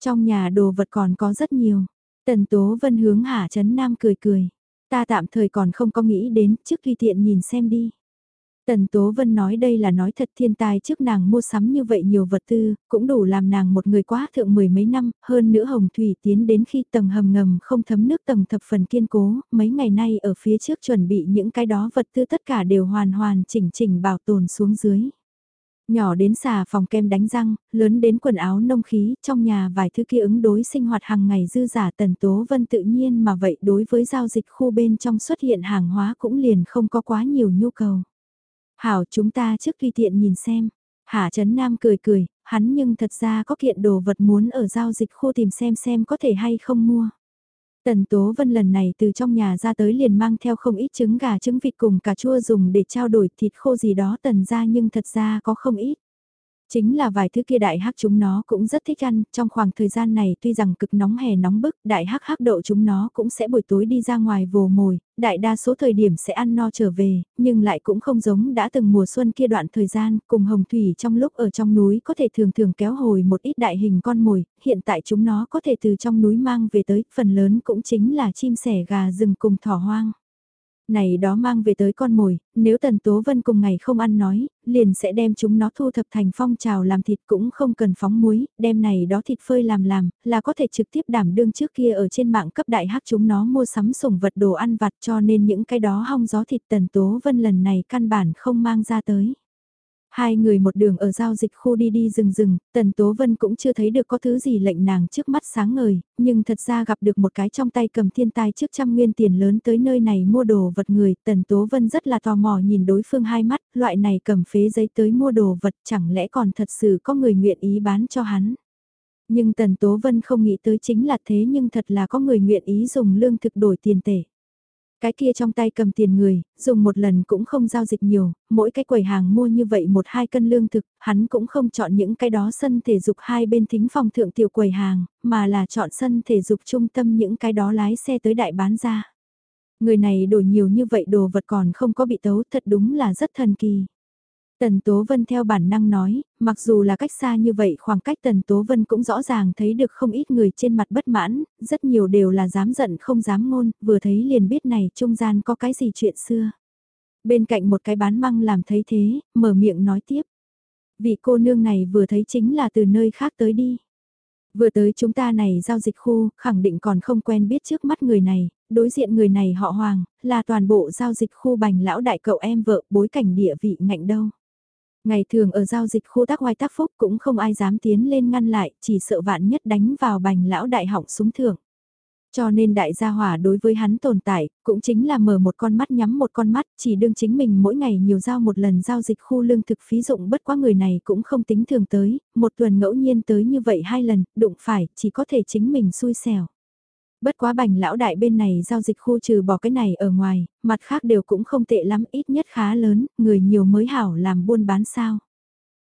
S1: Trong nhà đồ vật còn có rất nhiều. Tần Tố Vân hướng Hà Trấn Nam cười cười. Ta tạm thời còn không có nghĩ đến, trước khi tiện nhìn xem đi. Tần Tố Vân nói đây là nói thật thiên tài trước nàng mua sắm như vậy nhiều vật tư, cũng đủ làm nàng một người quá thượng mười mấy năm, hơn nữa Hồng Thủy tiến đến khi tầng hầm ngầm không thấm nước tầng thập phần kiên cố, mấy ngày nay ở phía trước chuẩn bị những cái đó vật tư tất cả đều hoàn hoàn chỉnh chỉnh bảo tồn xuống dưới. Nhỏ đến xà phòng kem đánh răng, lớn đến quần áo nông khí, trong nhà vài thứ kia ứng đối sinh hoạt hàng ngày dư giả tần tố vân tự nhiên mà vậy đối với giao dịch khu bên trong xuất hiện hàng hóa cũng liền không có quá nhiều nhu cầu. Hảo chúng ta trước tùy tiện nhìn xem. Hạ Trấn Nam cười cười, hắn nhưng thật ra có kiện đồ vật muốn ở giao dịch khô tìm xem xem có thể hay không mua. Tần Tố Vân lần này từ trong nhà ra tới liền mang theo không ít trứng gà trứng vịt cùng cà chua dùng để trao đổi thịt khô gì đó tần ra nhưng thật ra có không ít. Chính là vài thứ kia đại hắc chúng nó cũng rất thích ăn, trong khoảng thời gian này tuy rằng cực nóng hè nóng bức, đại hắc hắc đậu chúng nó cũng sẽ buổi tối đi ra ngoài vồ mồi, đại đa số thời điểm sẽ ăn no trở về, nhưng lại cũng không giống đã từng mùa xuân kia đoạn thời gian, cùng hồng thủy trong lúc ở trong núi có thể thường thường kéo hồi một ít đại hình con mồi, hiện tại chúng nó có thể từ trong núi mang về tới, phần lớn cũng chính là chim sẻ gà rừng cùng thỏ hoang. Này đó mang về tới con mồi, nếu Tần Tố Vân cùng ngày không ăn nói, liền sẽ đem chúng nó thu thập thành phong trào làm thịt cũng không cần phóng muối, đem này đó thịt phơi làm làm, là có thể trực tiếp đảm đương trước kia ở trên mạng cấp đại hắc chúng nó mua sắm sủng vật đồ ăn vặt cho nên những cái đó hong gió thịt Tần Tố Vân lần này căn bản không mang ra tới. Hai người một đường ở giao dịch khu đi đi rừng rừng, Tần Tố Vân cũng chưa thấy được có thứ gì lệnh nàng trước mắt sáng ngời, nhưng thật ra gặp được một cái trong tay cầm thiên tai trước trăm nguyên tiền lớn tới nơi này mua đồ vật người. Tần Tố Vân rất là tò mò nhìn đối phương hai mắt, loại này cầm phế giấy tới mua đồ vật chẳng lẽ còn thật sự có người nguyện ý bán cho hắn. Nhưng Tần Tố Vân không nghĩ tới chính là thế nhưng thật là có người nguyện ý dùng lương thực đổi tiền tể. Cái kia trong tay cầm tiền người, dùng một lần cũng không giao dịch nhiều, mỗi cái quầy hàng mua như vậy một hai cân lương thực, hắn cũng không chọn những cái đó sân thể dục hai bên thính phòng thượng tiểu quầy hàng, mà là chọn sân thể dục trung tâm những cái đó lái xe tới đại bán ra. Người này đổi nhiều như vậy đồ vật còn không có bị tấu thật đúng là rất thần kỳ. Tần Tố Vân theo bản năng nói, mặc dù là cách xa như vậy khoảng cách Tần Tố Vân cũng rõ ràng thấy được không ít người trên mặt bất mãn, rất nhiều đều là dám giận không dám ngôn, vừa thấy liền biết này trung gian có cái gì chuyện xưa. Bên cạnh một cái bán măng làm thấy thế, mở miệng nói tiếp. Vị cô nương này vừa thấy chính là từ nơi khác tới đi. Vừa tới chúng ta này giao dịch khu, khẳng định còn không quen biết trước mắt người này, đối diện người này họ Hoàng, là toàn bộ giao dịch khu bành lão đại cậu em vợ bối cảnh địa vị ngạnh đâu. Ngày thường ở giao dịch khu tác hoài tác phúc cũng không ai dám tiến lên ngăn lại, chỉ sợ vạn nhất đánh vào bành lão đại họng súng thưởng. Cho nên đại gia hỏa đối với hắn tồn tại, cũng chính là mở một con mắt nhắm một con mắt, chỉ đương chính mình mỗi ngày nhiều giao một lần giao dịch khu lương thực phí dụng bất quá người này cũng không tính thường tới, một tuần ngẫu nhiên tới như vậy hai lần, đụng phải, chỉ có thể chính mình xui xẻo. Bất quá bành lão đại bên này giao dịch khu trừ bỏ cái này ở ngoài, mặt khác đều cũng không tệ lắm, ít nhất khá lớn, người nhiều mới hảo làm buôn bán sao.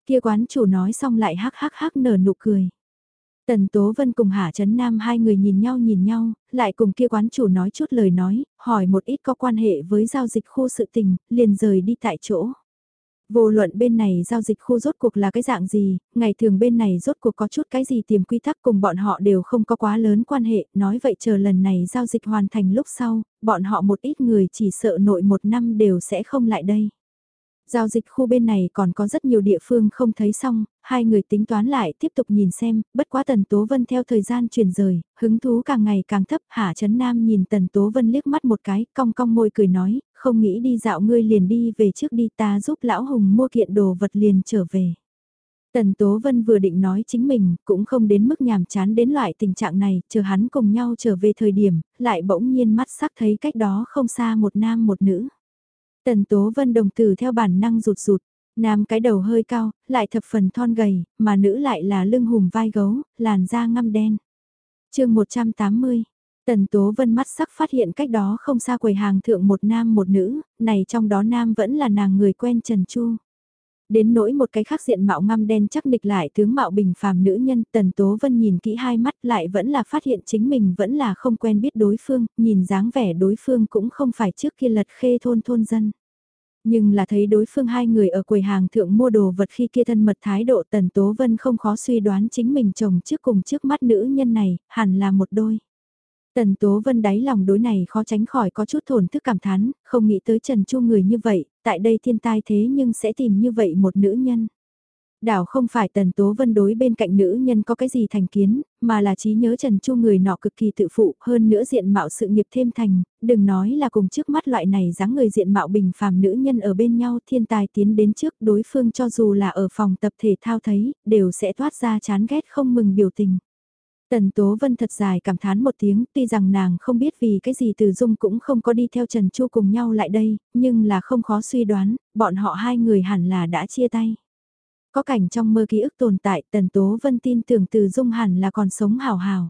S1: Kia quán chủ nói xong lại hắc hắc hắc nở nụ cười. Tần Tố Vân cùng Hạ Trấn Nam hai người nhìn nhau nhìn nhau, lại cùng kia quán chủ nói chút lời nói, hỏi một ít có quan hệ với giao dịch khu sự tình, liền rời đi tại chỗ. Vô luận bên này giao dịch khu rốt cuộc là cái dạng gì, ngày thường bên này rốt cuộc có chút cái gì tìm quy tắc cùng bọn họ đều không có quá lớn quan hệ, nói vậy chờ lần này giao dịch hoàn thành lúc sau, bọn họ một ít người chỉ sợ nội một năm đều sẽ không lại đây. Giao dịch khu bên này còn có rất nhiều địa phương không thấy xong, hai người tính toán lại tiếp tục nhìn xem, bất quá Tần Tố Vân theo thời gian chuyển rời, hứng thú càng ngày càng thấp, Hạ Trấn Nam nhìn Tần Tố Vân liếc mắt một cái, cong cong môi cười nói, không nghĩ đi dạo ngươi liền đi về trước đi ta giúp Lão Hùng mua kiện đồ vật liền trở về. Tần Tố Vân vừa định nói chính mình, cũng không đến mức nhàm chán đến loại tình trạng này, chờ hắn cùng nhau trở về thời điểm, lại bỗng nhiên mắt sắc thấy cách đó không xa một nam một nữ. Tần Tố Vân đồng tử theo bản năng rụt rụt, nam cái đầu hơi cao, lại thập phần thon gầy, mà nữ lại là lưng hùm vai gấu, làn da ngăm đen. chương 180, Tần Tố Vân mắt sắc phát hiện cách đó không xa quầy hàng thượng một nam một nữ, này trong đó nam vẫn là nàng người quen Trần Chu. Đến nỗi một cái khác diện mạo ngăm đen chắc nịch lại tướng mạo bình phàm nữ nhân Tần Tố Vân nhìn kỹ hai mắt lại vẫn là phát hiện chính mình vẫn là không quen biết đối phương, nhìn dáng vẻ đối phương cũng không phải trước kia lật khê thôn thôn dân. Nhưng là thấy đối phương hai người ở quầy hàng thượng mua đồ vật khi kia thân mật thái độ Tần Tố Vân không khó suy đoán chính mình chồng trước cùng trước mắt nữ nhân này, hẳn là một đôi. Tần Tố Vân đáy lòng đối này khó tránh khỏi có chút thổn thức cảm thán, không nghĩ tới Trần Chu người như vậy, tại đây thiên tai thế nhưng sẽ tìm như vậy một nữ nhân. Đảo không phải Tần Tố Vân đối bên cạnh nữ nhân có cái gì thành kiến, mà là trí nhớ Trần Chu người nọ cực kỳ tự phụ, hơn nữa diện mạo sự nghiệp thêm thành, đừng nói là cùng trước mắt loại này dáng người diện mạo bình phàm nữ nhân ở bên nhau thiên tài tiến đến trước đối phương cho dù là ở phòng tập thể thao thấy, đều sẽ thoát ra chán ghét không mừng biểu tình. Tần Tố Vân thật dài cảm thán một tiếng, tuy rằng nàng không biết vì cái gì Từ Dung cũng không có đi theo Trần Chu cùng nhau lại đây, nhưng là không khó suy đoán, bọn họ hai người hẳn là đã chia tay. Có cảnh trong mơ ký ức tồn tại, Tần Tố Vân tin tưởng Từ Dung hẳn là còn sống hào hào.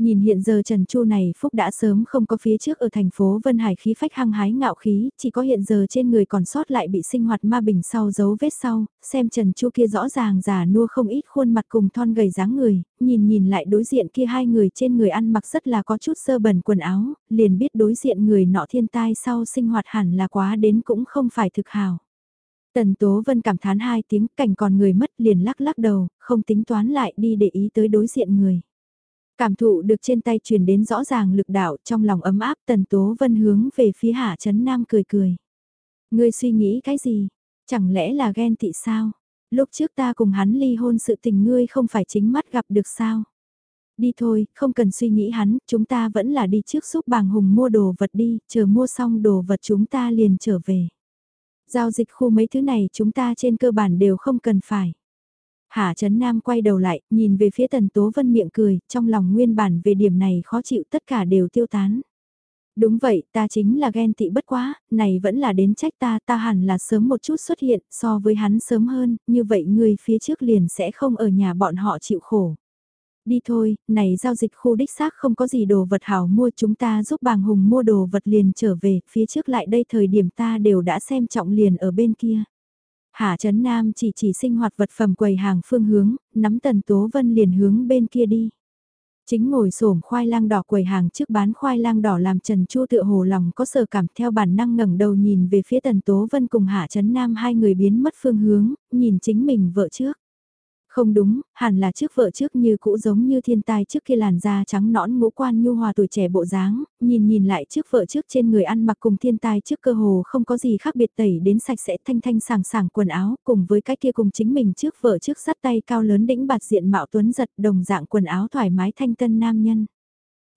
S1: Nhìn hiện giờ Trần Chu này Phúc đã sớm không có phía trước ở thành phố Vân Hải khí phách hăng hái ngạo khí, chỉ có hiện giờ trên người còn sót lại bị sinh hoạt ma bình sau dấu vết sau, xem Trần Chu kia rõ ràng già nua không ít khuôn mặt cùng thon gầy dáng người, nhìn nhìn lại đối diện kia hai người trên người ăn mặc rất là có chút sơ bẩn quần áo, liền biết đối diện người nọ thiên tai sau sinh hoạt hẳn là quá đến cũng không phải thực hào. Tần Tố Vân cảm thán hai tiếng cảnh còn người mất liền lắc lắc đầu, không tính toán lại đi để ý tới đối diện người. Cảm thụ được trên tay truyền đến rõ ràng lực đạo trong lòng ấm áp Tần Tố Vân hướng về phía Hạ chấn Nam cười cười. Ngươi suy nghĩ cái gì? Chẳng lẽ là ghen tị sao? Lúc trước ta cùng hắn ly hôn sự tình ngươi không phải chính mắt gặp được sao? Đi thôi, không cần suy nghĩ hắn, chúng ta vẫn là đi trước giúp bàng hùng mua đồ vật đi, chờ mua xong đồ vật chúng ta liền trở về. Giao dịch khu mấy thứ này chúng ta trên cơ bản đều không cần phải. Hạ Trấn Nam quay đầu lại, nhìn về phía Tần Tố Vân miệng cười, trong lòng nguyên bản về điểm này khó chịu tất cả đều tiêu tán. Đúng vậy, ta chính là ghen tị bất quá, này vẫn là đến trách ta, ta hẳn là sớm một chút xuất hiện, so với hắn sớm hơn, như vậy người phía trước liền sẽ không ở nhà bọn họ chịu khổ. Đi thôi, này giao dịch khu đích xác không có gì đồ vật hảo mua chúng ta giúp bàng hùng mua đồ vật liền trở về, phía trước lại đây thời điểm ta đều đã xem trọng liền ở bên kia. Hạ Trấn Nam chỉ chỉ sinh hoạt vật phẩm quầy hàng phương hướng, nắm Tần Tố Vân liền hướng bên kia đi. Chính ngồi xổm khoai lang đỏ quầy hàng trước bán khoai lang đỏ làm Trần Chu tựa hồ lòng có sở cảm theo bản năng ngẩng đầu nhìn về phía Tần Tố Vân cùng Hạ Trấn Nam hai người biến mất phương hướng, nhìn chính mình vợ trước. Không đúng, hẳn là trước vợ trước như cũ giống như thiên tai trước kia làn da trắng nõn ngũ quan nhu hòa tuổi trẻ bộ dáng, nhìn nhìn lại trước vợ trước trên người ăn mặc cùng thiên tai trước cơ hồ không có gì khác biệt tẩy đến sạch sẽ thanh thanh sàng sàng quần áo cùng với cái kia cùng chính mình trước vợ trước sắt tay cao lớn đĩnh bạt diện mạo tuấn giật đồng dạng quần áo thoải mái thanh tân nam nhân.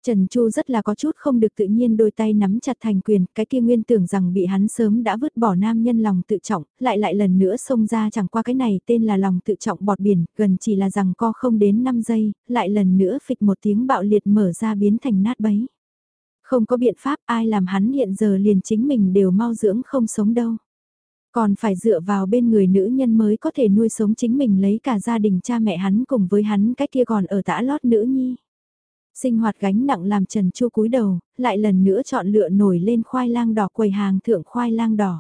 S1: Trần Chu rất là có chút không được tự nhiên đôi tay nắm chặt thành quyền, cái kia nguyên tưởng rằng bị hắn sớm đã vứt bỏ nam nhân lòng tự trọng, lại lại lần nữa xông ra chẳng qua cái này tên là lòng tự trọng bọt biển, gần chỉ là rằng co không đến 5 giây, lại lần nữa phịch một tiếng bạo liệt mở ra biến thành nát bấy. Không có biện pháp ai làm hắn hiện giờ liền chính mình đều mau dưỡng không sống đâu. Còn phải dựa vào bên người nữ nhân mới có thể nuôi sống chính mình lấy cả gia đình cha mẹ hắn cùng với hắn cái kia còn ở tã lót nữ nhi. Sinh hoạt gánh nặng làm Trần Chu cúi đầu, lại lần nữa chọn lựa nổi lên khoai lang đỏ quầy hàng thượng khoai lang đỏ.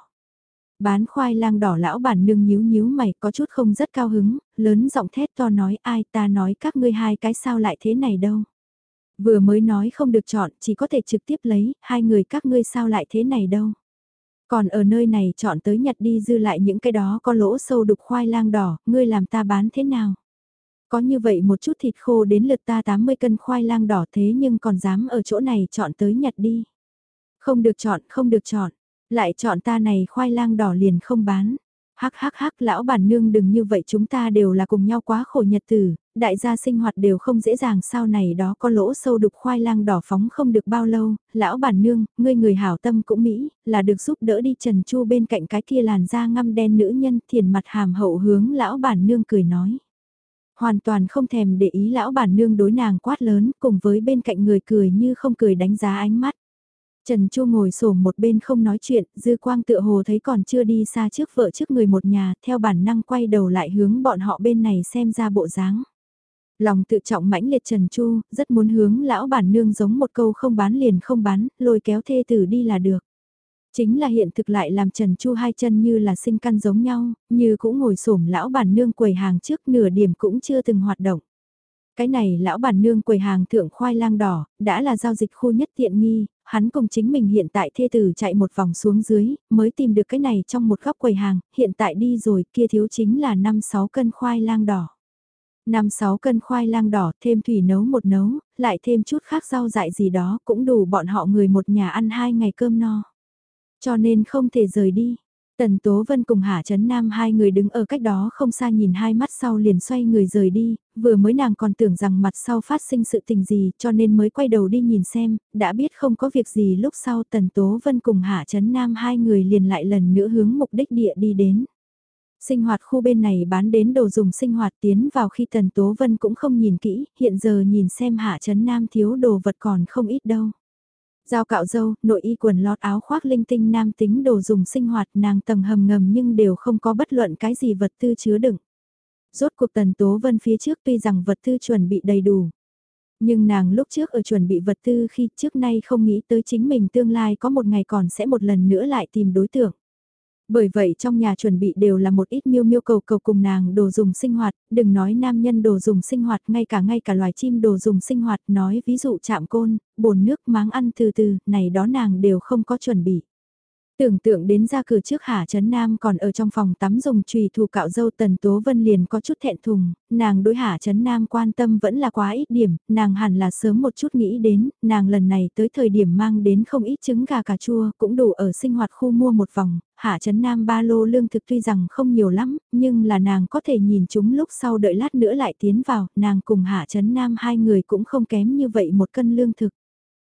S1: Bán khoai lang đỏ lão bản nương nhíu nhíu mày có chút không rất cao hứng, lớn giọng thét to nói ai ta nói các ngươi hai cái sao lại thế này đâu. Vừa mới nói không được chọn chỉ có thể trực tiếp lấy, hai người các ngươi sao lại thế này đâu. Còn ở nơi này chọn tới nhặt đi dư lại những cái đó có lỗ sâu đục khoai lang đỏ, ngươi làm ta bán thế nào? Có như vậy một chút thịt khô đến lượt ta 80 cân khoai lang đỏ thế nhưng còn dám ở chỗ này chọn tới nhặt đi. Không được chọn, không được chọn. Lại chọn ta này khoai lang đỏ liền không bán. Hắc hắc hắc lão bản nương đừng như vậy chúng ta đều là cùng nhau quá khổ nhật tử, đại gia sinh hoạt đều không dễ dàng sau này đó có lỗ sâu đục khoai lang đỏ phóng không được bao lâu, lão bản nương, ngươi người hảo tâm cũng Mỹ, là được giúp đỡ đi Trần Chu bên cạnh cái kia làn da ngăm đen nữ nhân thiền mặt hàm hậu hướng lão bản nương cười nói. Hoàn toàn không thèm để ý lão bản nương đối nàng quát lớn cùng với bên cạnh người cười như không cười đánh giá ánh mắt. Trần Chu ngồi sổ một bên không nói chuyện, dư quang tựa hồ thấy còn chưa đi xa trước vợ trước người một nhà, theo bản năng quay đầu lại hướng bọn họ bên này xem ra bộ dáng. Lòng tự trọng mãnh liệt Trần Chu, rất muốn hướng lão bản nương giống một câu không bán liền không bán, lôi kéo thê tử đi là được. Chính là hiện thực lại làm Trần Chu hai chân như là sinh căn giống nhau, như cũng ngồi xổm lão bản nương quầy hàng trước nửa điểm cũng chưa từng hoạt động. Cái này lão bản nương quầy hàng thượng khoai lang đỏ, đã là giao dịch khu nhất tiện nghi, hắn cùng chính mình hiện tại thê tử chạy một vòng xuống dưới, mới tìm được cái này trong một góc quầy hàng, hiện tại đi rồi kia thiếu chính là 5-6 cân khoai lang đỏ. 5-6 cân khoai lang đỏ thêm thủy nấu một nấu, lại thêm chút khác rau dại gì đó cũng đủ bọn họ người một nhà ăn hai ngày cơm no. Cho nên không thể rời đi. Tần Tố Vân cùng Hạ Trấn Nam hai người đứng ở cách đó không xa nhìn hai mắt sau liền xoay người rời đi, vừa mới nàng còn tưởng rằng mặt sau phát sinh sự tình gì cho nên mới quay đầu đi nhìn xem, đã biết không có việc gì lúc sau Tần Tố Vân cùng Hạ Trấn Nam hai người liền lại lần nữa hướng mục đích địa đi đến. Sinh hoạt khu bên này bán đến đồ dùng sinh hoạt tiến vào khi Tần Tố Vân cũng không nhìn kỹ, hiện giờ nhìn xem Hạ Trấn Nam thiếu đồ vật còn không ít đâu. Dao cạo dâu, nội y quần lót áo khoác linh tinh nam tính đồ dùng sinh hoạt nàng tầng hầm ngầm nhưng đều không có bất luận cái gì vật tư chứa đựng. Rốt cuộc tần tố vân phía trước tuy rằng vật tư chuẩn bị đầy đủ. Nhưng nàng lúc trước ở chuẩn bị vật tư khi trước nay không nghĩ tới chính mình tương lai có một ngày còn sẽ một lần nữa lại tìm đối tượng. Bởi vậy trong nhà chuẩn bị đều là một ít miêu miêu cầu cầu cùng nàng đồ dùng sinh hoạt, đừng nói nam nhân đồ dùng sinh hoạt ngay cả ngay cả loài chim đồ dùng sinh hoạt nói ví dụ chạm côn, bồn nước máng ăn từ từ, này đó nàng đều không có chuẩn bị. Tưởng tượng đến ra cửa trước Hạ Trấn Nam còn ở trong phòng tắm dùng trùy thủ cạo dâu Tần Tố Vân liền có chút thẹn thùng, nàng đối Hạ Trấn Nam quan tâm vẫn là quá ít điểm, nàng hẳn là sớm một chút nghĩ đến, nàng lần này tới thời điểm mang đến không ít trứng gà cà chua cũng đủ ở sinh hoạt khu mua một vòng, Hạ Trấn Nam ba lô lương thực tuy rằng không nhiều lắm, nhưng là nàng có thể nhìn chúng lúc sau đợi lát nữa lại tiến vào, nàng cùng Hạ Trấn Nam hai người cũng không kém như vậy một cân lương thực.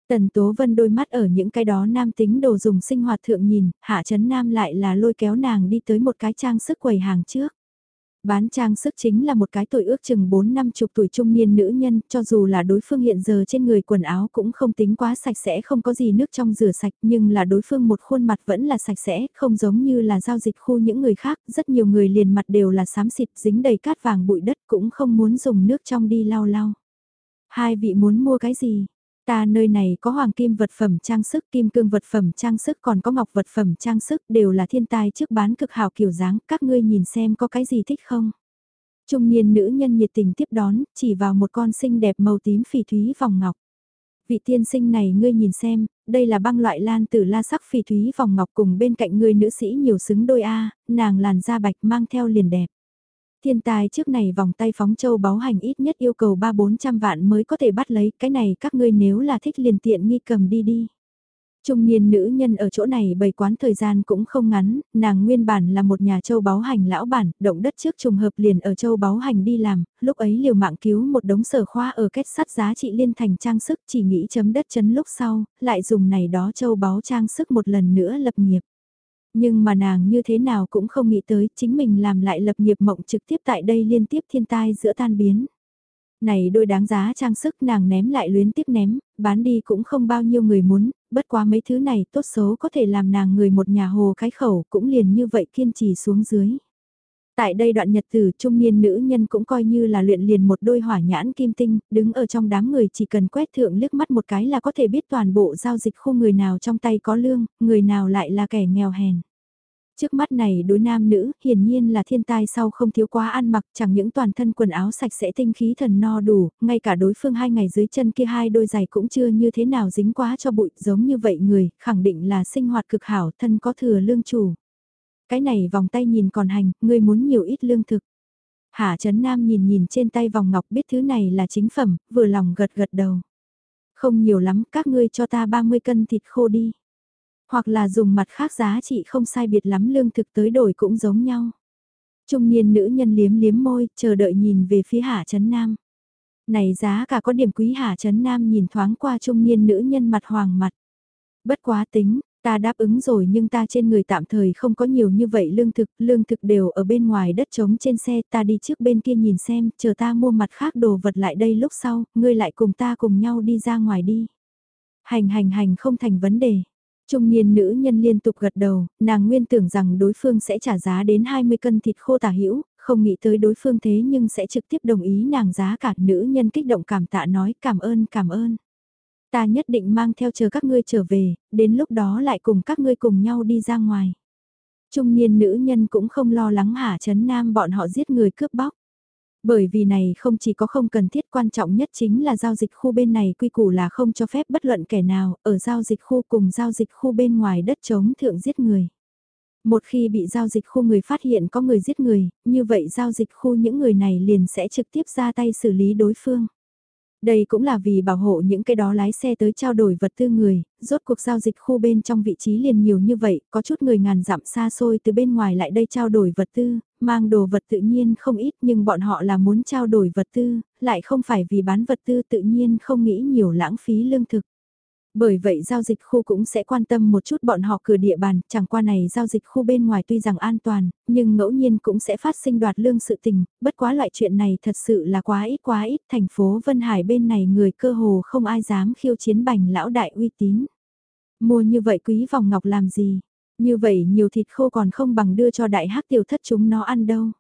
S1: Tần Tố Vân đôi mắt ở những cái đó nam tính đồ dùng sinh hoạt thượng nhìn, Hạ Trấn Nam lại là lôi kéo nàng đi tới một cái trang sức quầy hàng trước. Bán trang sức chính là một cái tuổi ước chừng 4 năm chục tuổi trung niên nữ nhân, cho dù là đối phương hiện giờ trên người quần áo cũng không tính quá sạch sẽ không có gì nước trong rửa sạch nhưng là đối phương một khuôn mặt vẫn là sạch sẽ, không giống như là giao dịch khu những người khác, rất nhiều người liền mặt đều là xám xịt dính đầy cát vàng bụi đất cũng không muốn dùng nước trong đi lau lau. Hai vị muốn mua cái gì? Ta nơi này có hoàng kim vật phẩm trang sức, kim cương vật phẩm trang sức còn có ngọc vật phẩm trang sức đều là thiên tài trước bán cực hào kiểu dáng, các ngươi nhìn xem có cái gì thích không? Trung niên nữ nhân nhiệt tình tiếp đón, chỉ vào một con xinh đẹp màu tím phỉ thúy vòng ngọc. Vị tiên sinh này ngươi nhìn xem, đây là băng loại lan tử la sắc phỉ thúy vòng ngọc cùng bên cạnh ngươi nữ sĩ nhiều xứng đôi A, nàng làn da bạch mang theo liền đẹp. Thiên tài trước này vòng tay phóng châu báo hành ít nhất yêu cầu 3-400 vạn mới có thể bắt lấy, cái này các ngươi nếu là thích liền tiện nghi cầm đi đi. Trung niên nữ nhân ở chỗ này bày quán thời gian cũng không ngắn, nàng nguyên bản là một nhà châu báu hành lão bản, động đất trước trùng hợp liền ở châu báu hành đi làm, lúc ấy liều mạng cứu một đống sở khoa ở kết sắt giá trị liên thành trang sức chỉ nghĩ chấm đất chấn lúc sau, lại dùng này đó châu báu trang sức một lần nữa lập nghiệp. Nhưng mà nàng như thế nào cũng không nghĩ tới chính mình làm lại lập nghiệp mộng trực tiếp tại đây liên tiếp thiên tai giữa tan biến. Này đôi đáng giá trang sức nàng ném lại luyến tiếp ném, bán đi cũng không bao nhiêu người muốn, bất quá mấy thứ này tốt xấu có thể làm nàng người một nhà hồ cái khẩu cũng liền như vậy kiên trì xuống dưới. Tại đây đoạn nhật tử trung niên nữ nhân cũng coi như là luyện liền một đôi hỏa nhãn kim tinh, đứng ở trong đám người chỉ cần quét thượng liếc mắt một cái là có thể biết toàn bộ giao dịch khu người nào trong tay có lương, người nào lại là kẻ nghèo hèn. Trước mắt này đối nam nữ, hiển nhiên là thiên tai sau không thiếu quá ăn mặc, chẳng những toàn thân quần áo sạch sẽ tinh khí thần no đủ, ngay cả đối phương hai ngày dưới chân kia hai đôi giày cũng chưa như thế nào dính quá cho bụi, giống như vậy người, khẳng định là sinh hoạt cực hảo, thân có thừa lương chủ. Cái này vòng tay nhìn còn hành, người muốn nhiều ít lương thực. Hạ Trấn Nam nhìn nhìn trên tay vòng ngọc biết thứ này là chính phẩm, vừa lòng gật gật đầu. Không nhiều lắm, các ngươi cho ta 30 cân thịt khô đi. Hoặc là dùng mặt khác giá trị không sai biệt lắm lương thực tới đổi cũng giống nhau. Trung niên nữ nhân liếm liếm môi, chờ đợi nhìn về phía Hạ Trấn Nam. Này giá cả có điểm quý Hạ Trấn Nam nhìn thoáng qua trung niên nữ nhân mặt hoàng mặt. Bất quá tính, ta đáp ứng rồi nhưng ta trên người tạm thời không có nhiều như vậy lương thực, lương thực đều ở bên ngoài đất trống trên xe, ta đi trước bên kia nhìn xem, chờ ta mua mặt khác đồ vật lại đây lúc sau, ngươi lại cùng ta cùng nhau đi ra ngoài đi. Hành hành hành không thành vấn đề. Trung niên nữ nhân liên tục gật đầu, nàng nguyên tưởng rằng đối phương sẽ trả giá đến 20 cân thịt khô tả hữu không nghĩ tới đối phương thế nhưng sẽ trực tiếp đồng ý nàng giá cả nữ nhân kích động cảm tạ nói cảm ơn cảm ơn. Ta nhất định mang theo chờ các ngươi trở về, đến lúc đó lại cùng các ngươi cùng nhau đi ra ngoài. Trung niên nữ nhân cũng không lo lắng hả chấn nam bọn họ giết người cướp bóc. Bởi vì này không chỉ có không cần thiết quan trọng nhất chính là giao dịch khu bên này quy củ là không cho phép bất luận kẻ nào ở giao dịch khu cùng giao dịch khu bên ngoài đất chống thượng giết người. Một khi bị giao dịch khu người phát hiện có người giết người, như vậy giao dịch khu những người này liền sẽ trực tiếp ra tay xử lý đối phương. Đây cũng là vì bảo hộ những cái đó lái xe tới trao đổi vật tư người, rốt cuộc giao dịch khu bên trong vị trí liền nhiều như vậy, có chút người ngàn dặm xa xôi từ bên ngoài lại đây trao đổi vật tư, mang đồ vật tự nhiên không ít nhưng bọn họ là muốn trao đổi vật tư, lại không phải vì bán vật tư tự nhiên không nghĩ nhiều lãng phí lương thực. Bởi vậy giao dịch khu cũng sẽ quan tâm một chút bọn họ cửa địa bàn, chẳng qua này giao dịch khu bên ngoài tuy rằng an toàn, nhưng ngẫu nhiên cũng sẽ phát sinh đoạt lương sự tình, bất quá loại chuyện này thật sự là quá ít quá ít, thành phố Vân Hải bên này người cơ hồ không ai dám khiêu chiến bành lão đại uy tín. Mua như vậy quý vòng ngọc làm gì? Như vậy nhiều thịt khô còn không bằng đưa cho đại hắc tiểu thất chúng nó ăn đâu.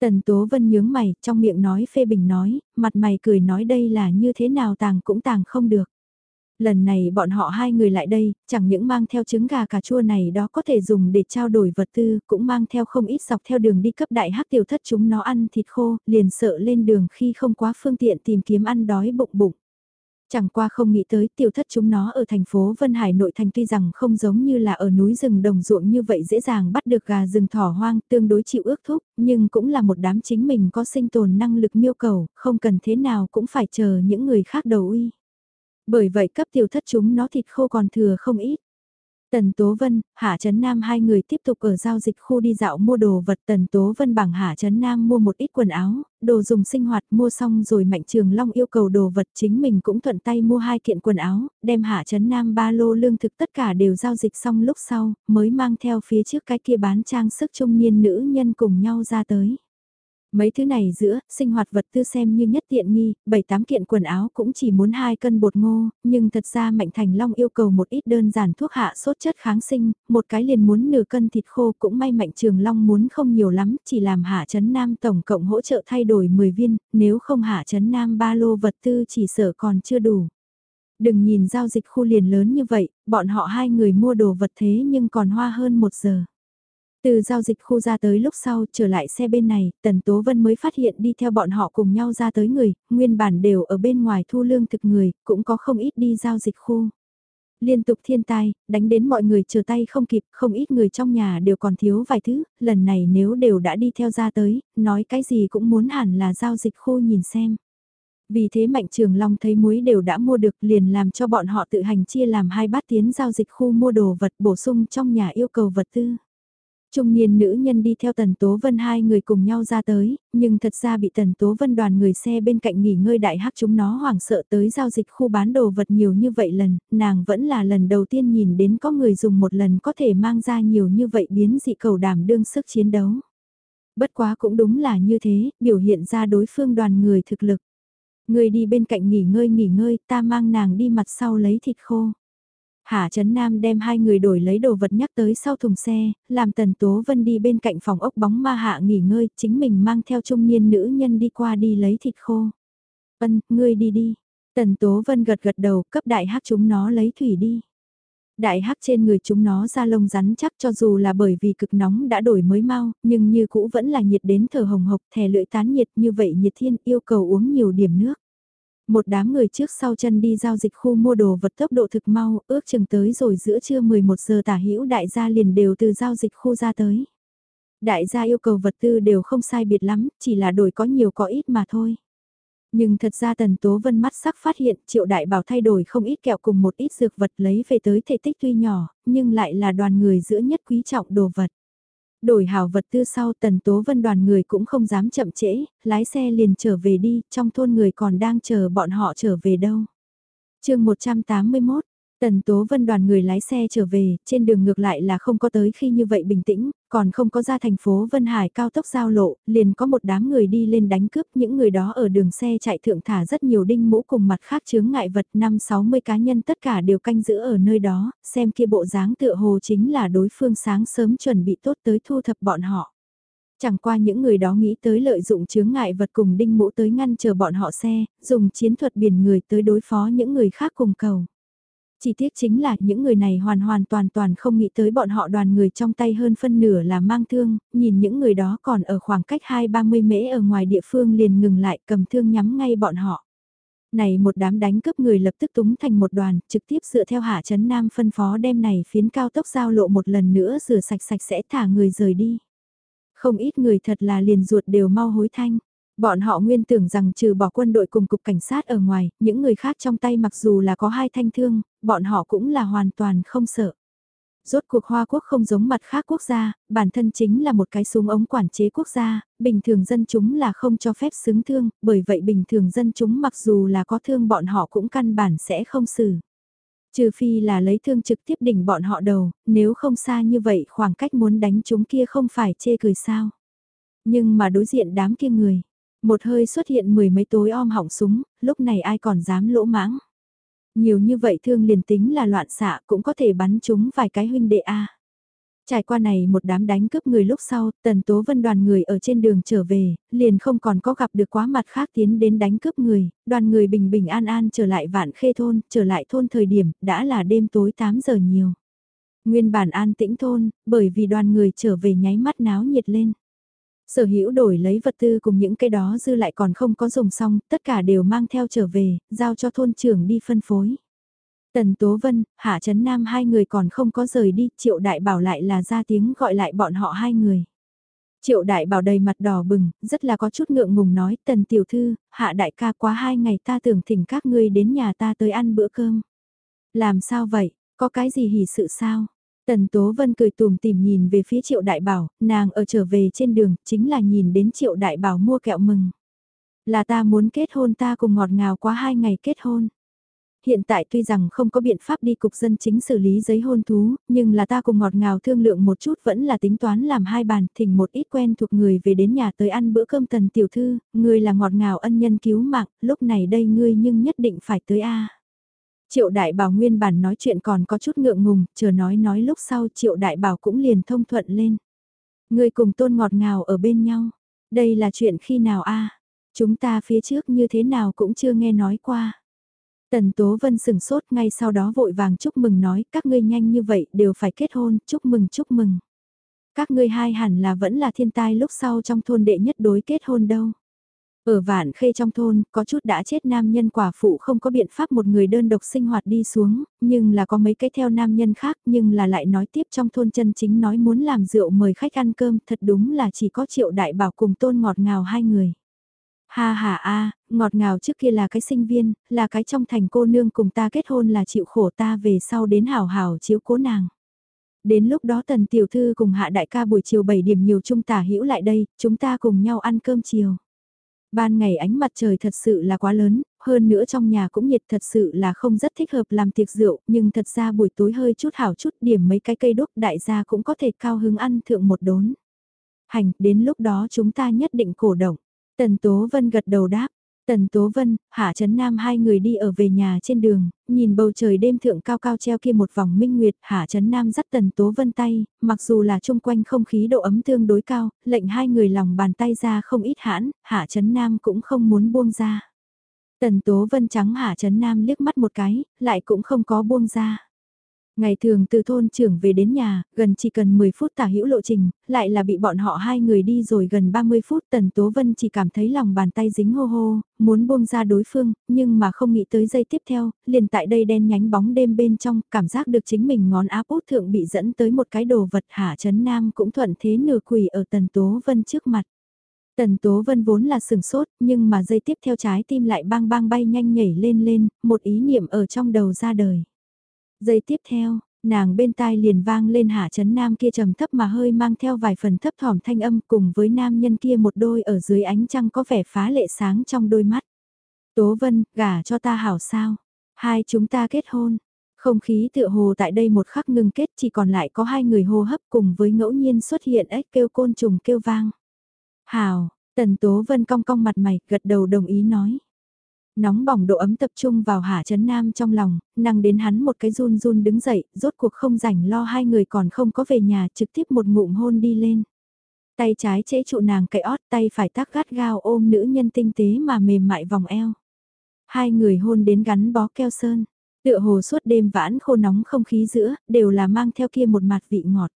S1: Tần Tố Vân nhướng mày, trong miệng nói phê bình nói, mặt mày cười nói đây là như thế nào tàng cũng tàng không được. Lần này bọn họ hai người lại đây, chẳng những mang theo trứng gà cà chua này đó có thể dùng để trao đổi vật tư, cũng mang theo không ít dọc theo đường đi cấp đại hắc tiểu thất chúng nó ăn thịt khô, liền sợ lên đường khi không quá phương tiện tìm kiếm ăn đói bụng bụng. Chẳng qua không nghĩ tới tiểu thất chúng nó ở thành phố Vân Hải nội thành tuy rằng không giống như là ở núi rừng đồng ruộng như vậy dễ dàng bắt được gà rừng thỏ hoang tương đối chịu ước thúc, nhưng cũng là một đám chính mình có sinh tồn năng lực miêu cầu, không cần thế nào cũng phải chờ những người khác đầu uy. Bởi vậy cấp tiểu thất chúng nó thịt khô còn thừa không ít. Tần Tố Vân, Hạ Trấn Nam hai người tiếp tục ở giao dịch khu đi dạo mua đồ vật Tần Tố Vân bằng Hạ Trấn Nam mua một ít quần áo, đồ dùng sinh hoạt mua xong rồi Mạnh Trường Long yêu cầu đồ vật chính mình cũng thuận tay mua hai kiện quần áo, đem Hạ Trấn Nam ba lô lương thực tất cả đều giao dịch xong lúc sau, mới mang theo phía trước cái kia bán trang sức trung niên nữ nhân cùng nhau ra tới. Mấy thứ này giữa, sinh hoạt vật tư xem như nhất tiện nghi, 7-8 kiện quần áo cũng chỉ muốn 2 cân bột ngô, nhưng thật ra Mạnh Thành Long yêu cầu một ít đơn giản thuốc hạ sốt chất kháng sinh, một cái liền muốn nửa cân thịt khô cũng may Mạnh Trường Long muốn không nhiều lắm, chỉ làm Hạ Trấn Nam tổng cộng hỗ trợ thay đổi 10 viên, nếu không Hạ Trấn Nam ba lô vật tư chỉ sợ còn chưa đủ. Đừng nhìn giao dịch khu liền lớn như vậy, bọn họ hai người mua đồ vật thế nhưng còn hoa hơn một giờ. Từ giao dịch khu ra tới lúc sau trở lại xe bên này, Tần Tố Vân mới phát hiện đi theo bọn họ cùng nhau ra tới người, nguyên bản đều ở bên ngoài thu lương thực người, cũng có không ít đi giao dịch khu. Liên tục thiên tai, đánh đến mọi người chờ tay không kịp, không ít người trong nhà đều còn thiếu vài thứ, lần này nếu đều đã đi theo ra tới, nói cái gì cũng muốn hẳn là giao dịch khu nhìn xem. Vì thế Mạnh Trường Long thấy muối đều đã mua được liền làm cho bọn họ tự hành chia làm hai bát tiến giao dịch khu mua đồ vật bổ sung trong nhà yêu cầu vật tư. Trung niên nữ nhân đi theo Tần Tố Vân hai người cùng nhau ra tới, nhưng thật ra bị Tần Tố Vân đoàn người xe bên cạnh nghỉ ngơi đại hắc chúng nó hoảng sợ tới giao dịch khu bán đồ vật nhiều như vậy lần, nàng vẫn là lần đầu tiên nhìn đến có người dùng một lần có thể mang ra nhiều như vậy biến dị cầu đảm đương sức chiến đấu. Bất quá cũng đúng là như thế, biểu hiện ra đối phương đoàn người thực lực. Người đi bên cạnh nghỉ ngơi nghỉ ngơi, ta mang nàng đi mặt sau lấy thịt khô. Hạ Trấn Nam đem hai người đổi lấy đồ vật nhắc tới sau thùng xe, làm Tần Tố Vân đi bên cạnh phòng ốc bóng ma hạ nghỉ ngơi, chính mình mang theo trung niên nữ nhân đi qua đi lấy thịt khô. Vân, ngươi đi đi. Tần Tố Vân gật gật đầu, cấp đại hắc chúng nó lấy thủy đi. Đại hắc trên người chúng nó da lông rắn chắc cho dù là bởi vì cực nóng đã đổi mới mau, nhưng như cũ vẫn là nhiệt đến thở hồng hộc, thè lưỡi tán nhiệt như vậy nhiệt thiên yêu cầu uống nhiều điểm nước. Một đám người trước sau chân đi giao dịch khu mua đồ vật tốc độ thực mau, ước chừng tới rồi giữa trưa 11 giờ tả hữu đại gia liền đều từ giao dịch khu ra tới. Đại gia yêu cầu vật tư đều không sai biệt lắm, chỉ là đổi có nhiều có ít mà thôi. Nhưng thật ra Tần Tố Vân mắt sắc phát hiện triệu đại bảo thay đổi không ít kẹo cùng một ít dược vật lấy về tới thể tích tuy nhỏ, nhưng lại là đoàn người giữa nhất quý trọng đồ vật. Đổi hảo vật tư sau tần tố vân đoàn người cũng không dám chậm trễ, lái xe liền trở về đi, trong thôn người còn đang chờ bọn họ trở về đâu. chương 181, Tần Tố Vân đoàn người lái xe trở về, trên đường ngược lại là không có tới khi như vậy bình tĩnh, còn không có ra thành phố Vân Hải cao tốc giao lộ, liền có một đám người đi lên đánh cướp, những người đó ở đường xe chạy thượng thả rất nhiều đinh mũ cùng mặt khác chướng ngại vật, năm 60 cá nhân tất cả đều canh giữ ở nơi đó, xem kia bộ dáng tựa hồ chính là đối phương sáng sớm chuẩn bị tốt tới thu thập bọn họ. Chẳng qua những người đó nghĩ tới lợi dụng chướng ngại vật cùng đinh mũ tới ngăn chờ bọn họ xe, dùng chiến thuật biển người tới đối phó những người khác cùng cầu. Chỉ tiếc chính là những người này hoàn hoàn toàn toàn không nghĩ tới bọn họ đoàn người trong tay hơn phân nửa là mang thương, nhìn những người đó còn ở khoảng cách 2-30 mễ ở ngoài địa phương liền ngừng lại cầm thương nhắm ngay bọn họ. Này một đám đánh cướp người lập tức túng thành một đoàn, trực tiếp dựa theo hạ chấn nam phân phó đem này phiến cao tốc giao lộ một lần nữa rửa sạch sạch sẽ thả người rời đi. Không ít người thật là liền ruột đều mau hối thanh. Bọn họ nguyên tưởng rằng trừ bỏ quân đội cùng cục cảnh sát ở ngoài, những người khác trong tay mặc dù là có hai thanh thương, bọn họ cũng là hoàn toàn không sợ. Rốt cuộc Hoa Quốc không giống mặt khác quốc gia, bản thân chính là một cái súng ống quản chế quốc gia, bình thường dân chúng là không cho phép xứng thương, bởi vậy bình thường dân chúng mặc dù là có thương bọn họ cũng căn bản sẽ không xử. Trừ phi là lấy thương trực tiếp đỉnh bọn họ đầu, nếu không xa như vậy khoảng cách muốn đánh chúng kia không phải chê cười sao. Nhưng mà đối diện đám kia người, một hơi xuất hiện mười mấy tối om hỏng súng, lúc này ai còn dám lỗ mãng. Nhiều như vậy thương liền tính là loạn xạ cũng có thể bắn chúng vài cái huynh đệ A. Trải qua này một đám đánh cướp người lúc sau, tần tố vân đoàn người ở trên đường trở về, liền không còn có gặp được quá mặt khác tiến đến đánh cướp người, đoàn người bình bình an an trở lại vạn khê thôn, trở lại thôn thời điểm, đã là đêm tối 8 giờ nhiều. Nguyên bản an tĩnh thôn, bởi vì đoàn người trở về nháy mắt náo nhiệt lên. Sở hữu đổi lấy vật tư cùng những cái đó dư lại còn không có dùng xong, tất cả đều mang theo trở về, giao cho thôn trưởng đi phân phối. Tần Tố Vân, Hạ Trấn Nam hai người còn không có rời đi, Triệu Đại Bảo lại là ra tiếng gọi lại bọn họ hai người. Triệu Đại Bảo đầy mặt đỏ bừng, rất là có chút ngượng ngùng nói, Tần Tiểu Thư, Hạ Đại ca quá hai ngày ta tưởng thỉnh các ngươi đến nhà ta tới ăn bữa cơm. Làm sao vậy, có cái gì hỉ sự sao? Tần Tố Vân cười tùm tìm nhìn về phía Triệu Đại Bảo, nàng ở trở về trên đường, chính là nhìn đến Triệu Đại Bảo mua kẹo mừng. Là ta muốn kết hôn ta cùng ngọt ngào quá hai ngày kết hôn. Hiện tại tuy rằng không có biện pháp đi cục dân chính xử lý giấy hôn thú, nhưng là ta cùng ngọt ngào thương lượng một chút vẫn là tính toán làm hai bàn, thỉnh một ít quen thuộc người về đến nhà tới ăn bữa cơm tần tiểu thư, người là ngọt ngào ân nhân cứu mạng, lúc này đây ngươi nhưng nhất định phải tới a. Triệu Đại Bảo nguyên bản nói chuyện còn có chút ngượng ngùng, chờ nói nói lúc sau Triệu Đại Bảo cũng liền thông thuận lên. Người cùng tôn ngọt ngào ở bên nhau, đây là chuyện khi nào a Chúng ta phía trước như thế nào cũng chưa nghe nói qua. Tần Tố Vân sừng sốt ngay sau đó vội vàng chúc mừng nói các ngươi nhanh như vậy đều phải kết hôn, chúc mừng chúc mừng. Các ngươi hai hẳn là vẫn là thiên tai lúc sau trong thôn đệ nhất đối kết hôn đâu. Ở vạn khê trong thôn, có chút đã chết nam nhân quả phụ không có biện pháp một người đơn độc sinh hoạt đi xuống, nhưng là có mấy cái theo nam nhân khác nhưng là lại nói tiếp trong thôn chân chính nói muốn làm rượu mời khách ăn cơm thật đúng là chỉ có triệu đại bảo cùng tôn ngọt ngào hai người. Ha ha a, ngọt ngào trước kia là cái sinh viên, là cái trong thành cô nương cùng ta kết hôn là chịu khổ ta về sau đến hảo hảo chiếu cố nàng. Đến lúc đó tần tiểu thư cùng hạ đại ca buổi chiều 7 điểm nhiều trung tả hữu lại đây, chúng ta cùng nhau ăn cơm chiều. Ban ngày ánh mặt trời thật sự là quá lớn, hơn nữa trong nhà cũng nhiệt thật sự là không rất thích hợp làm tiệc rượu, nhưng thật ra buổi tối hơi chút hảo chút điểm mấy cái cây đốt đại gia cũng có thể cao hứng ăn thượng một đốn. Hành, đến lúc đó chúng ta nhất định cổ động. Tần Tố Vân gật đầu đáp. Tần Tố Vân, Hạ Trấn Nam hai người đi ở về nhà trên đường, nhìn bầu trời đêm thượng cao cao treo kia một vòng minh nguyệt, Hạ Trấn Nam dắt Tần Tố Vân tay, mặc dù là chung quanh không khí độ ấm tương đối cao, lệnh hai người lòng bàn tay ra không ít hãn, Hạ Trấn Nam cũng không muốn buông ra. Tần Tố Vân trắng Hạ Trấn Nam liếc mắt một cái, lại cũng không có buông ra. Ngày thường từ thôn trưởng về đến nhà, gần chỉ cần 10 phút tả hữu lộ trình, lại là bị bọn họ hai người đi rồi gần 30 phút Tần Tố Vân chỉ cảm thấy lòng bàn tay dính hô hô, muốn buông ra đối phương, nhưng mà không nghĩ tới giây tiếp theo, liền tại đây đen nhánh bóng đêm bên trong, cảm giác được chính mình ngón áp út thượng bị dẫn tới một cái đồ vật hạ chấn nam cũng thuận thế nửa quỷ ở Tần Tố Vân trước mặt. Tần Tố Vân vốn là sừng sốt, nhưng mà giây tiếp theo trái tim lại bang bang bay nhanh nhảy lên lên, một ý niệm ở trong đầu ra đời. Giây tiếp theo, nàng bên tai liền vang lên hạ chấn nam kia trầm thấp mà hơi mang theo vài phần thấp thỏm thanh âm cùng với nam nhân kia một đôi ở dưới ánh trăng có vẻ phá lệ sáng trong đôi mắt. Tố Vân, gả cho ta hảo sao? Hai chúng ta kết hôn. Không khí tựa hồ tại đây một khắc ngừng kết chỉ còn lại có hai người hô hấp cùng với ngẫu nhiên xuất hiện ếch kêu côn trùng kêu vang. Hảo, Tần Tố Vân cong cong mặt mày, gật đầu đồng ý nói. Nóng bỏng độ ấm tập trung vào Hạ Trấn Nam trong lòng, năng đến hắn một cái run run đứng dậy, rốt cuộc không rảnh lo hai người còn không có về nhà trực tiếp một ngụm hôn đi lên. Tay trái chế trụ nàng cậy ót tay phải tác gắt gao ôm nữ nhân tinh tế mà mềm mại vòng eo. Hai người hôn đến gắn bó keo sơn, tựa hồ suốt đêm vãn khô nóng không khí giữa, đều là mang theo kia một mặt vị ngọt.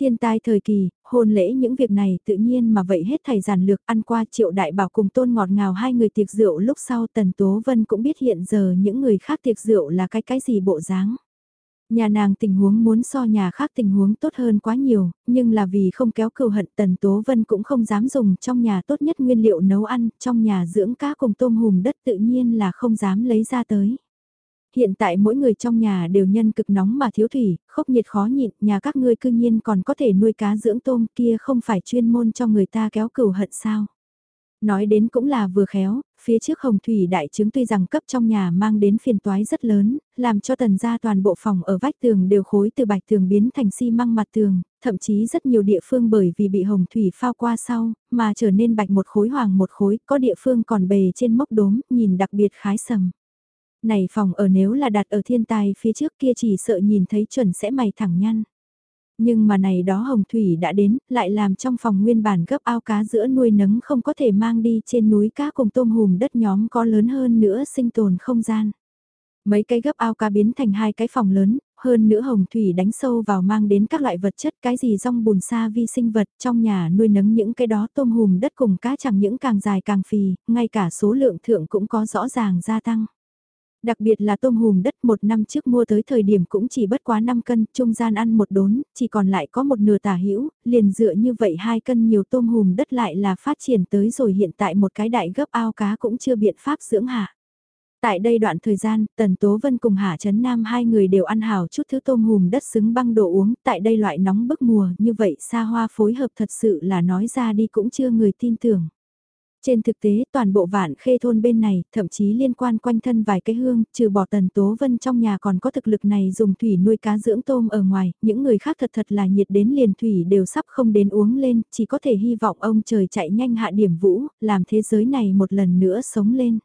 S1: Thiên tai thời kỳ, hôn lễ những việc này tự nhiên mà vậy hết thầy giản lược ăn qua triệu đại bảo cùng tôn ngọt ngào hai người tiệc rượu lúc sau Tần Tố Vân cũng biết hiện giờ những người khác tiệc rượu là cái cái gì bộ dáng. Nhà nàng tình huống muốn so nhà khác tình huống tốt hơn quá nhiều, nhưng là vì không kéo cừu hận Tần Tố Vân cũng không dám dùng trong nhà tốt nhất nguyên liệu nấu ăn, trong nhà dưỡng cá cùng tôm hùm đất tự nhiên là không dám lấy ra tới. Hiện tại mỗi người trong nhà đều nhân cực nóng mà thiếu thủy, khốc nhiệt khó nhịn, nhà các ngươi cư nhiên còn có thể nuôi cá dưỡng tôm kia không phải chuyên môn cho người ta kéo cừu hận sao. Nói đến cũng là vừa khéo, phía trước hồng thủy đại chứng tuy rằng cấp trong nhà mang đến phiền toái rất lớn, làm cho tần gia toàn bộ phòng ở vách tường đều khối từ bạch tường biến thành xi măng mặt tường, thậm chí rất nhiều địa phương bởi vì bị hồng thủy phao qua sau, mà trở nên bạch một khối hoàng một khối, có địa phương còn bề trên mốc đốm, nhìn đặc biệt khái sầm. Này phòng ở nếu là đặt ở thiên tài phía trước kia chỉ sợ nhìn thấy chuẩn sẽ mày thẳng nhăn. Nhưng mà này đó hồng thủy đã đến, lại làm trong phòng nguyên bản gấp ao cá giữa nuôi nấng không có thể mang đi trên núi cá cùng tôm hùm đất nhóm có lớn hơn nữa sinh tồn không gian. Mấy cái gấp ao cá biến thành hai cái phòng lớn, hơn nữa hồng thủy đánh sâu vào mang đến các loại vật chất cái gì rong bùn xa vi sinh vật trong nhà nuôi nấng những cái đó tôm hùm đất cùng cá chẳng những càng dài càng phì, ngay cả số lượng thượng cũng có rõ ràng gia tăng. Đặc biệt là tôm hùm đất một năm trước mua tới thời điểm cũng chỉ bất quá 5 cân, trung gian ăn một đốn, chỉ còn lại có một nửa tả hữu liền dựa như vậy hai cân nhiều tôm hùm đất lại là phát triển tới rồi hiện tại một cái đại gấp ao cá cũng chưa biện pháp dưỡng hạ. Tại đây đoạn thời gian, Tần Tố Vân cùng Hạ Trấn Nam hai người đều ăn hào chút thứ tôm hùm đất xứng băng đồ uống, tại đây loại nóng bức mùa như vậy xa hoa phối hợp thật sự là nói ra đi cũng chưa người tin tưởng. Trên thực tế toàn bộ vạn khê thôn bên này, thậm chí liên quan quanh thân vài cái hương, trừ bỏ tần tố vân trong nhà còn có thực lực này dùng thủy nuôi cá dưỡng tôm ở ngoài, những người khác thật thật là nhiệt đến liền thủy đều sắp không đến uống lên, chỉ có thể hy vọng ông trời chạy nhanh hạ điểm vũ, làm thế giới này một lần nữa sống lên.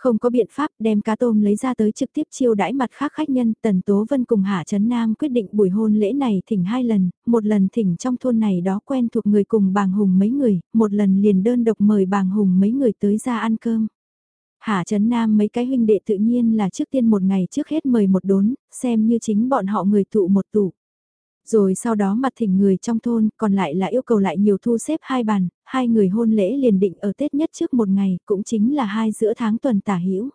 S1: Không có biện pháp đem cá tôm lấy ra tới trực tiếp chiêu đãi mặt khác khách nhân, Tần Tố Vân cùng Hạ Trấn Nam quyết định buổi hôn lễ này thỉnh hai lần, một lần thỉnh trong thôn này đó quen thuộc người cùng bàng hùng mấy người, một lần liền đơn độc mời bàng hùng mấy người tới ra ăn cơm. Hạ Trấn Nam mấy cái huynh đệ tự nhiên là trước tiên một ngày trước hết mời một đốn, xem như chính bọn họ người tụ một tụ. Rồi sau đó mặt thỉnh người trong thôn, còn lại là yêu cầu lại nhiều thu xếp hai bàn, hai người hôn lễ liền định ở Tết nhất trước một ngày, cũng chính là hai giữa tháng tuần tả hữu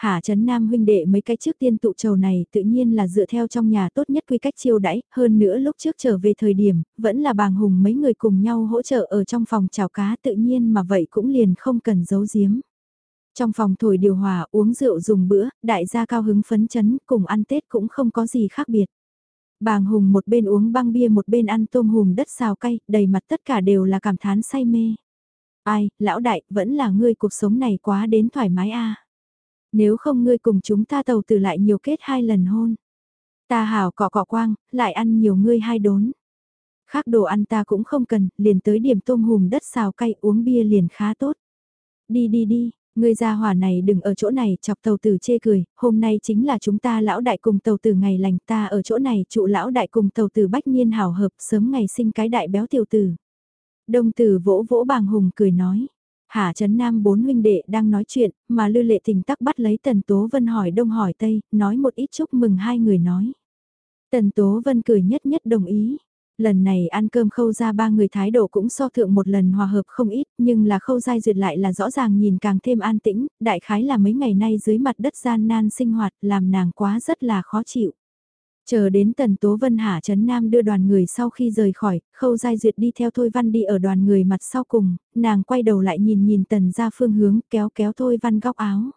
S1: Hạ Trấn Nam huynh đệ mấy cái trước tiên tụ trầu này tự nhiên là dựa theo trong nhà tốt nhất quy cách chiêu đãi, hơn nữa lúc trước trở về thời điểm, vẫn là bàng hùng mấy người cùng nhau hỗ trợ ở trong phòng chào cá tự nhiên mà vậy cũng liền không cần giấu giếm. Trong phòng thổi điều hòa uống rượu dùng bữa, đại gia cao hứng phấn chấn cùng ăn Tết cũng không có gì khác biệt. Bàng hùng một bên uống băng bia một bên ăn tôm hùm đất xào cay, đầy mặt tất cả đều là cảm thán say mê. Ai, lão đại, vẫn là ngươi cuộc sống này quá đến thoải mái a nếu không ngươi cùng chúng ta tàu tử lại nhiều kết hai lần hôn. Ta hảo cọ cọ quang, lại ăn nhiều ngươi hai đốn. Khác đồ ăn ta cũng không cần, liền tới điểm tôm hùm đất xào cay uống bia liền khá tốt. Đi đi đi, ngươi gia hỏa này đừng ở chỗ này chọc tàu tử chê cười, hôm nay chính là chúng ta lão đại cùng tàu tử ngày lành ta ở chỗ này trụ lão đại cùng tàu tử bách nhiên hảo hợp sớm ngày sinh cái đại béo tiểu tử. Đông tử vỗ vỗ bàng hùng cười nói, hà Trấn Nam bốn huynh đệ đang nói chuyện, mà Lư Lệ Tình tắc bắt lấy Tần Tố Vân hỏi đông hỏi tây, nói một ít chúc mừng hai người nói. Tần Tố Vân cười nhất nhất đồng ý. Lần này ăn cơm khâu ra ba người thái độ cũng so thượng một lần hòa hợp không ít, nhưng là khâu giai duyệt lại là rõ ràng nhìn càng thêm an tĩnh, đại khái là mấy ngày nay dưới mặt đất gian nan sinh hoạt làm nàng quá rất là khó chịu. Chờ đến Tần Tố Vân Hạ Trấn Nam đưa đoàn người sau khi rời khỏi, khâu giai duyệt đi theo Thôi Văn đi ở đoàn người mặt sau cùng, nàng quay đầu lại nhìn nhìn Tần ra phương hướng kéo kéo Thôi Văn góc áo.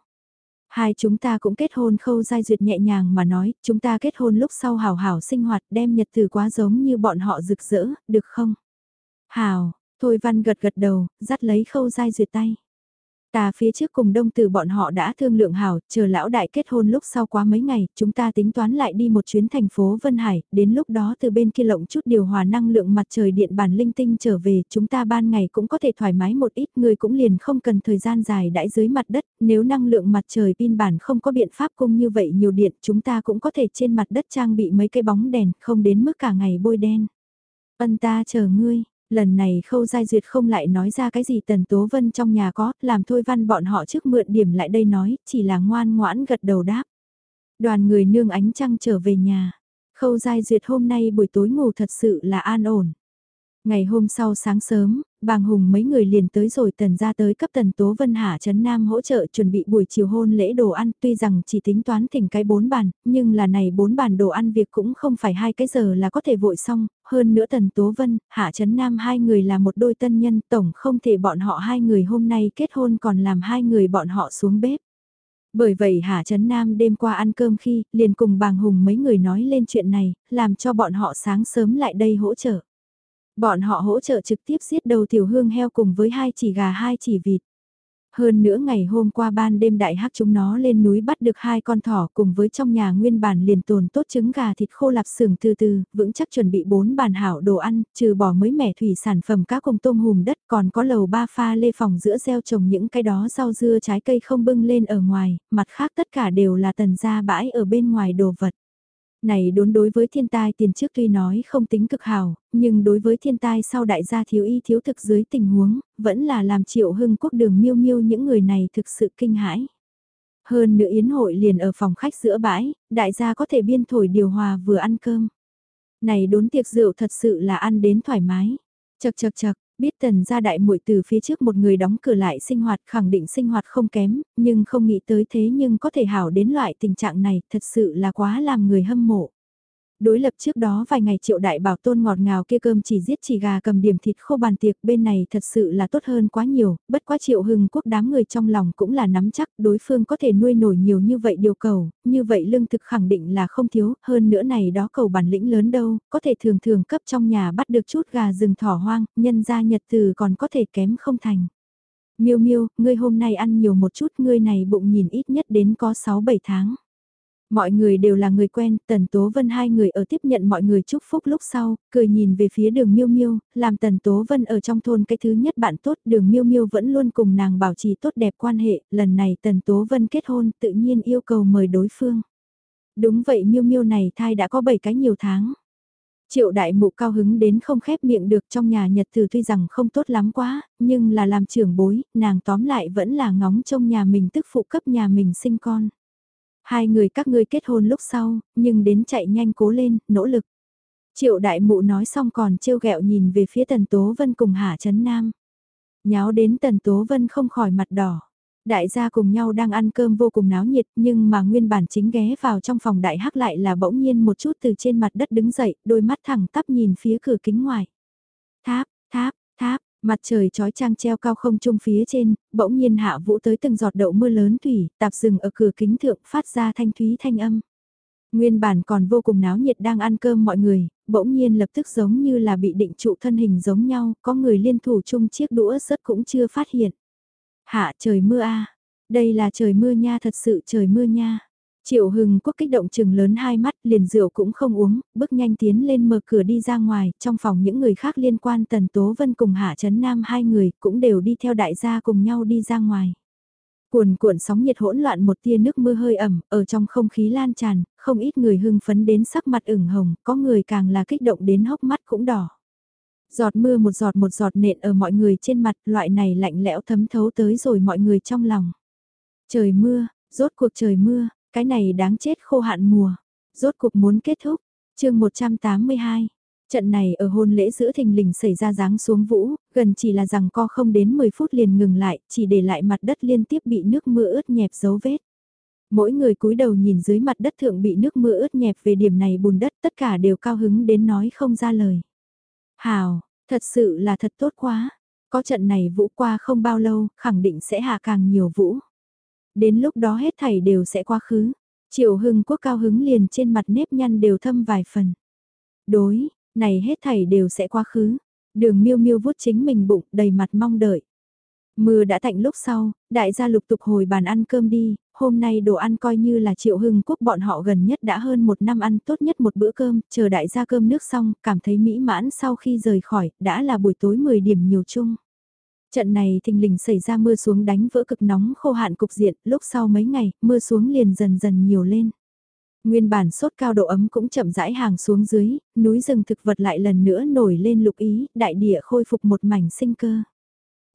S1: Hai chúng ta cũng kết hôn khâu giai duyệt nhẹ nhàng mà nói, chúng ta kết hôn lúc sau hảo hảo sinh hoạt đem nhật từ quá giống như bọn họ rực rỡ, được không? Hảo, Thôi Văn gật gật đầu, dắt lấy khâu giai duyệt tay. Ta phía trước cùng đông từ bọn họ đã thương lượng hảo, chờ lão đại kết hôn lúc sau quá mấy ngày, chúng ta tính toán lại đi một chuyến thành phố Vân Hải, đến lúc đó từ bên kia lộng chút điều hòa năng lượng mặt trời điện bản linh tinh trở về, chúng ta ban ngày cũng có thể thoải mái một ít, người cũng liền không cần thời gian dài đãi dưới mặt đất, nếu năng lượng mặt trời pin bản không có biện pháp cung như vậy nhiều điện, chúng ta cũng có thể trên mặt đất trang bị mấy cái bóng đèn, không đến mức cả ngày bôi đen. Ân ta chờ ngươi, Lần này khâu giai duyệt không lại nói ra cái gì tần tố vân trong nhà có, làm thôi văn bọn họ trước mượn điểm lại đây nói, chỉ là ngoan ngoãn gật đầu đáp. Đoàn người nương ánh trăng trở về nhà. Khâu giai duyệt hôm nay buổi tối ngủ thật sự là an ổn. Ngày hôm sau sáng sớm, bàng hùng mấy người liền tới rồi tần ra tới cấp tần Tố Vân Hạ Trấn Nam hỗ trợ chuẩn bị buổi chiều hôn lễ đồ ăn tuy rằng chỉ tính toán thỉnh cái bốn bàn, nhưng là này bốn bàn đồ ăn việc cũng không phải hai cái giờ là có thể vội xong, hơn nữa tần Tố Vân, Hạ Trấn Nam hai người là một đôi tân nhân tổng không thể bọn họ hai người hôm nay kết hôn còn làm hai người bọn họ xuống bếp. Bởi vậy Hạ Trấn Nam đêm qua ăn cơm khi liền cùng bàng hùng mấy người nói lên chuyện này, làm cho bọn họ sáng sớm lại đây hỗ trợ. Bọn họ hỗ trợ trực tiếp giết đầu tiểu hương heo cùng với hai chỉ gà hai chỉ vịt. Hơn nữa ngày hôm qua ban đêm đại hắc chúng nó lên núi bắt được hai con thỏ cùng với trong nhà nguyên bản liền tồn tốt trứng gà thịt khô lạp xưởng từ từ, vững chắc chuẩn bị bốn bàn hảo đồ ăn, trừ bỏ mới mẻ thủy sản phẩm cá cùng tôm hùm đất còn có lầu ba pha lê phòng giữa gieo trồng những cái đó rau dưa trái cây không bưng lên ở ngoài, mặt khác tất cả đều là tần gia bãi ở bên ngoài đồ vật này đốn đối với thiên tai tiền trước tuy nói không tính cực hảo, nhưng đối với thiên tai sau đại gia thiếu y thiếu thực dưới tình huống, vẫn là làm triệu hưng quốc đường miêu miêu những người này thực sự kinh hãi. Hơn nữa yến hội liền ở phòng khách giữa bãi, đại gia có thể biên thổi điều hòa vừa ăn cơm. Này đốn tiệc rượu thật sự là ăn đến thoải mái. Chật chật chật, Biết tần gia đại muội từ phía trước một người đóng cửa lại sinh hoạt khẳng định sinh hoạt không kém, nhưng không nghĩ tới thế nhưng có thể hảo đến loại tình trạng này thật sự là quá làm người hâm mộ. Đối lập trước đó vài ngày triệu đại bảo tôn ngọt ngào kia cơm chỉ giết chỉ gà cầm điểm thịt khô bàn tiệc bên này thật sự là tốt hơn quá nhiều, bất quá triệu hưng quốc đám người trong lòng cũng là nắm chắc đối phương có thể nuôi nổi nhiều như vậy điều cầu, như vậy lương thực khẳng định là không thiếu, hơn nữa này đó cầu bản lĩnh lớn đâu, có thể thường thường cấp trong nhà bắt được chút gà rừng thỏ hoang, nhân ra nhật từ còn có thể kém không thành. Miêu miêu, ngươi hôm nay ăn nhiều một chút, ngươi này bụng nhìn ít nhất đến có 6-7 tháng. Mọi người đều là người quen, Tần Tố Vân hai người ở tiếp nhận mọi người chúc phúc lúc sau, cười nhìn về phía đường miêu miêu, làm Tần Tố Vân ở trong thôn cái thứ nhất bạn tốt, đường miêu miêu vẫn luôn cùng nàng bảo trì tốt đẹp quan hệ, lần này Tần Tố Vân kết hôn tự nhiên yêu cầu mời đối phương. Đúng vậy miêu miêu này thai đã có 7 cái nhiều tháng. Triệu đại mụ cao hứng đến không khép miệng được trong nhà nhật từ tuy rằng không tốt lắm quá, nhưng là làm trưởng bối, nàng tóm lại vẫn là ngóng trong nhà mình tức phụ cấp nhà mình sinh con. Hai người các ngươi kết hôn lúc sau, nhưng đến chạy nhanh cố lên, nỗ lực. Triệu đại mụ nói xong còn trêu ghẹo nhìn về phía Tần Tố Vân cùng hà Trấn Nam. Nháo đến Tần Tố Vân không khỏi mặt đỏ. Đại gia cùng nhau đang ăn cơm vô cùng náo nhiệt nhưng mà nguyên bản chính ghé vào trong phòng đại hắc lại là bỗng nhiên một chút từ trên mặt đất đứng dậy, đôi mắt thẳng tắp nhìn phía cửa kính ngoài. Tháp, tháp, tháp, mặt trời trói trang treo cao không trung phía trên, bỗng nhiên hạ vũ tới từng giọt đậu mưa lớn thủy, tạp rừng ở cửa kính thượng phát ra thanh thúy thanh âm. Nguyên bản còn vô cùng náo nhiệt đang ăn cơm mọi người, bỗng nhiên lập tức giống như là bị định trụ thân hình giống nhau, có người liên thủ chung chiếc đũa sớt cũng chưa phát hiện. Hạ trời mưa a đây là trời mưa nha thật sự trời mưa nha. Triệu Hưng Quốc kích động chừng lớn hai mắt, liền rượu cũng không uống, bước nhanh tiến lên mở cửa đi ra ngoài, trong phòng những người khác liên quan Tần Tố Vân cùng Hạ Trấn Nam hai người cũng đều đi theo đại gia cùng nhau đi ra ngoài. Cuồn cuộn sóng nhiệt hỗn loạn một tia nước mưa hơi ẩm, ở trong không khí lan tràn, không ít người hưng phấn đến sắc mặt ửng hồng, có người càng là kích động đến hốc mắt cũng đỏ. Giọt mưa một giọt một giọt nện ở mọi người trên mặt, loại này lạnh lẽo thấm thấu tới rồi mọi người trong lòng. Trời mưa, rốt cuộc trời mưa, cái này đáng chết khô hạn mùa. Rốt cuộc muốn kết thúc. chương 182. Trận này ở hôn lễ giữa thình lình xảy ra dáng xuống vũ, gần chỉ là rằng co không đến 10 phút liền ngừng lại, chỉ để lại mặt đất liên tiếp bị nước mưa ướt nhẹp dấu vết. Mỗi người cúi đầu nhìn dưới mặt đất thượng bị nước mưa ướt nhẹp về điểm này bùn đất tất cả đều cao hứng đến nói không ra lời. Hào, thật sự là thật tốt quá. Có trận này vũ qua không bao lâu, khẳng định sẽ hạ càng nhiều vũ. Đến lúc đó hết thảy đều sẽ qua khứ. Triệu hưng quốc cao hứng liền trên mặt nếp nhăn đều thâm vài phần. Đối, này hết thảy đều sẽ qua khứ. Đường miêu miêu vuốt chính mình bụng đầy mặt mong đợi. Mưa đã tạnh lúc sau, đại gia lục tục hồi bàn ăn cơm đi, hôm nay đồ ăn coi như là triệu hưng quốc bọn họ gần nhất đã hơn một năm ăn tốt nhất một bữa cơm, chờ đại gia cơm nước xong, cảm thấy mỹ mãn sau khi rời khỏi, đã là buổi tối 10 điểm nhiều chung. Trận này thình lình xảy ra mưa xuống đánh vỡ cực nóng khô hạn cục diện, lúc sau mấy ngày, mưa xuống liền dần dần nhiều lên. Nguyên bản sốt cao độ ấm cũng chậm rãi hàng xuống dưới, núi rừng thực vật lại lần nữa nổi lên lục ý, đại địa khôi phục một mảnh sinh cơ.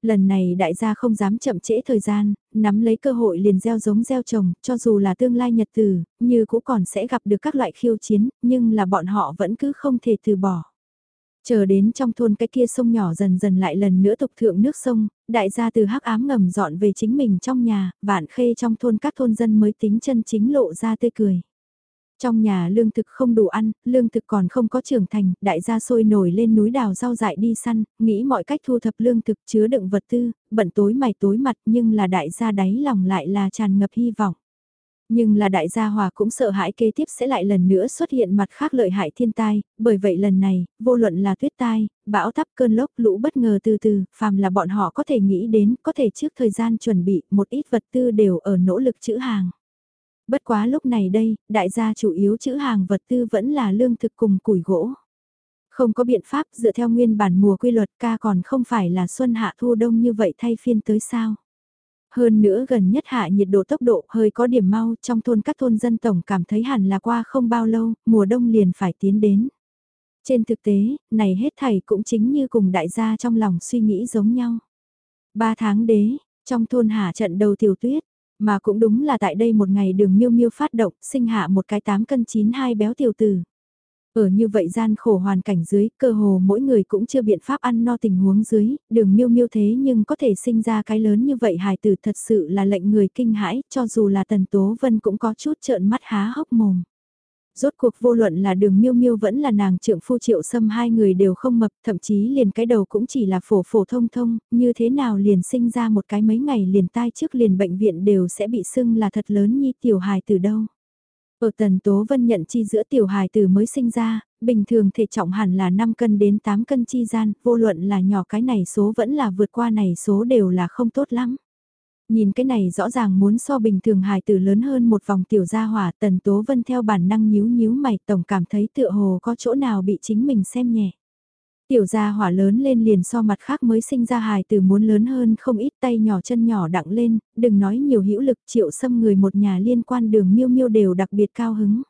S1: Lần này đại gia không dám chậm trễ thời gian, nắm lấy cơ hội liền gieo giống gieo trồng, cho dù là tương lai nhật tử, như cũng còn sẽ gặp được các loại khiêu chiến, nhưng là bọn họ vẫn cứ không thể từ bỏ. Chờ đến trong thôn cái kia sông nhỏ dần dần lại lần nữa tục thượng nước sông, đại gia từ hắc ám ngầm dọn về chính mình trong nhà, vạn khê trong thôn các thôn dân mới tính chân chính lộ ra tươi cười. Trong nhà lương thực không đủ ăn, lương thực còn không có trưởng thành, đại gia sôi nổi lên núi đào rau dại đi săn, nghĩ mọi cách thu thập lương thực chứa đựng vật tư, bận tối mày tối mặt nhưng là đại gia đáy lòng lại là tràn ngập hy vọng. Nhưng là đại gia hòa cũng sợ hãi kế tiếp sẽ lại lần nữa xuất hiện mặt khác lợi hại thiên tai, bởi vậy lần này, vô luận là tuyết tai, bão táp cơn lốc lũ bất ngờ từ từ, phàm là bọn họ có thể nghĩ đến, có thể trước thời gian chuẩn bị, một ít vật tư đều ở nỗ lực chữ hàng. Bất quá lúc này đây, đại gia chủ yếu chữ hàng vật tư vẫn là lương thực cùng củi gỗ. Không có biện pháp dựa theo nguyên bản mùa quy luật ca còn không phải là xuân hạ thu đông như vậy thay phiên tới sao. Hơn nữa gần nhất hạ nhiệt độ tốc độ hơi có điểm mau trong thôn các thôn dân tổng cảm thấy hẳn là qua không bao lâu, mùa đông liền phải tiến đến. Trên thực tế, này hết thảy cũng chính như cùng đại gia trong lòng suy nghĩ giống nhau. Ba tháng đế, trong thôn hạ trận đầu tiểu tuyết, mà cũng đúng là tại đây một ngày đường miêu miêu phát động, sinh hạ một cái 8 cân 92 béo tiểu tử. Ở như vậy gian khổ hoàn cảnh dưới, cơ hồ mỗi người cũng chưa biện pháp ăn no tình huống dưới, đường miêu miêu thế nhưng có thể sinh ra cái lớn như vậy hài tử thật sự là lệnh người kinh hãi, cho dù là Tần Tố Vân cũng có chút trợn mắt há hốc mồm. Rốt cuộc vô luận là đường miêu miêu vẫn là nàng trưởng phu triệu xâm hai người đều không mập, thậm chí liền cái đầu cũng chỉ là phổ phổ thông thông, như thế nào liền sinh ra một cái mấy ngày liền tai trước liền bệnh viện đều sẽ bị sưng là thật lớn nhi tiểu hài từ đâu. Ở tần tố vân nhận chi giữa tiểu hài từ mới sinh ra, bình thường thể trọng hẳn là 5 cân đến 8 cân chi gian, vô luận là nhỏ cái này số vẫn là vượt qua này số đều là không tốt lắm. Nhìn cái này rõ ràng muốn so bình thường hài tử lớn hơn một vòng tiểu gia hỏa tần tố vân theo bản năng nhíu nhíu mày tổng cảm thấy tựa hồ có chỗ nào bị chính mình xem nhẹ. Tiểu gia hỏa lớn lên liền so mặt khác mới sinh ra hài từ muốn lớn hơn không ít tay nhỏ chân nhỏ đặng lên, đừng nói nhiều hữu lực triệu xâm người một nhà liên quan đường miêu miêu đều đặc biệt cao hứng.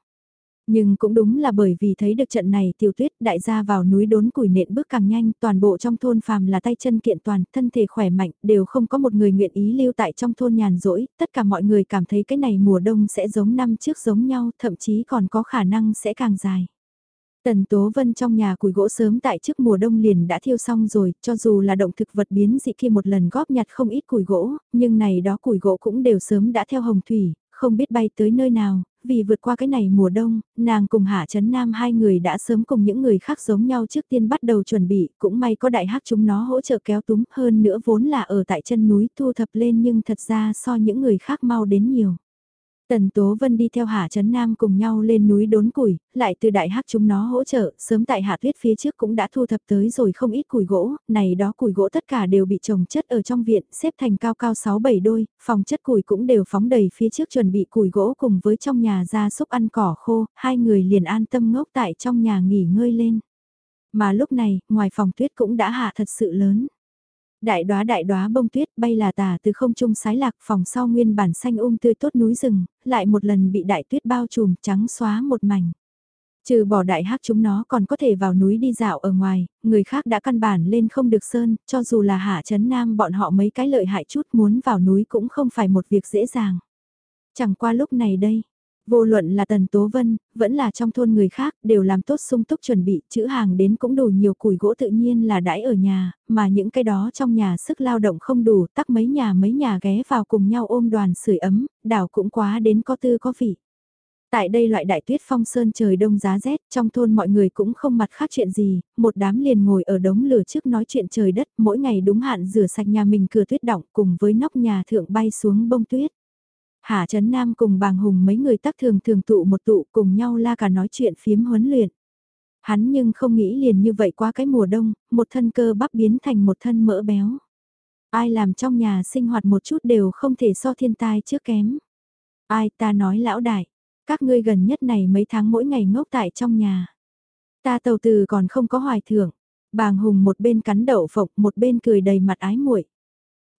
S1: Nhưng cũng đúng là bởi vì thấy được trận này tiểu tuyết đại gia vào núi đốn củi nện bước càng nhanh, toàn bộ trong thôn phàm là tay chân kiện toàn, thân thể khỏe mạnh, đều không có một người nguyện ý lưu tại trong thôn nhàn rỗi, tất cả mọi người cảm thấy cái này mùa đông sẽ giống năm trước giống nhau, thậm chí còn có khả năng sẽ càng dài. Tần Tố Vân trong nhà củi gỗ sớm tại trước mùa đông liền đã thiêu xong rồi, cho dù là động thực vật biến dị kia một lần góp nhặt không ít củi gỗ, nhưng này đó củi gỗ cũng đều sớm đã theo hồng thủy, không biết bay tới nơi nào, vì vượt qua cái này mùa đông, nàng cùng Hạ Trấn Nam hai người đã sớm cùng những người khác giống nhau trước tiên bắt đầu chuẩn bị, cũng may có đại hắc chúng nó hỗ trợ kéo túm hơn nữa vốn là ở tại chân núi thu thập lên nhưng thật ra so những người khác mau đến nhiều. Tần Tố Vân đi theo Hạ Trấn Nam cùng nhau lên núi đốn củi, lại từ đại hắc chúng nó hỗ trợ, sớm tại Hạ Tuyết phía trước cũng đã thu thập tới rồi không ít củi gỗ, này đó củi gỗ tất cả đều bị trồng chất ở trong viện, xếp thành cao cao 6-7 đôi, phòng chất củi cũng đều phóng đầy phía trước chuẩn bị củi gỗ cùng với trong nhà ra xúc ăn cỏ khô, hai người liền an tâm ngốc tại trong nhà nghỉ ngơi lên. Mà lúc này, ngoài phòng tuyết cũng đã hạ thật sự lớn. Đại đóa đại đóa bông tuyết bay là tà từ không trung sái lạc phòng sau nguyên bản xanh um tươi tốt núi rừng, lại một lần bị đại tuyết bao trùm trắng xóa một mảnh. Trừ bỏ đại hắc chúng nó còn có thể vào núi đi dạo ở ngoài, người khác đã căn bản lên không được sơn, cho dù là hạ chấn nam bọn họ mấy cái lợi hại chút muốn vào núi cũng không phải một việc dễ dàng. Chẳng qua lúc này đây, Vô luận là Tần Tố Vân, vẫn là trong thôn người khác, đều làm tốt sung túc chuẩn bị, chữ hàng đến cũng đủ nhiều củi gỗ tự nhiên là đãi ở nhà, mà những cái đó trong nhà sức lao động không đủ, tắc mấy nhà mấy nhà ghé vào cùng nhau ôm đoàn sưởi ấm, đảo cũng quá đến có tư có vị. Tại đây loại đại tuyết phong sơn trời đông giá rét, trong thôn mọi người cũng không mặt khác chuyện gì, một đám liền ngồi ở đống lửa trước nói chuyện trời đất, mỗi ngày đúng hạn rửa sạch nhà mình cửa tuyết động cùng với nóc nhà thượng bay xuống bông tuyết. Hạ Trấn Nam cùng bàng hùng mấy người tắc thường thường tụ một tụ cùng nhau la cả nói chuyện phiếm huấn luyện. Hắn nhưng không nghĩ liền như vậy qua cái mùa đông, một thân cơ bắp biến thành một thân mỡ béo. Ai làm trong nhà sinh hoạt một chút đều không thể so thiên tai trước kém. Ai ta nói lão đại, các ngươi gần nhất này mấy tháng mỗi ngày ngốc tại trong nhà. Ta tàu từ còn không có hoài thưởng, bàng hùng một bên cắn đậu phộng một bên cười đầy mặt ái muội.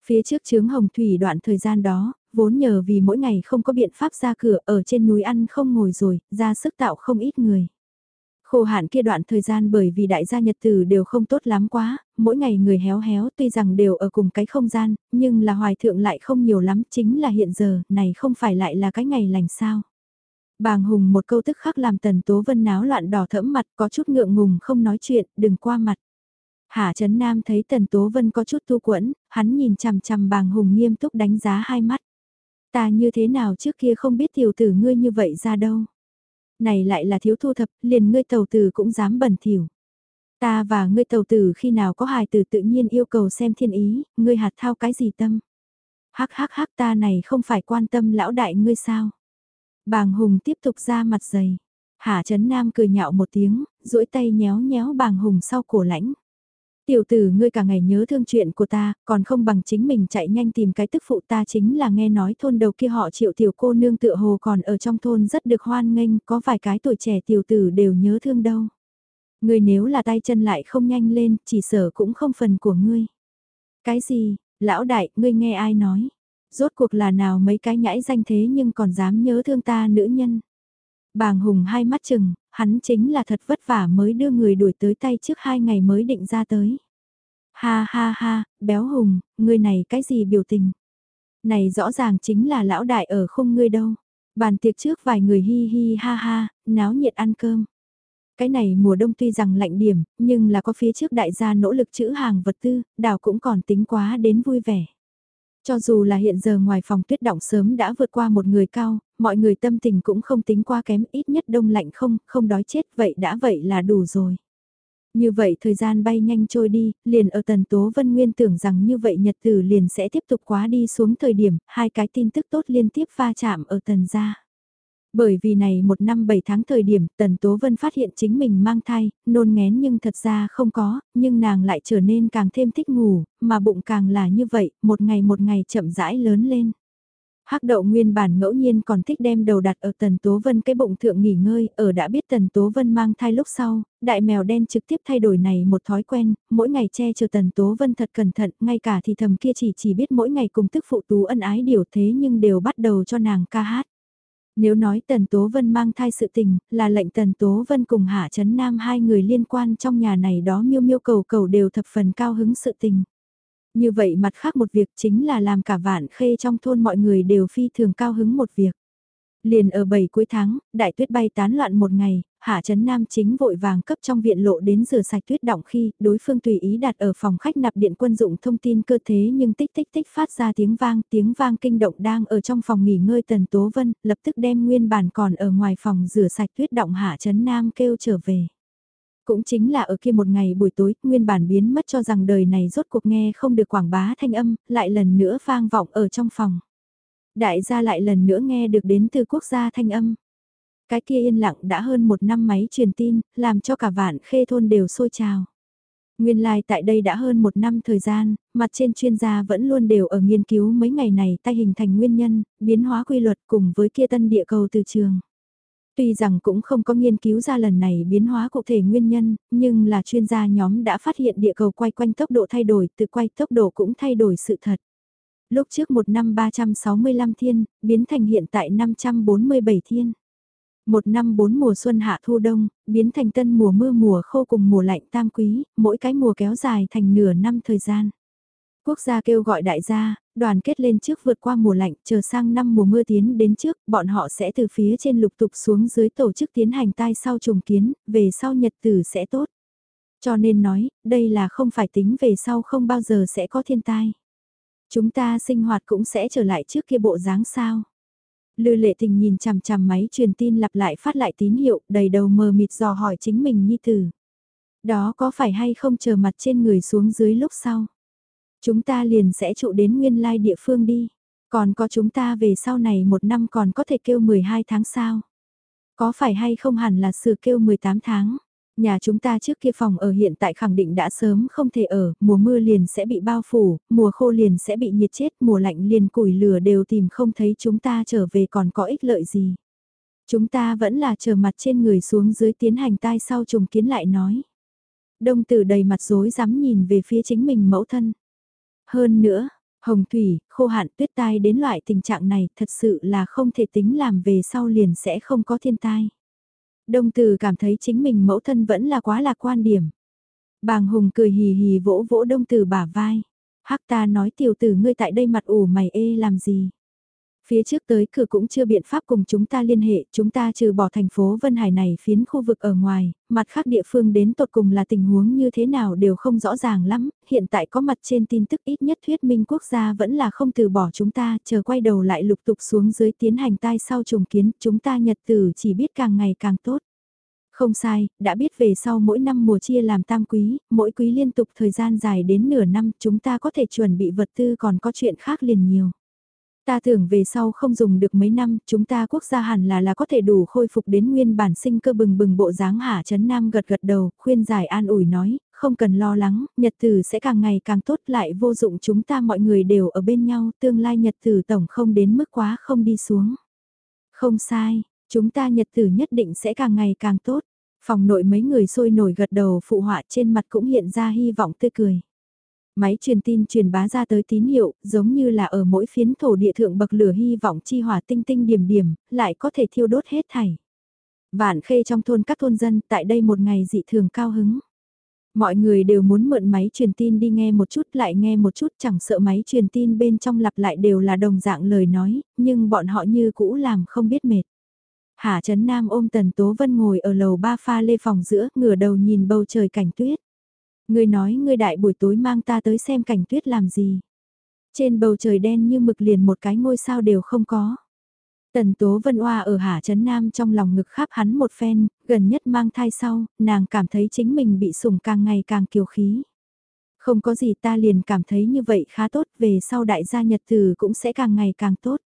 S1: Phía trước chướng hồng thủy đoạn thời gian đó, vốn nhờ vì mỗi ngày không có biện pháp ra cửa ở trên núi ăn không ngồi rồi, ra sức tạo không ít người. Khô hạn kia đoạn thời gian bởi vì đại gia nhật tử đều không tốt lắm quá, mỗi ngày người héo héo tuy rằng đều ở cùng cái không gian, nhưng là hoài thượng lại không nhiều lắm, chính là hiện giờ, này không phải lại là cái ngày lành sao. Bàng Hùng một câu tức khắc làm Tần Tố Vân náo loạn đỏ thẫm mặt có chút ngượng ngùng không nói chuyện, đừng qua mặt. Hạ Trấn Nam thấy Tần Tố Vân có chút tu quẫn, hắn nhìn chằm chằm bàng Hùng nghiêm túc đánh giá hai mắt. Ta như thế nào trước kia không biết tiểu tử ngươi như vậy ra đâu. Này lại là thiếu thu thập, liền ngươi tàu tử cũng dám bẩn thỉu. Ta và ngươi tàu tử khi nào có hài tử tự nhiên yêu cầu xem thiên ý, ngươi hạt thao cái gì tâm. Hắc hắc hắc ta này không phải quan tâm lão đại ngươi sao. Bàng Hùng tiếp tục ra mặt dày. Hạ Trấn Nam cười nhạo một tiếng, duỗi tay nhéo nhéo bàng Hùng sau cổ lãnh. Tiểu tử ngươi cả ngày nhớ thương chuyện của ta, còn không bằng chính mình chạy nhanh tìm cái tức phụ ta chính là nghe nói thôn đầu kia họ triệu tiểu cô nương tựa hồ còn ở trong thôn rất được hoan nghênh, có vài cái tuổi trẻ tiểu tử đều nhớ thương đâu. Ngươi nếu là tay chân lại không nhanh lên, chỉ sở cũng không phần của ngươi. Cái gì, lão đại, ngươi nghe ai nói? Rốt cuộc là nào mấy cái nhãi danh thế nhưng còn dám nhớ thương ta nữ nhân? Bàng Hùng hai mắt chừng, hắn chính là thật vất vả mới đưa người đuổi tới tay trước hai ngày mới định ra tới. Ha ha ha, béo Hùng, người này cái gì biểu tình? Này rõ ràng chính là lão đại ở không ngươi đâu. Bàn tiệc trước vài người hi hi ha ha, náo nhiệt ăn cơm. Cái này mùa đông tuy rằng lạnh điểm, nhưng là có phía trước đại gia nỗ lực chữ hàng vật tư, đảo cũng còn tính quá đến vui vẻ. Cho dù là hiện giờ ngoài phòng tuyết động sớm đã vượt qua một người cao, mọi người tâm tình cũng không tính qua kém ít nhất đông lạnh không, không đói chết vậy đã vậy là đủ rồi. Như vậy thời gian bay nhanh trôi đi, liền ở tần tố vân nguyên tưởng rằng như vậy nhật tử liền sẽ tiếp tục quá đi xuống thời điểm, hai cái tin tức tốt liên tiếp va chạm ở tần gia. Bởi vì này một năm bảy tháng thời điểm Tần Tố Vân phát hiện chính mình mang thai, nôn ngén nhưng thật ra không có, nhưng nàng lại trở nên càng thêm thích ngủ, mà bụng càng là như vậy, một ngày một ngày chậm rãi lớn lên. Hắc đậu nguyên bản ngẫu nhiên còn thích đem đầu đặt ở Tần Tố Vân cái bụng thượng nghỉ ngơi, ở đã biết Tần Tố Vân mang thai lúc sau, đại mèo đen trực tiếp thay đổi này một thói quen, mỗi ngày che chở Tần Tố Vân thật cẩn thận, ngay cả thì thầm kia chỉ chỉ biết mỗi ngày cùng tức phụ tú ân ái điều thế nhưng đều bắt đầu cho nàng ca hát. Nếu nói Tần Tố Vân mang thai sự tình, là lệnh Tần Tố Vân cùng Hạ Trấn Nam hai người liên quan trong nhà này đó miêu miêu cầu cầu đều thập phần cao hứng sự tình. Như vậy mặt khác một việc chính là làm cả vạn khê trong thôn mọi người đều phi thường cao hứng một việc. Liền ở bảy cuối tháng, đại tuyết bay tán loạn một ngày, Hạ Trấn Nam chính vội vàng cấp trong viện lộ đến rửa sạch tuyết động khi đối phương tùy ý đặt ở phòng khách nạp điện quân dụng thông tin cơ thế nhưng tích tích tích phát ra tiếng vang, tiếng vang kinh động đang ở trong phòng nghỉ ngơi Tần Tố Vân, lập tức đem nguyên bản còn ở ngoài phòng rửa sạch tuyết động Hạ Trấn Nam kêu trở về. Cũng chính là ở kia một ngày buổi tối, nguyên bản biến mất cho rằng đời này rốt cuộc nghe không được quảng bá thanh âm, lại lần nữa vang vọng ở trong phòng. Đại gia lại lần nữa nghe được đến từ quốc gia thanh âm. Cái kia yên lặng đã hơn một năm máy truyền tin, làm cho cả vạn khê thôn đều sôi trào. Nguyên lai like tại đây đã hơn một năm thời gian, mặt trên chuyên gia vẫn luôn đều ở nghiên cứu mấy ngày này tay hình thành nguyên nhân, biến hóa quy luật cùng với kia tân địa cầu từ trường. Tuy rằng cũng không có nghiên cứu ra lần này biến hóa cụ thể nguyên nhân, nhưng là chuyên gia nhóm đã phát hiện địa cầu quay quanh tốc độ thay đổi, từ quay tốc độ cũng thay đổi sự thật. Lúc trước một năm 365 thiên, biến thành hiện tại 547 thiên. Một năm bốn mùa xuân hạ thu đông, biến thành tân mùa mưa mùa khô cùng mùa lạnh tam quý, mỗi cái mùa kéo dài thành nửa năm thời gian. Quốc gia kêu gọi đại gia, đoàn kết lên trước vượt qua mùa lạnh, chờ sang năm mùa mưa tiến đến trước, bọn họ sẽ từ phía trên lục tục xuống dưới tổ chức tiến hành tai sau trùng kiến, về sau nhật tử sẽ tốt. Cho nên nói, đây là không phải tính về sau không bao giờ sẽ có thiên tai. Chúng ta sinh hoạt cũng sẽ trở lại trước kia bộ dáng sao. Lư lệ tình nhìn chằm chằm máy truyền tin lặp lại phát lại tín hiệu, đầy đầu mờ mịt dò hỏi chính mình như từ. Đó có phải hay không chờ mặt trên người xuống dưới lúc sau? Chúng ta liền sẽ trụ đến nguyên lai địa phương đi. Còn có chúng ta về sau này một năm còn có thể kêu 12 tháng sao? Có phải hay không hẳn là sự kêu 18 tháng? Nhà chúng ta trước kia phòng ở hiện tại khẳng định đã sớm không thể ở, mùa mưa liền sẽ bị bao phủ, mùa khô liền sẽ bị nhiệt chết, mùa lạnh liền củi lửa đều tìm không thấy chúng ta trở về còn có ích lợi gì. Chúng ta vẫn là chờ mặt trên người xuống dưới tiến hành tai sau trùng kiến lại nói. Đông tử đầy mặt rối rắm nhìn về phía chính mình mẫu thân. Hơn nữa, hồng thủy, khô hạn tuyết tai đến loại tình trạng này thật sự là không thể tính làm về sau liền sẽ không có thiên tai. Đông Từ cảm thấy chính mình mẫu thân vẫn là quá lạc quan điểm. Bàng Hùng cười hì hì vỗ vỗ Đông Từ bả vai. Hắc ta nói tiểu tử ngươi tại đây mặt ủ mày ê làm gì. Phía trước tới cửa cũng chưa biện pháp cùng chúng ta liên hệ, chúng ta trừ bỏ thành phố Vân Hải này phiến khu vực ở ngoài, mặt khác địa phương đến tột cùng là tình huống như thế nào đều không rõ ràng lắm, hiện tại có mặt trên tin tức ít nhất thuyết minh quốc gia vẫn là không từ bỏ chúng ta, chờ quay đầu lại lục tục xuống dưới tiến hành tai sau trùng kiến, chúng ta nhật tử chỉ biết càng ngày càng tốt. Không sai, đã biết về sau mỗi năm mùa chia làm tam quý, mỗi quý liên tục thời gian dài đến nửa năm chúng ta có thể chuẩn bị vật tư còn có chuyện khác liền nhiều. Ta tưởng về sau không dùng được mấy năm, chúng ta quốc gia hẳn là là có thể đủ khôi phục đến nguyên bản sinh cơ bừng bừng bộ dáng hạ chấn nam gật gật đầu, khuyên giải an ủi nói, không cần lo lắng, nhật tử sẽ càng ngày càng tốt lại vô dụng chúng ta mọi người đều ở bên nhau, tương lai nhật tử tổng không đến mức quá không đi xuống. Không sai, chúng ta nhật tử nhất định sẽ càng ngày càng tốt. Phòng nội mấy người sôi nổi gật đầu phụ họa trên mặt cũng hiện ra hy vọng tươi cười. Máy truyền tin truyền bá ra tới tín hiệu, giống như là ở mỗi phiến thổ địa thượng bậc lửa hy vọng chi hỏa tinh tinh điểm điểm, lại có thể thiêu đốt hết thảy. Vạn khê trong thôn các thôn dân tại đây một ngày dị thường cao hứng. Mọi người đều muốn mượn máy truyền tin đi nghe một chút lại nghe một chút chẳng sợ máy truyền tin bên trong lặp lại đều là đồng dạng lời nói, nhưng bọn họ như cũ làm không biết mệt. Hà Trấn Nam ôm Tần Tố Vân ngồi ở lầu ba pha lê phòng giữa, ngửa đầu nhìn bầu trời cảnh tuyết. Ngươi nói ngươi đại buổi tối mang ta tới xem cảnh tuyết làm gì. Trên bầu trời đen như mực liền một cái ngôi sao đều không có. Tần Tố Vân Oa ở Hà Trấn Nam trong lòng ngực khắp hắn một phen, gần nhất mang thai sau, nàng cảm thấy chính mình bị sủng càng ngày càng kiều khí. Không có gì ta liền cảm thấy như vậy khá tốt, về sau đại gia nhật tử cũng sẽ càng ngày càng tốt.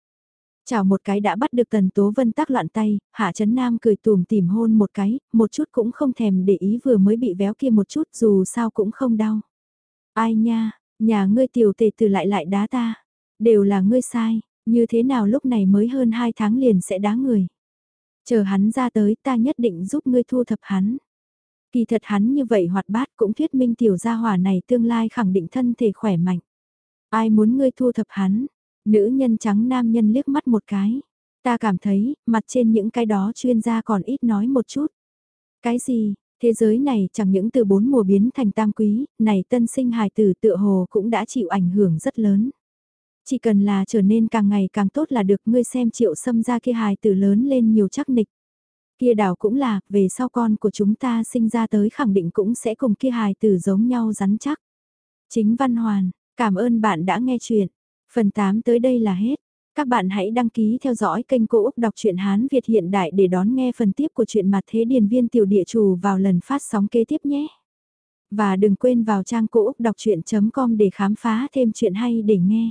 S1: Chào một cái đã bắt được Tần Tố Vân tác loạn tay, Hạ Trấn Nam cười tùm tìm hôn một cái, một chút cũng không thèm để ý vừa mới bị véo kia một chút dù sao cũng không đau. Ai nha, nhà ngươi tiểu tề từ lại lại đá ta, đều là ngươi sai, như thế nào lúc này mới hơn hai tháng liền sẽ đá người. Chờ hắn ra tới ta nhất định giúp ngươi thu thập hắn. Kỳ thật hắn như vậy hoạt bát cũng thuyết minh tiểu gia hỏa này tương lai khẳng định thân thể khỏe mạnh. Ai muốn ngươi thu thập hắn, Nữ nhân trắng nam nhân liếc mắt một cái. Ta cảm thấy, mặt trên những cái đó chuyên gia còn ít nói một chút. Cái gì, thế giới này chẳng những từ bốn mùa biến thành tam quý, này tân sinh hài tử tựa hồ cũng đã chịu ảnh hưởng rất lớn. Chỉ cần là trở nên càng ngày càng tốt là được ngươi xem triệu xâm ra kia hài tử lớn lên nhiều chắc nịch. Kia đảo cũng là, về sau con của chúng ta sinh ra tới khẳng định cũng sẽ cùng kia hài tử giống nhau rắn chắc. Chính Văn Hoàn, cảm ơn bạn đã nghe chuyện. Phần 8 tới đây là hết. Các bạn hãy đăng ký theo dõi kênh Cô Úc Đọc truyện Hán Việt hiện đại để đón nghe phần tiếp của truyện mặt thế điền viên tiểu địa chủ vào lần phát sóng kế tiếp nhé. Và đừng quên vào trang Cô Úc Đọc Chuyện.com để khám phá thêm chuyện hay để nghe.